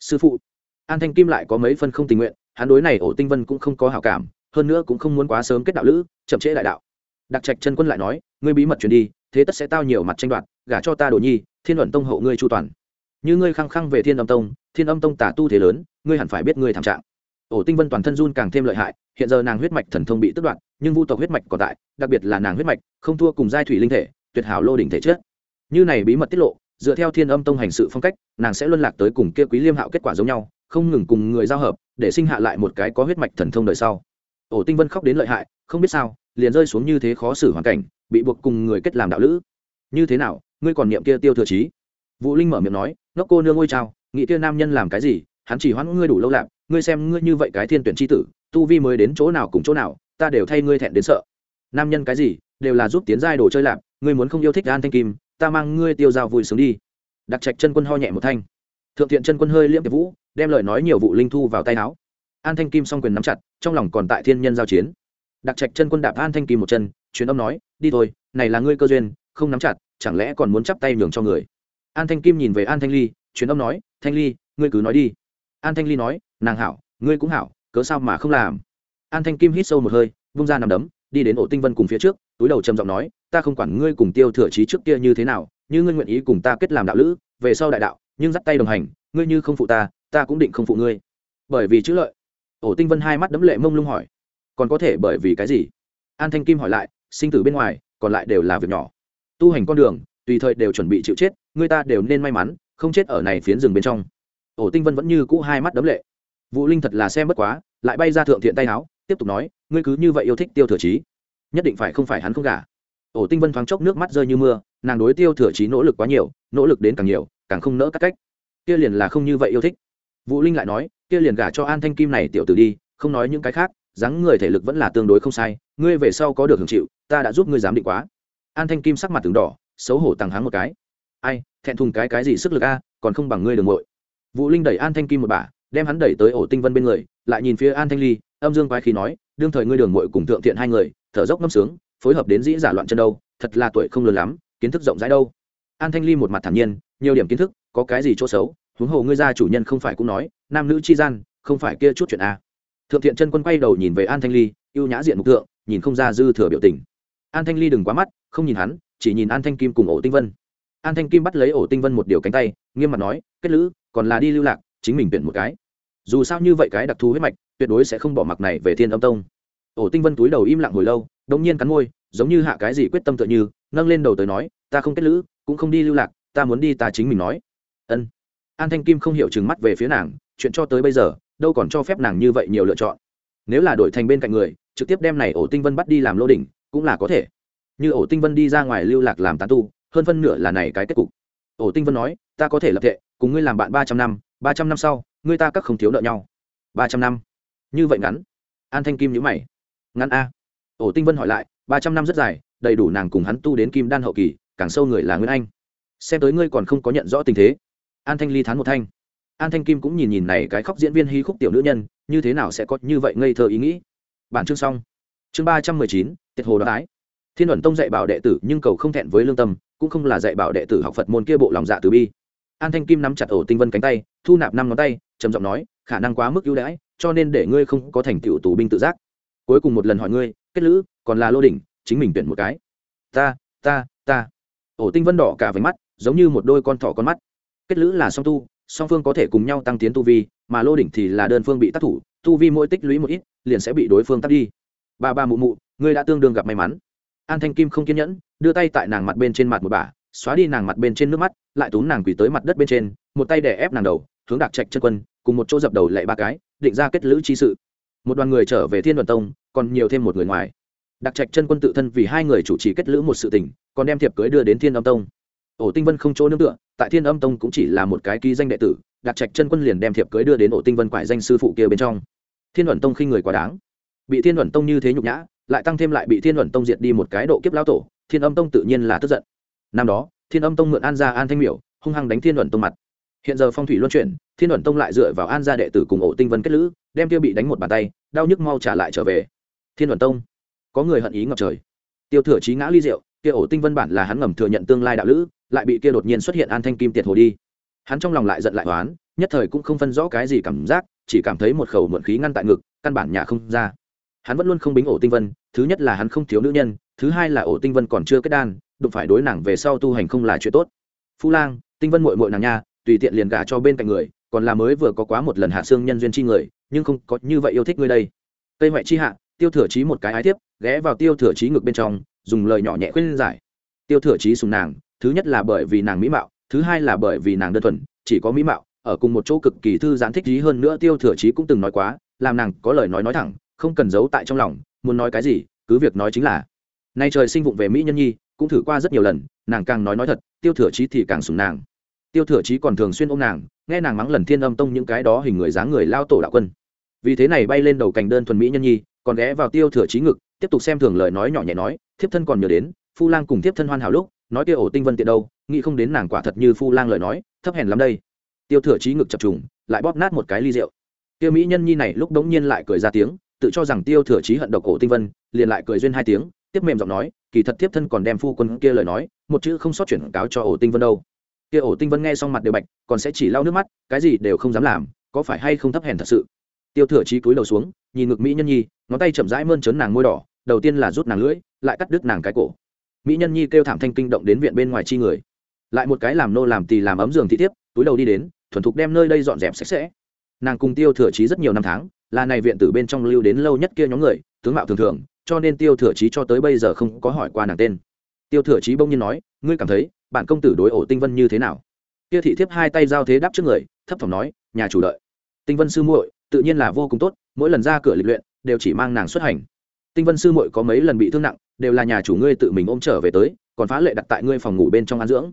Sư phụ, an thanh kim lại có mấy phân không tình nguyện, hắn đối này ổ tinh vân cũng không có hảo cảm, hơn nữa cũng không muốn quá sớm kết đạo lữ, chậm trễ đại đạo. Đặc trạch chân quân lại nói, ngươi bí mật truyền đi, thế tất sẽ tao nhiều mặt tranh đoạt, gả cho ta đồ nhi, thiên luận tông hậu ngươi chu toàn. Như ngươi khăng khăng về thiên âm tông, thiên âm tông tả tu thế lớn, ngươi hẳn phải biết ngươi thảm trạng. Ổ tinh vân toàn thân run càng thêm lợi hại, hiện giờ nàng huyết mạch thần thông bị tức đoạt, nhưng vu tộc huyết mạch còn tại, đặc biệt là nàng huyết mạch, không thua cùng giai thủy linh thể, tuyệt hảo lô đỉnh thể chết như này bí mật tiết lộ, dựa theo thiên âm tông hành sự phong cách, nàng sẽ luân lạc tới cùng kia quý liêm hạo kết quả giống nhau, không ngừng cùng người giao hợp, để sinh hạ lại một cái có huyết mạch thần thông đời sau. Ổ tinh vân khóc đến lợi hại, không biết sao, liền rơi xuống như thế khó xử hoàn cảnh, bị buộc cùng người kết làm đạo lữ. Như thế nào, ngươi còn niệm kia tiêu thừa trí vũ linh mở miệng nói, ngốc cô nương ngôi trao nghĩ kia nam nhân làm cái gì? Hắn chỉ hoãn ngươi đủ lâu lạc, ngươi xem ngươi như vậy cái thiên tuyển tri tử, tu vi mới đến chỗ nào cùng chỗ nào, ta đều thay ngươi thẹn đến sợ. Nam nhân cái gì, đều là giúp tiến giai đồ chơi lạc, ngươi muốn không yêu thích an thanh kim ta mang ngươi tiêu dao vui sướng đi. Đặc trạch chân quân ho nhẹ một thanh. Thượng thiện chân quân hơi liễm tiệp vũ, đem lời nói nhiều vụ linh thu vào tay áo. An thanh kim s o n g quyền nắm chặt, trong lòng còn tại thiên nhân giao chiến. Đặc trạch chân quân đạp an thanh kim một chân, truyền âm nói, đi thôi, này là ngươi cơ duyên, không nắm chặt, chẳng lẽ còn muốn chắp tay nhường cho người? An thanh kim nhìn về an thanh ly, truyền âm nói, thanh ly, ngươi cứ nói đi. An thanh ly nói, nàng hảo, ngươi cũng hảo, cớ sao mà không làm? An thanh kim hít sâu một hơi, vung ra nằm đấm đi đến ổ tinh vân cùng phía trước, túi đầu trầm giọng nói, ta không quản ngươi cùng tiêu thừa trí trước kia như thế nào, như ngươi nguyện ý cùng ta kết làm đạo lữ, về sau đại đạo, nhưng dắt tay đồng hành, ngươi như không phụ ta ta cũng định không phụ ngươi. Bởi vì chữ lợi, ổ tinh vân hai mắt đấm lệ mông lung hỏi, còn có thể bởi vì cái gì? An thanh kim hỏi lại, sinh tử bên ngoài, còn lại đều là việc nhỏ. Tu hành con đường, tùy thời đều chuẩn bị chịu chết người ta đều nên may mắn, không chết ở này phiến rừng bên trong. Ổ tinh vân vẫn như cũ hai mắt đấm lệ. Vũ linh thật là xem bất quá, lại bay ra thượng thiện tay áo tiếp tục nói, ngươi cứ như vậy yêu thích tiêu thừa trí nhất định phải không phải hắn không gả. Ổ tinh vân thoáng chốc nước mắt rơi như mưa, nàng đối tiêu thừa trí nỗ lực quá nhiều, nỗ lực đến càng nhiều, càng không nỡ các cách. Kia liền là không như vậy yêu thích. Vũ linh lại nói, kia liền gả cho an thanh kim này tiểu tử đi, không nói những cái khác, dáng người thể lực vẫn là tương đối không sai, ngươi về sau có được hưởng chịu, ta đã giúp ngươi giám định quá. An thanh kim sắc mặt từng đỏ, xấu hổ tàng háng một cái. Ai, thẹn thùng cái cái gì sức lực a, còn không bằng ngươi đường muội. Vũ linh đẩy an thanh kim một bả, đem hắn đẩy tới ổ tinh vân bên người, lại nhìn phía an thanh ly âm dương quái khí nói, đương thời ngươi đường mội cùng thượng thiện hai người, thở dốc ngâm sướng, phối hợp đến dĩ giả loạn chân đâu, thật là tuổi không lớn lắm, kiến thức rộng rãi đâu. An thanh ly một mặt thản nhiên, nhiều điểm kiến thức, có cái gì chỗ xấu, huống hồ ngươi gia chủ nhân không phải cũng nói, nam nữ chi gian, không phải kia chút chuyện a thượng thiện chân quân quay đầu nhìn về an thanh ly, ưu nhã diện mục thượng, nhìn không ra dư thừa biểu tình. An thanh ly đừng quá mắt, không nhìn hắn, chỉ nhìn an thanh kim cùng ổ tinh vân. An thanh kim bắt lấy ổ tinh vân một điều cánh tay, nghiêm mặt nói, kết lữ, còn là đi lưu lạc, chính mình tuyển một cái. Dù sao như vậy cái đặc thù huyết mạch tuyệt đối sẽ không bỏ mặc này về thiên âm tông. Ổ tinh vân túi đầu im lặng hồi lâu đống nhiên cắn môi, giống như hạ cái gì quyết tâm tựa như, nâng lên đầu tới nói, ta không kết lữ, cũng không đi lưu lạc, ta muốn đi ta chính mình nói. Ân. An thanh kim không hiểu chừng mắt về phía nàng, chuyện cho tới bây giờ, đâu còn cho phép nàng như vậy nhiều lựa chọn. Nếu là đổi thành bên cạnh người, trực tiếp đem này ổ tinh vân bắt đi làm lô đỉnh, cũng là có thể. Như ổ tinh vân đi ra ngoài lưu lạc làm tán tu, hơn phân nửa là này cái kết cục. Ổ tinh vân nói, ta có thể lập thệ, cùng ngươi làm bạn ba trăm năm, ba trăm năm sau, ngươi ta các không thiếu nợ nhau. Ba trăm năm như vậy ngắn. An thanh kim nhữ mày. Ngắn a. Ổ tinh vân hỏi lại, ba trăm năm rất dài, đầy đủ nàng cùng hắn tu đến kim đan hậu kỳ, càng sâu người là nguyên anh. Xem tới ngươi còn không có nhận rõ tình thế. An thanh ly thán một thanh. An thanh kim cũng nhìn nhìn này cái khóc diễn viên hy khúc tiểu nữ nhân, như thế nào sẽ có như vậy ngây thơ ý nghĩ. Bản chương xong. Chương ba trăm mười chín, tiệt hồ đoái thiên luận tông dạy bảo đệ tử nhưng cầu không thẹn với lương tâm, cũng không là dạy bảo đệ tử học phật môn kia bộ lòng dạ từ bi. An thanh kim nắm chặt ổ tinh vân cánh tay, thu nạp năm ngón tay, trầm giọng nói, khả năng quá mức ưu đãi cho nên để ngươi không có thành tựu tù binh tự giác. Cuối cùng một lần hỏi ngươi, kết lữ, còn là lô đỉnh, chính mình tuyển một cái. Ta ta ta. Ổ tinh vân đỏ cả váy mắt, giống như một đôi con thỏ con mắt. Kết lữ là song tu, song phương có thể cùng nhau tăng tiến tu vi, mà lô đỉnh thì là đơn phương bị tác thủ, tu vi mỗi tích lũy một ít, liền sẽ bị đối phương tắt đi. Ba ba mụ mụ, ngươi đã tương đương gặp may mắn. An thanh kim không kiên nhẫn, đưa tay tại nàng mặt bên trên mặt một bà xóa đi nàng mặt bên trên nước mắt, lại túm nàng quỳ tới mặt đất bên trên, một tay đè ép nàng đầu, hướng đặc trạch chân quân, cùng một chỗ dập đầu lạy ba cái định ra kết lữ chi sự. Một đoàn người trở về thiên đoàn tông, còn nhiều thêm một người ngoài. Đặc trạch chân quân tự thân vì hai người chủ trì kết lữ một sự tình, còn đem thiệp cưới đưa đến thiên âm tông. Ổ tinh vân không chỗ nương tựa, tại thiên âm tông cũng chỉ là một cái ký danh đệ tử, đặc trạch chân quân liền đem thiệp cưới đưa đến ổ tinh vân quải danh sư phụ kia bên trong. Thiên đoàn tông khi người quá đáng. Bị thiên đoàn tông như thế nhục nhã, lại tăng thêm lại bị thiên đoàn tông diệt đi một cái độ kiếp lao tổ, thiên âm tông tự nhiên là tức giận. Năm đó, thiên âm tông mượn an gia an thanh miểu, hung hăng đánh thiên đoàn tông mặt hiện giờ phong thủy luân chuyển, thiên luận tông lại dựa vào an gia đệ tử cùng ổ tinh vân kết lữ, đem Tiêu bị đánh một bàn tay, đau nhức mau trả lại trở về. Thiên luận tông, có người hận ý ngập trời. Tiêu thừa trí ngã ly rượu, kia ổ tinh vân bản là hắn ngầm thừa nhận tương lai đạo lữ, lại bị kia đột nhiên xuất hiện an thanh kim tiệt hồ đi. Hắn trong lòng lại giận lại hoán nhất thời cũng không phân rõ cái gì cảm giác, chỉ cảm thấy một khẩu muộn khí ngăn tại ngực, căn bản nhà không ra. Hắn vẫn luôn không bính ổ tinh vân, thứ nhất là hắn không thiếu nữ nhân, thứ hai là ổ tinh vân còn chưa kết đan, đụng phải đối nàng về sau tu hành không là chuyện tốt. Phu lang, tinh vân mội mội nàng nha tùy tiện liền gả cho bên cạnh người, còn là mới vừa có quá một lần hạ xương nhân duyên chi người, nhưng không có như vậy yêu thích ngươi đây. Cây ngoại chi hạ, tiêu thừa trí một cái ái tiếp ghé vào tiêu thừa trí ngực bên trong, dùng lời nhỏ nhẹ khuyên giải. Tiêu thừa trí sùng nàng, thứ nhất là bởi vì nàng mỹ mạo, thứ hai là bởi vì nàng đơn thuần, chỉ có mỹ mạo, ở cùng một chỗ cực kỳ thư giãn thích trí hơn nữa tiêu thừa trí cũng từng nói quá, làm nàng có lời nói nói thẳng, không cần giấu tại trong lòng, muốn nói cái gì, cứ việc nói chính là. Nay trời sinh vụng về mỹ nhân nhi, cũng thử qua rất nhiều lần, nàng càng nói nói thật, tiêu thừa trí thì càng sùng nàng tiêu thừa trí còn thường xuyên ôm nàng, nghe nàng mắng lần thiên âm tông những cái đó hình người dáng người lao tổ đạo quân. Vì thế này bay lên đầu cành đơn thuần mỹ nhân nhi, còn ghé vào tiêu thừa trí ngực, tiếp tục xem thường lời nói nhỏ nhẹ nói, thiếp thân còn nhớ đến, phu lang cùng thiếp thân hoan hảo lúc, nói kia ổ tinh vân tiện đâu, nghĩ không đến nàng quả thật như phu lang lời nói, thấp hèn lắm đây. Tiêu thừa trí ngực chập trùng, lại bóp nát một cái ly rượu. Tiêu mỹ nhân nhi này lúc đống nhiên lại cười ra tiếng, tự cho rằng tiêu thừa trí hận độc ổ tinh vân, liền lại cười duyên hai tiếng, tiếp mềm giọng nói, kỳ thật tiếp thân còn đem phu quân kia lời nói, một chữ không sót chuyển cáo cho ổ tinh vân đâu kia ổ tinh vân nghe xong mặt đều bạch, còn sẽ chỉ lau nước mắt, cái gì đều không dám làm, có phải hay không thấp hèn thật sự? Tiêu thừa trí cúi đầu xuống, nhìn ngực mỹ nhân nhi, ngón tay chậm rãi mơn trớn nàng môi đỏ, đầu tiên là rút nàng lưỡi, lại cắt đứt nàng cái cổ. Mỹ nhân nhi kêu thảm thanh kinh động đến viện bên ngoài chi người. Lại một cái làm nô làm tì làm ấm giường thị thiếp, túi đầu đi đến, thuần thục đem nơi đây dọn dẹp sạch sẽ. Nàng cùng tiêu thừa trí rất nhiều năm tháng, là này viện tử bên trong lưu đến lâu nhất kia nhóm người, tướng mạo thường thường, cho nên tiêu thừa trí cho tới bây giờ không có hỏi qua nàng tên. Tiêu thừa trí bỗng nhiên nói ngươi cảm thấy bạn công tử đối ổ tinh vân như thế nào? Kia thị thiếp hai tay giao thế đáp trước người, thấp thỏm nói, nhà chủ đợi. Tinh vân sư muội, tự nhiên là vô cùng tốt, mỗi lần ra cửa lịch luyện, đều chỉ mang nàng xuất hành. Tinh vân sư muội có mấy lần bị thương nặng, đều là nhà chủ ngươi tự mình ôm trở về tới, còn phá lệ đặt tại ngươi phòng ngủ bên trong ăn dưỡng.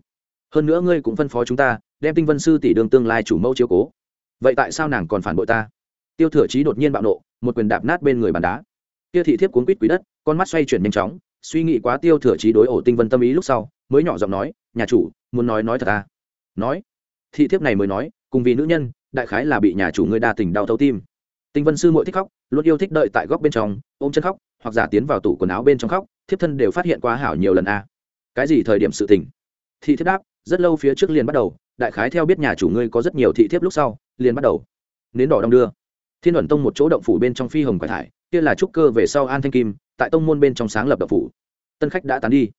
Hơn nữa ngươi cũng phân phó chúng ta, đem tinh vân sư tỷ đường tương lai chủ mẫu chiếu cố. Vậy tại sao nàng còn phản bội ta? Tiêu thừa trí đột nhiên bạo nộ, một quyền đạp nát bên người bàn đá. Kia thị thiếp cuốn quýt quý đất, con mắt xoay chuyển nhanh chóng, suy nghĩ quá tiêu thừa trí đối ổ tinh vân tâm ý lúc sau mới nhỏ giọng nói, nhà chủ, muốn nói nói thật à? nói. Thị thiếp này mới nói, cùng vì nữ nhân, đại khái là bị nhà chủ ngươi đa tình đau thấu tim. Tinh vân sư mỗi thích khóc, luôn yêu thích đợi tại góc bên trong, ôm chân khóc, hoặc giả tiến vào tủ quần áo bên trong khóc, thiếp thân đều phát hiện quá hảo nhiều lần a cái gì thời điểm sự tình? Thị thiếp đáp, rất lâu phía trước liền bắt đầu, đại khái theo biết nhà chủ ngươi có rất nhiều thị thiếp lúc sau, liền bắt đầu. Nến đỏ đong đưa. Thiên ẩn tông một chỗ động phủ bên trong phi hồng quải thải, kia là trúc cơ về sau an thanh kim, tại tông môn bên trong sáng lập động phủ. Tân khách đã tán đi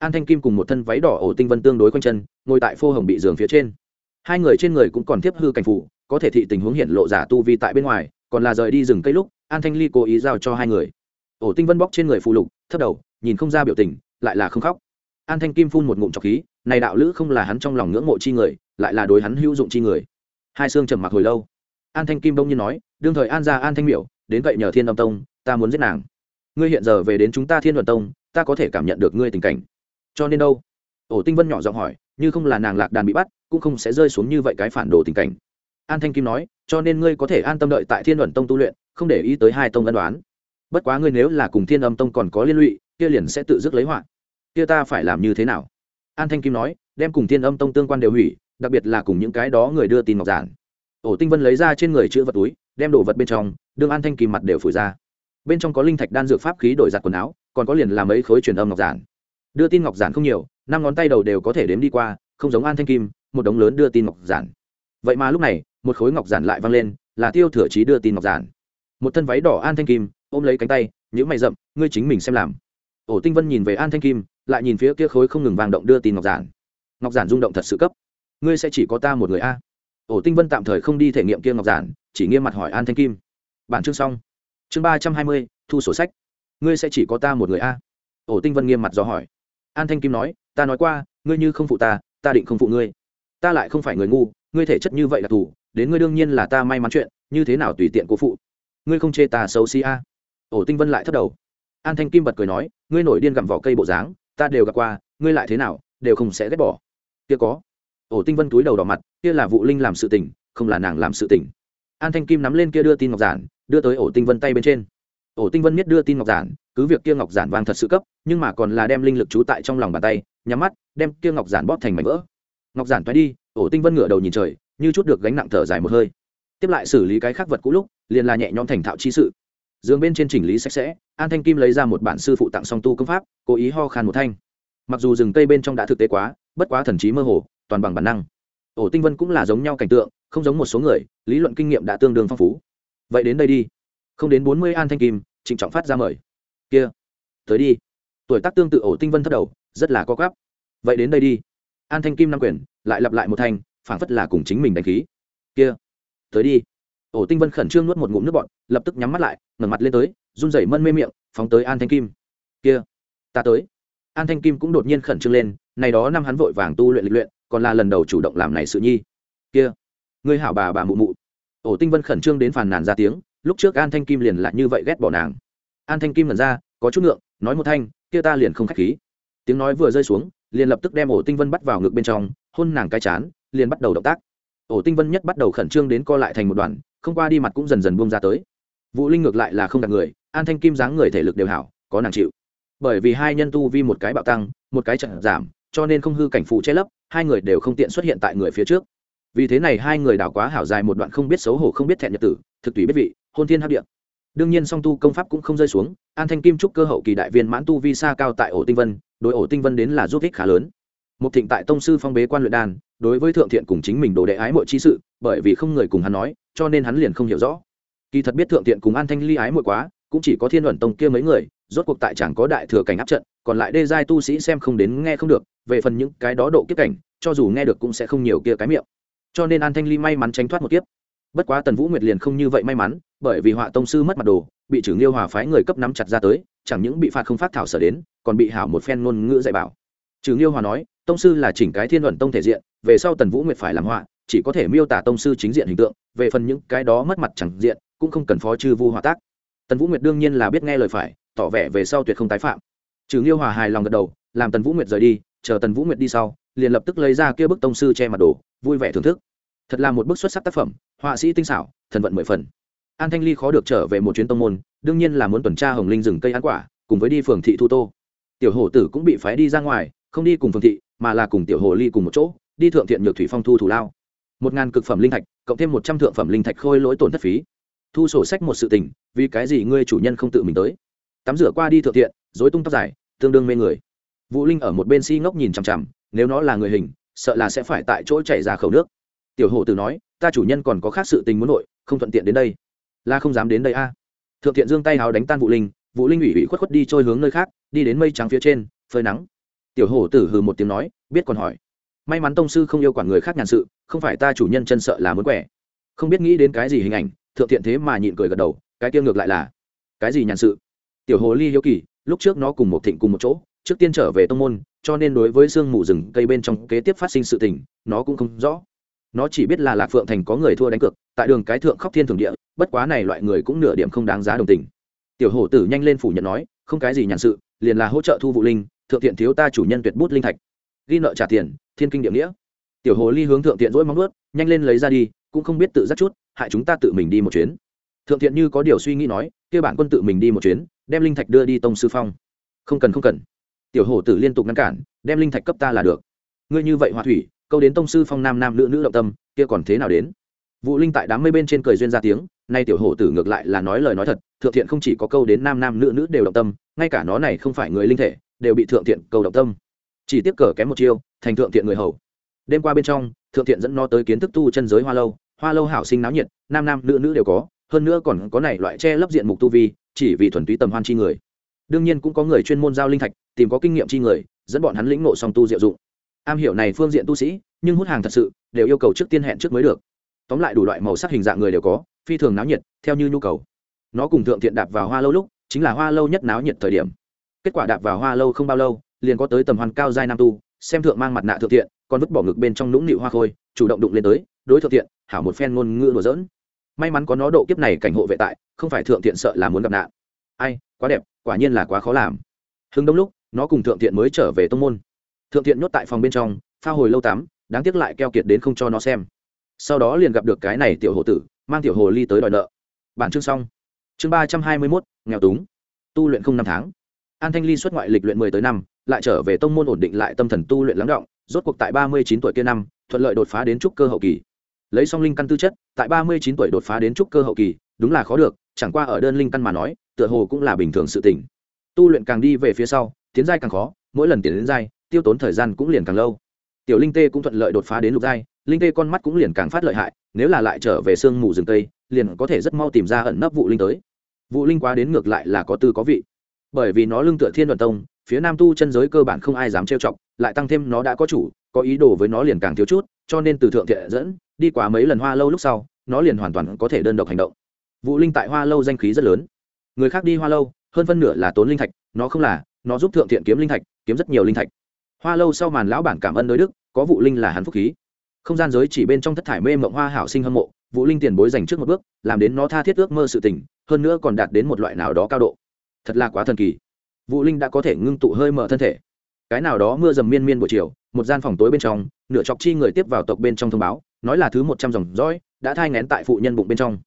an thanh kim cùng một thân váy đỏ ổ tinh vân tương đối quanh chân, ngồi tại phô hồng bị giường phía trên. Hai người trên người cũng còn tiếp hư cảnh phủ, có thể thị tình huống hiện lộ giả tu vi tại bên ngoài, còn là rời đi rừng cây lúc, an thanh ly cố ý giao cho hai người. Ổ tinh vân bóc trên người phù lục, thấp đầu, nhìn không ra biểu tình, lại là không khóc. An thanh kim phun một ngụm trọc khí, này đạo lữ không là hắn trong lòng ngưỡng mộ chi người, lại là đối hắn hữu dụng chi người. Hai xương trầm mặc hồi lâu. An thanh kim bỗng nhiên nói, đương thời an ra an thanh miểu, đến cậy nhờ thiên âm tông, ta muốn giết nàng. Ngươi hiện giờ về đến chúng ta thiên đoàn tông, ta có thể cảm nhận được ngươi tình cảnh cho nên đâu? Ổ tinh vân nhỏ giọng hỏi, như không là nàng lạc đàn bị bắt, cũng không sẽ rơi xuống như vậy cái phản đồ tình cảnh. An thanh kim nói, cho nên ngươi có thể an tâm đợi tại thiên luận tông tu luyện, không để ý tới hai tông ân đoán. Bất quá ngươi nếu là cùng thiên âm tông còn có liên lụy, kia liền sẽ tự dứt lấy họa. Kia ta phải làm như thế nào? An thanh kim nói, đem cùng thiên âm tông tương quan đều hủy, đặc biệt là cùng những cái đó người đưa tin ngọc giản. Ổ tinh vân lấy ra trên người chữ vật túi, đem đồ vật bên trong, đương an thanh kim mặt đều phủi ra. Bên trong có linh thạch đan dược pháp khí đổi giặt quần áo, còn có liền làm mấy khối truyền âm ngọc giản đưa tin ngọc giản không nhiều, năm ngón tay đầu đều có thể đếm đi qua, không giống an thanh kim, một đống lớn đưa tin ngọc giản. Vậy mà lúc này, một khối ngọc giản lại văng lên, là tiêu thừa trí đưa tin ngọc giản. Một thân váy đỏ an thanh kim, ôm lấy cánh tay những mày rậm, ngươi chính mình xem làm. Ổ tinh vân nhìn về an thanh kim, lại nhìn phía kia khối không ngừng vang động đưa tin ngọc giản. Ngọc giản rung động thật sự cấp. Ngươi sẽ chỉ có ta một người a? Ổ tinh vân tạm thời không đi thể nghiệm kia ngọc giản, chỉ nghiêm mặt hỏi an thanh kim. Bản chương xong. Chương ba trăm hai mươi, thu sổ sách. Ngươi sẽ chỉ có ta một người a? Ổ tinh vân nghiêm mặt do hỏi an thanh kim nói, ta nói qua, ngươi như không phụ ta ta định không phụ ngươi. Ta lại không phải người ngu, ngươi thể chất như vậy là thủ, đến ngươi đương nhiên là ta may mắn chuyện, như thế nào tùy tiện cố phụ? Ngươi không chê ta xấu xí a? Ổ tinh vân lại thất đầu. An thanh kim bật cười nói, ngươi nổi điên gặm vỏ cây bộ dáng, ta đều gặp qua, ngươi lại thế nào, đều không sẽ ghét bỏ. Kia có. Ổ tinh vân túi đầu đỏ mặt, kia là vụ linh làm sự tình, không là nàng làm sự tình. An thanh kim nắm lên kia đưa tin ngọc giản, đưa tới ổ tinh vân tay bên trên ổ tinh vân biết đưa tin ngọc giản, cứ việc kia ngọc giản vàng thật sự cấp, nhưng mà còn là đem linh lực trú tại trong lòng bàn tay, nhắm mắt, đem kia ngọc giản bóp thành mảnh vỡ. Ngọc giản thoái đi, ổ tinh vân ngửa đầu nhìn trời, như chút được gánh nặng thở dài một hơi. Tiếp lại xử lý cái khác vật cũ lúc, liền là nhẹ nhõm thành thạo chi sự. Giường bên trên chỉnh lý sạch sẽ, an thanh kim lấy ra một bản sư phụ tặng song tu công pháp, cố ý ho khan một thanh. Mặc dù rừng cây bên trong đã thực tế quá, bất quá thần trí mơ hồ, toàn bằng bản năng. Ổ tinh vân cũng là giống nhau cảnh tượng, không giống một số người, lý luận kinh nghiệm đã tương đương phong phú. Vậy đến đây đi không đến bốn mươi an thanh kim, trịnh trọng phát ra mời. Kia, tới đi. Tuổi tác tương tự ổ tinh vân thất đầu, rất là co gắp vậy đến đây đi. An thanh kim năm quyền lại lặp lại một thành phảng phất là cùng chính mình đánh khí. Kia, tới đi. Ổ tinh vân khẩn trương nuốt một ngụm nước bọn lập tức nhắm mắt lại, ngẩng mặt lên tới, run rẩy mân mê miệng, phóng tới an thanh kim. Kia, ta tới. An thanh kim cũng đột nhiên khẩn trương lên, này đó năm hắn vội vàng tu luyện lịch luyện, còn là lần đầu chủ động làm này sự nhi. Kia, ngươi hảo bà bà mụ mụ. Ổ tinh vân khẩn trương đến phàn nàn ra tiếng lúc trước an thanh kim liền lại như vậy ghét bỏ nàng. An thanh kim lần ra, có chút ngượng, nói một thanh, kia ta liền không khách khí. Tiếng nói vừa rơi xuống, liền lập tức đem ổ tinh vân bắt vào ngực bên trong, hôn nàng cái chán, liền bắt đầu động tác. Ổ tinh vân nhất bắt đầu khẩn trương đến co lại thành một đoàn, không qua đi mặt cũng dần dần buông ra tới. Vũ linh ngược lại là không đặt người, an thanh kim dáng người thể lực đều hảo, có nàng chịu. Bởi vì hai nhân tu vi một cái bạo tăng, một cái trận giảm, cho nên không hư cảnh phụ che lấp, hai người đều không tiện xuất hiện tại người phía trước. Vì thế này hai người đảo quá hảo dài một đoạn không biết xấu hổ không biết thẹn nhật tử, thực tùy biết vị hôn thiên hấp điện đương nhiên song tu công pháp cũng không rơi xuống, an thanh kim trúc cơ hậu kỳ đại viên mãn tu vi xa cao tại ổ tinh vân, đối ổ tinh vân đến là giúp ích khá lớn. Một thịnh tại tông sư phong bế quan luyện đan, đối với thượng thiện cùng chính mình đồ đệ ái mọi chi sự, bởi vì không người cùng hắn nói, cho nên hắn liền không hiểu rõ. Kỳ thật biết thượng thiện cùng an thanh ly ái muội quá, cũng chỉ có thiên luận tông kia mấy người, rốt cuộc tại chẳng có đại thừa cảnh áp trận, còn lại đê giai tu sĩ xem không đến nghe không được, về phần những cái đó độ kiếp cảnh, cho dù nghe được cũng sẽ không nhiều kia cái miệng. Cho nên an thanh ly may mắn tránh thoát một kiếp bất quá tần vũ nguyệt liền không như vậy may mắn, bởi vì họa tông sư mất mặt đồ, bị trưởng liêu hòa phái người cấp nắm chặt ra tới, chẳng những bị phạt không phát thảo sở đến, còn bị hảo một phen ngôn ngữ dạy bảo. Trưởng liêu hòa nói, tông sư là chỉnh cái thiên luận tông thể diện, về sau tần vũ nguyệt phải làm họa, chỉ có thể miêu tả tông sư chính diện hình tượng, về phần những cái đó mất mặt chẳng diện, cũng không cần phó chư vu hòa tác. Tần vũ nguyệt đương nhiên là biết nghe lời phải, tỏ vẻ về sau tuyệt không tái phạm. Trưởng liêu hòa hài lòng gật đầu, làm tần vũ nguyệt rời đi, chờ tần vũ nguyệt đi sau, liền lập tức lấy ra kia bức tông sư che mặt đồ, vui vẻ thưởng thức. Thật là một bức xuất sắc tác phẩm họa sĩ tinh xảo, thần vận mười phần. An thanh ly khó được trở về một chuyến tông môn, đương nhiên là muốn tuần tra hồng linh rừng cây ăn quả, cùng với đi phường thị thu tô. Tiểu hồ tử cũng bị phái đi ra ngoài, không đi cùng phường thị, mà là cùng tiểu hồ ly cùng một chỗ, đi thượng thiện nhược thủy phong thu thủ lao. Một ngàn cực phẩm linh thạch, cộng thêm một trăm thượng phẩm linh thạch khôi lỗi tổn thất phí. Thu sổ sách một sự tình, vì cái gì ngươi chủ nhân không tự mình tới? Tắm rửa qua đi thượng thiện dối tung tóc dài, tương đương mê người. Vũ linh ở một bên si ngốc nhìn chằm chằm, nếu nó là người hình, sợ là sẽ phải tại chỗ chảy ra khẩu nước. Tiểu hồ tử nói ta chủ nhân còn có khác sự tình muốn nội, không thuận tiện đến đây. La không dám đến đây a. Thượng thiện giương tay háo đánh tan vũ linh vũ linh ủy ủy khuất khuất đi trôi hướng nơi khác, đi đến mây trắng phía trên, phơi nắng. Tiểu hổ tử hừ một tiếng nói, biết còn hỏi. May mắn tông sư không yêu quản người khác nhàn sự, không phải ta chủ nhân chân sợ là muốn quẻ. Không biết nghĩ đến cái gì hình ảnh, thượng thiện thế mà nhịn cười gật đầu, cái kia ngược lại là, cái gì nhàn sự? Tiểu hồ ly hiếu kỳ, lúc trước nó cùng một thịnh cùng một chỗ, trước tiên trở về tông môn, cho nên đối với sương mù rừng cây bên trong kế tiếp phát sinh sự tình, nó cũng không rõ nó chỉ biết là lạc phượng thành có người thua đánh cược, tại đường cái thượng khóc thiên thường địa, bất quá này loại người cũng nửa điểm không đáng giá đồng tình. Tiểu hổ tử nhanh lên phủ nhận nói, không cái gì nhàn sự, liền là hỗ trợ thu vụ linh, thượng tiện thiếu ta chủ nhân tuyệt bút linh thạch. Ghi nợ trả tiền, thiên kinh địa nghĩa. Tiểu hồ ly hướng thượng tiện dỗi móng nuốt nhanh lên lấy ra đi, cũng không biết tự giác chút, hại chúng ta tự mình đi một chuyến. Thượng tiện như có điều suy nghĩ nói, kêu bản quân tự mình đi một chuyến, đem linh thạch đưa đi tông sư phong. Không cần không cần. Tiểu hồ tử liên tục ngăn cản, đem linh thạch cấp ta là được. Ngươi như vậy hòa thủy câu đến tông sư phong nam nam nữ nữ động tâm, kia còn thế nào đến? Vũ linh tại đám mây bên trên cười duyên ra tiếng, nay tiểu hổ tử ngược lại là nói lời nói thật, thượng thiện không chỉ có câu đến nam nam nữ nữ đều động tâm, ngay cả nó này không phải người linh thể, đều bị thượng thiện câu động tâm. Chỉ tiếp cờ kém một chiêu, thành thượng thiện người hầu. Đêm qua bên trong, thượng thiện dẫn nó tới kiến thức tu chân giới hoa lâu hoa lâu hảo sinh náo nhiệt, nam nam nữ nữ đều có, hơn nữa còn có này loại che lấp diện mục tu vi, chỉ vì thuần túy tầm hoan chi người. Đương nhiên cũng có người chuyên môn giao linh thạch, tìm có kinh nghiệm chi người, dẫn bọn hắn lĩnh nộ song tu diệu dụng am hiểu này phương diện tu sĩ, nhưng hút hàng thật sự, đều yêu cầu trước tiên hẹn trước mới được. Tóm lại đủ loại màu sắc hình dạng người đều có, phi thường náo nhiệt, theo như nhu cầu. Nó cùng thượng thiện đạp vào hoa lâu lúc, chính là hoa lâu nhất náo nhiệt thời điểm. Kết quả đạp vào hoa lâu không bao lâu, liền có tới tầm hoàn cao giai nam tu, xem thượng mang mặt nạ thượng thiện, còn vứt bỏ ngực bên trong nũng nịu hoa khôi, chủ động đụng lên tới, đối thượng thiện, hảo một phen ngôn ngữ đùa dỡn may mắn có nó độ kiếp này cảnh hộ vệ tại, không phải thượng thiện sợ là muốn gặp nạn. Ai, quá đẹp, quả nhiên là quá khó làm. Hưng đông lúc, nó cùng thượng thiện mới trở về tông môn thượng thiện nhốt tại phòng bên trong pha hồi lâu tắm, đáng tiếc lại keo kiệt đến không cho nó xem. Sau đó liền gặp được cái này tiểu hồ tử, mang tiểu hồ ly tới đòi nợ. Bản chương xong. Chương ba trăm hai mươi mốt, nghèo túng. Tu luyện không năm tháng. An thanh ly xuất ngoại lịch luyện mười tới năm, lại trở về tông môn ổn định lại tâm thần tu luyện lắng động, rốt cuộc tại ba mươi chín tuổi kia năm, thuận lợi đột phá đến trúc cơ hậu kỳ. Lấy song linh căn tư chất, tại ba mươi chín tuổi đột phá đến trúc cơ hậu kỳ, đúng là khó được, chẳng qua ở đơn linh căn mà nói, tựa hồ cũng là bình thường sự tỉnh tu luyện càng đi về phía sau, tiến giai càng khó, mỗi lần tiến đến giai tiêu tốn thời gian cũng liền càng lâu. Tiểu linh tê cũng thuận lợi đột phá đến lục giai, linh tê con mắt cũng liền càng phát lợi hại, nếu là lại trở về sương mù rừng tây, liền có thể rất mau tìm ra ẩn nấp vụ linh tới. Vụ linh quá đến ngược lại là có tư có vị. Bởi vì nó lưng tựa thiên đoàn tông, phía nam tu chân giới cơ bản không ai dám trêu chọc, lại tăng thêm nó đã có chủ, có ý đồ với nó liền càng thiếu chút, cho nên từ thượng thiện dẫn, đi qua mấy lần hoa lâu lúc sau, nó liền hoàn toàn có thể đơn độc hành động. Vụ linh tại hoa lâu danh khí rất lớn. Người khác đi hoa lâu, hơn phân nửa là tốn linh thạch, nó không là, nó giúp thượng thiện kiếm linh thạch, kiếm rất nhiều linh thạch hoa lâu sau màn lão bản cảm ơn đối đức, có vụ linh là hắn phúc khí. Không gian giới chỉ bên trong thất thải mê mộng hoa hảo sinh hâm mộ, vũ linh tiền bối dành trước một bước, làm đến nó tha thiết ước mơ sự tình, hơn nữa còn đạt đến một loại nào đó cao độ. Thật là quá thần kỳ. Vũ linh đã có thể ngưng tụ hơi mở thân thể. Cái nào đó mưa dầm miên miên buổi chiều, một gian phòng tối bên trong, nửa chọc chi người tiếp vào tộc bên trong thông báo, nói là thứ một trăm dòng dõi, đã thai ngén tại phụ nhân bụng bên trong.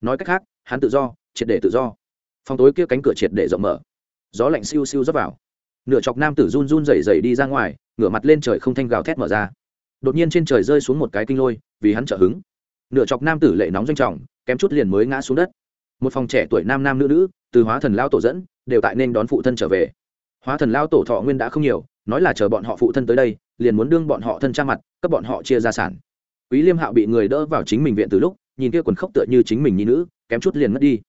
Nói cách khác, hắn tự do, triệt để tự do. Phòng tối kia cánh cửa triệt để rộng mở. Gió lạnh siêu siêu rót vào nửa chọc nam tử run run rẩy rẩy đi ra ngoài, ngửa mặt lên trời không thanh gào thét mở ra. Đột nhiên trên trời rơi xuống một cái kinh lôi, vì hắn trợ hứng. Nửa chọc nam tử lệ nóng doanh trọng, kém chút liền mới ngã xuống đất. Một phòng trẻ tuổi nam nam nữ nữ, từ hóa thần lao tổ dẫn, đều tại nên đón phụ thân trở về. Hóa thần lao tổ thọ nguyên đã không nhiều, nói là chờ bọn họ phụ thân tới đây, liền muốn đương bọn họ thân cha mặt, cấp bọn họ chia gia sản. Quý liêm hạo bị người đỡ vào chính mình viện từ lúc, nhìn kia quần khóc tựa như chính mình nhi nữ, kém chút liền mất đi.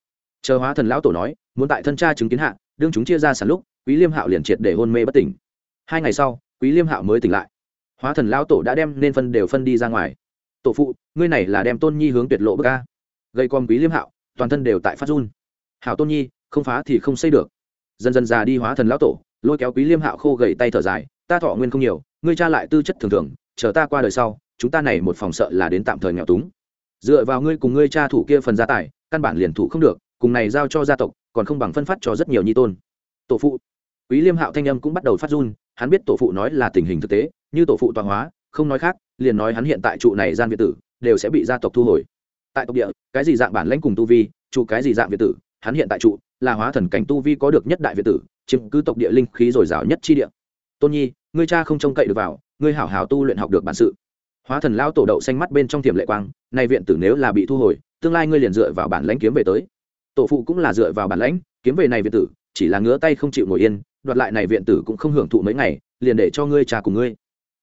Chờ hóa thần lão tổ nói, muốn tại thân cha chứng kiến hạ, đương chúng chia ra sản lúc quý liêm hạo liền triệt để hôn mê bất tỉnh. Hai ngày sau, quý liêm hạo mới tỉnh lại. Hóa thần lão tổ đã đem nên phân đều phân đi ra ngoài. Tổ phụ, ngươi này là đem tôn nhi hướng tuyệt lộ bờ ca gây con quý liêm hạo, toàn thân đều tại phát run. Hảo tôn nhi, không phá thì không xây được. Dần dần già đi hóa thần lão tổ, lôi kéo quý liêm hạo khô gầy tay thở dài, ta thọ nguyên không nhiều, ngươi cha lại tư chất thường thường, chờ ta qua đời sau, chúng ta này một phòng sợ là đến tạm thời nghèo túng. Dựa vào ngươi cùng ngươi cha thủ kia phần gia tài, căn bản liền thủ không được, cùng này giao cho gia tộc, còn không bằng phân phát cho rất nhiều nhi tôn. Tổ phụ quý liêm hạo thanh âm cũng bắt đầu phát run, hắn biết tổ phụ nói là tình hình thực tế, như tổ phụ toàn hóa, không nói khác, liền nói hắn hiện tại trụ này gian việt tử, đều sẽ bị gia tộc thu hồi. Tại tộc địa, cái gì dạng bản lãnh cùng tu vi, trụ cái gì dạng việt tử, hắn hiện tại trụ, là hóa thần cảnh tu vi có được nhất đại việt tử, chiếm cứ tộc địa linh khí dồi dào nhất chi địa. Tôn nhi, ngươi cha không trông cậy được vào, ngươi hảo hảo tu luyện học được bản sự. Hóa thần lao tổ đậu xanh mắt bên trong tiềm lệ quang, nay viện tử nếu là bị thu hồi, tương lai ngươi liền dựa vào bản lãnh kiếm về tới. Tổ phụ cũng là dựa vào bản lãnh, kiếm về này viện tử, chỉ là ngứa tay không chịu ngồi yên đoạt lại này viện tử cũng không hưởng thụ mấy ngày, liền để cho ngươi trà cùng ngươi.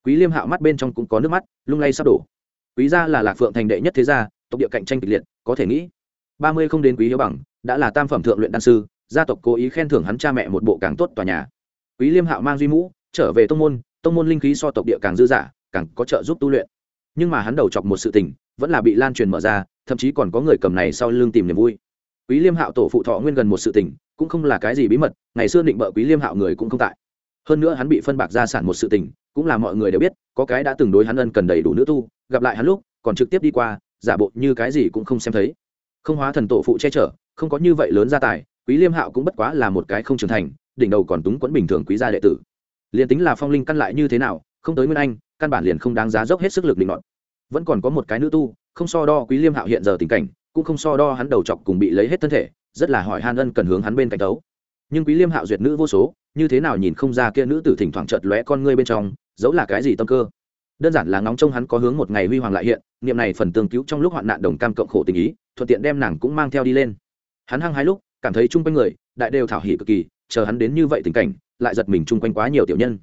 Quý liêm hạo mắt bên trong cũng có nước mắt, lung lay sắp đổ. Quý gia là lạc phượng thành đệ nhất thế gia, tộc địa cạnh tranh kịch liệt, có thể nghĩ, ba mươi không đến quý hiếu bằng, đã là tam phẩm thượng luyện đan sư, gia tộc cố ý khen thưởng hắn cha mẹ một bộ càng tốt tòa nhà. Quý liêm hạo mang duy mũ, trở về tông môn tông môn linh khí so tộc địa càng dư dả, càng có trợ giúp tu luyện. Nhưng mà hắn đầu chọc một sự tình, vẫn là bị lan truyền mở ra, thậm chí còn có người cầm này sau lưng tìm niềm vui. Quý liêm hạo tổ phụ thọ nguyên gần một sự tình cũng không là cái gì bí mật, ngày xưa định bợ quý liêm hạo người cũng không tại. Hơn nữa hắn bị phân bạc gia sản một sự tình, cũng là mọi người đều biết, có cái đã từng đối hắn ân cần đầy đủ nữ tu, gặp lại hắn lúc, còn trực tiếp đi qua, giả bộ như cái gì cũng không xem thấy. Không hóa thần tổ phụ che chở, không có như vậy lớn gia tài, quý liêm hạo cũng bất quá là một cái không trưởng thành, đỉnh đầu còn túng quẫn bình thường quý gia đệ tử. Liền tính là phong linh căn lại như thế nào, không tới nguyên anh, căn bản liền không đáng giá dốc hết sức lực định luận vẫn còn có một cái nữ tu, không so đo quý liêm hạo hiện giờ tình cảnh, cũng không so đo hắn đầu chọc cùng bị lấy hết thân thể rất là hỏi han ân cần hướng hắn bên cạnh tấu. Nhưng quý liêm hạo duyệt nữ vô số, như thế nào nhìn không ra kia nữ tử thỉnh thoảng chợt lóe con ngươi bên trong, giấu là cái gì tâm cơ? Đơn giản là ngóng trông hắn có hướng một ngày huy hoàng lại hiện, niệm này phần tương cứu trong lúc hoạn nạn đồng cam cộng khổ tình ý, thuận tiện đem nàng cũng mang theo đi lên. Hắn hăng hai lúc, cảm thấy chung quanh người, đại đều thảo hỉ cực kỳ, chờ hắn đến như vậy tình cảnh, lại giật mình chung quanh quá nhiều tiểu nhân.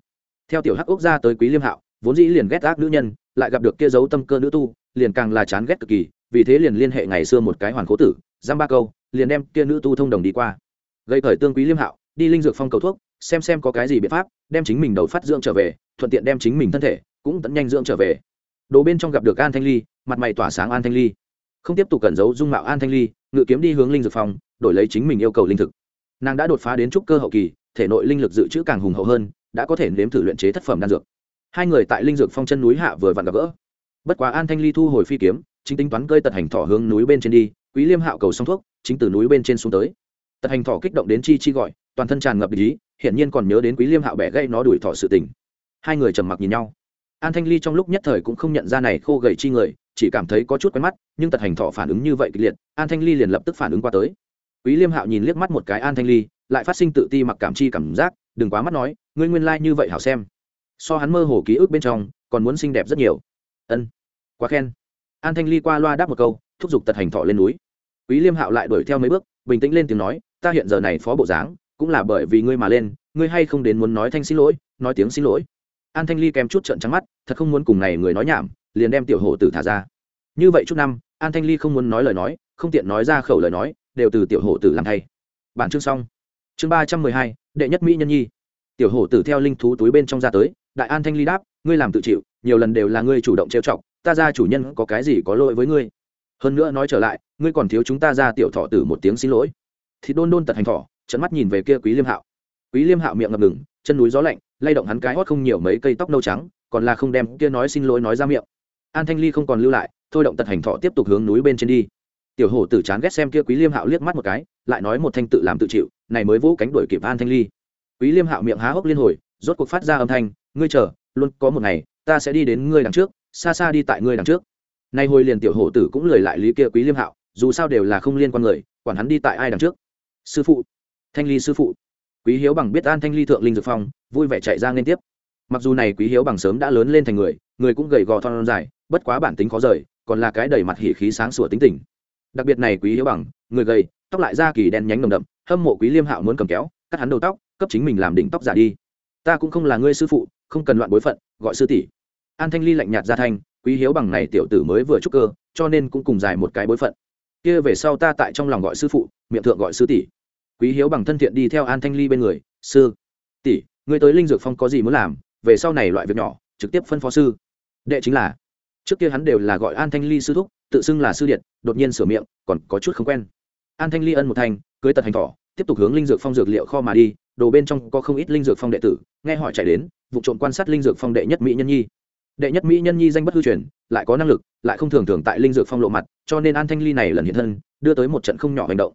Theo tiểu hắc ốc ra tới quý liêm hạo, vốn dĩ liền ghét ác nữ nhân, lại gặp được kia dấu tâm cơ nữ tu, liền càng là chán ghét cực kỳ, vì thế liền liên hệ ngày xưa một cái hoàn cố tử, giam ba câu liền đem kia nữ tu thông đồng đi qua. Gây thời tương quý liêm hạo, đi linh dược phong cầu thuốc, xem xem có cái gì biện pháp, đem chính mình đầu phát dưỡng trở về, thuận tiện đem chính mình thân thể cũng tận nhanh dưỡng trở về. Đồ bên trong gặp được an thanh ly, mặt mày tỏa sáng an thanh ly. Không tiếp tục cẩn giấu dung mạo an thanh ly, ngự kiếm đi hướng linh dược phong, đổi lấy chính mình yêu cầu linh thực. Nàng đã đột phá đến trúc cơ hậu kỳ, thể nội linh lực dự trữ càng hùng hậu hơn, đã có thể nếm thử luyện chế thất phẩm đan dược. Hai người tại linh dược phong chân núi hạ vừa vặn gặp gỡ. Bất quá an thanh ly thu hồi phi kiếm, chính tính toán cơi tật hành thỏ hướng núi bên trên đi quý liêm hạo cầu xong thuốc, chính từ núi bên trên xuống tới. Tật hành thỏ kích động đến chi chi gọi, toàn thân tràn ngập ý, hiển nhiên còn nhớ đến quý liêm hạo bẻ gây nó đuổi thỏ sự tình. Hai người trầm mặc nhìn nhau. An thanh ly trong lúc nhất thời cũng không nhận ra này khô gầy chi người, chỉ cảm thấy có chút quen mắt, nhưng tật hành thọ phản ứng như vậy kịch liệt, an thanh ly liền lập tức phản ứng qua tới. Quý liêm hạo nhìn liếc mắt một cái an thanh ly, lại phát sinh tự ti mặc cảm chi cảm giác, đừng quá mắt nói, ngươi nguyên lai、like、như vậy hảo xem. So hắn mơ hồ ký ức bên trong, còn muốn xinh đẹp rất nhiều. Ân, quá khen. An thanh ly qua loa đáp một câu, thúc giục tật hành thọ lên núi quý liêm hạo lại đuổi theo mấy bước, bình tĩnh lên tiếng nói, ta hiện giờ này phó bộ dáng, cũng là bởi vì ngươi mà lên, ngươi hay không đến muốn nói thanh xin lỗi, nói tiếng xin lỗi. An thanh ly kèm chút trợn trắng mắt, thật không muốn cùng này người nói nhảm, liền đem tiểu hổ tử thả ra. Như vậy chút năm, an thanh ly không muốn nói lời nói, không tiện nói ra khẩu lời nói, đều từ tiểu hổ tử làm thay. Bản chương xong. Chương ba trăm mười hai, đệ nhất mỹ nhân nhi. Tiểu hổ tử theo linh thú túi bên trong ra tới, đại an thanh ly đáp, ngươi làm tự chịu, nhiều lần đều là ngươi chủ động trêu chọc, ta ra chủ nhân có cái gì có lỗi với ngươi? Hơn nữa nói trở lại, ngươi còn thiếu chúng ta ra tiểu thọ tử một tiếng xin lỗi. Thì đôn đôn tật hành thọ trận mắt nhìn về kia quý liêm hạo. Quý liêm hạo miệng ngập ngừng, chân núi gió lạnh, lay động hắn cái hót không nhiều mấy cây tóc nâu trắng, còn là không đem kia nói xin lỗi nói ra miệng. An thanh ly không còn lưu lại, thôi động tật hành thọ tiếp tục hướng núi bên trên đi. Tiểu hổ tử chán ghét xem kia quý liêm hạo liếc mắt một cái, lại nói một thanh tự làm tự chịu, này mới vỗ cánh đuổi kịp an thanh ly. Quý liêm hạo miệng há hốc liên hồi, rốt cuộc phát ra âm thanh, ngươi chờ, luôn có một ngày, ta sẽ đi đến ngươi đằng trước, xa xa đi tại ngươi đằng trước nay hồi liền tiểu hổ tử cũng lời lại lý kia quý liêm hạo, dù sao đều là không liên quan người, quản hắn đi tại ai đằng trước. Sư phụ, thanh ly sư phụ. Quý hiếu bằng biết an thanh ly thượng linh dược phong, vui vẻ chạy ra liên tiếp. Mặc dù này quý hiếu bằng sớm đã lớn lên thành người người cũng gầy gò thon dài, bất quá bản tính khó rời, còn là cái đầy mặt hỉ khí sáng sủa tính tình. Đặc biệt này quý hiếu bằng, người gầy, tóc lại da kỳ đen nhánh nồng đậm, hâm mộ quý liêm hạo muốn cầm kéo, cắt hắn đầu tóc, cấp chính mình làm đỉnh tóc giả đi. Ta cũng không là ngươi sư phụ, không cần loạn bối phận, gọi sư tỷ. An thanh ly lạnh nhạt ra thanh quý hiếu bằng này tiểu tử mới vừa trúc cơ, cho nên cũng cùng dài một cái bối phận. Kia về sau ta tại trong lòng gọi sư phụ, miệng thượng gọi sư tỷ. Quý hiếu bằng thân thiện đi theo an thanh ly bên người, sư tỷ người tới linh dược phong có gì muốn làm? Về sau này loại việc nhỏ, trực tiếp phân phó sư. Đệ chính là, trước kia hắn đều là gọi an thanh ly sư thúc, tự xưng là sư điện đột nhiên sửa miệng, còn có chút không quen. An thanh ly ân một thanh cưới tật hành thỏ, tiếp tục hướng linh dược phong dược liệu kho mà đi, đồ bên trong có không ít linh dược phong đệ tử, nghe hỏi chạy đến, vụ trộm quan sát linh dược phong đệ nhất mỹ nhân nhi đệ nhất mỹ nhân nhi danh bất hư truyền, lại có năng lực, lại không thường thường tại linh dược phong lộ mặt, cho nên an thanh ly này lần hiện thân, đưa tới một trận không nhỏ hành động.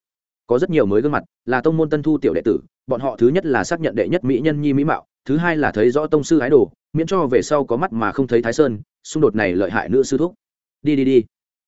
Có rất nhiều mới gương mặt, là tông môn tân thu tiểu đệ tử, bọn họ thứ nhất là xác nhận đệ nhất mỹ nhân nhi mỹ mạo, thứ hai là thấy rõ tông sư ái đồ, miễn cho về sau có mắt mà không thấy thái sơn, xung đột này lợi hại nữ sư thúc. Đi đi đi.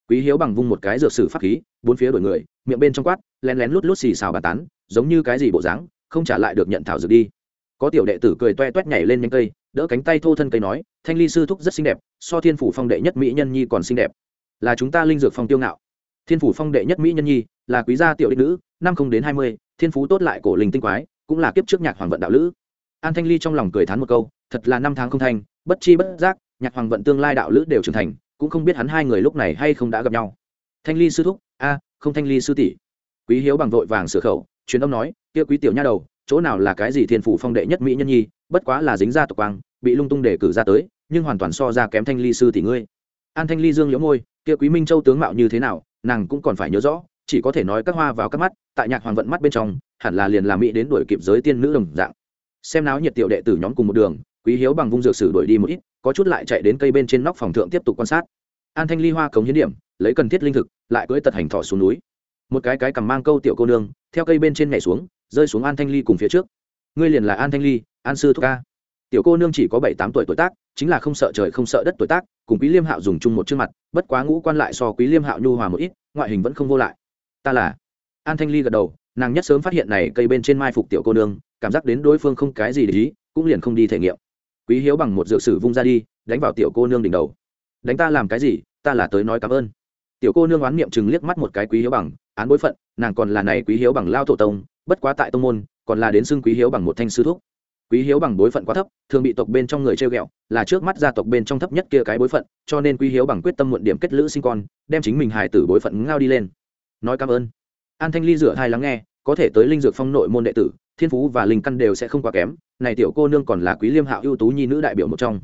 Quý hiếu bằng vung một cái dược sử pháp khí, bốn phía đổi người, miệng bên trong quát, lén lén lút lút xì xào bà tán, giống như cái gì bộ dáng, không trả lại được nhận thảo dược đi. Có tiểu đệ tử cười toe toét nhảy lên nhanh cây đỡ cánh tay thô thân cây nói, thanh ly sư thúc rất xinh đẹp, so thiên phủ phong đệ nhất mỹ nhân nhi còn xinh đẹp. Là chúng ta linh dược phong tiêu ngạo. Thiên phủ phong đệ nhất mỹ nhân nhi, là quý gia tiểu đích nữ, năm không đến hai mươi, thiên phú tốt lại cổ linh tinh quái, cũng là kiếp trước nhạc hoàng vận đạo lữ. An thanh ly trong lòng cười thán một câu, thật là năm tháng không thanh bất chi bất giác, nhạc hoàng vận tương lai đạo lữ đều trưởng thành, cũng không biết hắn hai người lúc này hay không đã gặp nhau. Thanh ly sư thúc, a, không thanh ly sư tỷ. Quý hiếu bằng vội vàng sửa khẩu, truyền âm nói, kia quý tiểu nha đầu, chỗ nào là cái gì thiên phủ phong đệ nhất mỹ nhân nhi bất quá là dính ra tộc quang, bị lung tung để cử ra tới, nhưng hoàn toàn so ra kém thanh ly sư tỷ ngươi. An thanh ly dương liễu môi, kia quý minh châu tướng mạo như thế nào, nàng cũng còn phải nhớ rõ, chỉ có thể nói các hoa vào các mắt, tại nhạc hoàng vận mắt bên trong, hẳn là liền làm mỹ đến đuổi kịp giới tiên nữ đồng dạng. Xem náo nhiệt tiểu đệ tử nhóm cùng một đường, quý hiếu bằng vung dược sử đuổi đi một ít, có chút lại chạy đến cây bên trên nóc phòng thượng tiếp tục quan sát. An thanh ly hoa cống hiến điểm, lấy cần thiết linh thực, lại cưỡi tật hành thỏ xuống núi. Một cái cái cầm mang câu tiểu cô nương, theo cây bên trên nhảy xuống, rơi xuống an thanh ly cùng phía trước ngươi liền là an thanh ly, an sư thúc ca. Tiểu cô nương chỉ có bảy tám tuổi tuổi tác, chính là không sợ trời không sợ đất tuổi tác, cùng quý liêm hạo dùng chung một chương mặt, bất quá ngũ quan lại so quý liêm hạo nhu hòa một ít, ngoại hình vẫn không vô lại. Ta là an thanh ly gật đầu, nàng nhất sớm phát hiện này cây bên trên mai phục tiểu cô nương, cảm giác đến đối phương không cái gì để ý, cũng liền không đi thể nghiệm. Quý hiếu bằng một dự sử vung ra đi, đánh vào tiểu cô nương đỉnh đầu. Đánh ta làm cái gì, ta là tới nói cảm ơn. Tiểu cô nương oán niệm chừng liếc mắt một cái quý hiếu bằng, án bối phận, nàng còn là này quý hiếu bằng lao thổ tông, bất quá tại tông môn còn là đến xưng quý hiếu bằng một thanh sư thúc. Quý hiếu bằng bối phận quá thấp, thường bị tộc bên trong người treo ghẹo, là trước mắt gia tộc bên trong thấp nhất kia cái bối phận, cho nên quý hiếu bằng quyết tâm muộn điểm kết lữ sinh con, đem chính mình hài tử bối phận ngao đi lên. Nói cảm ơn. An thanh ly rửa hai lắng nghe, có thể tới linh dược phong nội môn đệ tử, thiên phú và linh căn đều sẽ không quá kém, này tiểu cô nương còn là quý liêm hạo ưu tú nhi nữ đại biểu một trong.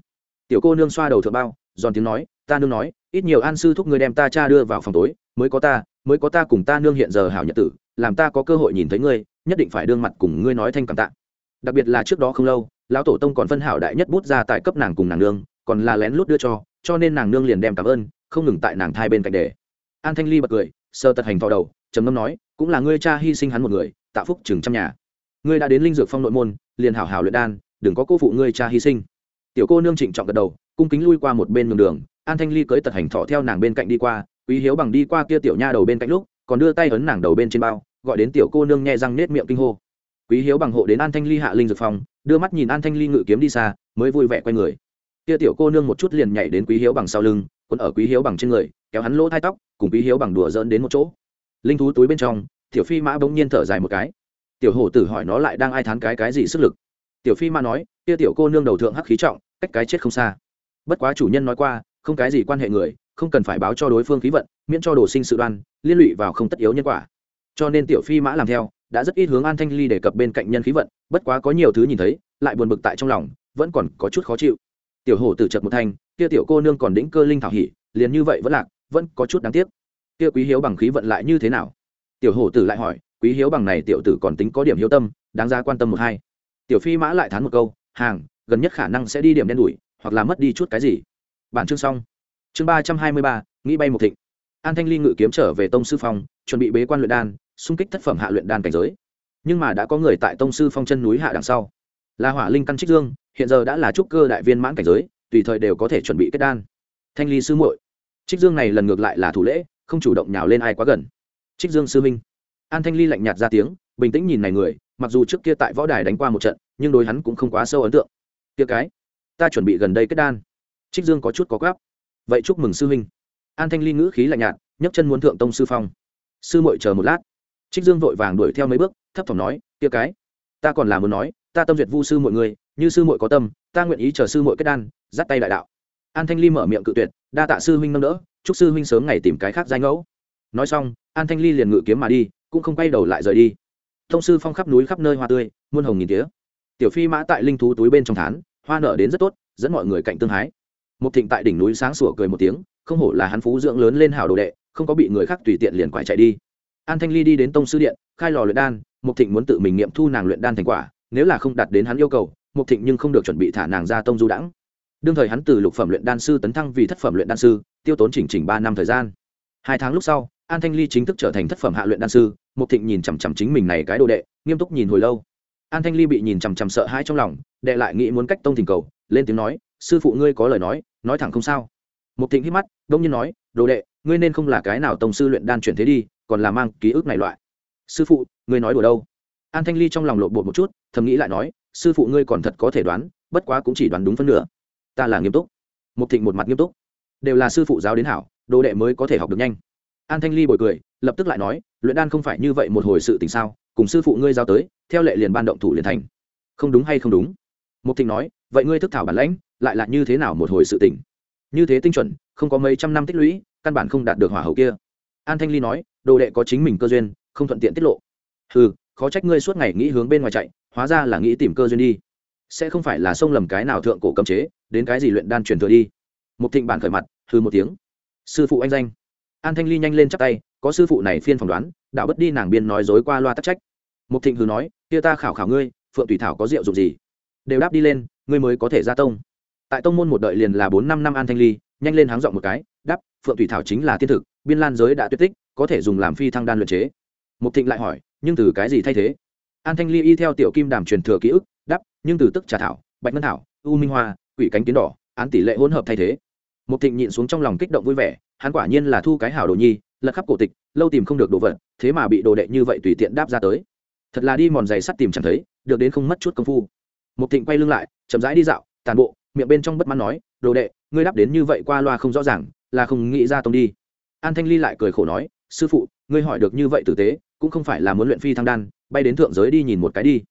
Tiểu cô nương xoa đầu thượng bao, giòn tiếng nói, ta nương nói, ít nhiều an sư thúc người đem ta cha đưa vào phòng tối, mới có ta, mới có ta cùng ta nương hiện giờ hảo nhật tử, làm ta có cơ hội nhìn thấy ngươi nhất định phải đương mặt cùng ngươi nói thanh cảm tạ. Đặc biệt là trước đó không lâu, lão tổ tông còn phân hảo đại nhất bút ra tại cấp nàng cùng nàng nương, còn là lén lút đưa cho cho nên nàng nương liền đem cảm ơn, không ngừng tại nàng thai bên cạnh đề. An thanh ly bật cười sơ tật hành thọ đầu, trầm ngâm nói, cũng là ngươi cha hy sinh hắn một người, tạ phúc chừng trăm nhà. Ngươi đã đến linh dược phong nội môn, liền hảo hảo luyện đan, đừng có cô phụ ngươi cha hy sinh. Tiểu cô nương trịnh trọng gật đầu, cung kính lui qua một bên đường đường, an thanh ly cưới tật hành thọ theo nàng bên cạnh đi qua, quý hiếu bằng đi qua kia tiểu nha đầu bên cạnh lúc, còn đưa tay ấn nàng đầu bên trên bao gọi đến tiểu cô nương nhẹ răng nết miệng kinh hô. Quý hiếu bằng hộ đến an thanh ly hạ linh dược phòng, đưa mắt nhìn an thanh ly ngự kiếm đi xa, mới vui vẻ quay người. Kia tiểu cô nương một chút liền nhảy đến quý hiếu bằng sau lưng, quấn ở quý hiếu bằng trên người, kéo hắn lỗ thai tóc, cùng quý hiếu bằng đùa dỡn đến một chỗ. Linh thú túi bên trong, tiểu phi mã bỗng nhiên thở dài một cái. Tiểu hổ tử hỏi nó lại đang ai thán cái cái gì sức lực. Tiểu phi mã nói, kia tiểu cô nương đầu thượng hắc khí trọng, cách cái chết không xa. Bất quá chủ nhân nói qua, không cái gì quan hệ người, không cần phải báo cho đối phương khí vận, miễn cho đồ sinh sự đoan, liên lụy vào không tất yếu nhân quả cho nên tiểu phi mã làm theo, đã rất ít hướng an thanh ly đề cập bên cạnh nhân khí vận, bất quá có nhiều thứ nhìn thấy, lại buồn bực tại trong lòng, vẫn còn có chút khó chịu. Tiểu hổ tử chợt một thanh, kia tiểu cô nương còn đĩnh cơ linh thảo hỉ, liền như vậy vẫn lạc, vẫn có chút đáng tiếc. Kia quý hiếu bằng khí vận lại như thế nào? Tiểu hổ tử lại hỏi, quý hiếu bằng này tiểu tử còn tính có điểm hiếu tâm, đáng ra quan tâm một hai. Tiểu phi mã lại thán một câu, hàng, gần nhất khả năng sẽ đi điểm đen đủi, hoặc là mất đi chút cái gì. Bản chương xong. Chương ba trăm hai mươi ba, nghĩ bay một thịnh. An thanh ly ngự kiếm trở về tông sư phong, chuẩn bị bế quan luyện đan xung kích thất phẩm hạ luyện đan cảnh giới. Nhưng mà đã có người tại tông sư phong chân núi hạ đằng sau. Là hỏa linh căn trích dương, hiện giờ đã là trúc cơ đại viên mãn cảnh giới, tùy thời đều có thể chuẩn bị kết đan. Thanh ly sư muội, trích dương này lần ngược lại là thủ lễ, không chủ động nhào lên ai quá gần. Trích dương sư minh, an thanh ly lạnh nhạt ra tiếng, bình tĩnh nhìn này người, mặc dù trước kia tại võ đài đánh qua một trận, nhưng đối hắn cũng không quá sâu ấn tượng. Kia cái, ta chuẩn bị gần đây kết đan. Trích dương có chút có gáp vậy chúc mừng sư huynh an thanh ly ngữ khí lạnh nhạt, nhấc chân muốn thượng tông sư phong. Sư muội chờ một lát trích dương vội vàng đuổi theo mấy bước, thấp thỏm nói, kia cái, ta còn là muốn nói, ta tâm duyệt vu sư mọi người, như sư muội có tâm, ta nguyện ý chờ sư muội kết đan, dắt tay đại đạo. An thanh ly mở miệng cự tuyệt, đa tạ sư huynh nâng đỡ, chúc sư huynh sớm ngày tìm cái khác danh ngẫu. Nói xong, an thanh ly liền ngự kiếm mà đi, cũng không quay đầu lại rời đi. Thông sư phong khắp núi khắp nơi hoa tươi, muôn hồng nghìn tía. Tiểu phi mã tại linh thú túi bên trong thán, hoa nở đến rất tốt, dẫn mọi người cạnh tương hái. Một thịnh tại đỉnh núi sáng sủa cười một tiếng, không hổ là hắn phú dưỡng lớn lên hảo đồ đệ, không có bị người khác tùy tiện liền quải chạy đi an thanh ly đi đến tông sư điện, khai lò luyện đan, Mục thịnh muốn tự mình nghiệm thu nàng luyện đan thành quả, nếu là không đạt đến hắn yêu cầu, Mục thịnh nhưng không được chuẩn bị thả nàng ra tông du đãng. Đương thời hắn từ lục phẩm luyện đan sư tấn thăng vì thất phẩm luyện đan sư, tiêu tốn chỉnh chỉnh ba năm thời gian. Hai tháng lúc sau, an thanh ly chính thức trở thành thất phẩm hạ luyện đan sư, Mục thịnh nhìn chằm chằm chính mình này cái đồ đệ, nghiêm túc nhìn hồi lâu. An thanh ly bị nhìn chằm chằm sợ hãi trong lòng, đệ lại nghĩ muốn cách tông thỉnh cầu, lên tiếng nói, sư phụ ngươi có lời nói nói thẳng không sao. Mục thịnh hít mắt, đông nhiên nói, đồ đệ, ngươi nên không là cái nào tông sư luyện đan chuyển thế đi còn là mang ký ức này loại. Sư phụ, ngươi nói đùa đâu? An thanh ly trong lòng lộn bột một chút, thầm nghĩ lại nói, sư phụ ngươi còn thật có thể đoán, bất quá cũng chỉ đoán đúng phân nửa. Ta là nghiêm túc. Một thịnh một mặt nghiêm túc. Đều là sư phụ giáo đến hảo, đồ đệ mới có thể học được nhanh. An thanh ly bồi cười, lập tức lại nói, luyện đan không phải như vậy một hồi sự tình sao, cùng sư phụ ngươi giao tới, theo lệ liền ban động thủ liền thành. Không đúng hay không đúng? Một thịnh nói, vậy ngươi thức thảo bản lãnh, lại là như thế nào một hồi sự tình? Như thế tinh chuẩn, không có mấy trăm năm tích lũy, căn bản không đạt được hỏa hậu kia. An thanh ly nói đồ đệ có chính mình cơ duyên, không thuận tiện tiết lộ. Ừ khó trách ngươi suốt ngày nghĩ hướng bên ngoài chạy, hóa ra là nghĩ tìm cơ duyên đi. Sẽ không phải là xông lầm cái nào thượng cổ cấm chế, đến cái gì luyện đan truyền thừa đi. Một thịnh bản khởi mặt hư một tiếng. Sư phụ anh danh. An thanh ly nhanh lên chắc tay, có sư phụ này phiên phỏng đoán, đạo bất đi nàng biên nói dối qua loa tắc trách. Một thịnh hư nói, kia ta khảo khảo ngươi, phượng thủy thảo có rượu dụng gì? Đều đáp đi lên, ngươi mới có thể ra tông. Tại tông môn một đợi liền là bốn năm năm an thanh ly, nhanh lên háng dọn một cái, đáp, phượng thủy thảo chính là thiên thực biên lan giới đã tuyệt tích, có thể dùng làm phi thăng đan luyện chế. Mục thịnh lại hỏi, nhưng từ cái gì thay thế? An thanh ly y theo tiểu kim đàm truyền thừa ký ức, đáp, nhưng từ tức trà thảo, bạch ngân thảo, u minh hoa, quỷ cánh kiến đỏ, án tỷ lệ hỗn hợp thay thế. Mục thịnh nhịn xuống trong lòng kích động vui vẻ, hắn quả nhiên là thu cái hảo đồ nhi, lật khắp cổ tịch, lâu tìm không được đồ vật, thế mà bị đồ đệ như vậy tùy tiện đáp ra tới. Thật là đi mòn giày sắt tìm chẳng thấy, được đến không mất chút công phu. Mục thịnh quay lưng lại, chậm rãi đi dạo, tàn bộ, miệng bên trong bất mãn nói, đồ đệ, ngươi đáp đến như vậy qua loa không rõ ràng, là không nghĩ ra tông đi an thanh ly lại cười khổ nói, sư phụ, ngươi hỏi được như vậy tử tế, cũng không phải là muốn luyện phi thăng đan, bay đến thượng giới đi nhìn một cái đi.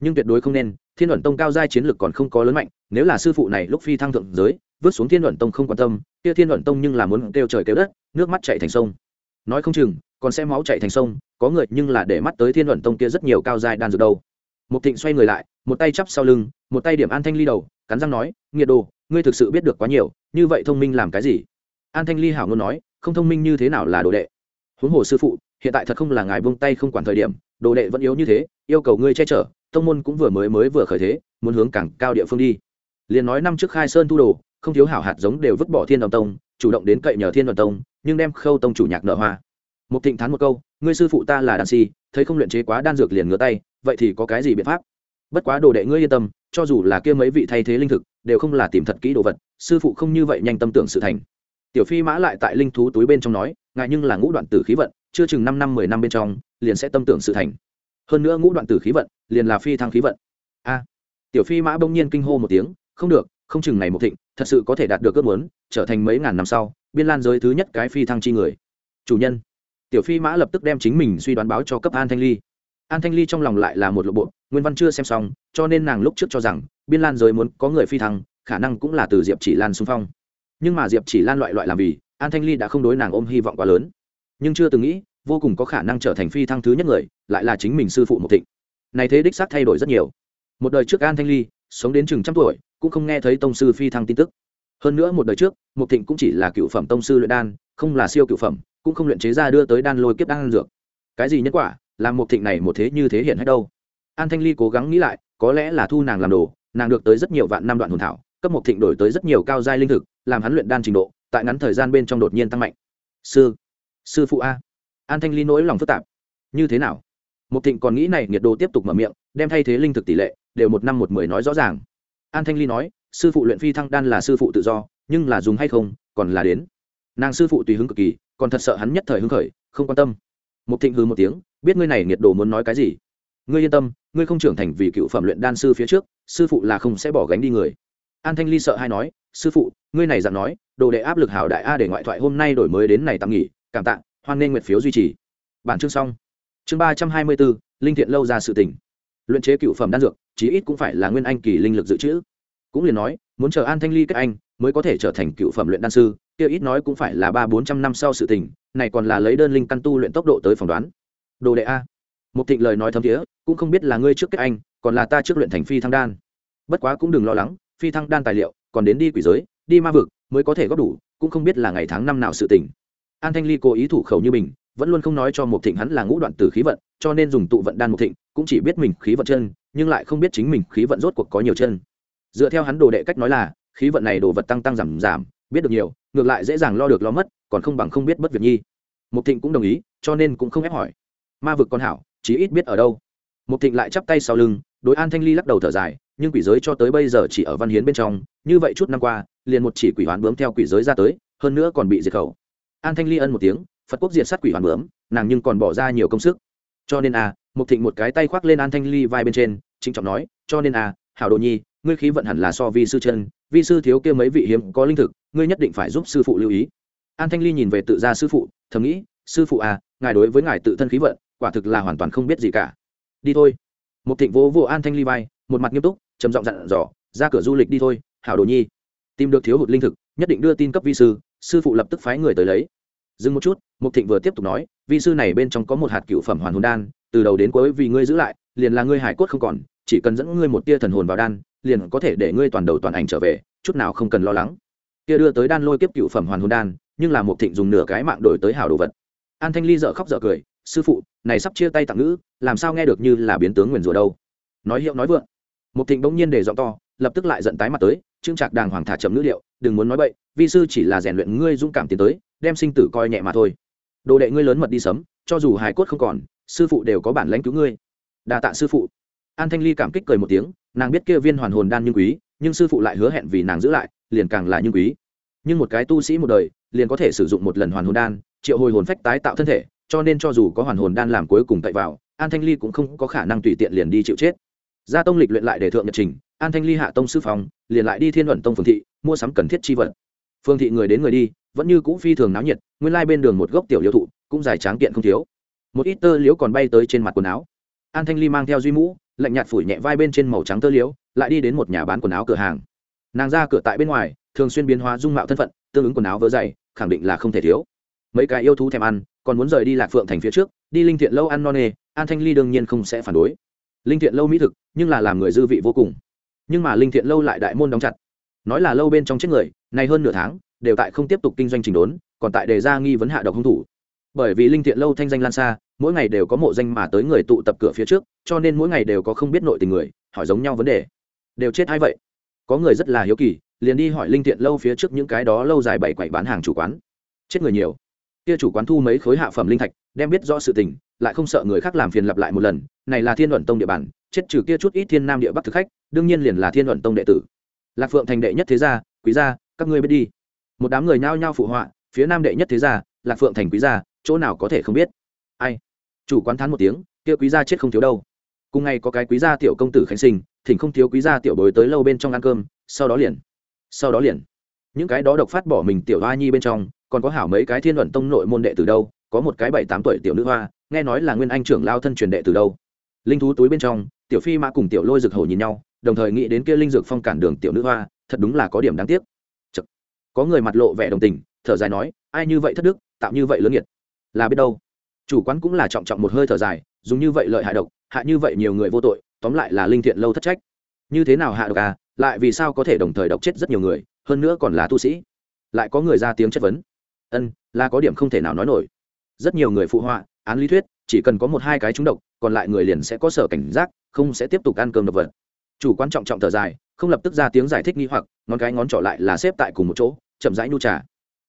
Nhưng tuyệt đối không nên, thiên luận tông cao giai chiến lực còn không có lớn mạnh, nếu là sư phụ này lúc phi thăng thượng giới, vứt xuống thiên luận tông không quan tâm, kia thiên luận tông nhưng là muốn kêu trời kêu đất, nước mắt chạy thành sông. Nói không chừng, còn sẽ máu chạy thành sông, có người nhưng là để mắt tới thiên luận tông kia rất nhiều cao giai đan dược đâu. Một thịnh xoay người lại, một tay chắp sau lưng, một tay điểm an thanh ly đầu, cắn răng nói, nghiệt đồ, ngươi thực sự biết được quá nhiều, như vậy thông minh làm cái gì? An thanh ly hảo ngôn nói không thông minh như thế nào là đồ đệ. Huống hồ sư phụ, hiện tại thật không là ngài buông tay không quản thời điểm, đồ đệ vẫn yếu như thế, yêu cầu ngươi che chở, tông môn cũng vừa mới mới vừa khởi thế, muốn hướng càng cao địa phương đi. Liền nói năm trước khai sơn thu đồ, không thiếu hảo hạt giống đều vứt bỏ thiên đồng tông, chủ động đến cậy nhờ thiên đoàn tông, nhưng đem khâu tông chủ nhạc nợ hoa. Một thịnh thán một câu, ngươi sư phụ ta là đàn si, thấy không luyện chế quá đan dược liền ngửa tay, vậy thì có cái gì biện pháp? Bất quá đồ đệ ngươi yên tâm, cho dù là kia mấy vị thay thế linh thực, đều không là tìm thật kỹ đồ vật, sư phụ không như vậy nhanh tâm tưởng sự thành tiểu phi mã lại tại linh thú túi bên trong nói ngại nhưng là ngũ đoạn tử khí vận, chưa chừng năm năm, mười năm bên trong, liền sẽ tâm tưởng sự thành. Hơn nữa ngũ đoạn tử khí vận, liền là phi thăng khí vận. A. Tiểu phi mã bỗng nhiên kinh hô một tiếng, không được, không chừng này một thịnh, thật sự có thể đạt được ước muốn, trở thành mấy ngàn năm sau, biên lan giới thứ nhất cái phi thăng chi người. Chủ nhân. Tiểu phi mã lập tức đem chính mình suy đoán báo cho cấp an thanh ly. An thanh ly trong lòng lại là một lộ bộ, nguyên văn chưa xem xong, cho nên nàng lúc trước cho rằng, biên lan giới muốn có người phi thăng, khả năng cũng là từ diệp chỉ lan xung phong nhưng mà diệp chỉ lan loại loại làm vì, an thanh ly đã không đối nàng ôm hy vọng quá lớn. Nhưng chưa từng nghĩ, vô cùng có khả năng trở thành phi thăng thứ nhất người, lại là chính mình sư phụ một thịnh. Này thế đích xác thay đổi rất nhiều. Một đời trước an thanh ly, sống đến chừng trăm tuổi, cũng không nghe thấy tông sư phi thăng tin tức. Hơn nữa một đời trước một thịnh cũng chỉ là cựu phẩm tông sư luyện đan, không là siêu cựu phẩm, cũng không luyện chế ra đưa tới đan lôi kiếp đan dược. Cái gì nhất quả, làm một thịnh này một thế như thế hiện hết đâu? An thanh ly cố gắng nghĩ lại, có lẽ là thu nàng làm đồ, nàng được tới rất nhiều vạn năm đoạn hồn thảo, cấp một thịnh đổi tới rất nhiều cao giai linh thực làm hắn luyện đan trình độ, tại ngắn thời gian bên trong đột nhiên tăng mạnh. Sư sư phụ a. An thanh ly nỗi lòng phức tạp. Như thế nào? Một thịnh còn nghĩ này, nhiệt độ tiếp tục mở miệng, đem thay thế linh thực tỷ lệ, đều một năm một mười nói rõ ràng. An thanh ly nói, sư phụ luyện phi thăng đan là sư phụ tự do, nhưng là dùng hay không, còn là đến. Nàng sư phụ tùy hứng cực kỳ, còn thật sợ hắn nhất thời hứng khởi, không quan tâm. Một thịnh hư một tiếng, biết ngươi này nhiệt độ muốn nói cái gì. Ngươi yên tâm, ngươi không trưởng thành vì cựu phẩm luyện đan sư phía trước, sư phụ là không sẽ bỏ gánh đi người. An thanh ly sợ hay nói sư phụ, ngươi này dặn nói, đồ đệ áp lực hảo đại a để ngoại thoại hôm nay đổi mới đến này tạm nghỉ, cảm tạ, hoan nên nguyệt phiếu duy trì. Bản chương xong. Chương ba trăm hai mươi bốn, linh thiện lâu ra sự tỉnh Luận chế cựu phẩm đan dược, chí ít cũng phải là nguyên anh kỳ linh lực dự trữ. Cũng liền nói, muốn chờ an thanh ly kết anh, mới có thể trở thành cựu phẩm luyện đan sư, kia ít nói cũng phải là ba bốn trăm năm sau sự tình, này còn là lấy đơn linh căn tu luyện tốc độ tới phỏng đoán. Đồ đệ a một thịnh lời nói thấm thiế, cũng không biết là ngươi trước kết anh, còn là ta trước luyện thành phi thăng đan. Bất quá cũng đừng lo lắng, phi thăng đan tài liệu còn đến đi quỷ giới, đi ma vực mới có thể góp đủ, cũng không biết là ngày tháng năm nào sự tình. An thanh ly cố ý thủ khẩu như mình, vẫn luôn không nói cho một thịnh hắn là ngũ đoạn từ khí vận, cho nên dùng tụ vận đan một thịnh cũng chỉ biết mình khí vận chân, nhưng lại không biết chính mình khí vận rốt cuộc có nhiều chân. Dựa theo hắn đồ đệ cách nói là, khí vận này đồ vật tăng tăng giảm giảm, biết được nhiều, ngược lại dễ dàng lo được lo mất, còn không bằng không biết bất việc nhi. Một thịnh cũng đồng ý, cho nên cũng không ép hỏi. Ma vực con hảo, chí ít biết ở đâu. Một thịnh lại chắp tay sau lưng, đối an thanh ly lắc đầu thở dài nhưng quỷ giới cho tới bây giờ chỉ ở văn hiến bên trong như vậy chút năm qua liền một chỉ quỷ hoán bướm theo quỷ giới ra tới hơn nữa còn bị diệt khẩu. An thanh ly ân một tiếng phật quốc diệt sát quỷ hoán bướm nàng nhưng còn bỏ ra nhiều công sức. Cho nên a à, mục thịnh một cái tay khoác lên an thanh ly vai bên trên chính trọng nói cho nên a à, hảo đồ nhi ngươi khí vận hẳn là so vi sư chân vi sư thiếu kia mấy vị hiếm có linh thực ngươi nhất định phải giúp sư phụ lưu ý. An thanh ly nhìn về tự gia sư phụ thầm nghĩ sư phụ à ngài đối với ngài tự thân khí vận quả thực là hoàn toàn không biết gì cả. Đi thôi. Một thịnh vô vô an thanh ly vai một mặt nghiêm túc trầm giọng dặn dò, ra cửa du lịch đi thôi, hảo đồ nhi. Tìm được thiếu hụt linh thực, nhất định đưa tin cấp vi sư sư phụ lập tức phái người tới lấy. Dừng một chút, mục thịnh vừa tiếp tục nói, vi sư này bên trong có một hạt cựu phẩm hoàn hồn đan, từ đầu đến cuối vì ngươi giữ lại, liền là ngươi hải cốt không còn, chỉ cần dẫn ngươi một tia thần hồn vào đan, liền có thể để ngươi toàn đầu toàn ảnh trở về, chút nào không cần lo lắng. Kia đưa tới đan lôi kiếp cựu phẩm hoàn hồn đan, nhưng là mục thịnh dùng nửa cái mạng đổi tới hảo đồ vật. An thanh ly dợ khóc dợ cười, sư phụ, này sắp chia tay tặng ngữ, làm sao nghe được như là biến tướng nguyền rủa đâu? Nói hiệu nói vượng một thịnh bỗng nhiên để giọng to, lập tức lại giận tái mặt tới, trương trạc đàng hoàng thả chậm ngữ liệu đừng muốn nói bậy, vi sư chỉ là rèn luyện ngươi dũng cảm tiến tới, đem sinh tử coi nhẹ mà thôi. Đồ đệ ngươi lớn mật đi sấm cho dù hài cốt không còn, sư phụ đều có bản lãnh cứu ngươi. Đa tạ sư phụ. An thanh ly cảm kích cười một tiếng, nàng biết kia viên hoàn hồn đan nhưng quý, nhưng sư phụ lại hứa hẹn vì nàng giữ lại, liền càng là nhưng quý. Nhưng một cái tu sĩ một đời, liền có thể sử dụng một lần hoàn hồn đan, triệu hồi hồn phách tái tạo thân thể, cho nên cho dù có hoàn hồn đan làm cuối cùng tại vào, an thanh ly cũng không có khả năng tùy tiện liền đi chịu chết gia tông lịch luyện lại để thượng nhật trình, an thanh ly hạ tông sư phòng, liền lại đi thiên luận tông phương thị, mua sắm cần thiết chi vật. Phương thị người đến người đi, vẫn như cũ phi thường náo nhiệt, nguyên lai bên đường một gốc tiểu liễu thụ, cũng dài tráng kiện không thiếu. Một ít tơ liễu còn bay tới trên mặt quần áo. An thanh ly mang theo duy mũ, lạnh nhạt phủi nhẹ vai bên trên màu trắng tơ liễu, lại đi đến một nhà bán quần áo cửa hàng. Nàng ra cửa tại bên ngoài, thường xuyên biến hóa dung mạo thân phận, tương ứng quần áo vỡ dày, khẳng định là không thể thiếu. Mấy cái yêu thú thèm ăn, còn muốn rời đi lạc phượng thành phía trước, đi linh thiện lâu ăn no nê, an thanh ly đương nhiên không sẽ phản đối linh thiện lâu mỹ thực, nhưng là làm người dư vị vô cùng. Nhưng mà linh thiện lâu lại đại môn đóng chặt. Nói là lâu bên trong chết người, nay hơn nửa tháng, đều tại không tiếp tục kinh doanh trình đốn, còn tại đề ra nghi vấn hạ độc hung thủ. Bởi vì linh thiện lâu thanh danh lan xa, mỗi ngày đều có mộ danh mà tới người tụ tập cửa phía trước, cho nên mỗi ngày đều có không biết nội tình người, hỏi giống nhau vấn đề. Đều chết hay vậy? Có người rất là hiếu kỳ, liền đi hỏi linh thiện lâu phía trước những cái đó lâu dài bảy quậy bán hàng chủ quán. Chết người nhiều. Kia chủ quán thu mấy khối hạ phẩm linh thạch đem biết rõ sự tình, lại không sợ người khác làm phiền lặp lại một lần, này là thiên luận tông địa bàn, chết trừ kia chút ít thiên nam địa bắc thực khách, đương nhiên liền là thiên luận tông đệ tử. Lạc phượng thành đệ nhất thế gia, quý gia, các ngươi biết đi. Một đám người nhao nhao phụ họa, phía nam đệ nhất thế gia, lạc phượng thành quý gia, chỗ nào có thể không biết? Ai? Chủ quán thán một tiếng, kia quý gia chết không thiếu đâu. Cùng ngày có cái quý gia tiểu công tử khánh sinh, thỉnh không thiếu quý gia tiểu bối tới lâu bên trong ăn cơm, sau đó liền, sau đó liền. Những cái đó độc phát bỏ mình tiểu hoa nhi bên trong, còn có hảo mấy cái thiên luận tông nội môn đệ từ đâu có một cái bảy tám tuổi tiểu nữ hoa, nghe nói là nguyên anh trưởng lao thân truyền đệ từ đâu. Linh thú túi bên trong, tiểu phi mã cùng tiểu lôi rực hổ nhìn nhau, đồng thời nghĩ đến kia linh dược phong cản đường tiểu nữ hoa, thật đúng là có điểm đáng tiếc. Chật. có người mặt lộ vẻ đồng tình, thở dài nói, ai như vậy thất đức, tạo như vậy lớn nhiệt là biết đâu. Chủ quán cũng là trọng trọng một hơi thở dài, dùng như vậy lợi hại độc, hạ như vậy nhiều người vô tội, tóm lại là linh thiện lâu thất trách. Như thế nào hạ độc à? Lại vì sao có thể đồng thời độc chết rất nhiều người, hơn nữa còn là tu sĩ? Lại có người ra tiếng chất vấn. Ân, là có điểm không thể nào nói nổi rất nhiều người phụ họa, án lý thuyết, chỉ cần có một hai cái trúng độc, còn lại người liền sẽ có sở cảnh giác, không sẽ tiếp tục ăn cơm độc vật. Chủ quan trọng trọng thở dài, không lập tức ra tiếng giải thích nghi hoặc, ngón cái ngón trỏ lại là xếp tại cùng một chỗ, chậm rãi nhu trà.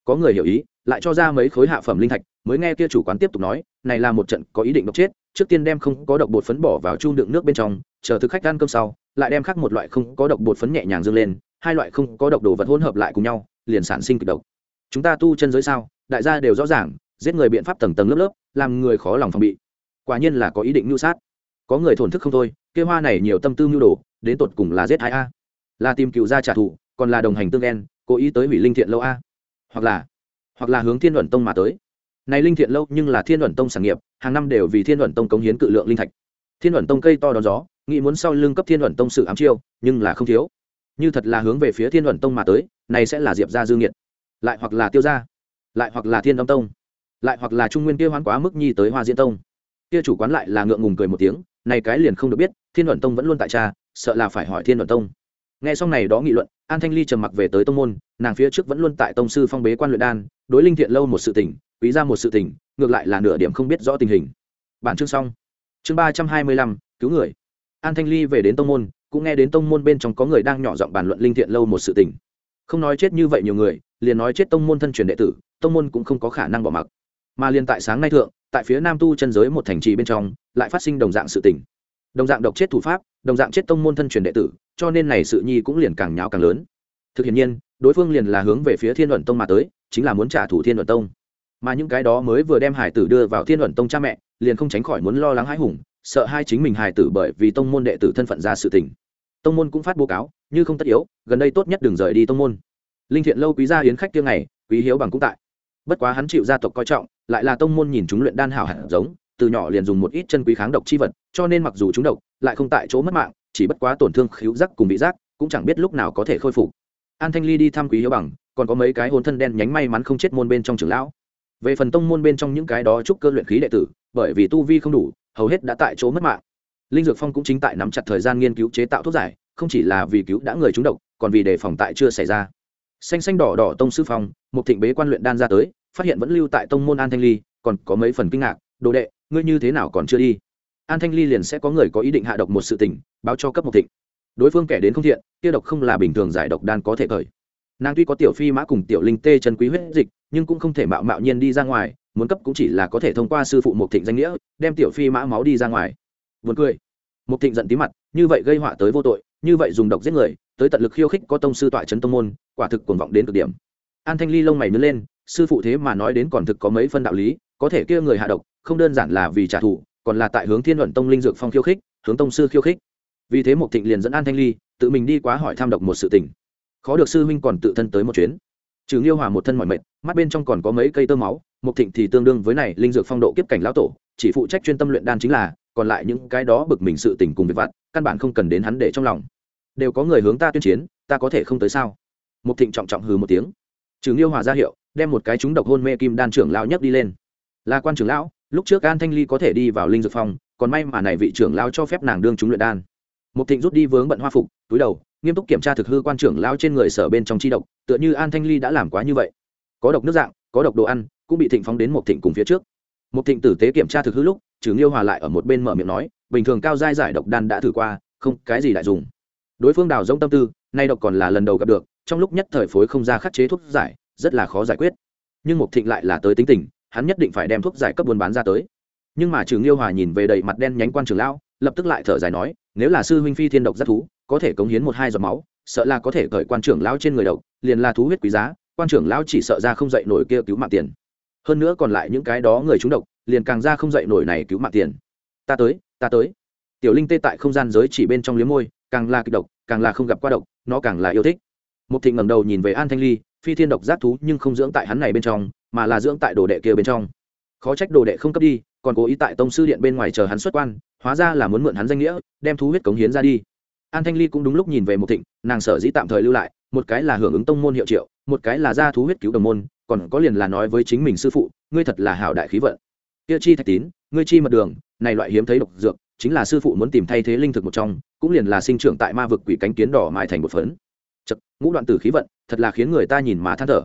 Có người hiểu ý, lại cho ra mấy khối hạ phẩm linh thạch, mới nghe kia chủ quán tiếp tục nói, này là một trận có ý định độc chết, trước tiên đem không có độc bột phấn bỏ vào chu đựng nước bên trong, chờ thực khách ăn cơm sau, lại đem khác một loại không có độc bột phấn nhẹ nhàng dâng lên, hai loại không có độc đồ vật hỗn hợp lại cùng nhau, liền sản sinh kịch độc. Chúng ta tu chân giới sao? Đại gia đều rõ ràng giết người biện pháp tầng tầng lớp lớp, làm người khó lòng phòng bị. Quả nhiên là có ý định mưu sát. Có người thổn thức không thôi kê hoa này nhiều tâm tư mưu đồ, đến tột cùng là giết hai a? Là tìm cựu gia trả thù, còn là đồng hành tương đen cố ý tới hủy linh thiện lâu a? Hoặc là hoặc là hướng thiên luận tông mà tới. Này linh thiện lâu nhưng là thiên luận tông sản nghiệp, hàng năm đều vì thiên luận tông cống hiến cự lượng linh thạch. Thiên luận tông cây to đón gió, nghĩ muốn sau lưng cấp thiên luận tông sự ám chiêu, nhưng là không thiếu. Như thật là hướng về phía thiên luận tông mà tới, này sẽ là diệp gia dương nghiệt. Lại hoặc là tiêu gia, lại hoặc là thiên đông tông lại hoặc là trung nguyên kia hoán quá mức nhi tới hoa diễn tông. Kia chủ quán lại là ngượng ngùng cười một tiếng, này cái liền không được biết, thiên luận tông vẫn luôn tại cha, sợ là phải hỏi thiên luận tông. Nghe xong này đó nghị luận, an thanh ly trầm mặc về tới tông môn, nàng phía trước vẫn luôn tại tông sư phong bế quan luyện đan, đối linh thiện lâu một sự tỉnh quý ra một sự tỉnh ngược lại là nửa điểm không biết rõ tình hình. Bản chương xong. Chương ba trăm hai mươi lăm, cứu người. An thanh ly về đến tông môn, cũng nghe đến tông môn bên trong có người đang nhỏ giọng bàn luận linh thiện lâu một sự tỉnh không nói chết như vậy nhiều người, liền nói chết tông môn thân truyền đệ tử, tông môn cũng không có khả năng bỏ mặc mà liền tại sáng nay thượng, tại phía nam tu chân giới một thành trì bên trong, lại phát sinh đồng dạng sự tình. Đồng dạng độc chết thủ pháp, đồng dạng chết tông môn thân truyền đệ tử, cho nên này sự nhi cũng liền càng nháo càng lớn. Thực hiện nhiên, đối phương liền là hướng về phía thiên luận tông mà tới, chính là muốn trả thù thiên luận tông. Mà những cái đó mới vừa đem hải tử đưa vào thiên luận tông cha mẹ, liền không tránh khỏi muốn lo lắng hãi hùng, sợ hai chính mình hải tử bởi vì tông môn đệ tử thân phận ra sự tình. Tông môn cũng phát bố cáo, như không tất yếu, gần đây tốt nhất đừng rời đi tông môn. Linh thiện lâu quý gia hiến khách kia ngày, quý hiếu bằng cũng tại bất quá hắn chịu gia tộc coi trọng, lại là tông môn nhìn chúng luyện đan hảo hạt giống, từ nhỏ liền dùng một ít chân quý kháng độc chi vật, cho nên mặc dù chúng độc, lại không tại chỗ mất mạng, chỉ bất quá tổn thương khíu giác cùng bị giác, cũng chẳng biết lúc nào có thể khôi phục. An thanh ly đi thăm quý hiếu bằng, còn có mấy cái hồn thân đen nhánh may mắn không chết môn bên trong trường lão. Về phần tông môn bên trong những cái đó chúc cơ luyện khí đệ tử, bởi vì tu vi không đủ, hầu hết đã tại chỗ mất mạng. Linh dược phong cũng chính tại nắm chặt thời gian nghiên cứu chế tạo thuốc giải, không chỉ là vì cứu đã người trúng độc, còn vì đề phòng tại chưa xảy ra. Xanh xanh đỏ đỏ tông sư phong, một thịnh bế quan luyện đan ra tới phát hiện vẫn lưu tại tông môn an thanh ly, còn có mấy phần kinh ngạc, đồ đệ, ngươi như thế nào còn chưa đi? An thanh ly liền sẽ có người có ý định hạ độc một sự tình, báo cho cấp một thịnh. Đối phương kẻ đến không thiện tiêu độc không là bình thường giải độc đan có thể khởi. Nàng tuy có tiểu phi mã cùng tiểu linh tê chân quý huyết dịch, nhưng cũng không thể mạo mạo nhiên đi ra ngoài, muốn cấp cũng chỉ là có thể thông qua sư phụ một thịnh danh nghĩa, đem tiểu phi mã máu đi ra ngoài. Vượt cười. Một thịnh giận tí mặt, như vậy gây họa tới vô tội, như vậy dùng độc giết người, tới tận lực khiêu khích có tông sư tọa trấn tông môn, quả thực cuồng vọng đến cực điểm. An thanh ly lông mày nứt lên sư phụ thế mà nói đến còn thực có mấy phân đạo lý, có thể kia người hạ độc, không đơn giản là vì trả thù, còn là tại hướng thiên luận tông linh dược phong khiêu khích, hướng tông sư khiêu khích. Vì thế một thịnh liền dẫn an thanh ly, tự mình đi quá hỏi tham độc một sự tình. Khó được sư huynh còn tự thân tới một chuyến. Trừ nghiêu hòa một thân mọi mệt, mắt bên trong còn có mấy cây tơ máu một thịnh thì tương đương với này, linh dược phong độ kiếp cảnh lão tổ, chỉ phụ trách chuyên tâm luyện đan chính là, còn lại những cái đó bực mình sự tình cùng việc vặt, căn bản không cần đến hắn để trong lòng. Đều có người hướng ta tuyên chiến, ta có thể không tới sao? Một thịnh trọng trọng hừ một tiếng. Trừ nghiêu hòa ra hiệu đem một cái chúng độc hôn mê kim đan trưởng lão nhấc đi lên. Là quan trưởng lão lúc trước an thanh ly có thể đi vào linh dược phòng, còn may mà này vị trưởng lão cho phép nàng đương chúng luyện đan. Một thịnh rút đi vướng bận hoa phục túi đầu nghiêm túc kiểm tra thực hư quan trưởng lão trên người sở bên trong chi độc tựa như an thanh ly đã làm quá như vậy. Có độc nước dạng có độc đồ ăn cũng bị thịnh phóng đến một thịnh cùng phía trước. Một thịnh tử tế kiểm tra thực hư lúc trừ nghiêu hòa lại ở một bên mở miệng nói bình thường cao giai giải độc đan đã thử qua không cái gì đại dùng. Đối phương đào rông tâm tư nay độc còn là lần đầu gặp được trong lúc nhất thời phối không ra khắc chế thuốc giải rất là khó giải quyết. Nhưng mục thịnh lại là tới tính tình, hắn nhất định phải đem thuốc giải cấp buôn bán ra tới. Nhưng mà trường nghiêu hòa nhìn về đầy mặt đen nhánh quan trường lão, lập tức lại thở dài nói, nếu là sư huynh phi thiên độc rất thú, có thể cống hiến một hai giọt máu, sợ là có thể cởi quan trưởng lão trên người độc, liền là thú huyết quý giá, quan trưởng lão chỉ sợ ra không dậy nổi kia cứu mạng tiền. Hơn nữa còn lại những cái đó người trúng độc, liền càng ra không dậy nổi này cứu mạng tiền. Ta tới ta tới. Tiểu linh tê tại không gian giới chỉ bên trong liếm môi, càng là kịch độc, càng là không gặp qua độc, nó càng là yêu thích. Một thịnh ngẩng đầu nhìn về an thanh ly phi thiên độc giác thú nhưng không dưỡng tại hắn này bên trong, mà là dưỡng tại đồ đệ kia bên trong. Khó trách đồ đệ không cấp đi, còn cố ý tại tông sư điện bên ngoài chờ hắn xuất quan, hóa ra là muốn mượn hắn danh nghĩa, đem thú huyết cống hiến ra đi. An thanh ly cũng đúng lúc nhìn về một thịnh, nàng sở dĩ tạm thời lưu lại, một cái là hưởng ứng tông môn hiệu triệu, một cái là ra thú huyết cứu đồng môn, còn có liền là nói với chính mình sư phụ, ngươi thật là hảo đại khí vận. Kia chi thạch tín, ngươi chi mật đường, này loại hiếm thấy độc dược, chính là sư phụ muốn tìm thay thế linh thực một trong, cũng liền là sinh trưởng tại ma vực quỷ cánh kiến đỏ mại thành một phấn. Chật, ngũ đoạn tử khí vận thật là khiến người ta nhìn mà than thở.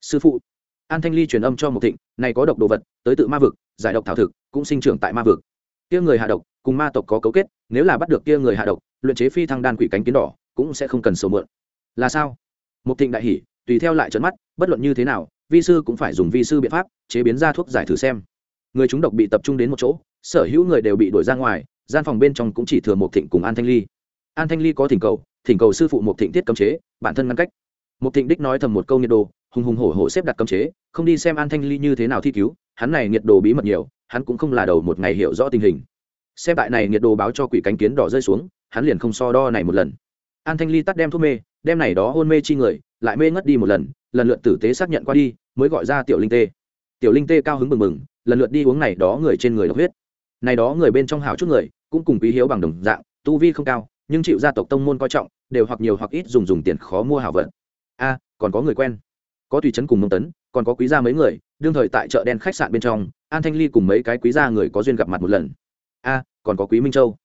Sư phụ, an thanh ly truyền âm cho một thịnh, này có độc đồ vật, tới tự ma vực, giải độc thảo thực, cũng sinh trưởng tại ma vực. Kia người hạ độc, cùng ma tộc có cấu kết, nếu là bắt được kia người hạ độc, luyện chế phi thăng đan quỷ cánh kiến đỏ, cũng sẽ không cần sầu mượn. Là sao? Một thịnh đại hỉ, tùy theo lại trận mắt, bất luận như thế nào, vi sư cũng phải dùng vi sư biện pháp, chế biến ra thuốc giải thử xem. Người chúng độc bị tập trung đến một chỗ, sở hữu người đều bị đuổi ra ngoài, gian phòng bên trong cũng chỉ thừa một thịnh cùng an thanh ly. An thanh ly có thỉnh cầu thỉnh cầu sư phụ một thịnh tiết cấm chế, bản thân ngăn cách một thịnh đích nói thầm một câu nhiệt đồ, hùng hùng hổ hổ xếp đặt cấm chế không đi xem an thanh ly như thế nào thi cứu hắn này nhiệt đồ bí mật nhiều hắn cũng không là đầu một ngày hiểu rõ tình hình. Xem tại này nhiệt đồ báo cho quỷ cánh kiến đỏ rơi xuống hắn liền không so đo này một lần. An thanh ly tắt đem thuốc mê đem này đó hôn mê chi người lại mê ngất đi một lần lần lượt tử tế xác nhận qua đi mới gọi ra tiểu linh tê. Tiểu linh tê cao hứng mừng mừng lần lượt đi uống này đó người trên người độc huyết. Này đó người bên trong hào chút người cũng cùng quý hiếu bằng đồng dạng tu vi không cao nhưng chịu gia tộc tông môn coi trọng đều hoặc nhiều hoặc ít dùng dùng tiền khó mua hảo vật a, còn có người quen. Có tùy chấn cùng mông tấn, còn có quý gia mấy người, đương thời tại chợ đen khách sạn bên trong, an thanh ly cùng mấy cái quý gia người có duyên gặp mặt một lần. A, còn có quý minh châu.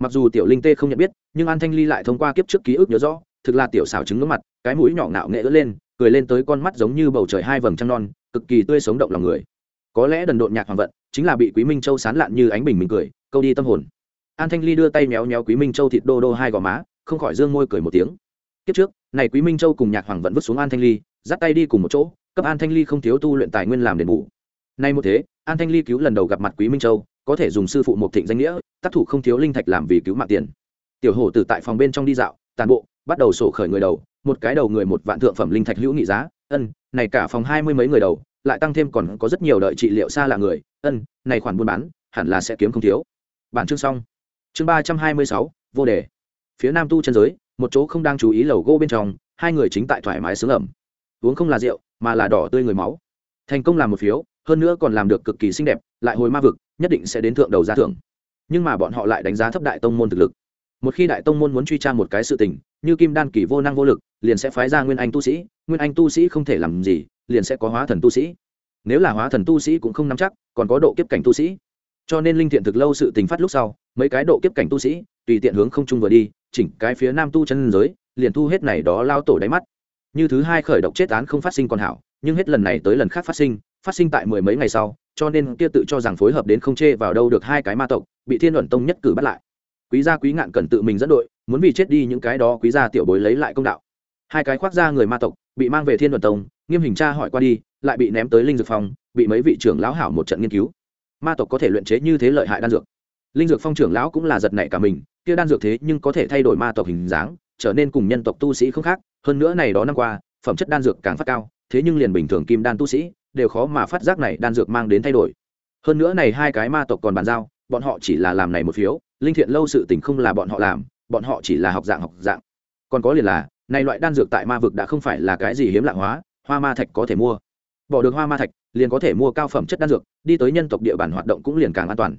Mặc dù tiểu linh tê không nhận biết, nhưng an thanh ly lại thông qua kiếp trước ký ức nhớ rõ, thực là tiểu xào trứng ngưỡng mặt, cái mũi nhỏ ngạo nghệ ớt lên, cười lên tới con mắt giống như bầu trời hai vầng trăng non, cực kỳ tươi sống động lòng người. Có lẽ đần độn nhạc hoàng vận, chính là bị quý minh châu sán lạn như ánh bình mình cười, câu đi tâm hồn. An thanh ly đưa tay méo méo quý minh châu thịt đô đô hai gò má, không khỏi dương môi cười một tiếng kiếp trước, này quý minh châu cùng nhạc hoàng vận vứt xuống an thanh ly, dắt tay đi cùng một chỗ, cấp an thanh ly không thiếu tu luyện tài nguyên làm đền bù. Nay một thế, an thanh ly cứu lần đầu gặp mặt quý minh châu, có thể dùng sư phụ một thịnh danh nghĩa, tác thủ không thiếu linh thạch làm vì cứu mạng tiền. Tiểu hổ từ tại phòng bên trong đi dạo, tàn bộ, bắt đầu sổ khởi người đầu, một cái đầu người một vạn thượng phẩm linh thạch hữu nghị giá, ân, này cả phòng hai mươi mấy người đầu, lại tăng thêm còn có rất nhiều đợi trị liệu xa là người, ân, này khoản buôn bán, hẳn là sẽ kiếm không thiếu. Bản chương xong. Chương ba trăm hai mươi sáu, vô đề. Phía nam tu chân giới một chỗ không đang chú ý lầu gỗ bên trong, hai người chính tại thoải mái sướng ẩm. Uống không là rượu, mà là đỏ tươi người máu. Thành công làm một phiếu, hơn nữa còn làm được cực kỳ xinh đẹp, lại hồi ma vực, nhất định sẽ đến thượng đầu giá thưởng. Nhưng mà bọn họ lại đánh giá thấp đại tông môn thực lực. Một khi đại tông môn muốn truy tra một cái sự tình, như kim đan kỳ vô năng vô lực, liền sẽ phái ra nguyên anh tu sĩ, nguyên anh tu sĩ không thể làm gì, liền sẽ có hóa thần tu sĩ. Nếu là hóa thần tu sĩ cũng không nắm chắc, còn có độ kiếp cảnh tu sĩ. Cho nên linh thiện thực lâu sự tình phát lúc sau, mấy cái độ kiếp cảnh tu sĩ, tùy tiện hướng không chung vừa đi chỉnh cái phía nam tu chân giới, liền thu hết này đó lao tổ đáy mắt. Như thứ hai khởi động chết án không phát sinh còn hảo, nhưng hết lần này tới lần khác phát sinh phát sinh tại mười mấy ngày sau, cho nên kia tự cho rằng phối hợp đến không chê vào đâu được hai cái ma tộc, bị thiên luận tông nhất cử bắt lại. Quý gia quý ngạn cần tự mình dẫn đội, muốn vì chết đi những cái đó quý gia tiểu bối lấy lại công đạo. Hai cái khoác ra người ma tộc, bị mang về thiên luận tông, nghiêm hình tra hỏi qua đi, lại bị ném tới linh dược phòng, bị mấy vị trưởng lão hảo một trận nghiên cứu. Ma tộc có thể luyện chế như thế lợi hại đan dược linh dược phong trưởng lão cũng là giật nảy cả mình, kia đan dược thế nhưng có thể thay đổi ma tộc hình dáng, trở nên cùng nhân tộc tu sĩ không khác, hơn nữa này đó năm qua, phẩm chất đan dược càng phát cao, thế nhưng liền bình thường kim đan tu sĩ, đều khó mà phát giác này đan dược mang đến thay đổi. Hơn nữa này hai cái ma tộc còn bàn giao, bọn họ chỉ là làm này một phiếu, linh thiện lâu sự tình không là bọn họ làm, bọn họ chỉ là học dạng học dạng. Còn có liền là, này loại đan dược tại ma vực đã không phải là cái gì hiếm lạ hóa, hoa ma thạch có thể mua. Bỏ được hoa ma thạch, liền có thể mua cao phẩm chất đan dược, đi tới nhân tộc địa bàn hoạt động cũng liền càng an toàn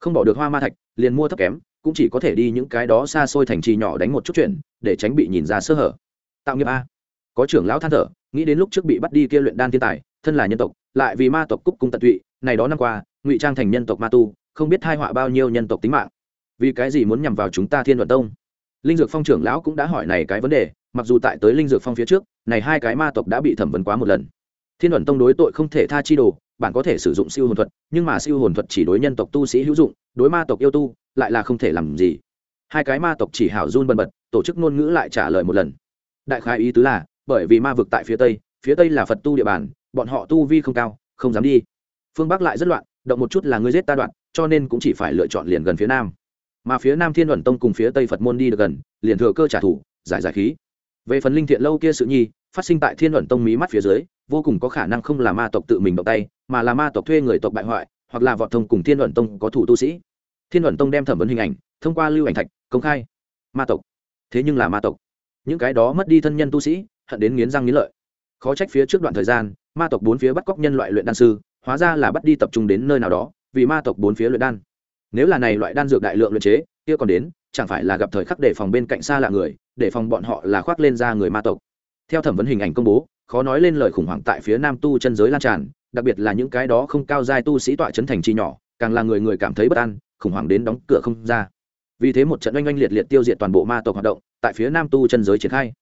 không bỏ được hoa ma thạch, liền mua thấp kém, cũng chỉ có thể đi những cái đó xa xôi thành trì nhỏ đánh một chút chuyện, để tránh bị nhìn ra sơ hở. Tạo nghiệp a. Có trưởng lão than thở, nghĩ đến lúc trước bị bắt đi kia luyện đan thiên tài, thân là nhân tộc, lại vì ma tộc cúc cung tận tụy, này đó năm qua, ngụy trang thành nhân tộc ma tu, không biết thai họa bao nhiêu nhân tộc tính mạng. Vì cái gì muốn nhằm vào chúng ta thiên luận tông? Linh dược phong trưởng lão cũng đã hỏi này cái vấn đề, mặc dù tại tới linh dược phong phía trước, này hai cái ma tộc đã bị thẩm vấn quá một lần. Thiên luận tông đối tội không thể tha chi đồ bạn có thể sử dụng siêu hồn thuật, nhưng mà siêu hồn thuật chỉ đối nhân tộc tu sĩ hữu dụng, đối ma tộc yêu tu lại là không thể làm gì. Hai cái ma tộc chỉ hảo run bần bật, tổ chức ngôn ngữ lại trả lời một lần. Đại khai ý tứ là, bởi vì ma vực tại phía tây phía tây là phật tu địa bàn, bọn họ tu vi không cao, không dám đi. Phương bắc lại rất loạn, động một chút là ngươi giết ta đoạn, cho nên cũng chỉ phải lựa chọn liền gần phía nam. Mà phía nam thiên luận tông cùng phía tây phật môn đi được gần, liền thừa cơ trả thù, giải giải khí về phần linh thiện lâu kia sự nhi, phát sinh tại thiên luận tông mí mắt phía dưới, vô cùng có khả năng không là ma tộc tự mình động tay, mà là ma tộc thuê người tộc bại hoại, hoặc là vọt thông cùng thiên luận tông có thủ tu sĩ. Thiên luận tông đem thẩm vấn hình ảnh, thông qua lưu ảnh thạch, công khai. Ma tộc. Thế nhưng là ma tộc. Những cái đó mất đi thân nhân tu sĩ, hận đến nghiến răng nghiến lợi. Khó trách phía trước đoạn thời gian, ma tộc bốn phía bắt cóc nhân loại luyện đan sư, hóa ra là bắt đi tập trung đến nơi nào đó, vì ma tộc bốn phía luyện đan. Nếu là này loại đan dược đại lượng luyện chế, kia còn đến, chẳng phải là gặp thời khắc để phòng bên cạnh xa lạ người để phòng bọn họ là khoác lên ra người ma tộc. Theo thẩm vấn hình ảnh công bố, khó nói lên lời khủng hoảng tại phía nam tu chân giới lan tràn, đặc biệt là những cái đó không cao giai tu sĩ tọa chấn thành chi nhỏ, càng là người người cảm thấy bất an, khủng hoảng đến đóng cửa không ra. Vì thế một trận oanh oanh liệt liệt tiêu diệt toàn bộ ma tộc hoạt động, tại phía nam tu chân giới triển khai.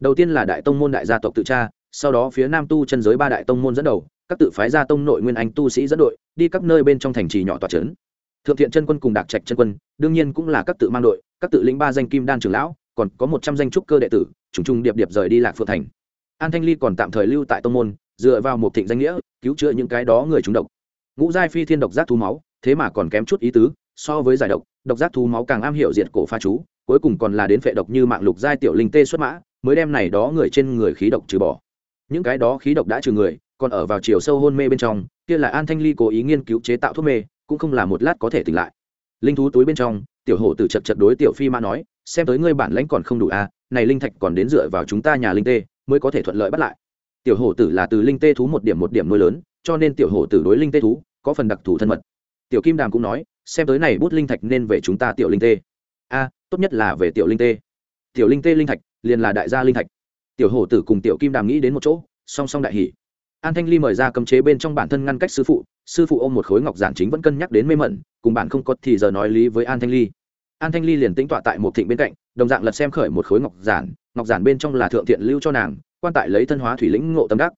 Đầu tiên là đại tông môn đại gia tộc tự tra, sau đó phía nam tu chân giới ba đại tông môn dẫn đầu, các tự phái gia tông nội nguyên anh tu sĩ dẫn đội, đi các nơi bên trong thành trì nhỏ tòa trấn thượng thiện chân quân cùng đạc trạch chân quân, đương nhiên cũng là các tự mang đội, các tự lĩnh ba danh kim đan trưởng lão còn có một trăm danh trúc cơ đệ tử, trùng trùng điệp điệp rời đi lạc phượng thành. An thanh ly còn tạm thời lưu tại tông môn, dựa vào một thịnh danh nghĩa, cứu chữa những cái đó người trúng độc. Ngũ giai phi thiên độc giác thú máu, thế mà còn kém chút ý tứ, so với giải độc độc giác thú máu càng am hiểu diệt cổ pha chú, cuối cùng còn là đến phệ độc như mạng lục giai tiểu linh tê xuất mã, mới đem này đó người trên người khí độc trừ bỏ. Những cái đó khí độc đã trừ người, còn ở vào chiều sâu hôn mê bên trong, kia là an thanh ly cố ý nghiên cứu chế tạo thuốc mê, cũng không là một lát có thể tỉnh lại. Linh thú túi bên trong, tiểu hổ tử chật chật đối tiểu phi ma nói xem tới ngươi bản lãnh còn không đủ à này linh thạch còn đến dựa vào chúng ta nhà linh tê, mới có thể thuận lợi bắt lại. Tiểu hổ tử là từ linh tê thú một điểm một điểm nuôi lớn, cho nên tiểu hổ tử đối linh tê thú có phần đặc thù thân mật. Tiểu kim đàm cũng nói, xem tới này bút linh thạch nên về chúng ta tiểu linh tê. A tốt nhất là về tiểu linh tê. Tiểu linh tê linh thạch, liền là đại gia linh thạch. Tiểu hổ tử cùng tiểu kim đàm nghĩ đến một chỗ, song song đại hỷ an thanh ly mời ra cấm chế bên trong bản thân ngăn cách sư phụ sư phụ ôm một khối ngọc giản chính vẫn cân nhắc đến mê mẩn, cùng bạn không có thì giờ nói lý với an thanh ly an thanh ly liền tính tọa tại một thịnh bên cạnh, đồng dạng lật xem khởi một khối ngọc giản ngọc giản bên trong là thượng thiện lưu cho nàng, quan tại lấy thân hóa thủy lĩnh ngộ tâm đắc.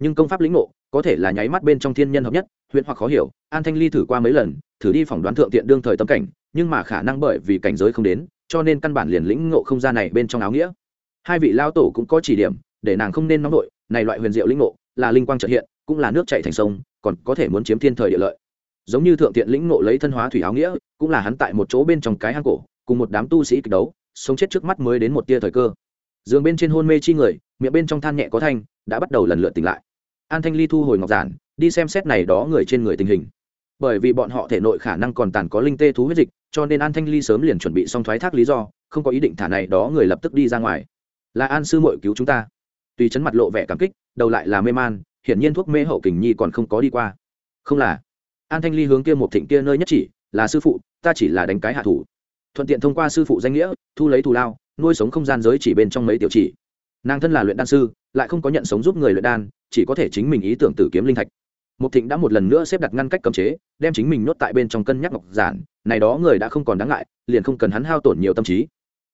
Nhưng công pháp lĩnh ngộ, có thể là nháy mắt bên trong thiên nhân hợp nhất huyện hoặc khó hiểu, an thanh ly thử qua mấy lần, thử đi phỏng đoán thượng thiện đương thời tâm cảnh, nhưng mà khả năng bởi vì cảnh giới không đến, cho nên căn bản liền lĩnh ngộ không gian này bên trong áo nghĩa. Hai vị lao tổ cũng có chỉ điểm, để nàng không nên nóng đội này loại huyền diệu lĩnh ngộ, là linh quang trợ hiện, cũng là nước chảy thành sông, còn có thể muốn chiếm thiên thời địa lợi. Giống như thượng thiện lĩnh ngộ lấy thân hóa thủy áo nghĩa cũng là hắn tại một chỗ bên trong cái hang cổ, cùng một đám tu sĩ kịch đấu, sống chết trước mắt mới đến một tia thời cơ. Giường bên trên hôn mê chi người, miệng bên trong than nhẹ có thanh, đã bắt đầu lần lượt tỉnh lại. An thanh ly thu hồi ngọc giản, đi xem xét này đó người trên người tình hình. Bởi vì bọn họ thể nội khả năng còn tàn có linh tê thú huyết dịch, cho nên an thanh ly sớm liền chuẩn bị xong thoái thác lý do, không có ý định thả này đó người lập tức đi ra ngoài. Là an sư mội cứu chúng ta. Tuy chấn mặt lộ vẻ cảm kích, đầu lại là mê man, hiển nhiên thuốc mê hậu kình nhi còn không có đi qua. Không là. An thanh ly hướng kia một thịnh kia nơi nhất chỉ là sư phụ ta chỉ là đánh cái hạ thủ thuận tiện thông qua sư phụ danh nghĩa thu lấy thù lao nuôi sống không gian giới chỉ bên trong mấy tiểu chỉ nàng thân là luyện đan sư lại không có nhận sống giúp người luyện đan chỉ có thể chính mình ý tưởng tử kiếm linh thạch Mục Thịnh đã một lần nữa xếp đặt ngăn cách cấm chế, đem chính mình nhốt tại bên trong cân nhắc ngọc giản, này đó người đã không còn đáng ngại, liền không cần hắn hao tổn nhiều tâm trí.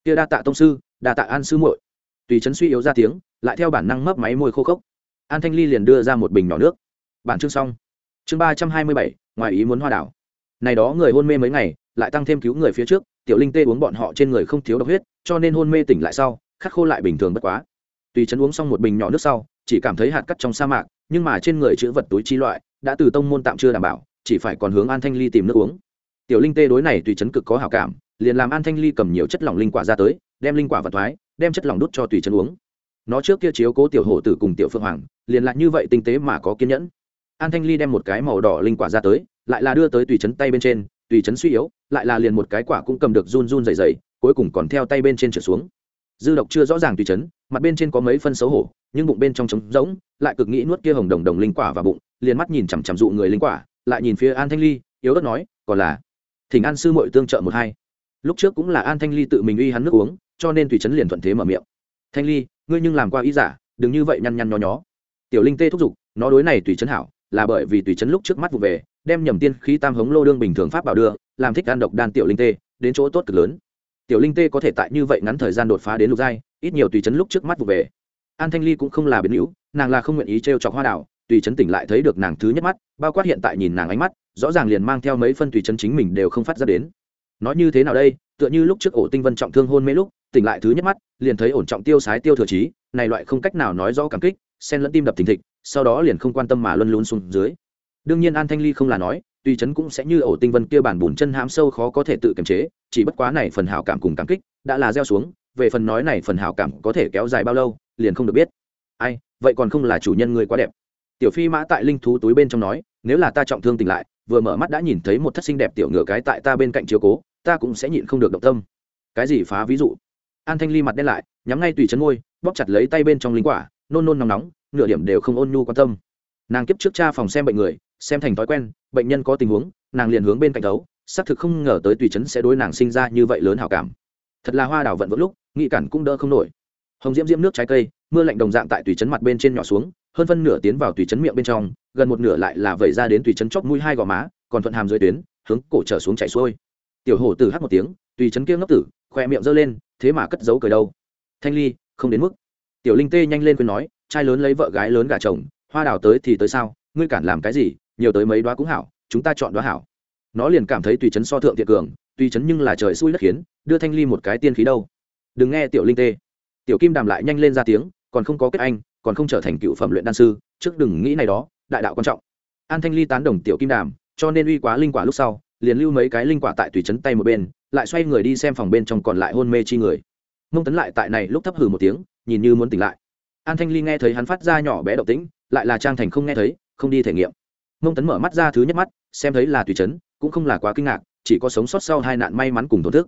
Kia đa tạ tông sư, đa tạ An sư muội. Tùy chấn suy yếu ra tiếng, lại theo bản năng mấp máy môi khô khốc. An Thanh Ly liền đưa ra một bình nhỏ nước. Bản chương xong. Chương ba trăm hai mươi bảy, ngoài ý muốn hoa đảo. Này đó người hôn mê mấy ngày, lại tăng thêm cứu người phía trước, tiểu linh tê uống bọn họ trên người không thiếu độc huyết, cho nên hôn mê tỉnh lại sau, khát khô lại bình thường bất quá. Tùy chấn uống xong một bình nhỏ nước sau, chỉ cảm thấy hạt cắt trong sa mạc, nhưng mà trên người chữ vật túi chi loại đã từ tông môn tạm chưa đảm bảo chỉ phải còn hướng an thanh ly tìm nước uống. Tiểu linh tê đối này tùy chấn cực có hảo cảm liền làm an thanh ly cầm nhiều chất lỏng linh quả ra tới đem linh quả vật thoái đem chất lỏng đút cho tùy chấn uống. Nó trước kia chiếu cố tiểu hổ tử cùng tiểu phương hoàng liền lại như vậy tinh tế mà có kiên nhẫn. An thanh ly đem một cái màu đỏ linh quả ra tới lại là đưa tới tùy chấn tay bên trên, tùy chấn suy yếu, lại là liền một cái quả cũng cầm được run run dày dày cuối cùng còn theo tay bên trên trở xuống. Dư độc chưa rõ ràng tùy chấn, mặt bên trên có mấy phân xấu hổ, nhưng bụng bên trong trống rỗng, lại cực nghĩ nuốt kia hồng đồng đồng linh quả vào bụng, liền mắt nhìn chằm chằm dụ người linh quả, lại nhìn phía an thanh ly, yếu ớt nói, còn là thỉnh an sư mội tương trợ một hai. Lúc trước cũng là an thanh ly tự mình uy hắn nước uống, cho nên tùy chấn liền thuận thế mở miệng. Thanh ly, ngươi nhưng làm qua ý giả, đừng như vậy nhăn nhăn nhó nhó. Tiểu linh tê thúc giục, nó đối này tùy chấn hảo, là bởi vì tùy chấn lúc trước mắt vụ về đem nhầm tiên khí tam hống lô đương bình thường pháp bảo đưa, làm thích ăn độc đan tiểu linh tê, đến chỗ tốt cực lớn. Tiểu linh tê có thể tại như vậy ngắn thời gian đột phá đến lục giai, ít nhiều tùy chấn lúc trước mắt vụ về. An thanh ly cũng không là biến hữu nàng là không nguyện ý t r chọc hoa đảo, tùy chấn tỉnh lại thấy được nàng thứ nhất mắt, bao quát hiện tại nhìn nàng ánh mắt, rõ ràng liền mang theo mấy phân tùy chấn chính mình đều không phát ra đến. Nói như thế nào đây, tựa như lúc trước ổ tinh vân trọng thương hôn mê lúc, tỉnh lại thứ nhất mắt, liền thấy ổn trọng tiêu sái tiêu thừa trí, này loại không cách nào nói rõ cảm kích sen lẫn tim đập thình thịch, sau đó liền không quan tâm mà luân lún xuống dưới đương nhiên an thanh ly không là nói tùy chấn cũng sẽ như ổ tinh vân kia bản bùn chân hãm sâu khó có thể tự kiềm chế, chỉ bất quá này phần hảo cảm cùng cảm kích đã là gieo xuống, về phần nói này phần hảo cảm có thể kéo dài bao lâu, liền không được biết. Ai, vậy còn không là chủ nhân người quá đẹp. Tiểu phi mã tại linh thú túi bên trong nói, nếu là ta trọng thương tỉnh lại, vừa mở mắt đã nhìn thấy một thất sinh đẹp tiểu ngựa cái tại ta bên cạnh chiếu cố, ta cũng sẽ nhịn không được động tâm. Cái gì phá ví dụ? An thanh ly mặt đen lại, nhắm ngay tùy chấn ngôi, bóp chặt lấy tay bên trong linh quả, nôn nôn nóng nóng, nửa điểm đều không ôn nhu quan tâm. Nàng kiếp trước cha phòng xem bệnh người xem thành thói quen, bệnh nhân có tình huống, nàng liền hướng bên cạnh thấu, xác thực không ngờ tới tùy chấn sẽ đối nàng sinh ra như vậy lớn hảo cảm. Thật là hoa đào vận vững lúc, nghị cản cũng đỡ không nổi. Hồng diễm diễm nước trái cây, mưa lạnh đồng dạng tại tùy chấn mặt bên trên nhỏ xuống, hơn phân nửa tiến vào tùy chấn miệng bên trong, gần một nửa lại là vẩy ra đến tùy chấn chóp mũi hai gò má, còn thuận hàm dưới tuyến, hướng cổ trở xuống chảy xuôi. Tiểu hổ tử hát một tiếng, tùy chấn kia ngốc tử, khoe miệng giơ lên, thế mà cất giấu cười đâu. Thanh ly, không đến mức. Tiểu linh tê nhanh lên quên nói, trai lớn lấy vợ gái lớn gả chồng, hoa đào tới thì tới sao, ngươi cản làm cái gì? Nhiều tới mấy đoá cũng hảo, chúng ta chọn đoá hảo. Nó liền cảm thấy tùy chấn so thượng thiện cường, tùy chấn nhưng là trời xui đất khiến, đưa thanh ly một cái tiên khí đâu. Đừng nghe tiểu linh tê. Tiểu kim đàm lại nhanh lên ra tiếng, còn không có kết anh, còn không trở thành cựu phẩm luyện đan sư, trước đừng nghĩ này đó, đại đạo quan trọng. An thanh ly tán đồng tiểu kim đàm, cho nên uy quá linh quả lúc sau, liền lưu mấy cái linh quả tại tùy chấn tay một bên, lại xoay người đi xem phòng bên trong còn lại hôn mê chi người. Mông tấn lại tại này lúc thấp hừ một tiếng, nhìn như muốn tỉnh lại. An thanh ly nghe thấy hắn phát ra nhỏ bé động tĩnh, lại là trang thành không nghe thấy, không đi thể nghiệm mông tấn mở mắt ra thứ nhất mắt, xem thấy là tùy chấn, cũng không là quá kinh ngạc, chỉ có sống sót sau hai nạn may mắn cùng tổn thức.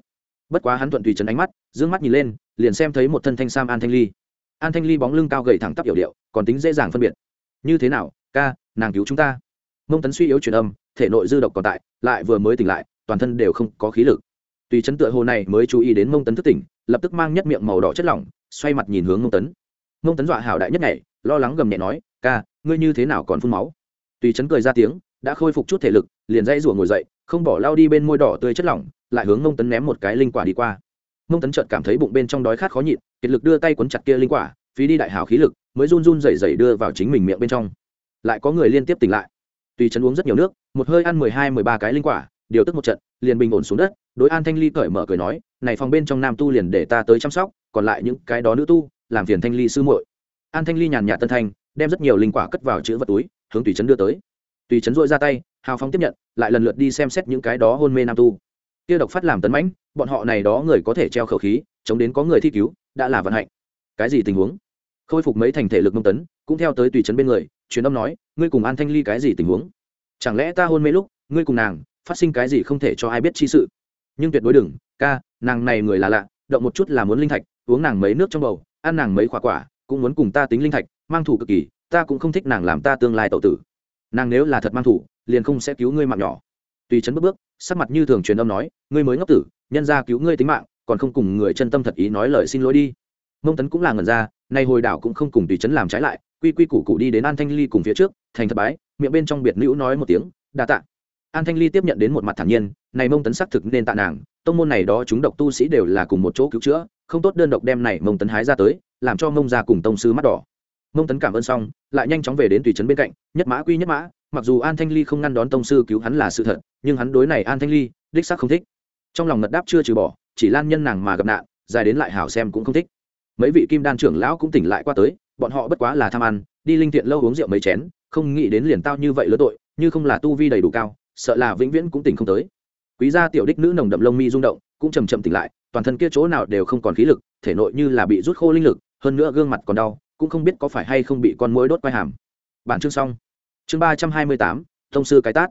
Bất quá hắn thuận tùy chấn ánh mắt d ư ơ n g mắt nhìn lên, liền xem thấy một thân thanh sam an thanh ly. An thanh ly bóng lưng cao gầy thẳng tắp yểu điệu, còn tính dễ dàng phân biệt. Như thế nào, ca, nàng cứu chúng ta? Mông tấn suy yếu truyền âm, thể nội dư độc còn tại, lại vừa mới tỉnh lại, toàn thân đều không có khí lực. Tùy chấn tựa hồ này mới chú ý đến mông tấn thức tỉnh, lập tức mang nhất miệng màu đỏ chất lỏng, xoay mặt nhìn hướng mông tấn. Mông tấn dọa hảo đại nhất này lo lắng gầm nhẹ nói, ca, ngươi như thế nào còn phun máu? Tùy chấn cười ra tiếng, đã khôi phục chút thể lực, liền dãy rủa ngồi dậy, không bỏ lao đi bên môi đỏ tươi chất lỏng, lại hướng mông tấn ném một cái linh quả đi qua. Mông tấn chợt cảm thấy bụng bên trong đói khát khó nhịn, kiệt lực đưa tay quấn chặt kia linh quả, phí đi đại hào khí lực, mới run run rẩy rẩy đưa vào chính mình miệng bên trong. Lại có người liên tiếp tỉnh lại. Tùy chấn uống rất nhiều nước, một hơi ăn mười hai, mười ba cái linh quả, điều tức một trận, liền bình ổn xuống đất, đối an thanh ly cởi mở cười nói, này phòng bên trong nam tu liền để ta tới chăm sóc, còn lại những cái đó nữ tu, làm phiền thanh ly sư muội. An thanh ly nhàn nhạt tân thanh, đem rất nhiều linh quả cất vào chữ vật túi hướng tùy trấn đưa tới. Tùy trấn dội ra tay, hào phóng tiếp nhận, lại lần lượt đi xem xét những cái đó hôn mê nam tu. Kia độc phát làm tấn mãnh, bọn họ này đó người có thể treo khẩu khí, chống đến có người thi cứu, đã là vận hạnh. Cái gì tình huống? Khôi phục mấy thành thể lực nông tấn, cũng theo tới tùy trấn bên người, truyền âm nói, ngươi cùng an thanh ly cái gì tình huống? Chẳng lẽ ta hôn mê lúc, ngươi cùng nàng, phát sinh cái gì không thể cho ai biết chi sự? Nhưng tuyệt đối đừng, ca, nàng này người là lạ, động một chút là muốn linh thạch, uống nàng mấy nước trong bầu, ăn nàng mấy quả quả, cũng muốn cùng ta tính linh thạch, mang thủ cực kỳ ta cũng không thích nàng làm ta tương lai tậu tử. Nàng nếu là thật mang thủ, liền không sẽ cứu ngươi mạng nhỏ. Tùy chấn bước bước, sắc mặt như thường truyền âm nói, ngươi mới ngốc tử, nhân ra cứu ngươi tính mạng, còn không cùng người chân tâm thật ý nói lời xin lỗi đi. Mông tấn cũng là ngần ra, nay hồi đảo cũng không cùng tùy chấn làm trái lại, quy quy củ cụ đi đến an thanh ly cùng phía trước, thành thật bái, miệng bên trong biệt nữ nói một tiếng, đa tạ. An thanh ly tiếp nhận đến một mặt thản nhiên, này mông tấn xác thực nên tạ nàng, tông môn này đó chúng độc tu sĩ đều là cùng một chỗ cứu chữa, không tốt đơn độc đem này mông tấn hái ra tới, làm cho mông ra cùng tông sư mắt đỏ mông tấn cảm ơn xong, lại nhanh chóng về đến tùy trấn bên cạnh, nhất mã quy nhất mã, mặc dù an thanh ly không ngăn đón tông sư cứu hắn là sự thật, nhưng hắn đối này an thanh ly, đích xác không thích. Trong lòng ngật đáp chưa trừ bỏ, chỉ lan nhân nàng mà gặp nạn, dài đến lại hảo xem cũng không thích. Mấy vị kim đan trưởng lão cũng tỉnh lại qua tới, bọn họ bất quá là tham ăn, đi linh thiện lâu uống rượu mấy chén, không nghĩ đến liền tao như vậy lứa tội, như không là tu vi đầy đủ cao, sợ là vĩnh viễn cũng tỉnh không tới. Quý gia tiểu đích nữ nồng đậm lông mi rung động, cũng chầm chậm tỉnh lại, toàn thân kia chỗ nào đều không còn khí lực, thể nội như là bị rút khô linh lực, hơn nữa gương mặt còn đau cũng không biết có phải hay không bị con mũi đốt quai hàm. Bản chương xong. Chương ba trăm hai mươi tám thông sư cái tát.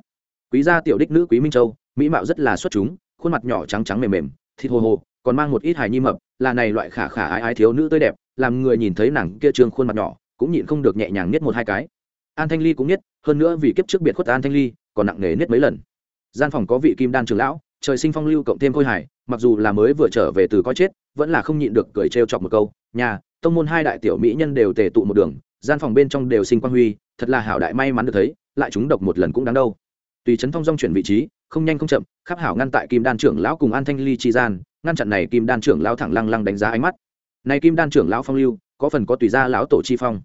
Quý gia tiểu đích nữ quý minh châu mỹ mạo rất là xuất chúng khuôn mặt nhỏ trắng trắng mềm mềm thịt hồ hồ còn mang một ít hài nhi mập là này loại khả khả ái ái thiếu nữ tươi đẹp làm người nhìn thấy nàng kia trương khuôn mặt nhỏ cũng nhịn không được nhẹ nhàng niết một hai cái. An thanh ly cũng niết hơn nữa vì kiếp trước biệt khuất an thanh ly còn nặng nề niết mấy lần. Gian phòng có vị kim đan trường lão trời sinh phong lưu cộng thêm khôi hài, mặc dù là mới vừa trở về từ coi chết vẫn là không nhịn được cười trêu chọc một câu nhà tông môn hai đại tiểu mỹ nhân đều tề tụ một đường, gian phòng bên trong đều sinh quang huy, thật là hảo đại may mắn được thấy, lại chúng độc một lần cũng đáng đâu. Tùy trấn phong dong chuyển vị trí, không nhanh không chậm, khắp hảo ngăn tại kim đan trưởng lão cùng an thanh ly chi gian, ngăn chặn này kim đan trưởng lão thẳng lăng lăng đánh giá ánh mắt. Này kim đan trưởng lão phong lưu, có phần có tùy gia lão tổ chi phong.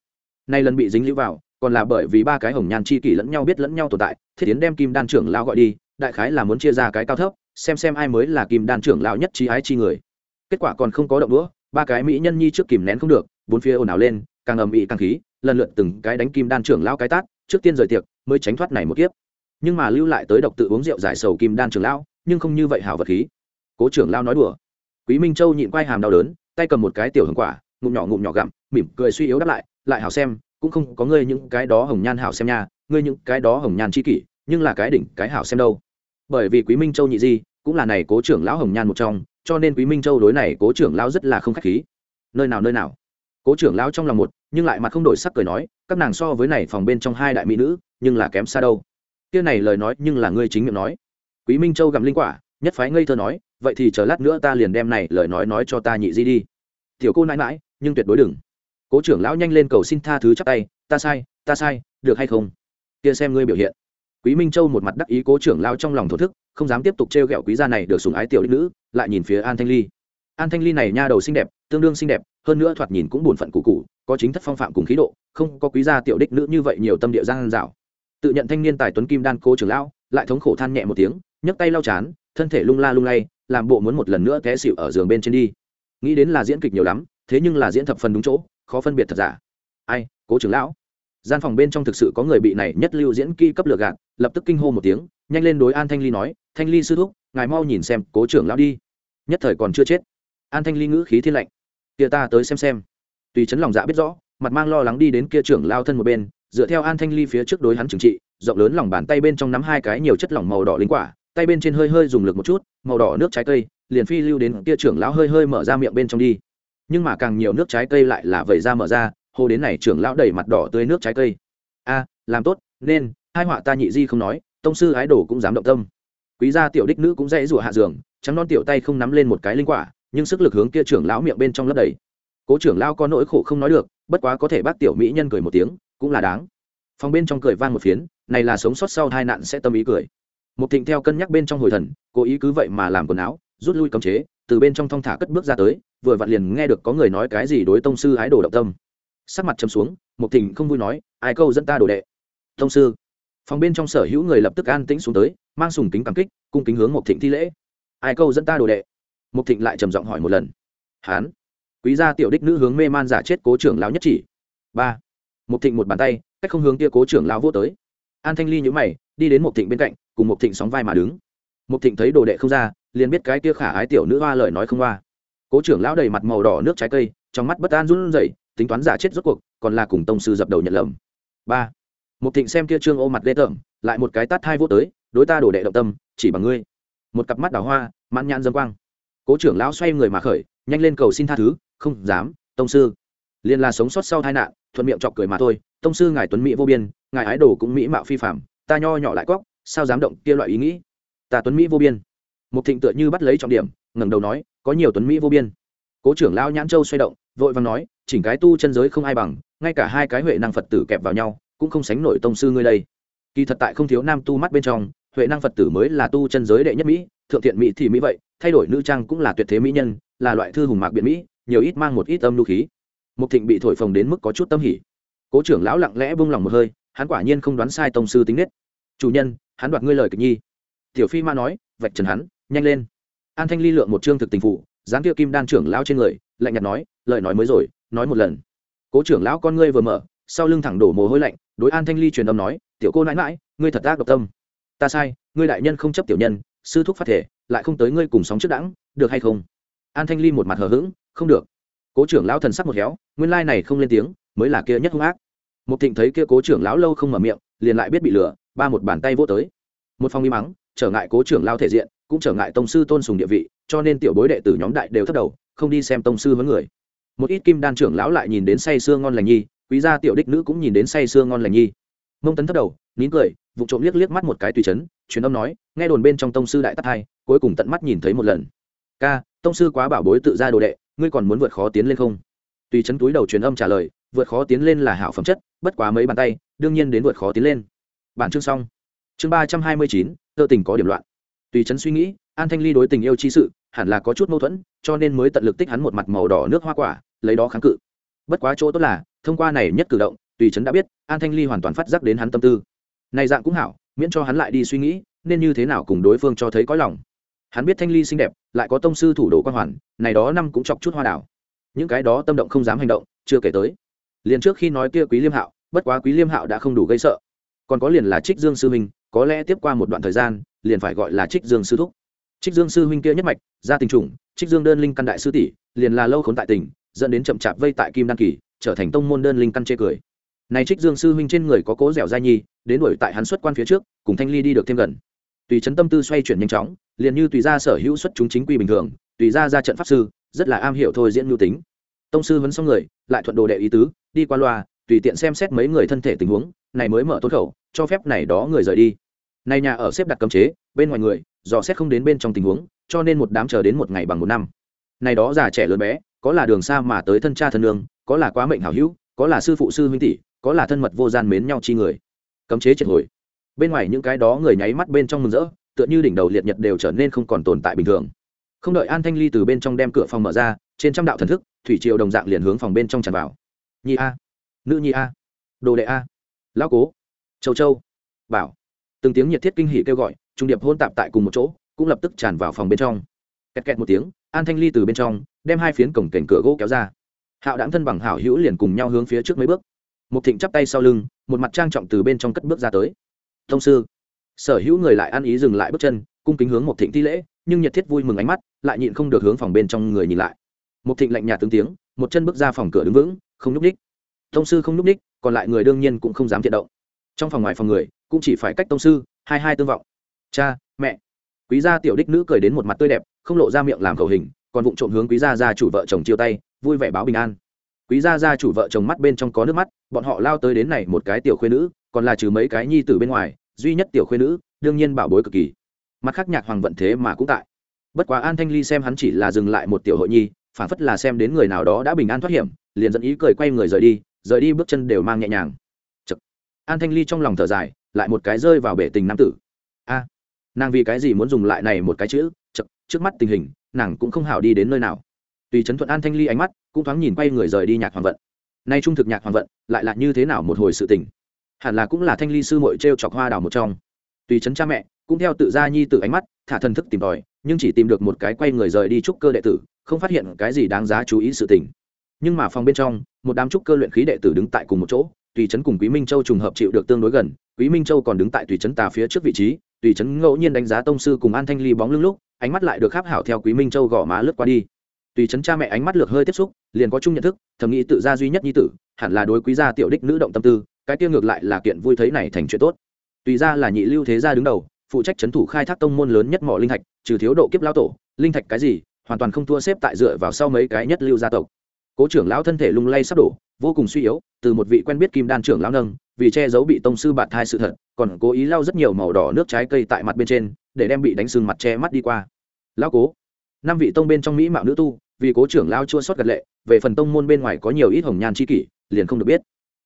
Nay lần bị dính lưu vào, còn là bởi vì ba cái hồng nhan chi kỷ lẫn nhau biết lẫn nhau tồn tại, thiết tiến đem kim đan trưởng lão gọi đi, đại khái là muốn chia ra cái cao thấp, xem xem ai mới là kim đan trưởng lão nhất trí ái chi người. Kết quả còn không có động đũa ba cái mỹ nhân nhi trước kìm nén không được, bốn phía ồn ào lên, càng ầm ĩ càng khí, lần lượt từng cái đánh kim đan trưởng lao cái tát, trước tiên rời tiệc, mới tránh thoát này một kiếp. Nhưng mà lưu lại tới độc tự uống rượu giải sầu kim đan trưởng lão, nhưng không như vậy hảo vật khí. Cố trưởng lao nói đùa. Quý minh châu nhịn quai hàm đau đớn, tay cầm một cái tiểu hồng quả, ngụm nhỏ ngụm nhỏ gặm, mỉm cười suy yếu đáp lại lại hảo xem, cũng không có ngươi những cái đó hồng nhan hảo xem nha, ngươi những cái đó hồng nhan chi kỷ, nhưng là cái đỉnh cái hảo xem đâu. Bởi vì quý minh châu nhị di, cũng là này cố trưởng lão hồng nhan một trong cho nên quý minh châu đối này cố trưởng lão rất là không khách khí. Nơi nào nơi nào? Cố trưởng lão trong lòng một, nhưng lại mặt không đổi sắc cười nói, các nàng so với này phòng bên trong hai đại mỹ nữ, nhưng là kém xa đâu. Kia này lời nói nhưng là ngươi chính miệng nói. Quý minh châu gặm linh quả, nhất phái ngây thơ nói, vậy thì chờ lát nữa ta liền đem này lời nói nói cho ta nhị di đi. Tiểu cô nãi mãi nhưng tuyệt đối đừng. Cố trưởng lão nhanh lên cầu xin tha thứ chắc tay, ta sai ta sai, được hay không? Kia xem ngươi biểu hiện. Quý minh châu một mặt đắc ý cố trưởng lão trong lòng thổ thức, không dám tiếp tục trêu ghẹo quý gia này được sủng ái tiểu đích nữ lại nhìn phía an thanh ly. An thanh ly này nha đầu xinh đẹp, tương đương xinh đẹp, hơn nữa thoạt nhìn cũng buồn phận cụ cụ có chính thất phong phạm cùng khí độ, không có quý gia tiểu đích nữ như vậy nhiều tâm địa giang dạo. Tự nhận thanh niên tài tuấn kim đan cố trưởng lão, lại thống khổ than nhẹ một tiếng, nhấc tay lau chán, thân thể lung la lung lay, làm bộ muốn một lần nữa té xịu ở giường bên trên đi. Nghĩ đến là diễn kịch nhiều lắm, thế nhưng là diễn thập phần đúng chỗ, khó phân biệt thật giả. Ai, cố trưởng lão? Gian phòng bên trong thực sự có người bị này nhất lưu diễn kỹ cấp lừa gạt, lập tức kinh hô một tiếng, nhanh lên đối an thanh ly nói, thanh ly sư thúc, ngài mau nhìn xem cố trưởng lão đi. Nhất thời còn chưa chết, an thanh ly ngữ khí thiên lạnh, kia ta tới xem xem. Tùy chấn lòng dạ biết rõ, mặt mang lo lắng đi đến kia trưởng lao thân một bên, dựa theo an thanh ly phía trước đối hắn trừng trị, rộng lớn lòng bàn tay bên trong nắm hai cái nhiều chất lỏng màu đỏ linh quả, tay bên trên hơi hơi dùng lực một chút, màu đỏ nước trái cây, liền phi lưu đến kia trưởng lão hơi hơi mở ra miệng bên trong đi. Nhưng mà càng nhiều nước trái cây lại là vẩy ra mở ra hô đến này trưởng lão đầy mặt đỏ tươi nước trái cây. A, làm tốt, nên, hai họa ta nhị di không nói, tông sư ái đồ cũng dám động tâm. Quý gia tiểu đích nữ cũng dễ rủa hạ giường, trắng non tiểu tay không nắm lên một cái linh quả, nhưng sức lực hướng kia trưởng lão miệng bên trong lấp đầy. Cố trưởng lão có nỗi khổ không nói được, bất quá có thể bác tiểu mỹ nhân cười một tiếng, cũng là đáng. Phòng bên trong cười vang một phiến, này là sống sót sau hai nạn sẽ tâm ý cười. Một thịnh theo cân nhắc bên trong hồi thần, cố ý cứ vậy mà làm quần áo, rút lui cấm chế, từ bên trong thong thả cất bước ra tới, vừa vặn liền nghe được có người nói cái gì đối tông sư ái đồ động tâm sắc mặt chấm xuống một thịnh không vui nói, ai câu dẫn ta đồ đệ? Tông sư. Phòng bên trong sở hữu người lập tức an tĩnh xuống tới, mang sùng kính cảm kích, cung kính hướng một thịnh thi lễ. Ai câu dẫn ta đồ đệ? Một thịnh lại trầm giọng hỏi một lần. Hán. Quý gia tiểu đích nữ hướng mê man giả chết cố trưởng lão nhất chỉ. Ba. Một thịnh một bàn tay, cách không hướng kia cố trưởng lão vô tới. An thanh ly nhữ mày, đi đến một thịnh bên cạnh, cùng một thịnh sóng vai mà đứng. Một thịnh thấy đồ đệ không ra, liền biết cái kia khả ái tiểu nữ hoa lời nói không hoa cố trưởng lão đầy mặt màu đỏ nước trái cây, trong mắt bất an run rẩy tính toán giả chết rốt cuộc, còn là cùng tông sư dập đầu nhận lầm. Ba. Một thịnh xem kia trương ô mặt ghê tởm, lại một cái tát hai vô tới, đối ta đổ đệ động tâm, chỉ bằng ngươi. Một cặp mắt đào hoa, mãn nhãn dâm quang. Cố trưởng lão xoay người mà khởi, nhanh lên cầu xin tha thứ, không dám, tông sư. Liền là sống sót sau tai nạn, thuận miệng chọc cười mà thôi, tông sư ngài tuấn mỹ vô biên, ngài ái đồ cũng mỹ mạo phi phạm ta nho nhỏ lại cóc, sao dám động kia loại ý nghĩ? Ta tuấn mỹ vô biên. Một thịnh tựa như bắt lấy trọng điểm, ngẩng đầu nói, có nhiều tuấn mỹ vô biên. Cố trưởng lão nhãn châu xoay động, vội vàng nói chỉnh cái tu chân giới không ai bằng, ngay cả hai cái huệ năng phật tử kẹp vào nhau, cũng không sánh nổi tông sư ngươi đây. Kỳ thật tại không thiếu nam tu mắt bên trong, huệ năng phật tử mới là tu chân giới đệ nhất mỹ, thượng thiện mỹ thì mỹ vậy, thay đổi nữ trang cũng là tuyệt thế mỹ nhân, là loại thư hùng mạc biện mỹ, nhiều ít mang một ít âm lưu khí. Mục thịnh bị thổi phồng đến mức có chút tâm hỉ. Cố trưởng lão lặng lẽ buông lòng một hơi, hắn quả nhiên không đoán sai tông sư tính nết. Chủ nhân, hắn đoạt ngươi lời kịch nhi. Tiểu phi ma nói, vạch trần hắn, nhanh lên. An thanh ly lượng một chương thực tình phụ, dáng kia kim đan trưởng lão trên người, lạnh nhạt nói, lời nói mới rồi nói một lần. Cố trưởng lão con ngươi vừa mở, sau lưng thẳng đổ mồ hôi lạnh, đối an thanh ly truyền âm nói, tiểu cô nãi mãi ngươi thật ác độc tâm. Ta sai, ngươi đại nhân không chấp tiểu nhân, sư thúc phát thể, lại không tới ngươi cùng sóng trước đẳng được hay không? An thanh ly một mặt hờ hững, không được. Cố trưởng lão thần sắc một héo, nguyên lai này không lên tiếng, mới là kia nhất hung ác. Một thịnh thấy kia cố trưởng lão lâu không mở miệng, liền lại biết bị lừa, ba một bàn tay vô tới. Một phong mi mắng, trở ngại cố trưởng lao thể diện, cũng trở ngại tông sư tôn sùng địa vị, cho nên tiểu bối đệ tử nhóm đại đều thất đầu, không đi xem tông sư với người một ít kim đan trưởng lão lại nhìn đến say sưa ngon lành nhi, quý gia tiểu đích nữ cũng nhìn đến say sưa ngon lành nhi. Mông tấn thất đầu, nín cười, vụ trộm liếc liếc mắt một cái tùy chấn, truyền âm nói, nghe đồn bên trong tông sư đại tắc hai, cuối cùng tận mắt nhìn thấy một lần. Ca, tông sư quá bảo bối tự ra đồ đệ, ngươi còn muốn vượt khó tiến lên không? Tùy chấn túi đầu truyền âm trả lời, vượt khó tiến lên là hảo phẩm chất, bất quá mấy bàn tay, đương nhiên đến vượt khó tiến lên. Bản chương xong. Chương ba trăm hai mươi chín, tơ tình có điểm loạn. Tùy chấn suy nghĩ, an thanh ly đối tình yêu chi sự, hẳn là có chút mâu thuẫn, cho nên mới tận lực tích hắn một mặt màu đỏ nước hoa quả lấy đó kháng cự. Bất quá chỗ tốt là, thông qua này nhất cử động, tùy chấn đã biết, an thanh ly hoàn toàn phát giác đến hắn tâm tư. Này dạng cũng hảo, miễn cho hắn lại đi suy nghĩ, nên như thế nào cùng đối phương cho thấy có lòng. Hắn biết thanh ly xinh đẹp, lại có tông sư thủ đồ quan hoàn, này đó năm cũng chọc chút hoa đảo. Những cái đó tâm động không dám hành động, chưa kể tới. Liền trước khi nói kia quý liêm hạo, bất quá quý liêm hạo đã không đủ gây sợ. Còn có liền là trích dương sư huynh, có lẽ tiếp qua một đoạn thời gian, liền phải gọi là trích dương sư thúc. Trích dương sư huynh kia nhất mạch, gia tình trùng, trích dương đơn linh căn đại sư tỷ, liền là lâu khốn tại tỉnh dẫn đến chậm chạp vây tại kim đan kỳ, trở thành tông môn đơn linh căn chê cười. Này trích dương sư huynh trên người có cố dẻo dai nhi, đến đuổi tại hắn xuất quan phía trước, cùng thanh ly đi được thêm gần. Tùy chấn tâm tư xoay chuyển nhanh chóng, liền như tùy ra sở hữu xuất chúng chính quy bình thường, tùy ra ra trận pháp sư, rất là am hiểu thôi diễn mưu tính. Tông sư vấn xong người, lại thuận đồ đệ ý tứ, đi qua loa, tùy tiện xem xét mấy người thân thể tình huống, này mới mở tốt khẩu, cho phép này đó người rời đi. Này nhà ở xếp đặt cấm chế, bên ngoài người, dò xét không đến bên trong tình huống, cho nên một đám chờ đến một ngày bằng một năm. Này đó già trẻ lớn bé có là đường xa mà tới thân cha thân nương, có là quá mệnh hảo hữu, có là sư phụ sư huynh tỷ, có là thân mật vô gian mến nhau chi người. Cấm chế triệt hồi. Bên ngoài những cái đó người nháy mắt bên trong mừng rỡ, tựa như đỉnh đầu liệt nhật đều trở nên không còn tồn tại bình thường. Không đợi an thanh ly từ bên trong đem cửa phòng mở ra, trên trăm đạo thần thức, thủy triều đồng dạng liền hướng phòng bên trong tràn vào. Nhi a. Nữ nhi a. Đồ đệ a. Lão cố. Châu châu. Bảo. Từng tiếng nhiệt thiết kinh hỉ kêu gọi, trung điệp hôn tạp tại cùng một chỗ, cũng lập tức tràn vào phòng bên trong. Kẹt kẹt một tiếng, an thanh ly từ bên trong đem hai phiến cổng cảnh cửa gỗ kéo ra. Hạo đáng thân bằng hảo hữu liền cùng nhau hướng phía trước mấy bước. Một thịnh chắp tay sau lưng, một mặt trang trọng từ bên trong cất bước ra tới. Thông sư. Sở hữu người lại ăn ý dừng lại bước chân, cung kính hướng một thịnh thi lễ, nhưng nhiệt thiết vui mừng ánh mắt, lại nhịn không được hướng phòng bên trong người nhìn lại. Một thịnh lạnh nhạt tướng tiếng, một chân bước ra phòng cửa đứng vững, không nhúc ních thông sư không nhúc ních còn lại người đương nhiên cũng không dám thiện động. Trong phòng ngoài phòng người, cũng chỉ phải cách tông sư, hai hai tương vọng. Cha, mẹ. Quý gia tiểu đích nữ cười đến một mặt tươi đẹp, không lộ ra miệng làm khẩu hình còn vụng trộm hướng quý gia gia chủ vợ chồng chiêu tay, vui vẻ báo bình an quý gia gia chủ vợ chồng mắt bên trong có nước mắt, bọn họ lao tới đến này một cái tiểu khuê nữ, còn là trừ mấy cái nhi tử bên ngoài, duy nhất tiểu khuê nữ, đương nhiên bảo bối cực kỳ mặt khác nhạc hoàng vận thế mà cũng tại bất quá an thanh ly xem hắn chỉ là dừng lại một tiểu hội nhi, phản phất là xem đến người nào đó đã bình an thoát hiểm, liền dẫn ý cười quay người rời đi rời đi bước chân đều mang nhẹ nhàng Chật. an thanh ly trong lòng thở dài, lại một cái rơi vào bể tình nam tử a, nàng vì cái gì muốn dùng lại này một cái chữ Chật. trước mắt tình hình nàng cũng không hảo đi đến nơi nào. Tùy trấn thuận an thanh ly ánh mắt, cũng thoáng nhìn quay người rời đi nhạc hoàng vận. Nay trung thực nhạc hoàng vận, lại là như thế nào một hồi sự tình? Hẳn là cũng là thanh ly sư mội t r e o chọc hoa đào một trong. Tùy trấn cha mẹ, cũng theo tự gia nhi t ánh mắt, thả thần thức tìm tòi, nhưng chỉ tìm được một cái quay người rời đi trúc cơ đệ tử, không phát hiện cái gì đáng giá chú ý sự tình. Nhưng mà phòng bên trong, một đám trúc cơ luyện khí đệ tử đứng tại cùng một chỗ, tùy trấn cùng quý minh châu trùng hợp chịu được tương đối gần, quý minh châu còn đứng tại tùy trấn tà phía trước vị trí, tùy trấn ngẫu nhiên đánh giá tông sư cùng an thanh ly bóng lưng lúc ánh mắt lại được khắp hảo theo quý minh châu gõ má lướt qua đi. Tùy chấn cha mẹ ánh mắt lược hơi tiếp xúc, liền có chung nhận thức, thầm nghĩ tự gia duy nhất nhi tử, hẳn là đối quý gia tiểu đích nữ động tâm tư, cái tiêu ngược lại là kiện vui thấy này thành chuyện tốt. Tùy ra là nhị lưu thế gia đứng đầu, phụ trách chấn thủ khai thác tông môn lớn nhất mỏ linh thạch, trừ thiếu độ kiếp lao tổ, linh thạch cái gì, hoàn toàn không thua xếp tại dựa vào sau mấy cái nhất lưu gia tộc. Cố trưởng lão thân thể lung lay sắp đổ, vô cùng suy yếu, từ một vị quen biết kim đan trưởng lão nâng vì che giấu bị tông sư bạt thai sự thật, còn cố ý lau rất nhiều màu đỏ nước trái cây tại mặt bên trên, để đem bị đánh sưng mặt che mắt đi qua. Lão cố, năm vị tông bên trong mỹ mạo nữ tu, vì cố trưởng lão chua sót gật lệ, về phần tông môn bên ngoài có nhiều ít hồng nhan chi kỷ, liền không được biết.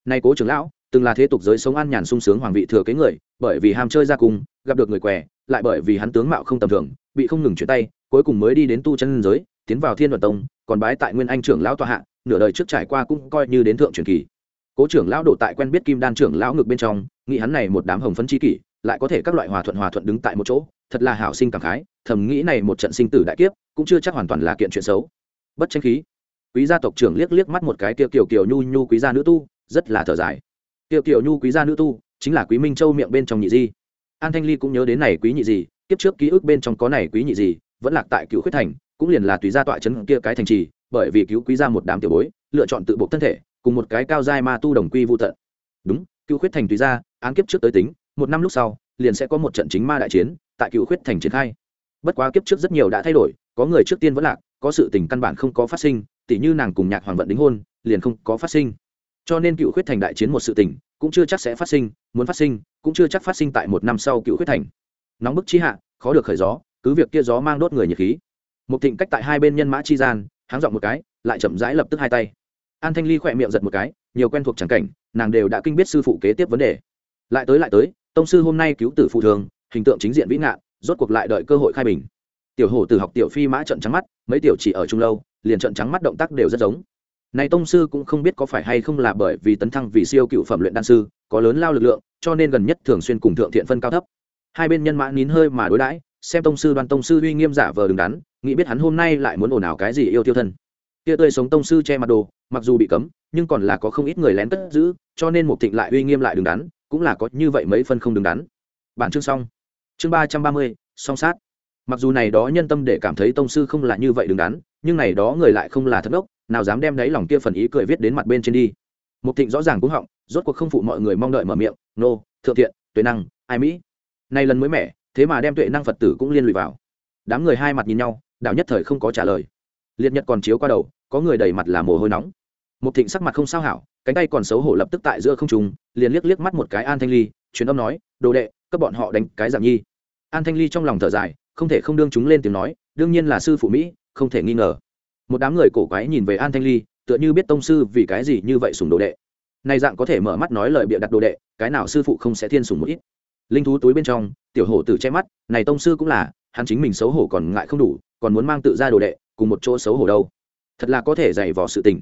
Nay cố trưởng lão, từng là thế tục giới sống an nhàn sung sướng hoàng vị thừa kế người, bởi vì ham chơi ra cung gặp được người què, lại bởi vì hắn tướng mạo không tầm thường, bị không ngừng chuyển tay, cuối cùng mới đi đến tu chân giới, tiến vào thiên đoàn tông, còn bái tại nguyên anh trưởng lão tòa hạ, nửa đời trước trải qua cũng coi như đến thượng truyền kỳ cố trưởng lão đổ tại quen biết kim đan trưởng lão ngực bên trong, nghĩ hắn này một đám hồng phấn chi kỷ, lại có thể các loại hòa thuận hòa thuận đứng tại một chỗ, thật là hảo sinh cảm khái, thầm nghĩ này một trận sinh tử đại kiếp, cũng chưa chắc hoàn toàn là kiện chuyện xấu. Bất tranh khí. Quý gia tộc trưởng liếc liếc mắt một cái tiêu kiều kiều nhu nhu quý gia nữ tu, rất là thở dài. Tiêu kiều nhu quý gia nữ tu, chính là quý minh châu miệng bên trong nhị di. An thanh ly cũng nhớ đến này quý nhị di, kiếp trước ký ức bên trong có này quý nhị di, vẫn lạc tại cựu khuyết thành, cũng liền là tùy gia tọa trấn kia cái thành trì, bởi vì cứu quý gia một đám tiểu bối, lựa chọn tự buộc thân thể cùng một cái cao giai ma tu đồng quy vô tận. Đúng, cựu khuyết thành tùy ra, án kiếp trước tới tính, một năm lúc sau, liền sẽ có một trận chính ma đại chiến, tại cựu khuyết thành triển khai. Bất quá kiếp trước rất nhiều đã thay đổi, có người trước tiên vẫn lạc, có sự tình căn bản không có phát sinh, tỉ như nàng cùng nhạc hoàng vận đính hôn, liền không có phát sinh. Cho nên cựu khuyết thành đại chiến một sự tình, cũng chưa chắc sẽ phát sinh, muốn phát sinh, cũng chưa chắc phát sinh tại một năm sau cựu khuyết thành. Nóng bức chi hạ, khó được khởi gió, cứ việc kia gió mang đốt người nhiệt khí. Một thịnh cách tại hai bên nhân mã chi gian, háng dọn một cái, lại chậm rãi lập tức hai tay an thanh ly khỏe miệng giật một cái, nhiều quen thuộc chẳng cảnh, nàng đều đã kinh biết sư phụ kế tiếp vấn đề. Lại tới lại tới, tông sư hôm nay cứu tử phụ thường, hình tượng chính diện vĩ ngạn, rốt cuộc lại đợi cơ hội khai bình. Tiểu hổ từ học tiểu phi mã trận trắng mắt, mấy tiểu chỉ ở trung lâu, liền trận trắng mắt động tác đều rất giống. Này tông sư cũng không biết có phải hay không là bởi vì tấn thăng vì siêu cựu phẩm luyện đan sư, có lớn lao lực lượng, cho nên gần nhất thường xuyên cùng thượng thiện phân cao thấp. Hai bên nhân mã nín hơi mà đối đãi, xem tông sư đoan tông sư uy nghiêm giả vờ đứng đắn, nghĩ biết hắn hôm nay lại muốn ồn ào cái gì yêu tiêu thân. Kia tươi sống tông sư che mặt đồ mặc dù bị cấm, nhưng còn là có không ít người lén cất giữ, cho nên mục thịnh lại uy nghiêm lại đứng đắn, cũng là có như vậy mấy phân không đứng đắn. Bản chương xong. Chương ba trăm ba mươi, song sát. Mặc dù này đó nhân tâm để cảm thấy tông sư không là như vậy đứng đắn, nhưng này đó người lại không là thất ốc nào dám đem đáy lòng kia phần ý cười viết đến mặt bên trên đi. Mục thịnh rõ ràng cũng họng, rốt cuộc không phụ mọi người mong đợi mở miệng, nô, thượng thiện, tuệ năng, ai mỹ? Nay lần mới mẻ, thế mà đem tuệ năng phật tử cũng liên lụy vào. Đám người hai mặt nhìn nhau đạo nhất thời không có trả lời. Liệt nhật còn chiếu qua đầu có người đầy mặt là mồ hôi nóng. Một thịnh sắc mặt không sao hảo, cánh tay còn xấu hổ lập tức tại giữa không trùng liền liếc liếc mắt một cái an thanh ly, truyền âm nói, đồ đệ, các bọn họ đánh cái giảm nhi. An thanh ly trong lòng thở dài, không thể không đương chúng lên tiếng nói, đương nhiên là sư phụ mỹ, không thể nghi ngờ. Một đám người cổ quái nhìn về an thanh ly, tựa như biết tông sư vì cái gì như vậy sùng đồ đệ. Nay dạng có thể mở mắt nói lời bịa đặt đồ đệ, cái nào sư phụ không sẽ thiên sùng một ít. Linh thú túi bên trong, tiểu hổ tử che mắt, này tông sư cũng là, hắn chính mình xấu hổ còn ngại không đủ, còn muốn mang tự ra đồ đệ, cùng một chỗ xấu hổ đâu thật là có thể dạy vò sự tình.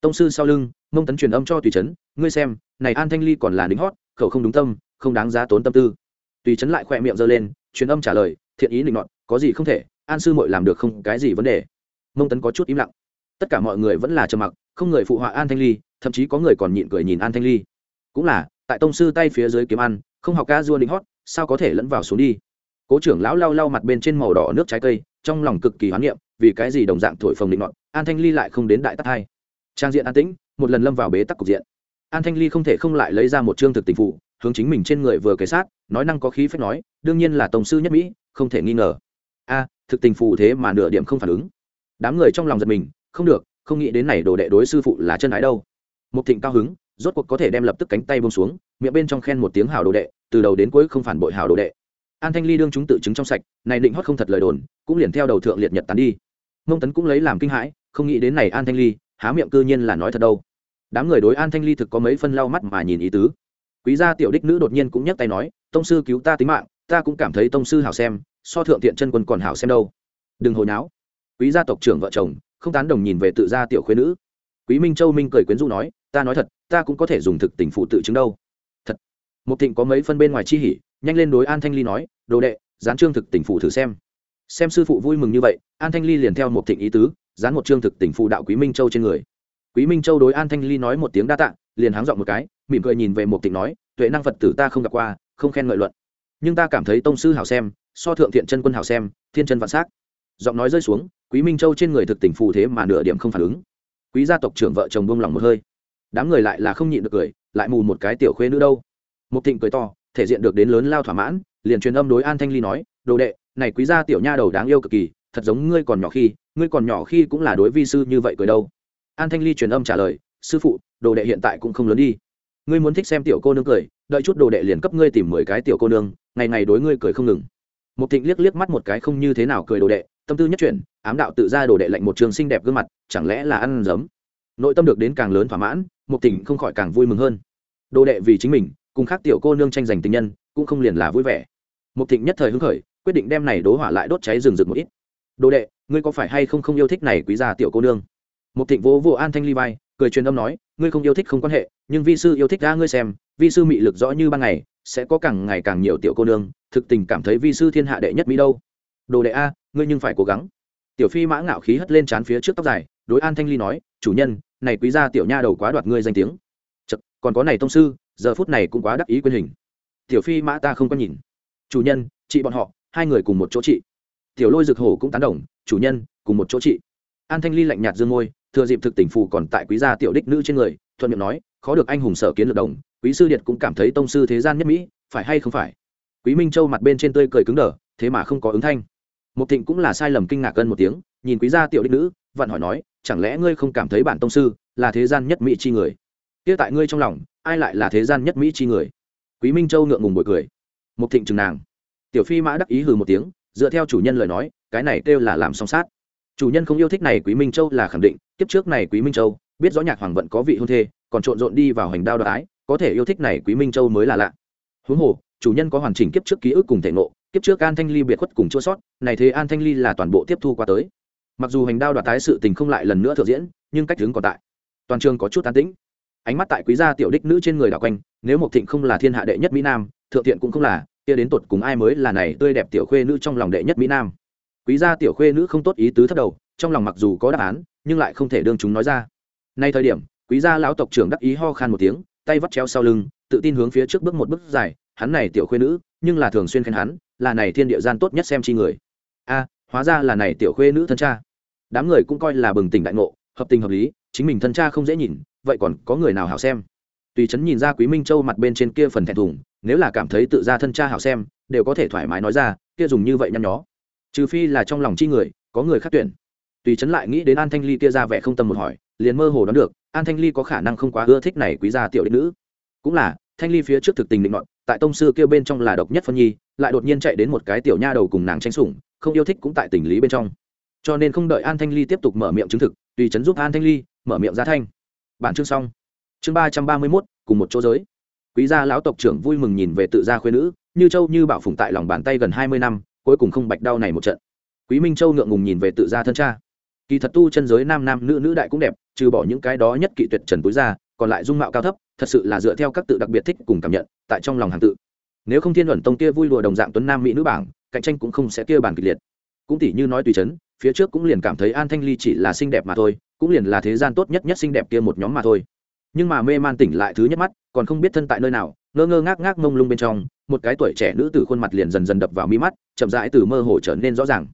Tông sư sau lưng, mông tấn truyền âm cho tùy trấn ngươi xem, này an thanh ly còn là lính hót, khẩu không đúng tâm, không đáng giá tốn tâm tư. Tùy trấn lại khỏe miệng giơ lên, truyền âm trả lời, thiện ý định nọt, có gì không thể, an sư mội làm được không cái gì vấn đề. Mông tấn có chút im lặng. Tất cả mọi người vẫn là trầm mặc, không người phụ họa an thanh ly, thậm chí có người còn nhịn cười nhìn an thanh ly. Cũng là, tại tông sư tay phía dưới kiếm ăn, không học ca dua định hót, sao có thể lẫn vào xuống đi? Cố trưởng lão lau lau mặt bên trên màu đỏ nước trái cây, trong lòng cực kỳ hoán niệm, vì cái gì đồng dạng thổi phồng định nọt? An thanh ly lại không đến đại tắc hai. Trang diện an tĩnh, một lần lâm vào bế tắc cục diện. An thanh ly không thể không lại lấy ra một chương thực tình phụ, hướng chính mình trên người vừa kể sát, nói năng có khí phép nói, đương nhiên là tổng sư nhất mỹ, không thể nghi ngờ. A, thực tình phụ thế mà nửa điểm không phản ứng. Đám người trong lòng giật mình, không được, không nghĩ đến này đồ đệ đối sư phụ là chân ái đâu. Một thịnh cao hứng, rốt cuộc có thể đem lập tức cánh tay bông xuống, miệng bên trong khen một tiếng hào đồ đệ, từ đầu đến cuối không phản bội hào đồ đệ. An thanh ly đương chúng tự chứng trong sạch, này định hót không thật lời đồn, cũng liền theo đầu thượng liệt nhật tán đi. Mông tấn cũng lấy làm kinh hãi không nghĩ đến này an thanh ly, há miệng cư nhiên là nói thật đâu. Đám người đối an thanh ly thực có mấy phân lau mắt mà nhìn ý tứ. Quý gia tiểu đích nữ đột nhiên cũng nhắc tay nói, tông sư cứu ta tính mạng, ta cũng cảm thấy tông sư hảo xem, so thượng thiện chân quân còn hảo xem đâu. Đừng hồi náo. Quý gia tộc trưởng vợ chồng, không tán đồng nhìn về tự gia tiểu khuyên nữ. Quý minh châu minh cười quyến rũ nói, ta nói thật, ta cũng có thể dùng thực tình phụ tự chứng đâu. Thật. Một thịnh có mấy phân bên ngoài chi hỉ, nhanh lên đối an thanh ly nói, đồ đệ, dán trương thực tình phụ thử xem. Xem sư phụ vui mừng như vậy, an thanh ly liền theo một thịnh ý tứ dán một trương thực tỉnh phụ đạo quý minh châu trên người. Quý minh châu đối an thanh ly nói một tiếng đa tạ, liền háng dọn một cái, mỉm cười nhìn về một thịnh nói, tuệ năng phật tử ta không gặp qua, không khen ngợi luận. Nhưng ta cảm thấy tông sư hảo xem, so thượng thiện chân quân hảo xem, thiên chân vạn s á c giọng nói rơi xuống, quý minh châu trên người thực tỉnh phù thế mà nửa điểm không phản ứng. Quý gia tộc trưởng vợ chồng buông lỏng một hơi. Đám người lại là không nhịn được cười, lại mù một cái tiểu khuê nữ đâu. Một thịnh cười to, thể diện được đến lớn lao thỏa mãn, liền truyền âm đối an thanh ly nói, đồ đệ, này quý gia tiểu nha đầu đáng yêu cực kỳ thật giống ngươi còn nhỏ khi, ngươi còn nhỏ khi cũng là đối vi sư như vậy cười đâu. An thanh ly truyền âm trả lời, sư phụ, đồ đệ hiện tại cũng không lớn đi. Ngươi muốn thích xem tiểu cô nương cười, đợi chút đồ đệ liền cấp ngươi tìm mười cái tiểu cô nương, ngày ngày đối ngươi cười không ngừng. Một thịnh liếc liếc mắt một cái không như thế nào cười đồ đệ, tâm tư nhất chuyển, ám đạo tự ra đồ đệ lệnh một trường xinh đẹp gương mặt, chẳng lẽ là ăn giấm? Nội tâm được đến càng lớn thỏa mãn một thịnh không khỏi càng vui mừng hơn. Đồ đệ vì chính mình, cùng khác tiểu cô nương tranh giành tình nhân, cũng không liền là vui vẻ. Một thịnh nhất thời hứng khởi, quyết định đem này đố hỏa lại đốt cháy rừng rực một ít đồ đệ ngươi có phải hay không không yêu thích này quý gia tiểu cô nương? Một thịnh vỗ vỗ an thanh ly vai cười truyền âm nói ngươi không yêu thích không quan hệ nhưng vi sư yêu thích ra ngươi xem vi sư mị lực rõ như ban ngày sẽ có càng ngày càng nhiều tiểu cô nương thực tình cảm thấy vi sư thiên hạ đệ nhất mỹ đâu. Đồ đệ a ngươi nhưng phải cố gắng. Tiểu phi mã ngạo khí hất lên trán phía trước tóc dài đối an thanh ly nói chủ nhân này quý gia tiểu nha đầu quá đoạt ngươi danh tiếng. Chật, còn có này tông sư giờ phút này cũng quá đắc ý quyền hình. Tiểu phi mã ta không có nhìn. Chủ nhân chị bọn họ hai người cùng một chỗ chị tiểu lôi rực hổ cũng tán đồng, chủ nhân, cùng một chỗ trị. an thanh ly lạnh nhạt dương môi, thừa dịp thực tỉnh phù còn tại quý gia tiểu đích nữ trên người, thuận miệng nói, khó được anh hùng sở kiến lược đồng, quý sư điệt cũng cảm thấy tông sư thế gian nhất mỹ, phải hay không phải? Quý minh châu mặt bên trên tươi cười cứng đờ, thế mà không có ứng thanh. Một thịnh cũng là sai lầm kinh ngạc cân một tiếng, nhìn quý gia tiểu đích nữ, vặn hỏi nói, chẳng lẽ ngươi không cảm thấy bản tông sư là thế gian nhất mỹ chi người? Kia tại ngươi trong lòng, ai lại là thế gian nhất mỹ chi người? Quý minh châu ngượng ngùng bồi cười. Một thịnh chừng nàng. Tiểu phi mã đắc ý hừ một tiếng dựa theo chủ nhân lời nói, cái này kêu là làm song sát. Chủ nhân không yêu thích này quý minh châu là khẳng định, kiếp trước này quý minh châu, biết rõ nhạc hoàng vận có vị hôn thê, còn trộn rộn đi vào hành đao đoái có thể yêu thích này quý minh châu mới là lạ. Huống hồ, chủ nhân có hoàn chỉnh kiếp trước ký ức cùng thể ngộ, kiếp trước an thanh ly biệt khuất cùng chua sót, này thế an thanh ly là toàn bộ tiếp thu qua tới. Mặc dù hành đao đoạt tái sự tình không lại lần nữa thực diễn, nhưng cách hướng còn tại. Toàn trường có chút an tĩnh. Ánh mắt tại quý gia tiểu đích nữ trên người đảo quanh, nếu một thịnh không là thiên hạ đệ nhất mỹ nam, thượng thiện cũng không là kia đến tột cùng ai mới là này tươi đẹp tiểu khuê nữ trong lòng đệ nhất mỹ nam. Quý gia tiểu khuê nữ không tốt ý tứ thất đầu, trong lòng mặc dù có đáp án, nhưng lại không thể đương chúng nói ra. Nay thời điểm, quý gia lão tộc trưởng đắc ý ho khan một tiếng, tay vắt treo sau lưng, tự tin hướng phía trước bước một bước dài, hắn này tiểu khuê nữ, nhưng là thường xuyên khen hắn, là này thiên địa gian tốt nhất xem chi người. A, hóa ra là này tiểu khuê nữ thân cha. Đám người cũng coi là bừng tỉnh đại ngộ, hợp tình hợp lý, chính mình thân cha không dễ nhìn, vậy còn có người nào hảo xem? Tùy chấn nhìn ra quý minh châu mặt bên trên kia phần thẹn thùng nếu là cảm thấy tự ra thân cha hảo xem, đều có thể thoải mái nói ra, kia dùng như vậy nhăn nhó. Trừ phi là trong lòng chi người, có người khác tuyển. Tùy chấn lại nghĩ đến an thanh ly kia ra vẻ không tâm một hỏi, liền mơ hồ đoán được, an thanh ly có khả năng không quá ưa thích này quý gia tiểu đích nữ. Cũng là, thanh ly phía trước thực tình định luận tại tông sư kia bên trong là độc nhất phân nhi, lại đột nhiên chạy đến một cái tiểu nha đầu cùng nàng tranh sủng, không yêu thích cũng tại tình lý bên trong. Cho nên không đợi an thanh ly tiếp tục mở miệng chứng thực, tùy chấn giúp an thanh ly mở miệng ra thanh. Bản chương xong. Chương ba trăm ba mươi mốt, cùng một chỗ giới quý gia lão tộc trưởng vui mừng nhìn về tự gia khuyên nữ, như châu như bảo Phùng tại lòng bàn tay gần hai mươi năm, cuối cùng không bạch đau này một trận. Quý minh châu ngượng ngùng nhìn về tự gia thân cha. Kỳ thật tu chân giới nam nam nữ nữ đại cũng đẹp, trừ bỏ những cái đó nhất kỵ tuyệt trần túi ra, còn lại dung mạo cao thấp, thật sự là dựa theo các tự đặc biệt thích cùng cảm nhận, tại trong lòng hàng tự. Nếu không thiên luận tông kia vui lùa đồng dạng tuấn nam mỹ nữ bảng, cạnh tranh cũng không sẽ kia bàn kịch liệt. Cũng tỷ như nói tùy chấn, phía trước cũng liền cảm thấy an thanh ly chỉ là xinh đẹp mà thôi, cũng liền là thế gian tốt nhất nhất xinh đẹp kia một nhóm mà thôi nhưng mà mê man tỉnh lại thứ nhất mắt, còn không biết thân tại nơi nào, ngơ ngơ ngác ngác mông lung bên trong, một cái tuổi trẻ nữ tử khuôn mặt liền dần dần đập vào mi mắt, chậm rãi từ mơ hồ trở nên rõ ràng.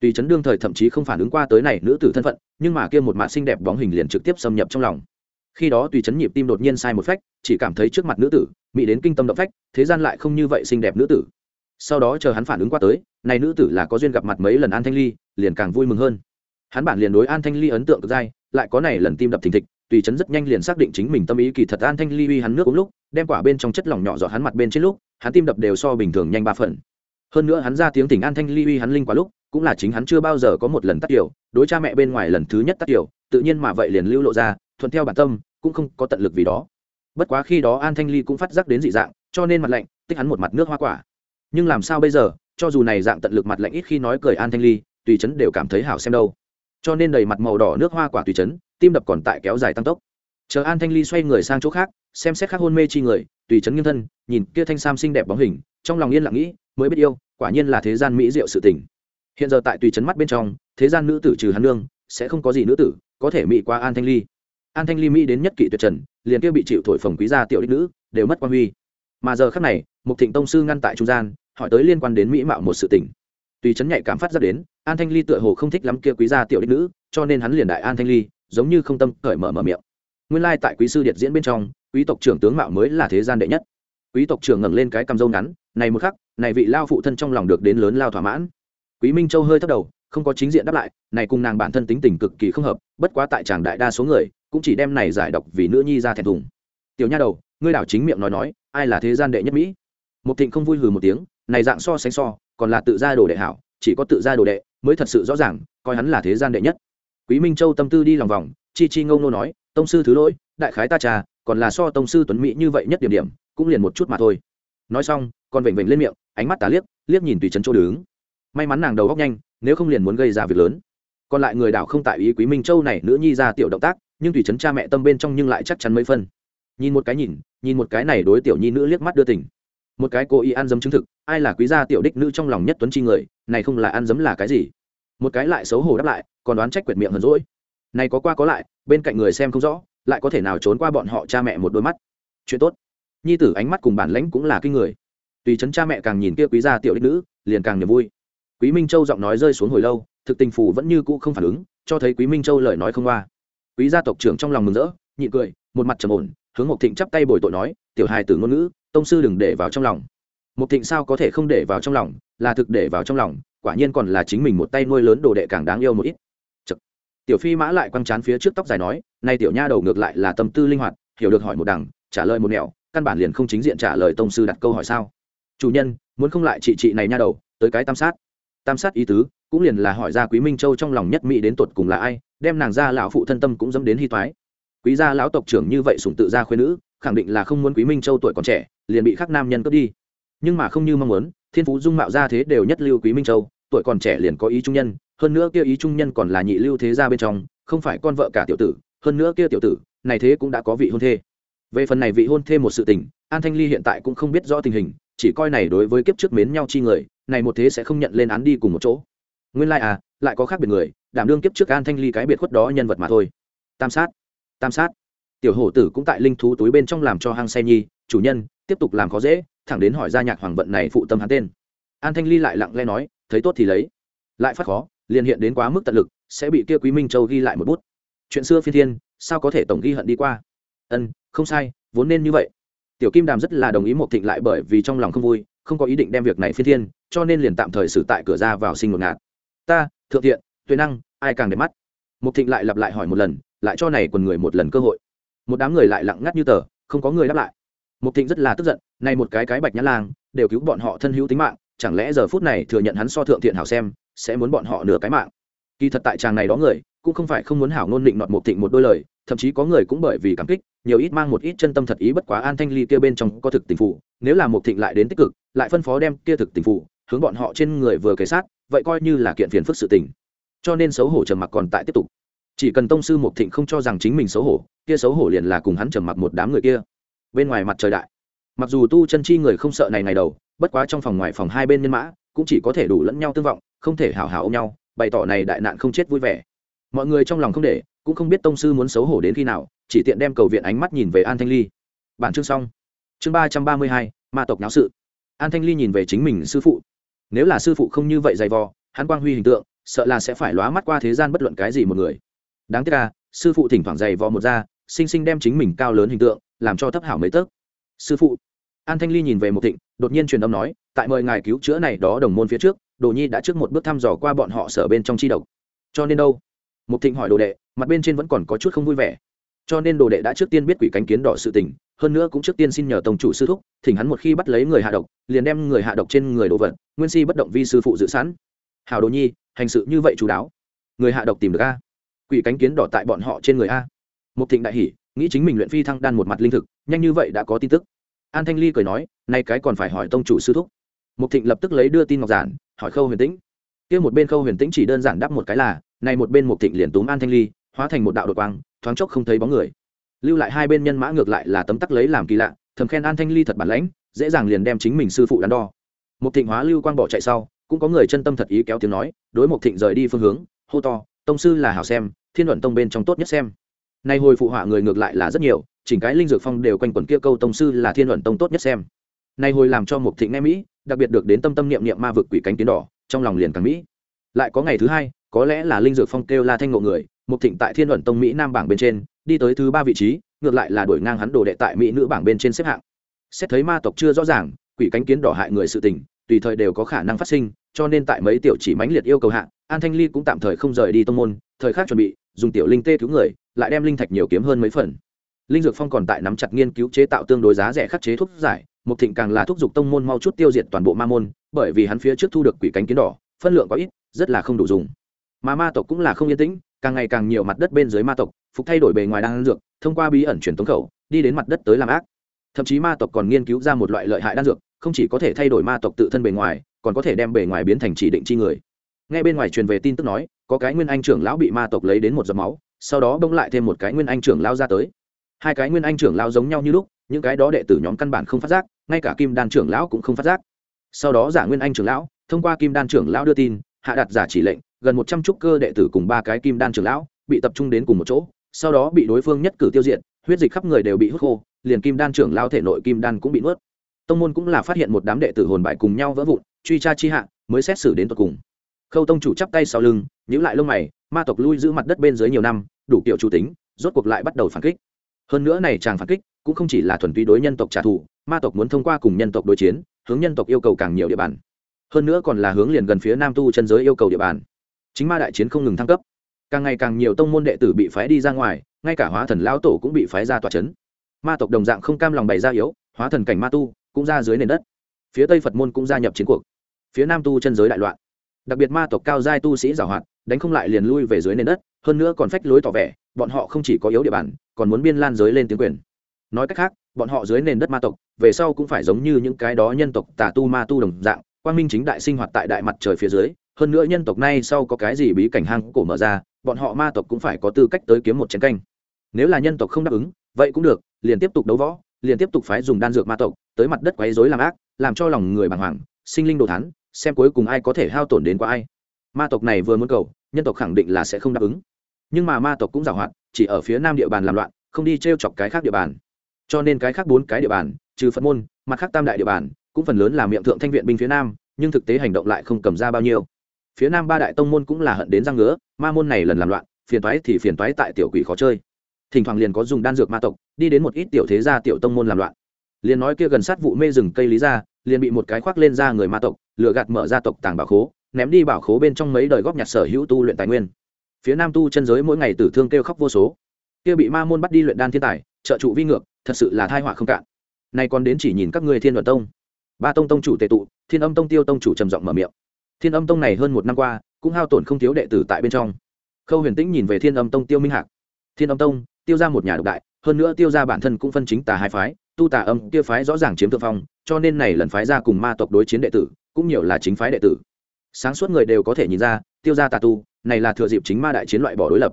Tùy chấn đương thời thậm chí không phản ứng qua tới này nữ tử thân phận, nhưng mà kia một mạ xinh đẹp bóng hình liền trực tiếp xâm nhập trong lòng. Khi đó tùy chấn nhịp tim đột nhiên sai một phách, chỉ cảm thấy trước mặt nữ tử mỹ đến kinh tâm động phách, thế gian lại không như vậy xinh đẹp nữ tử. Sau đó chờ hắn phản ứng qua tới, này nữ tử là có duyên gặp mặt mấy lần an thanh ly, liền càng vui mừng hơn. Hắn bản liền đối an thanh ly ấn tượng cực dai, lại có này lần tim đập thình thịch tùy chấn rất nhanh liền xác định chính mình tâm ý kỳ thật an thanh ly uy hắn nước uống lúc đem quả bên trong chất lỏng nhỏ giọt hắn mặt bên trên lúc hắn tim đập đều so bình thường nhanh ba phần. Hơn nữa hắn ra tiếng tỉnh an thanh ly uy hắn linh quả lúc cũng là chính hắn chưa bao giờ có một lần tắt tiểu đối cha mẹ bên ngoài lần thứ nhất tắt tiểu, tự nhiên mà vậy liền lưu lộ ra thuận theo bản tâm cũng không có tận lực vì đó. Bất quá khi đó an thanh ly cũng phát giác đến dị dạng cho nên mặt lạnh tích hắn một mặt nước hoa quả. Nhưng làm sao bây giờ cho dù này dạng tận lực mặt lạnh ít khi nói cười an thanh ly tùy chấn đều cảm thấy hảo xem đâu. Cho nên đầy mặt màu đỏ nước hoa quả tùy chấn tim đập còn tại kéo dài tăng tốc. Chờ an thanh ly xoay người sang chỗ khác, xem xét khác hôn mê chi người, tùy chấn nghiêng thân, nhìn kia thanh sam xinh đẹp bóng hình, trong lòng yên lặng nghĩ, mới biết yêu, quả nhiên là thế gian mỹ diệu sự tình. Hiện giờ tại tùy chấn mắt bên trong, thế gian nữ tử trừ hắn nương, sẽ không có gì nữ tử có thể mỹ qua an thanh ly. An thanh ly mỹ đến nhất kỷ tuyệt trần, liền kia bị chịu thổi phồng quý gia tiểu đích nữ, đều mất quan huy. Mà giờ khác này một thịnh tông sư ngăn tại trung gian, hỏi tới liên quan đến mỹ mạo một sự tình. Tùy chấn nhạy cảm phát ra đến, an thanh ly tựa hồ không thích lắm kia quý gia tiểu đích nữ, cho nên hắn liền đại an thanh ly giống như không tâm cởi mở mở miệng. Nguyên lai tại quý sư điện diễn bên trong, quý tộc trưởng tướng mạo mới là thế gian đệ nhất. Quý tộc trưởng ngẩng lên cái cằm râu ngắn, này một khắc, này vị lao phụ thân trong lòng được đến lớn lao thỏa mãn. Quý minh châu hơi thấp đầu, không có chính diện đáp lại, này cùng nàng bản thân tính tình cực kỳ không hợp, bất quá tại chàng đại đa số người, cũng chỉ đem này giải độc vì nữ nhi ra thẹn thùng. Tiểu nha đầu, ngươi đảo chính miệng nói nói, ai là thế gian đệ nhất mỹ? Một thịnh không vui hừ một tiếng, này dạng so sánh so, còn là tự gia đồ đệ hảo, chỉ có tự gia đồ đệ mới thật sự rõ ràng, coi hắn là thế gian đệ nhất quý minh châu tâm tư đi lòng vòng, chi chi ngông nô nói, tông sư thứ lỗi, đại khái ta trà, còn là so tông sư tuấn mỹ như vậy nhất điểm điểm, cũng liền một chút mà thôi. Nói xong còn vểnh vểnh lên miệng, ánh mắt tà liếc liếc nhìn tùy trấn chỗ đứng. May mắn nàng đầu góc nhanh, nếu không liền muốn gây ra việc lớn. Còn lại người đảo không tại ý quý minh châu này nữ nhi ra tiểu động tác, nhưng tùy trấn cha mẹ tâm bên trong nhưng lại chắc chắn mấy phân nhìn một cái nhìn nhìn một cái này đối tiểu nhi nữ liếc mắt đưa tình. Một cái cô y ăn dấm chứng thực, ai là quý gia tiểu đích nữ trong lòng nhất tuấn chi người, này không là ăn dấm là cái gì? Một cái lại xấu hổ đáp lại còn đoán trách quyệt miệng hờn rỗi này có qua có lại, bên cạnh người xem không rõ, lại có thể nào trốn qua bọn họ cha mẹ một đôi mắt. Chuyện tốt. Nhi tử ánh mắt cùng bản lãnh cũng là kinh người. Tùy chấn cha mẹ càng nhìn kia quý gia tiểu đích nữ, liền càng niềm vui. Quý minh châu giọng nói rơi xuống hồi lâu, thực tình phủ vẫn như cũ không phản ứng, cho thấy quý minh châu lời nói không qua. Quý gia tộc trưởng trong lòng mừng rỡ, nhịn cười, một mặt trầm ổn, hướng một thịnh chắp tay bồi tội nói, tiểu hài tử ngôn ngữ, tông sư đừng để vào trong lòng. Một thịnh sao có thể không để vào trong lòng, là thực để vào trong lòng, quả nhiên còn là chính mình một tay nuôi lớn đồ đệ càng đáng yêu một ít tiểu phi mã lại quăng chán phía trước tóc dài nói, nay tiểu nha đầu ngược lại là tâm tư linh hoạt, hiểu được hỏi một đằng, trả lời một nẻo, căn bản liền không chính diện trả lời tông sư đặt câu hỏi sao? Chủ nhân, muốn không lại chị chị này nha đầu, tới cái tam sát. Tam sát ý tứ, cũng liền là hỏi ra quý minh châu trong lòng nhất mỹ đến tột cùng là ai, đem nàng ra lão phụ thân tâm cũng dẫm đến hy toái. Quý gia lão tộc trưởng như vậy sủng tự gia khuyên nữ, khẳng định là không muốn quý minh châu tuổi còn trẻ, liền bị khắc nam nhân cướp đi. Nhưng mà không như mong muốn, thiên phú dung mạo ra thế đều nhất lưu quý minh châu tuổi còn trẻ liền có ý trung nhân, hơn nữa kia ý trung nhân còn là nhị lưu thế gia bên trong, không phải con vợ cả tiểu tử, hơn nữa kia tiểu tử, này thế cũng đã có vị hôn thê. Về phần này vị hôn thê một sự tình, an thanh ly hiện tại cũng không biết rõ tình hình, chỉ coi này đối với kiếp trước mến nhau chi người, này một thế sẽ không nhận lên án đi cùng một chỗ. Nguyên lai like à lại có khác biệt người, đảm đương kiếp trước an thanh ly cái biệt khuất đó nhân vật mà thôi. Tam sát tam sát. Tiểu hổ tử cũng tại linh thú túi bên trong làm cho hang say nhi, chủ nhân, tiếp tục làm khó dễ. Thẳng đến hỏi ra nhạc hoàng vận này phụ tâm hắn tên. An thanh ly lại lặng lẽ nói thấy tốt thì lấy. Lại phát khó, liền hiện đến quá mức tận lực, sẽ bị kia quý minh châu ghi lại một bút. Chuyện xưa phi thiên, sao có thể tổng ghi hận đi qua? Ân, không sai, vốn nên như vậy. Tiểu kim đàm rất là đồng ý một thịnh lại bởi vì trong lòng không vui, không có ý định đem việc này phi thiên, cho nên liền tạm thời xử tại cửa ra vào sinh một ngạt. Ta, thượng thiện, tuệ năng, ai càng đẹp mắt? Một thịnh lại lặp lại hỏi một lần, lại cho này quần người một lần cơ hội. Một đám người lại lặng ngắt như tờ, không có người đáp lại. Một thịnh rất là tức giận nay một cái cái bạch nhã lang, đều cứu bọn họ thân hữu tính mạng chẳng lẽ giờ phút này thừa nhận hắn so thượng thiện hảo xem, sẽ muốn bọn họ nửa cái mạng? Kỳ thật tại chàng này đó người, cũng không phải không muốn hảo ngôn định nọt một thịnh một đôi lời, thậm chí có người cũng bởi vì cảm kích, nhiều ít mang một ít chân tâm thật ý bất quá an thanh ly kia bên trong có thực tình phụ, nếu là một thịnh lại đến tích cực, lại phân phó đem kia thực tình phụ, hướng bọn họ trên người vừa kề sát, vậy coi như là kiện phiền phức sự tình. Cho nên xấu hổ trầm mặc còn tại tiếp tục. Chỉ cần tông sư một thịnh không cho rằng chính mình xấu hổ, kia xấu hổ liền là cùng hắn trầm mặc một đám người kia. Bên ngoài mặt trời đại. Mặc dù tu chân chi người không sợ này ngày đầu bất quá trong phòng ngoài phòng hai bên nhân mã cũng chỉ có thể đủ lẫn nhau tương vọng, không thể hào hào ôm nhau, bày tỏ này đại nạn không chết vui vẻ. Mọi người trong lòng không để, cũng không biết tông sư muốn xấu hổ đến khi nào, chỉ tiện đem cầu viện ánh mắt nhìn về an thanh ly. Bản chương xong. Chương ba trăm ba mươi hai, ma tộc náo sự. An thanh ly nhìn về chính mình sư phụ. Nếu là sư phụ không như vậy dày vò, hắn quang huy hình tượng, sợ là sẽ phải lóa mắt qua thế gian bất luận cái gì một người. Đáng tiếc là sư phụ thỉnh thoảng dày vò một da sinh sinh đem chính mình cao lớn hình tượng, làm cho thấp hảo mấy tấc. Sư phụ an thanh ly nhìn về một thịnh, đột nhiên truyền âm nói, tại mời ngài cứu chữa này đó đồng môn phía trước, đồ nhi đã trước một bước thăm dò qua bọn họ sở bên trong chi độc. Cho nên đâu? Một thịnh hỏi đồ đệ, mặt bên trên vẫn còn có chút không vui vẻ. Cho nên đồ đệ đã trước tiên biết quỷ cánh kiến đỏ sự tình, hơn nữa cũng trước tiên xin nhờ tổng chủ sư thúc, thỉnh hắn một khi bắt lấy người hạ độc, liền đem người hạ độc trên người đồ vật, nguyên si bất động vi sư phụ dự sẵn. Hào đồ nhi, hành sự như vậy chú đáo. Người hạ độc tìm được a. Quỷ cánh kiến đỏ tại bọn họ trên người a. Một thịnh đại hỉ, nghĩ chính mình luyện phi thăng đan một mặt linh thực, nhanh như vậy đã có tin tức an thanh ly cười nói, nay cái còn phải hỏi tông chủ sư thúc. Mục thịnh lập tức lấy đưa tin ngọc giản, hỏi khâu huyền tĩnh. Kia một bên khâu huyền tĩnh chỉ đơn giản đáp một cái là này một bên Mục thịnh liền túm an thanh ly, hóa thành một đạo đột quang, thoáng chốc không thấy bóng người. Lưu lại hai bên nhân mã ngược lại là tấm tắc lấy làm kỳ lạ, thầm khen an thanh ly thật bản lãnh, dễ dàng liền đem chính mình sư phụ đắn đo. Mục thịnh hóa lưu quang bỏ chạy sau, cũng có người chân tâm thật ý kéo tiếng nói, đối Mục thịnh rời đi phương hướng, hô to, tông sư là hảo xem, thiên luận tông bên trong tốt nhất xem. Nay hồi phụ họa người ngược lại là rất nhiều chỉnh cái linh dược phong đều quanh quẩn kia câu tông sư là thiên luận tông tốt nhất xem. Nay hồi làm cho mục thịnh nghe mỹ, đặc biệt được đến tâm tâm niệm niệm ma vực quỷ cánh tiến đỏ, trong lòng liền càng mỹ. Lại có ngày thứ hai, có lẽ là linh dược phong kêu la thanh ngộ người mục thịnh tại thiên luận tông mỹ nam bảng bên trên, đi tới thứ ba vị trí, ngược lại là đổi ngang hắn đồ đệ tại mỹ nữ bảng bên trên xếp hạng. Xét thấy ma tộc chưa rõ ràng, quỷ cánh kiến đỏ hại người sự tình, tùy thời đều có khả năng phát sinh, cho nên tại mấy tiểu chỉ mãnh liệt yêu cầu hạng an thanh ly cũng tạm thời không rời đi tông môn, thời khắc chuẩn bị, dùng tiểu linh tê cứu người, lại đem linh thạch nhiều kiếm hơn mấy phần linh dược phong còn tại nắm chặt nghiên cứu chế tạo tương đối giá rẻ khắc chế thuốc giải, mục thịnh càng là thúc giục tông môn mau chút tiêu diệt toàn bộ ma môn, bởi vì hắn phía trước thu được quỷ cánh kiến đỏ, phân lượng có ít, rất là không đủ dùng. Mà ma tộc cũng là không yên tĩnh, càng ngày càng nhiều mặt đất bên dưới ma tộc, phục thay đổi bề ngoài đan dược, thông qua bí ẩn truyền tống khẩu, đi đến mặt đất tới làm ác. Thậm chí ma tộc còn nghiên cứu ra một loại lợi hại đan dược, không chỉ có thể thay đổi ma tộc tự thân bề ngoài, còn có thể đem bề ngoài biến thành chỉ định chi người. Ngay bên ngoài truyền về tin tức nói, có cái nguyên anh trưởng lão bị ma tộc lấy đến một giọt máu, sau đó bông lại thêm một cái nguyên anh trưởng lão ra tới hai cái nguyên anh trưởng lão giống nhau như lúc, những cái đó đệ tử nhóm căn bản không phát giác, ngay cả kim đan trưởng lão cũng không phát giác. Sau đó giả nguyên anh trưởng lão, thông qua kim đan trưởng lão đưa tin, hạ đặt giả chỉ lệnh, gần một trăm trúc cơ đệ tử cùng ba cái kim đan trưởng lão bị tập trung đến cùng một chỗ, sau đó bị đối phương nhất cử tiêu diệt, huyết dịch khắp người đều bị hút khô, liền kim đan trưởng lao thể nội kim đan cũng bị nuốt. Tông môn cũng là phát hiện một đám đệ tử hồn bại cùng nhau vỡ vụn, truy tra chi hạ, mới xét xử đến tận cùng. Khâu tông chủ chắp tay sau lưng nhữ lại lông mày, ma tộc lui giữ mặt đất bên dưới nhiều năm, đủ kiểu chủ tính, rốt cuộc lại bắt đầu phản kích hơn nữa này chàng phản kích cũng không chỉ là thuần túy đối nhân tộc trả thù, ma tộc muốn thông qua cùng nhân tộc đối chiến, hướng nhân tộc yêu cầu càng nhiều địa bàn. Hơn nữa còn là hướng liền gần phía nam tu chân giới yêu cầu địa bàn. Chính ma đại chiến không ngừng thăng cấp. Càng ngày càng nhiều tông môn đệ tử bị phái đi ra ngoài, ngay cả hóa thần lão tổ cũng bị phái ra tòa c h ấ n ma tộc đồng dạng không cam lòng bày ra yếu, hóa thần cảnh ma tu cũng ra dưới nền đất. Phía tây phật môn cũng gia nhập chiến cuộc. Phía nam tu chân giới đại loạn. Đặc biệt ma tộc cao giai tu sĩ giảo hoạt, đánh không lại liền lui về dưới nền đất, hơn nữa còn phách lối tỏ vẻ, bọn họ không chỉ có yếu địa bàn còn muốn biên lan giới lên tiếng quyền. Nói cách khác, bọn họ dưới nền đất ma tộc, về sau cũng phải giống như những cái đó nhân tộc tà tu ma tu đồng dạng, quang minh chính đại sinh hoạt tại đại mặt trời phía dưới, hơn nữa nhân tộc nay sau có cái gì bí cảnh hang cổ mở ra, bọn họ ma tộc cũng phải có tư cách tới kiếm một chiến canh. Nếu là nhân tộc không đáp ứng, vậy cũng được, liền tiếp tục đấu võ, liền tiếp tục phái dùng đan dược ma tộc, tới mặt đất quấy rối làm ác, làm cho lòng người bàng hoàng, sinh linh đồ thán, xem cuối cùng ai có thể hao tổn đến qua ai. Ma tộc này vừa muốn cầu, nhân tộc khẳng định là sẽ không đáp ứng nhưng mà ma tộc cũng giảo hoạt, chỉ ở phía nam địa bàn làm loạn, không đi t r e o chọc cái khác địa bàn. Cho nên cái khác bốn cái địa bàn, trừ phật môn, mặt khác tam đại địa bàn, cũng phần lớn là miệng thượng thanh viện binh phía nam, nhưng thực tế hành động lại không cầm ra bao nhiêu. Phía nam ba đại tông môn cũng là hận đến răng ngứa, ma môn này lần làm loạn, phiền toái thì phiền toái tại tiểu quỷ khó chơi. Thỉnh thoảng liền có dùng đan dược ma tộc, đi đến một ít tiểu thế gia tiểu tông môn làm loạn. Liền nói kia gần sát vụ mê rừng cây lý ra liền bị một cái khoác lên ra người ma tộc lựa gạt mở ra tộc tàng bảo khố, ném đi bảo khố bên trong mấy đời góp nhặt sở hữu tu luyện tài nguyên phía nam tu chân giới mỗi ngày tử thương kêu khóc vô số. Kia bị ma môn bắt đi luyện đan thiên tài, trợ trụ vi ngược, thật sự là thai họa không cạn. Nay còn đến chỉ nhìn các người thiên luận tông. Ba tông tông chủ tề tụ, thiên âm tông tiêu tông chủ trầm giọng mở miệng. Thiên âm tông này hơn một năm qua, cũng hao tổn không thiếu đệ tử tại bên trong. Khâu huyền tĩnh nhìn về thiên âm tông tiêu minh hạc. Thiên âm tông, tiêu ra một nhà độc đại, hơn nữa tiêu ra bản thân cũng phân chính tà hai phái, tu tà âm kia phái rõ ràng chiếm thượng phong, cho nên này lần phái ra cùng ma tộc đối chiến đệ tử, cũng nhiều là chính phái đệ tử. Sáng suốt người đều có thể nhìn ra, tiêu ra tà tu này là thừa dịp chính ma đại chiến loại bỏ đối lập.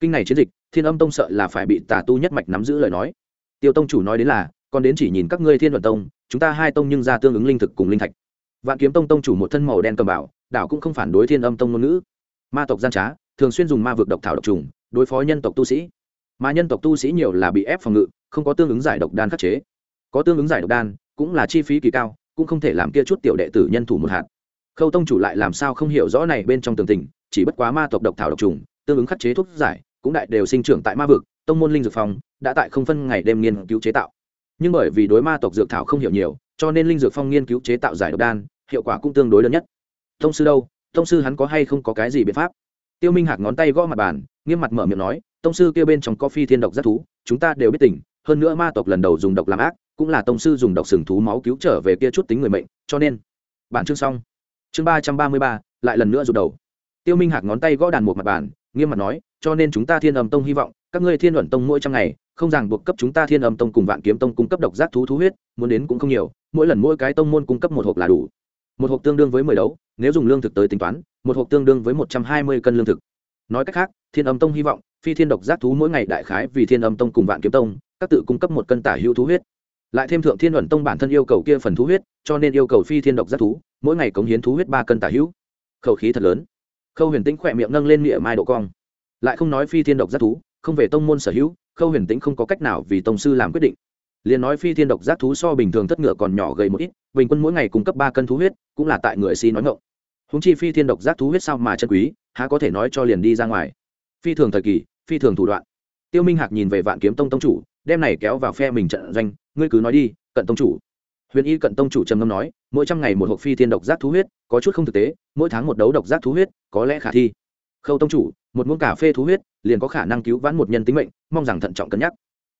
Kinh này chiến dịch, thiên âm tông sợ là phải bị tà tu nhất mạch nắm giữ lời nói. Tiêu tông chủ nói đến là, còn đến chỉ nhìn các ngươi thiên vận tông, chúng ta hai tông nhưng ra tương ứng linh thực cùng linh thạch. Vạn kiếm tông tông chủ một thân màu đen cầm bảo, đảo cũng không phản đối thiên âm tông ngôn ngữ. Ma tộc gian trá, thường xuyên dùng ma vực độc thảo độc trùng, đối phó nhân tộc tu sĩ. Mà nhân tộc tu sĩ nhiều là bị ép phòng ngự, không có tương ứng giải độc đan khắc chế. Có tương ứng giải độc đan, cũng là chi phí kỳ cao, cũng không thể làm kia chút tiểu đệ tử nhân thủ một hạt. Khâu tông chủ lại làm sao không hiểu rõ này bên trong tường tình chỉ bất quá ma tộc độc thảo độc trùng, tương ứng khắc chế thuốc giải, cũng đại đều sinh trưởng tại ma vực, tông môn linh dược phòng đã tại không phân ngày đêm nghiên cứu chế tạo. Nhưng bởi vì đối ma tộc dược thảo không hiểu nhiều, cho nên linh dược phong nghiên cứu chế tạo giải độc đan, hiệu quả cũng tương đối lớn nhất. Tông sư đâu? Tông sư hắn có hay không có cái gì biện pháp? Tiêu minh hạc ngón tay gõ mặt bàn, nghiêm mặt mở miệng nói, tông sư kia bên trong có phi thiên độc rất thú, chúng ta đều biết tình, hơn nữa ma tộc lần đầu dùng độc làm ác, cũng là tông sư dùng độc sừng thú máu cứu trở về kia chút tính người mệnh, cho nên bản chương xong. Chương ba trăm ba mươi ba, lại lần nữa rụt đầu tiêu minh hạc ngón tay gõ đàn một mặt bàn, nghiêm mặt nói, cho nên chúng ta thiên âm tông hy vọng, các ngươi thiên luận tông mỗi trăm ngày, không ràng buộc cấp chúng ta thiên âm tông cùng vạn kiếm tông cung cấp độc giác thú thú huyết, muốn đến cũng không nhiều, mỗi lần mỗi cái tông môn cung cấp một hộp là đủ. Một hộp tương đương với mười đấu, nếu dùng lương thực tới tính toán, một hộp tương đương với một trăm hai mươi cân lương thực. Nói cách khác, thiên âm tông hy vọng, phi thiên độc giác thú mỗi ngày đại khái vì thiên âm tông cùng vạn kiếm tông, các tự cung cấp một cân tả hữu thú huyết. Lại thêm thượng thiên luận tông bản thân yêu cầu kia phần thú huyết, cho nên yêu cầu phi thiên độc giác thú, mỗi ngày cống hiến thú huyết ba cân tả hữu. Khẩu khí thật lớn khâu huyền tĩnh khỏe miệng nâng lên miệng mai độ cong lại không nói phi thiên độc giác thú không về tông môn sở hữu khâu huyền tĩnh không có cách nào vì tông sư làm quyết định liền nói phi thiên độc giác thú so bình thường thất ngựa còn nhỏ gầy một ít bình quân mỗi ngày cung cấp ba cân thú huyết cũng là tại người si nói ngộng húng chi phi thiên độc giác thú huyết sao mà chân quý há có thể nói cho liền đi ra ngoài phi thường thời kỳ phi thường thủ đoạn tiêu minh hạc nhìn về vạn kiếm tông tông chủ đem này kéo vào phe mình trận doanh ngươi cứ nói đi cận tông chủ huyền y cận tông chủ trầm ngâm nói, mỗi trăm ngày một hộp phi thiên độc giác thú huyết, có chút không thực tế, mỗi tháng một đấu độc giác thú huyết, có lẽ khả thi. Khâu tông chủ, một muỗng cà phê thú huyết, liền có khả năng cứu vãn một nhân tính mệnh, mong rằng thận trọng cân nhắc.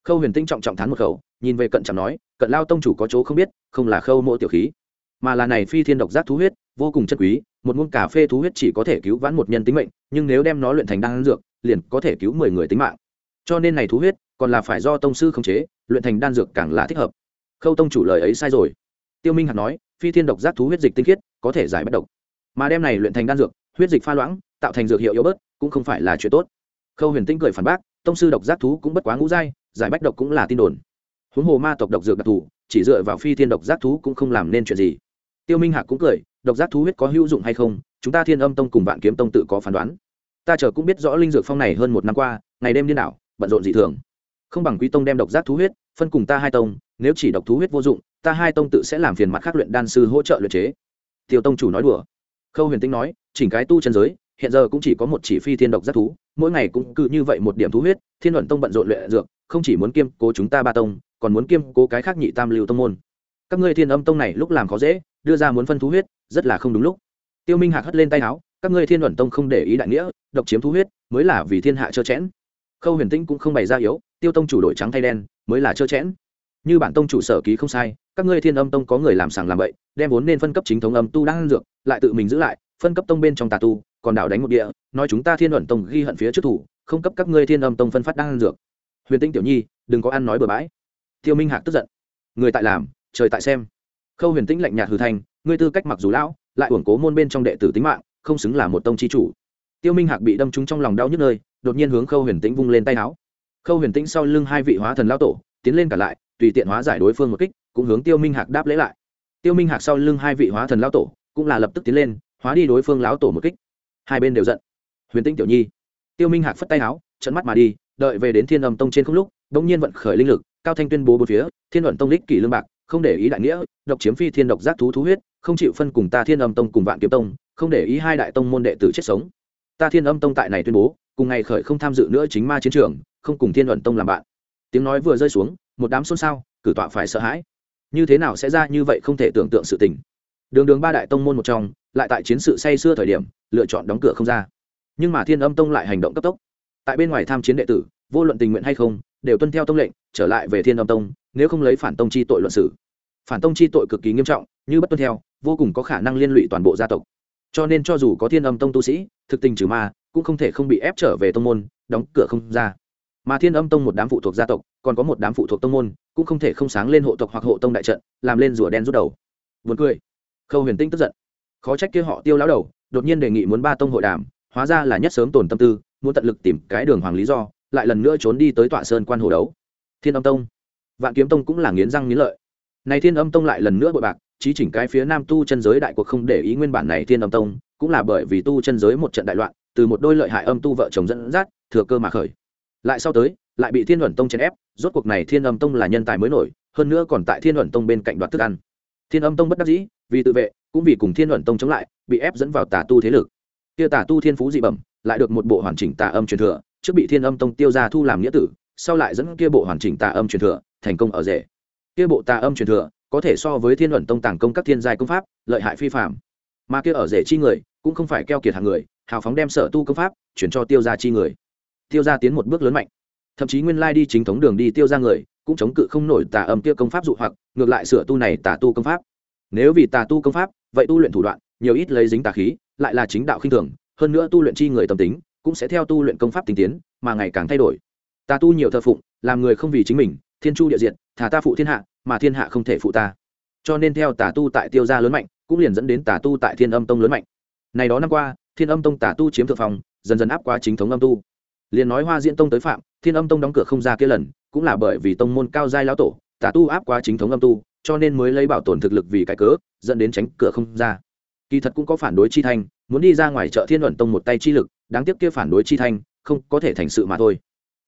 Khâu huyền tinh trọng trọng thán một khẩu, nhìn về cận chẳng nói, cận lao tông chủ có chỗ không biết, không là khâu mộ tiểu khí. Mà là này phi thiên độc giác thú huyết, vô cùng chân quý, một muỗng cà phê thú huyết chỉ có thể cứu vãn một nhân tính mệnh, nhưng nếu đem nó luyện thành đan dược, liền có thể cứu mười người tính mạng. Cho nên này thú huyết, còn là phải do tông sư khống chế, luyện thành đan dược càng là thích hợp khâu tông chủ lời ấy sai rồi. Tiêu minh hạt nói, phi thiên độc giác thú huyết dịch tinh khiết, có thể giải bất độc. Mà đem này luyện thành đan dược, huyết dịch pha loãng, tạo thành dược hiệu yếu bớt, cũng không phải là chuyện tốt. Khâu huyền tinh cười phản bác, tông sư độc giác thú cũng bất quá ngũ giai, giải bách độc cũng là tin đồn. Huống hồ ma tộc độc dược đặc thù, chỉ dựa vào phi thiên độc giác thú cũng không làm nên chuyện gì. Tiêu minh hạc cũng cười, độc giác thú huyết có hữu dụng hay không, chúng ta thiên âm tông cùng vạn kiếm tông tự có phán đoán. Ta chờ cũng biết rõ linh dược phong này hơn một năm qua, ngày đêm điên đảo, bận rộn dị thường. Không bằng quý tông đem độc giác thú huyết, phân cùng ta hai tông nếu chỉ độc thú huyết vô dụng, ta hai tông tự sẽ làm phiền mặt khác luyện đan sư hỗ trợ luyện chế. Tiêu tông chủ nói đùa. Khâu huyền tinh nói, chỉnh cái tu chân giới, hiện giờ cũng chỉ có một chỉ phi thiên độc giác thú, mỗi ngày cũng cứ như vậy một điểm thú huyết, thiên luận tông bận rộn luyện dược, không chỉ muốn kiêm cố chúng ta ba tông, còn muốn kiêm cố cái khác nhị tam lưu tông môn. Các ngươi thiên âm tông này lúc làm khó dễ, đưa ra muốn phân thú huyết, rất là không đúng lúc. Tiêu minh hạc hất lên tay áo, các ngươi thiên luận tông không để ý đại nghĩa, độc chiếm thú huyết, mới là vì thiên hạ trơ chẽn. Khâu huyền tinh cũng không bày ra yếu, tiêu tông chủ đổi trắng thay đen, mới là trơ chẽn như bản tông chủ sở ký không sai, các ngươi thiên âm tông có người làm sàng làm bậy, đem vốn nên phân cấp chính thống âm tu đang dược, lại tự mình giữ lại, phân cấp tông bên trong tà tu, còn đảo đánh một địa, nói chúng ta thiên luận tông ghi hận phía trước thủ, không cấp các ngươi thiên âm tông phân phát đang dược. Huyền tinh tiểu nhi, đừng có ăn nói bừa bãi. Tiêu minh hạc tức giận. Người tại làm, trời tại xem. Khâu huyền tĩnh lạnh nhạt hư thanh ngươi tư cách mặc dù lão, lại uổng cố môn bên trong đệ tử tính mạng, không xứng là một tông chi chủ. Tiêu minh hạc bị đâm trúng trong lòng đau nhức nơi, đột nhiên hướng khâu huyền tĩnh vung lên tay áo. Khâu huyền tĩnh sau lưng hai vị hóa thần lão tổ, tiến lên cả lại tùy tiện hóa giải đối phương một kích, cũng hướng tiêu minh hạc đáp lễ lại. Tiêu minh hạc sau lưng hai vị hóa thần lão tổ, cũng là lập tức tiến lên, hóa đi đối phương lão tổ một kích. Hai bên đều giận. Huyền tĩnh tiểu nhi. Tiêu minh hạc phất tay áo trận mắt mà đi, đợi về đến thiên âm tông trên không lúc, bỗng nhiên vận khởi linh lực, cao thanh tuyên bố bốn phía, thiên luận tông lích kỷ lương bạc, không để ý đại nghĩa, độc chiếm phi thiên độc giác thú thú huyết, không chịu phân cùng ta thiên âm tông cùng vạn kiếm tông, không để ý hai đại tông môn đệ tử chết sống. Ta thiên âm tông tại này tuyên bố, cùng ngày khởi không tham dự nữa chính ma chiến trường, không cùng thiên luận tông làm bạn. Tiếng nói vừa rơi xuống một đám xôn xao, cử tọa phải sợ hãi. Như thế nào sẽ ra như vậy không thể tưởng tượng sự tình. Đường đường ba đại tông môn một trong, lại tại chiến sự say xưa thời điểm, lựa chọn đóng cửa không ra. Nhưng mà thiên âm tông lại hành động cấp tốc. Tại bên ngoài tham chiến đệ tử, vô luận tình nguyện hay không, đều tuân theo tông lệnh, trở lại về thiên âm tông, nếu không lấy phản tông chi tội luận xử. Phản tông chi tội cực kỳ nghiêm trọng, như bất tuân theo, vô cùng có khả năng liên lụy toàn bộ gia tộc. Cho nên cho dù có thiên âm tông tu sĩ, thực tình trừ ma, cũng không thể không bị ép trở về tông môn, đóng cửa không ra mà thiên âm tông một đám phụ thuộc gia tộc, còn có một đám phụ thuộc tông môn, cũng không thể không sáng lên hộ tộc hoặc hộ tông đại trận, làm lên rùa đen rút đầu. Vượt cười. Khâu huyền tinh tức giận. Khó trách kia họ tiêu lão đầu, đột nhiên đề nghị muốn ba tông hội đàm, hóa ra là nhất sớm tồn tâm tư, muốn tận lực tìm cái đường hoàng lý do, lại lần nữa trốn đi tới tọa sơn quan hồ đấu. Thiên âm tông. Vạn kiếm tông cũng là nghiến răng nghiến lợi. Này thiên âm tông lại lần nữa bội bạc trí chỉnh cái phía nam tu chân giới đại cuộc không để ý nguyên bản này thiên âm tông, cũng là bởi vì tu chân giới một trận đại loạn, từ một đôi lợi hại âm tu vợ chồng dẫn dắt, thừa cơ mà khởi lại sau tới, lại bị thiên luận tông chèn ép, rốt cuộc này thiên âm tông là nhân tài mới nổi, hơn nữa còn tại thiên luận tông bên cạnh đoạt thức ăn. Thiên âm tông bất đắc dĩ, vì tự vệ, cũng vì cùng thiên luận tông chống lại, bị ép dẫn vào tà tu thế lực. Kia tà tu thiên phú dị bẩm, lại được một bộ hoàn chỉnh tà âm truyền thừa, trước bị thiên âm tông tiêu ra thu làm nghĩa tử, sau lại dẫn kia bộ hoàn chỉnh tà âm truyền thừa, thành công ở rể. Kia bộ tà âm truyền thừa, có thể so với thiên luận tông tàng công các thiên giai công pháp, lợi hại phi phạm mà kia ở rể chi người, cũng không phải keo kiệt hàng người, hào phóng đem sở tu công pháp, chuyển cho tiêu ra chi người tiêu ra tiến một bước lớn mạnh. Thậm chí nguyên lai đi chính thống đường đi tiêu ra người, cũng chống cự không nổi tà âm kia công pháp dụ hoặc, ngược lại sửa tu này tà tu công pháp. Nếu vì tà tu công pháp, vậy tu luyện thủ đoạn, nhiều ít lấy dính tà khí, lại là chính đạo khinh thường, hơn nữa tu luyện chi người tâm tính, cũng sẽ theo tu luyện công pháp tinh tiến, mà ngày càng thay đổi. Tà tu nhiều thờ phụng, làm người không vì chính mình, thiên chu địa diện thà ta phụ thiên hạ, mà thiên hạ không thể phụ ta. Cho nên theo tà tu tại tiêu gia lớn mạnh, cũng liền dẫn đến tà tu tại thiên âm tông lớn mạnh. Này đó năm qua, thiên âm tông tà tu chiếm thượng phòng dần dần áp qua chính thống âm tu liền nói hoa diễn tông tới phạm, thiên âm tông đóng cửa không ra kia lần, cũng là bởi vì tông môn cao giai lão tổ, tà tu áp qua chính thống âm tu, cho nên mới lấy bảo tồn thực lực vì cái cớ, dẫn đến tránh cửa không ra. Kỳ thật cũng có phản đối chi thanh, muốn đi ra ngoài chợ thiên luận tông một tay chi lực, đáng tiếc kia phản đối chi thanh, không có thể thành sự mà thôi.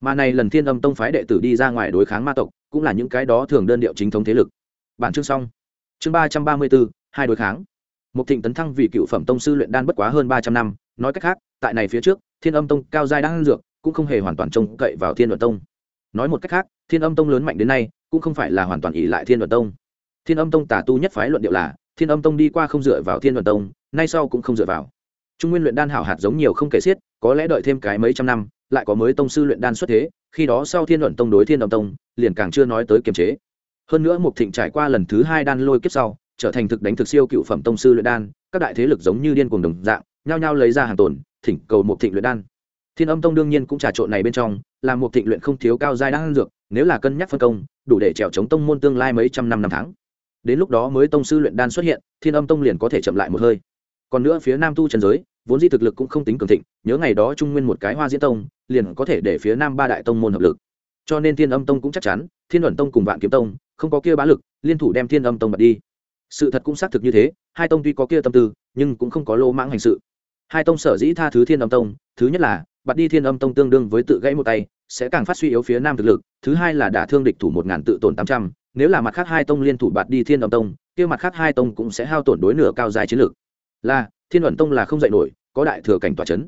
Mà này lần thiên âm tông phái đệ tử đi ra ngoài đối kháng ma tộc, cũng là những cái đó thường đơn điệu chính thống thế lực. Bản chương xong. Chương ba trăm ba mươi bốn hai đối kháng. Một thịnh tấn thăng vì cựu phẩm tông sư luyện đan bất quá hơn ba trăm năm, nói cách khác, tại này phía trước, thiên âm tông cao giai đang dược cũng không hề hoàn toàn trông cậy vào thiên luận tông. Nói một cách khác, thiên âm tông lớn mạnh đến nay, cũng không phải là hoàn toàn ỉ lại thiên luận tông. Thiên âm tông tả tu nhất phái luận điệu là, thiên âm tông đi qua không dựa vào thiên luận tông, nay sau cũng không dựa vào. Trung nguyên luyện đan hảo hạt giống nhiều không kể xiết, có lẽ đợi thêm cái mấy trăm năm, lại có mới tông sư luyện đan xuất thế, khi đó sau thiên luận tông đối thiên âm tông, liền càng chưa nói tới kiềm chế. Hơn nữa mục thịnh trải qua lần thứ hai đan lôi kiếp sau, trở thành thực đánh thực siêu cựu phẩm tông sư luyện đan, các đại thế lực giống như điên cuồng đồng dạng, nhao nhao lấy ra hàng tồn, thỉnh cầu mục thịnh luyện đan thiên âm tông đương nhiên cũng trà trộn này bên trong, là một thịnh luyện không thiếu cao giai đang dược, nếu là cân nhắc phân công, đủ để trèo chống tông môn tương lai mấy trăm năm năm tháng. Đến lúc đó mới tông sư luyện đan xuất hiện, thiên âm tông liền có thể chậm lại một hơi. Còn nữa phía nam tu trần giới, vốn di thực lực cũng không tính cường thịnh, nhớ ngày đó trung nguyên một cái hoa diễn tông, liền có thể để phía nam ba đại tông môn hợp lực. Cho nên thiên âm tông cũng chắc chắn, thiên luận tông cùng vạn kiếm tông, không có kia bá lực, liên thủ đem thiên âm tông bật đi. Sự thật cũng xác thực như thế, hai tông tuy có kia tâm tư, nhưng cũng không có lô mãng hành sự. Hai tông sở dĩ tha thứ thiên âm tông, thứ nhất là Bạt đi thiên âm tông tương đương với tự gãy một tay, sẽ càng phát suy yếu phía nam thực lực, thứ hai là đả thương địch thủ một ngàn tự tổn tám trăm, nếu là mặt khác hai tông liên thủ bạt đi thiên âm tông, kia mặt khác hai tông cũng sẽ hao tổn đối nửa cao dài chiến lược. Là, thiên ẩn tông là không dạy nổi, có đại thừa cảnh tòa c h ấ n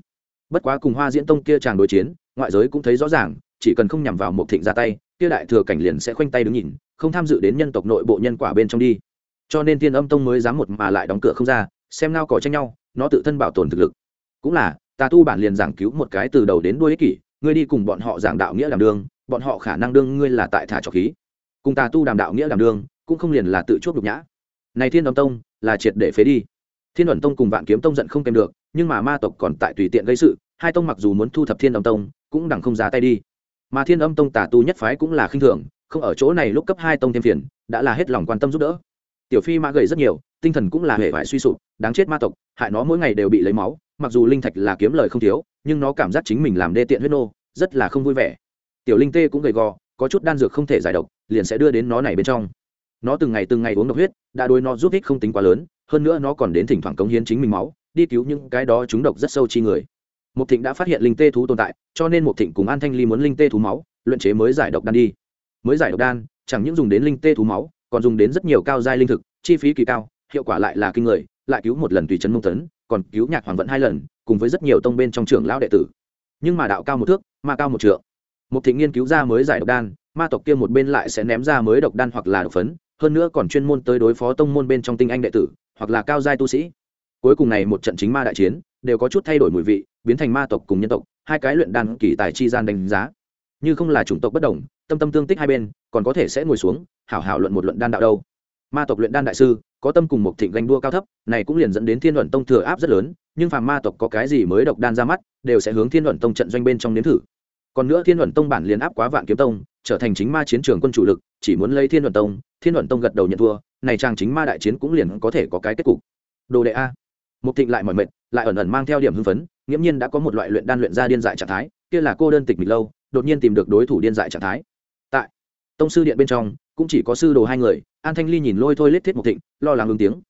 bất quá cùng hoa diễn tông kia tràng đối chiến, ngoại giới cũng thấy rõ ràng, chỉ cần không nhằm vào một thịnh ra tay, kia đại thừa cảnh liền sẽ khoanh tay đứng nhìn, không tham dự đến nhân tộc nội bộ nhân quả bên trong đi. Cho nên thiên âm tông mới dám một mà lại đóng cửa không ra, xem nao cỏ tranh nhau, nó tự thân bảo tồn thực lực. Cũng là ta tu bản liền giảng cứu một cái từ đầu đến đuôi ích kỷ, ngươi đi cùng bọn họ giảng đạo nghĩa làm đương, bọn họ khả năng đương ngươi là tại thả trọc khí. Cùng ta tu đàm đạo nghĩa làm đương, cũng không liền là tự chuốc nhục nhã. Này thiên âm tông, là triệt để phế đi. Thiên ẩn tông cùng vạn kiếm tông giận không kèm được, nhưng mà ma tộc còn tại tùy tiện gây sự, hai tông mặc dù muốn thu thập thiên âm tông, cũng đằng không ra tay đi. Mà thiên âm tông tà tu nhất phái cũng là khinh thường, không ở chỗ này lúc cấp hai tông thêm phiền, đã là hết lòng quan tâm giúp đỡ. Tiểu phi mã gầy rất nhiều, tinh thần cũng là hệ vải suy sụp, đáng chết ma tộc, hại nó mỗi ngày đều bị lấy máu mặc dù linh thạch là kiếm lời không thiếu nhưng nó cảm giác chính mình làm đê tiện huyết nô rất là không vui vẻ. Tiểu linh tê cũng gầy gò có chút đan dược không thể giải độc liền sẽ đưa đến nó này bên trong. Nó từng ngày từng ngày uống độc huyết đã đôi nó giúp ích không tính quá lớn hơn nữa nó còn đến thỉnh thoảng cống hiến chính mình máu đi cứu những cái đó chúng độc rất sâu chi người. Mục Thịnh đã phát hiện linh tê thú tồn tại, cho nên Mục Thịnh cùng An Thanh Ly muốn linh tê thú máu, luyện chế mới giải độc đan đi. Mới giải độc đan, chẳng những dùng đến linh tê thú máu, còn dùng đến rất nhiều cao giai linh thực, chi phí kỳ cao, hiệu quả lại là kinh người, lại cứu một lần tùy chân mông tấn, còn cứu nhạc hoàng vận hai lần, cùng với rất nhiều tông bên trong trưởng lão đệ tử. Nhưng mà đạo cao một thước, ma cao một trượng. một thị nghiên cứu ra mới giải độc đan, ma tộc kia một bên lại sẽ ném ra mới độc đan hoặc là độc phấn, hơn nữa còn chuyên môn tới đối phó tông môn bên trong tinh anh đệ tử, hoặc là cao giai tu sĩ. Cuối cùng này một trận chính ma đại chiến, đều có chút thay đổi mùi vị, biến thành ma tộc cùng nhân tộc hai cái luyện đan kỳ tài chi gian đánh giá như không là chủng tộc bất đồng tâm tâm tương tích hai bên còn có thể sẽ ngồi xuống hảo hảo luận một luận đan đạo đâu ma tộc luyện đan đại sư, có tâm cùng một thịnh ganh đua cao thấp, này cũng liền dẫn đến thiên luận tông thừa áp rất lớn, nhưng phàm ma tộc có cái gì mới độc đan ra mắt, đều sẽ hướng thiên luận tông trận doanh bên trong nếm thử. Còn nữa thiên luận tông bản liền áp quá vạn kiếm tông, trở thành chính ma chiến trường quân chủ lực, chỉ muốn lấy thiên luận tông, thiên luận tông gật đầu nhận thua, này chàng chính ma đại chiến cũng liền có thể có cái kết cục. Đồ đệ a. Một thịnh lại mỏi mệt, lại ẩn ẩn mang theo điểm hưng phấn, nghiễm nhiên đã có một loại luyện đan luyện ra điên dại trạng thái, kia là cô đơn tịch mịch lâu, đột nhiên tìm được đối thủ điên dại trạng thái. Tại tông sư điện bên trong, cũng chỉ có sư đồ hai người an thanh ly nhìn lôi thôi lết thiết một thịnh, lo lắng ứng tiếng.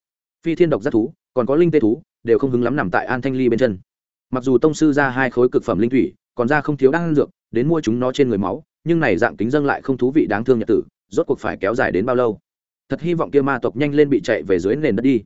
Phi thiên độc giác thú, còn có linh tê thú, đều không hứng lắm nằm tại an thanh ly bên chân. Mặc dù tông sư ra hai khối cực phẩm linh thủy, còn ra không thiếu đan dược, đến mua chúng nó trên người máu, nhưng này dạng kính dâng lại không thú vị đáng thương nhật tử, rốt cuộc phải kéo dài đến bao lâu? Thật hy vọng kia ma tộc nhanh lên bị chạy về dưới nền đất đi.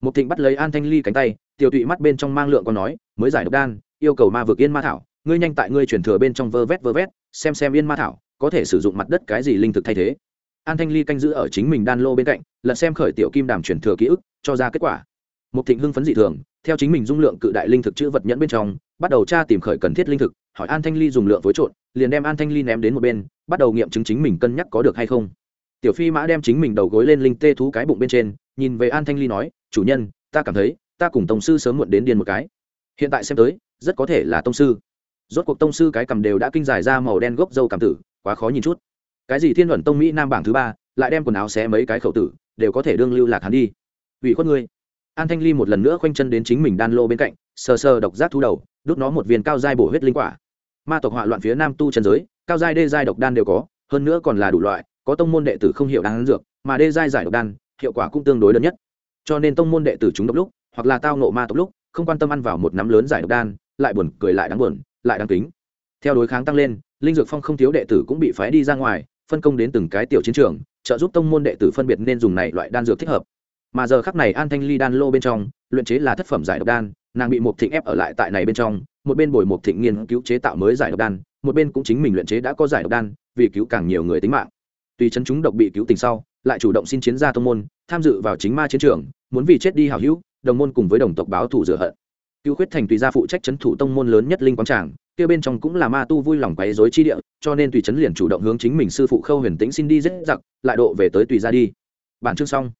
Một thịnh bắt lấy an thanh ly cánh tay, tiểu tụy mắt bên trong mang lượng còn nói, mới giải độc đan, yêu cầu ma vực yên ma thảo, ngươi nhanh tại ngươi chuyển thừa bên trong vơ vét vơ vét, xem xem yên ma thảo có thể sử dụng mặt đất cái gì linh thực thay thế an thanh ly canh giữ ở chính mình đan lô bên cạnh, lật xem khởi tiểu kim đàm chuyển thừa ký ức, cho ra kết quả. Một thịnh hưng phấn dị thường, theo chính mình dung lượng cự đại linh thực chữ vật nhẫn bên trong, bắt đầu tra tìm khởi cần thiết linh thực, hỏi an thanh ly dùng lượng phối trộn, liền đem an thanh ly ném đến một bên, bắt đầu nghiệm chứng chính mình cân nhắc có được hay không. Tiểu phi mã đem chính mình đầu gối lên linh tê thú cái bụng bên trên, nhìn về an thanh ly nói, chủ nhân, ta cảm thấy, ta cùng tổng sư sớm muộn đến điên một cái. Hiện tại xem tới, rất có thể là tông sư. Rốt cuộc tông sư cái cầm đều đã kinh giải ra màu đen gốc dâu cảm tử, quá khó nhìn chút cái gì thiên luận tông mỹ nam bảng thứ ba, lại đem quần áo xé mấy cái khẩu tử, đều có thể đương lưu lạc hắn đi. Ủy khuất ngươi. An thanh ly một lần nữa khoanh chân đến chính mình đan lô bên cạnh, sờ sờ độc giác thú đầu, đút nó một viên cao giai bổ huyết linh quả. Ma tộc họa loạn phía nam tu trần giới, cao giai đê giai độc đan đều có, hơn nữa còn là đủ loại, có tông môn đệ tử không hiểu đan dược, mà đê giai giải độc đan, hiệu quả cũng tương đối lớn nhất. Cho nên tông môn đệ tử chúng độc lúc, hoặc là tao nộ ma tộc lúc, không quan tâm ăn vào một nắm lớn giải độc đan, lại buồn, cười lại đáng buồn, lại đáng tính. theo đối kháng tăng lên, linh dược phong không thiếu đệ tử cũng bị phái đi ra ngoài phân công đến từng cái tiểu chiến trường, trợ giúp tông môn đệ tử phân biệt nên dùng này loại đan dược thích hợp. Mà giờ khắc này an thanh ly đan lô bên trong, luyện chế là thất phẩm giải độc đan, nàng bị một thịnh ép ở lại tại này bên trong, một bên bồi một thịnh nghiên cứu chế tạo mới giải độc đan, một bên cũng chính mình luyện chế đã có giải độc đan, vì cứu càng nhiều người tính mạng. Tuy chân chúng độc bị cứu tình sau, lại chủ động xin chiến gia tông môn, tham dự vào chính ma chiến trường, muốn vì chết đi hảo hữu, đồng môn cùng với đồng tộc báo thù rửa hận. Cứu khuyết thành tùy gia phụ trách chấn thủ tông môn lớn nhất linh quang tràng kia bên trong cũng là ma tu vui lòng quấy rối chi địa, cho nên tùy chấn liền chủ động hướng chính mình sư phụ khâu huyền tĩnh xin đi dễ giặc, lại độ về tới tùy gia đi. Bản chương xong.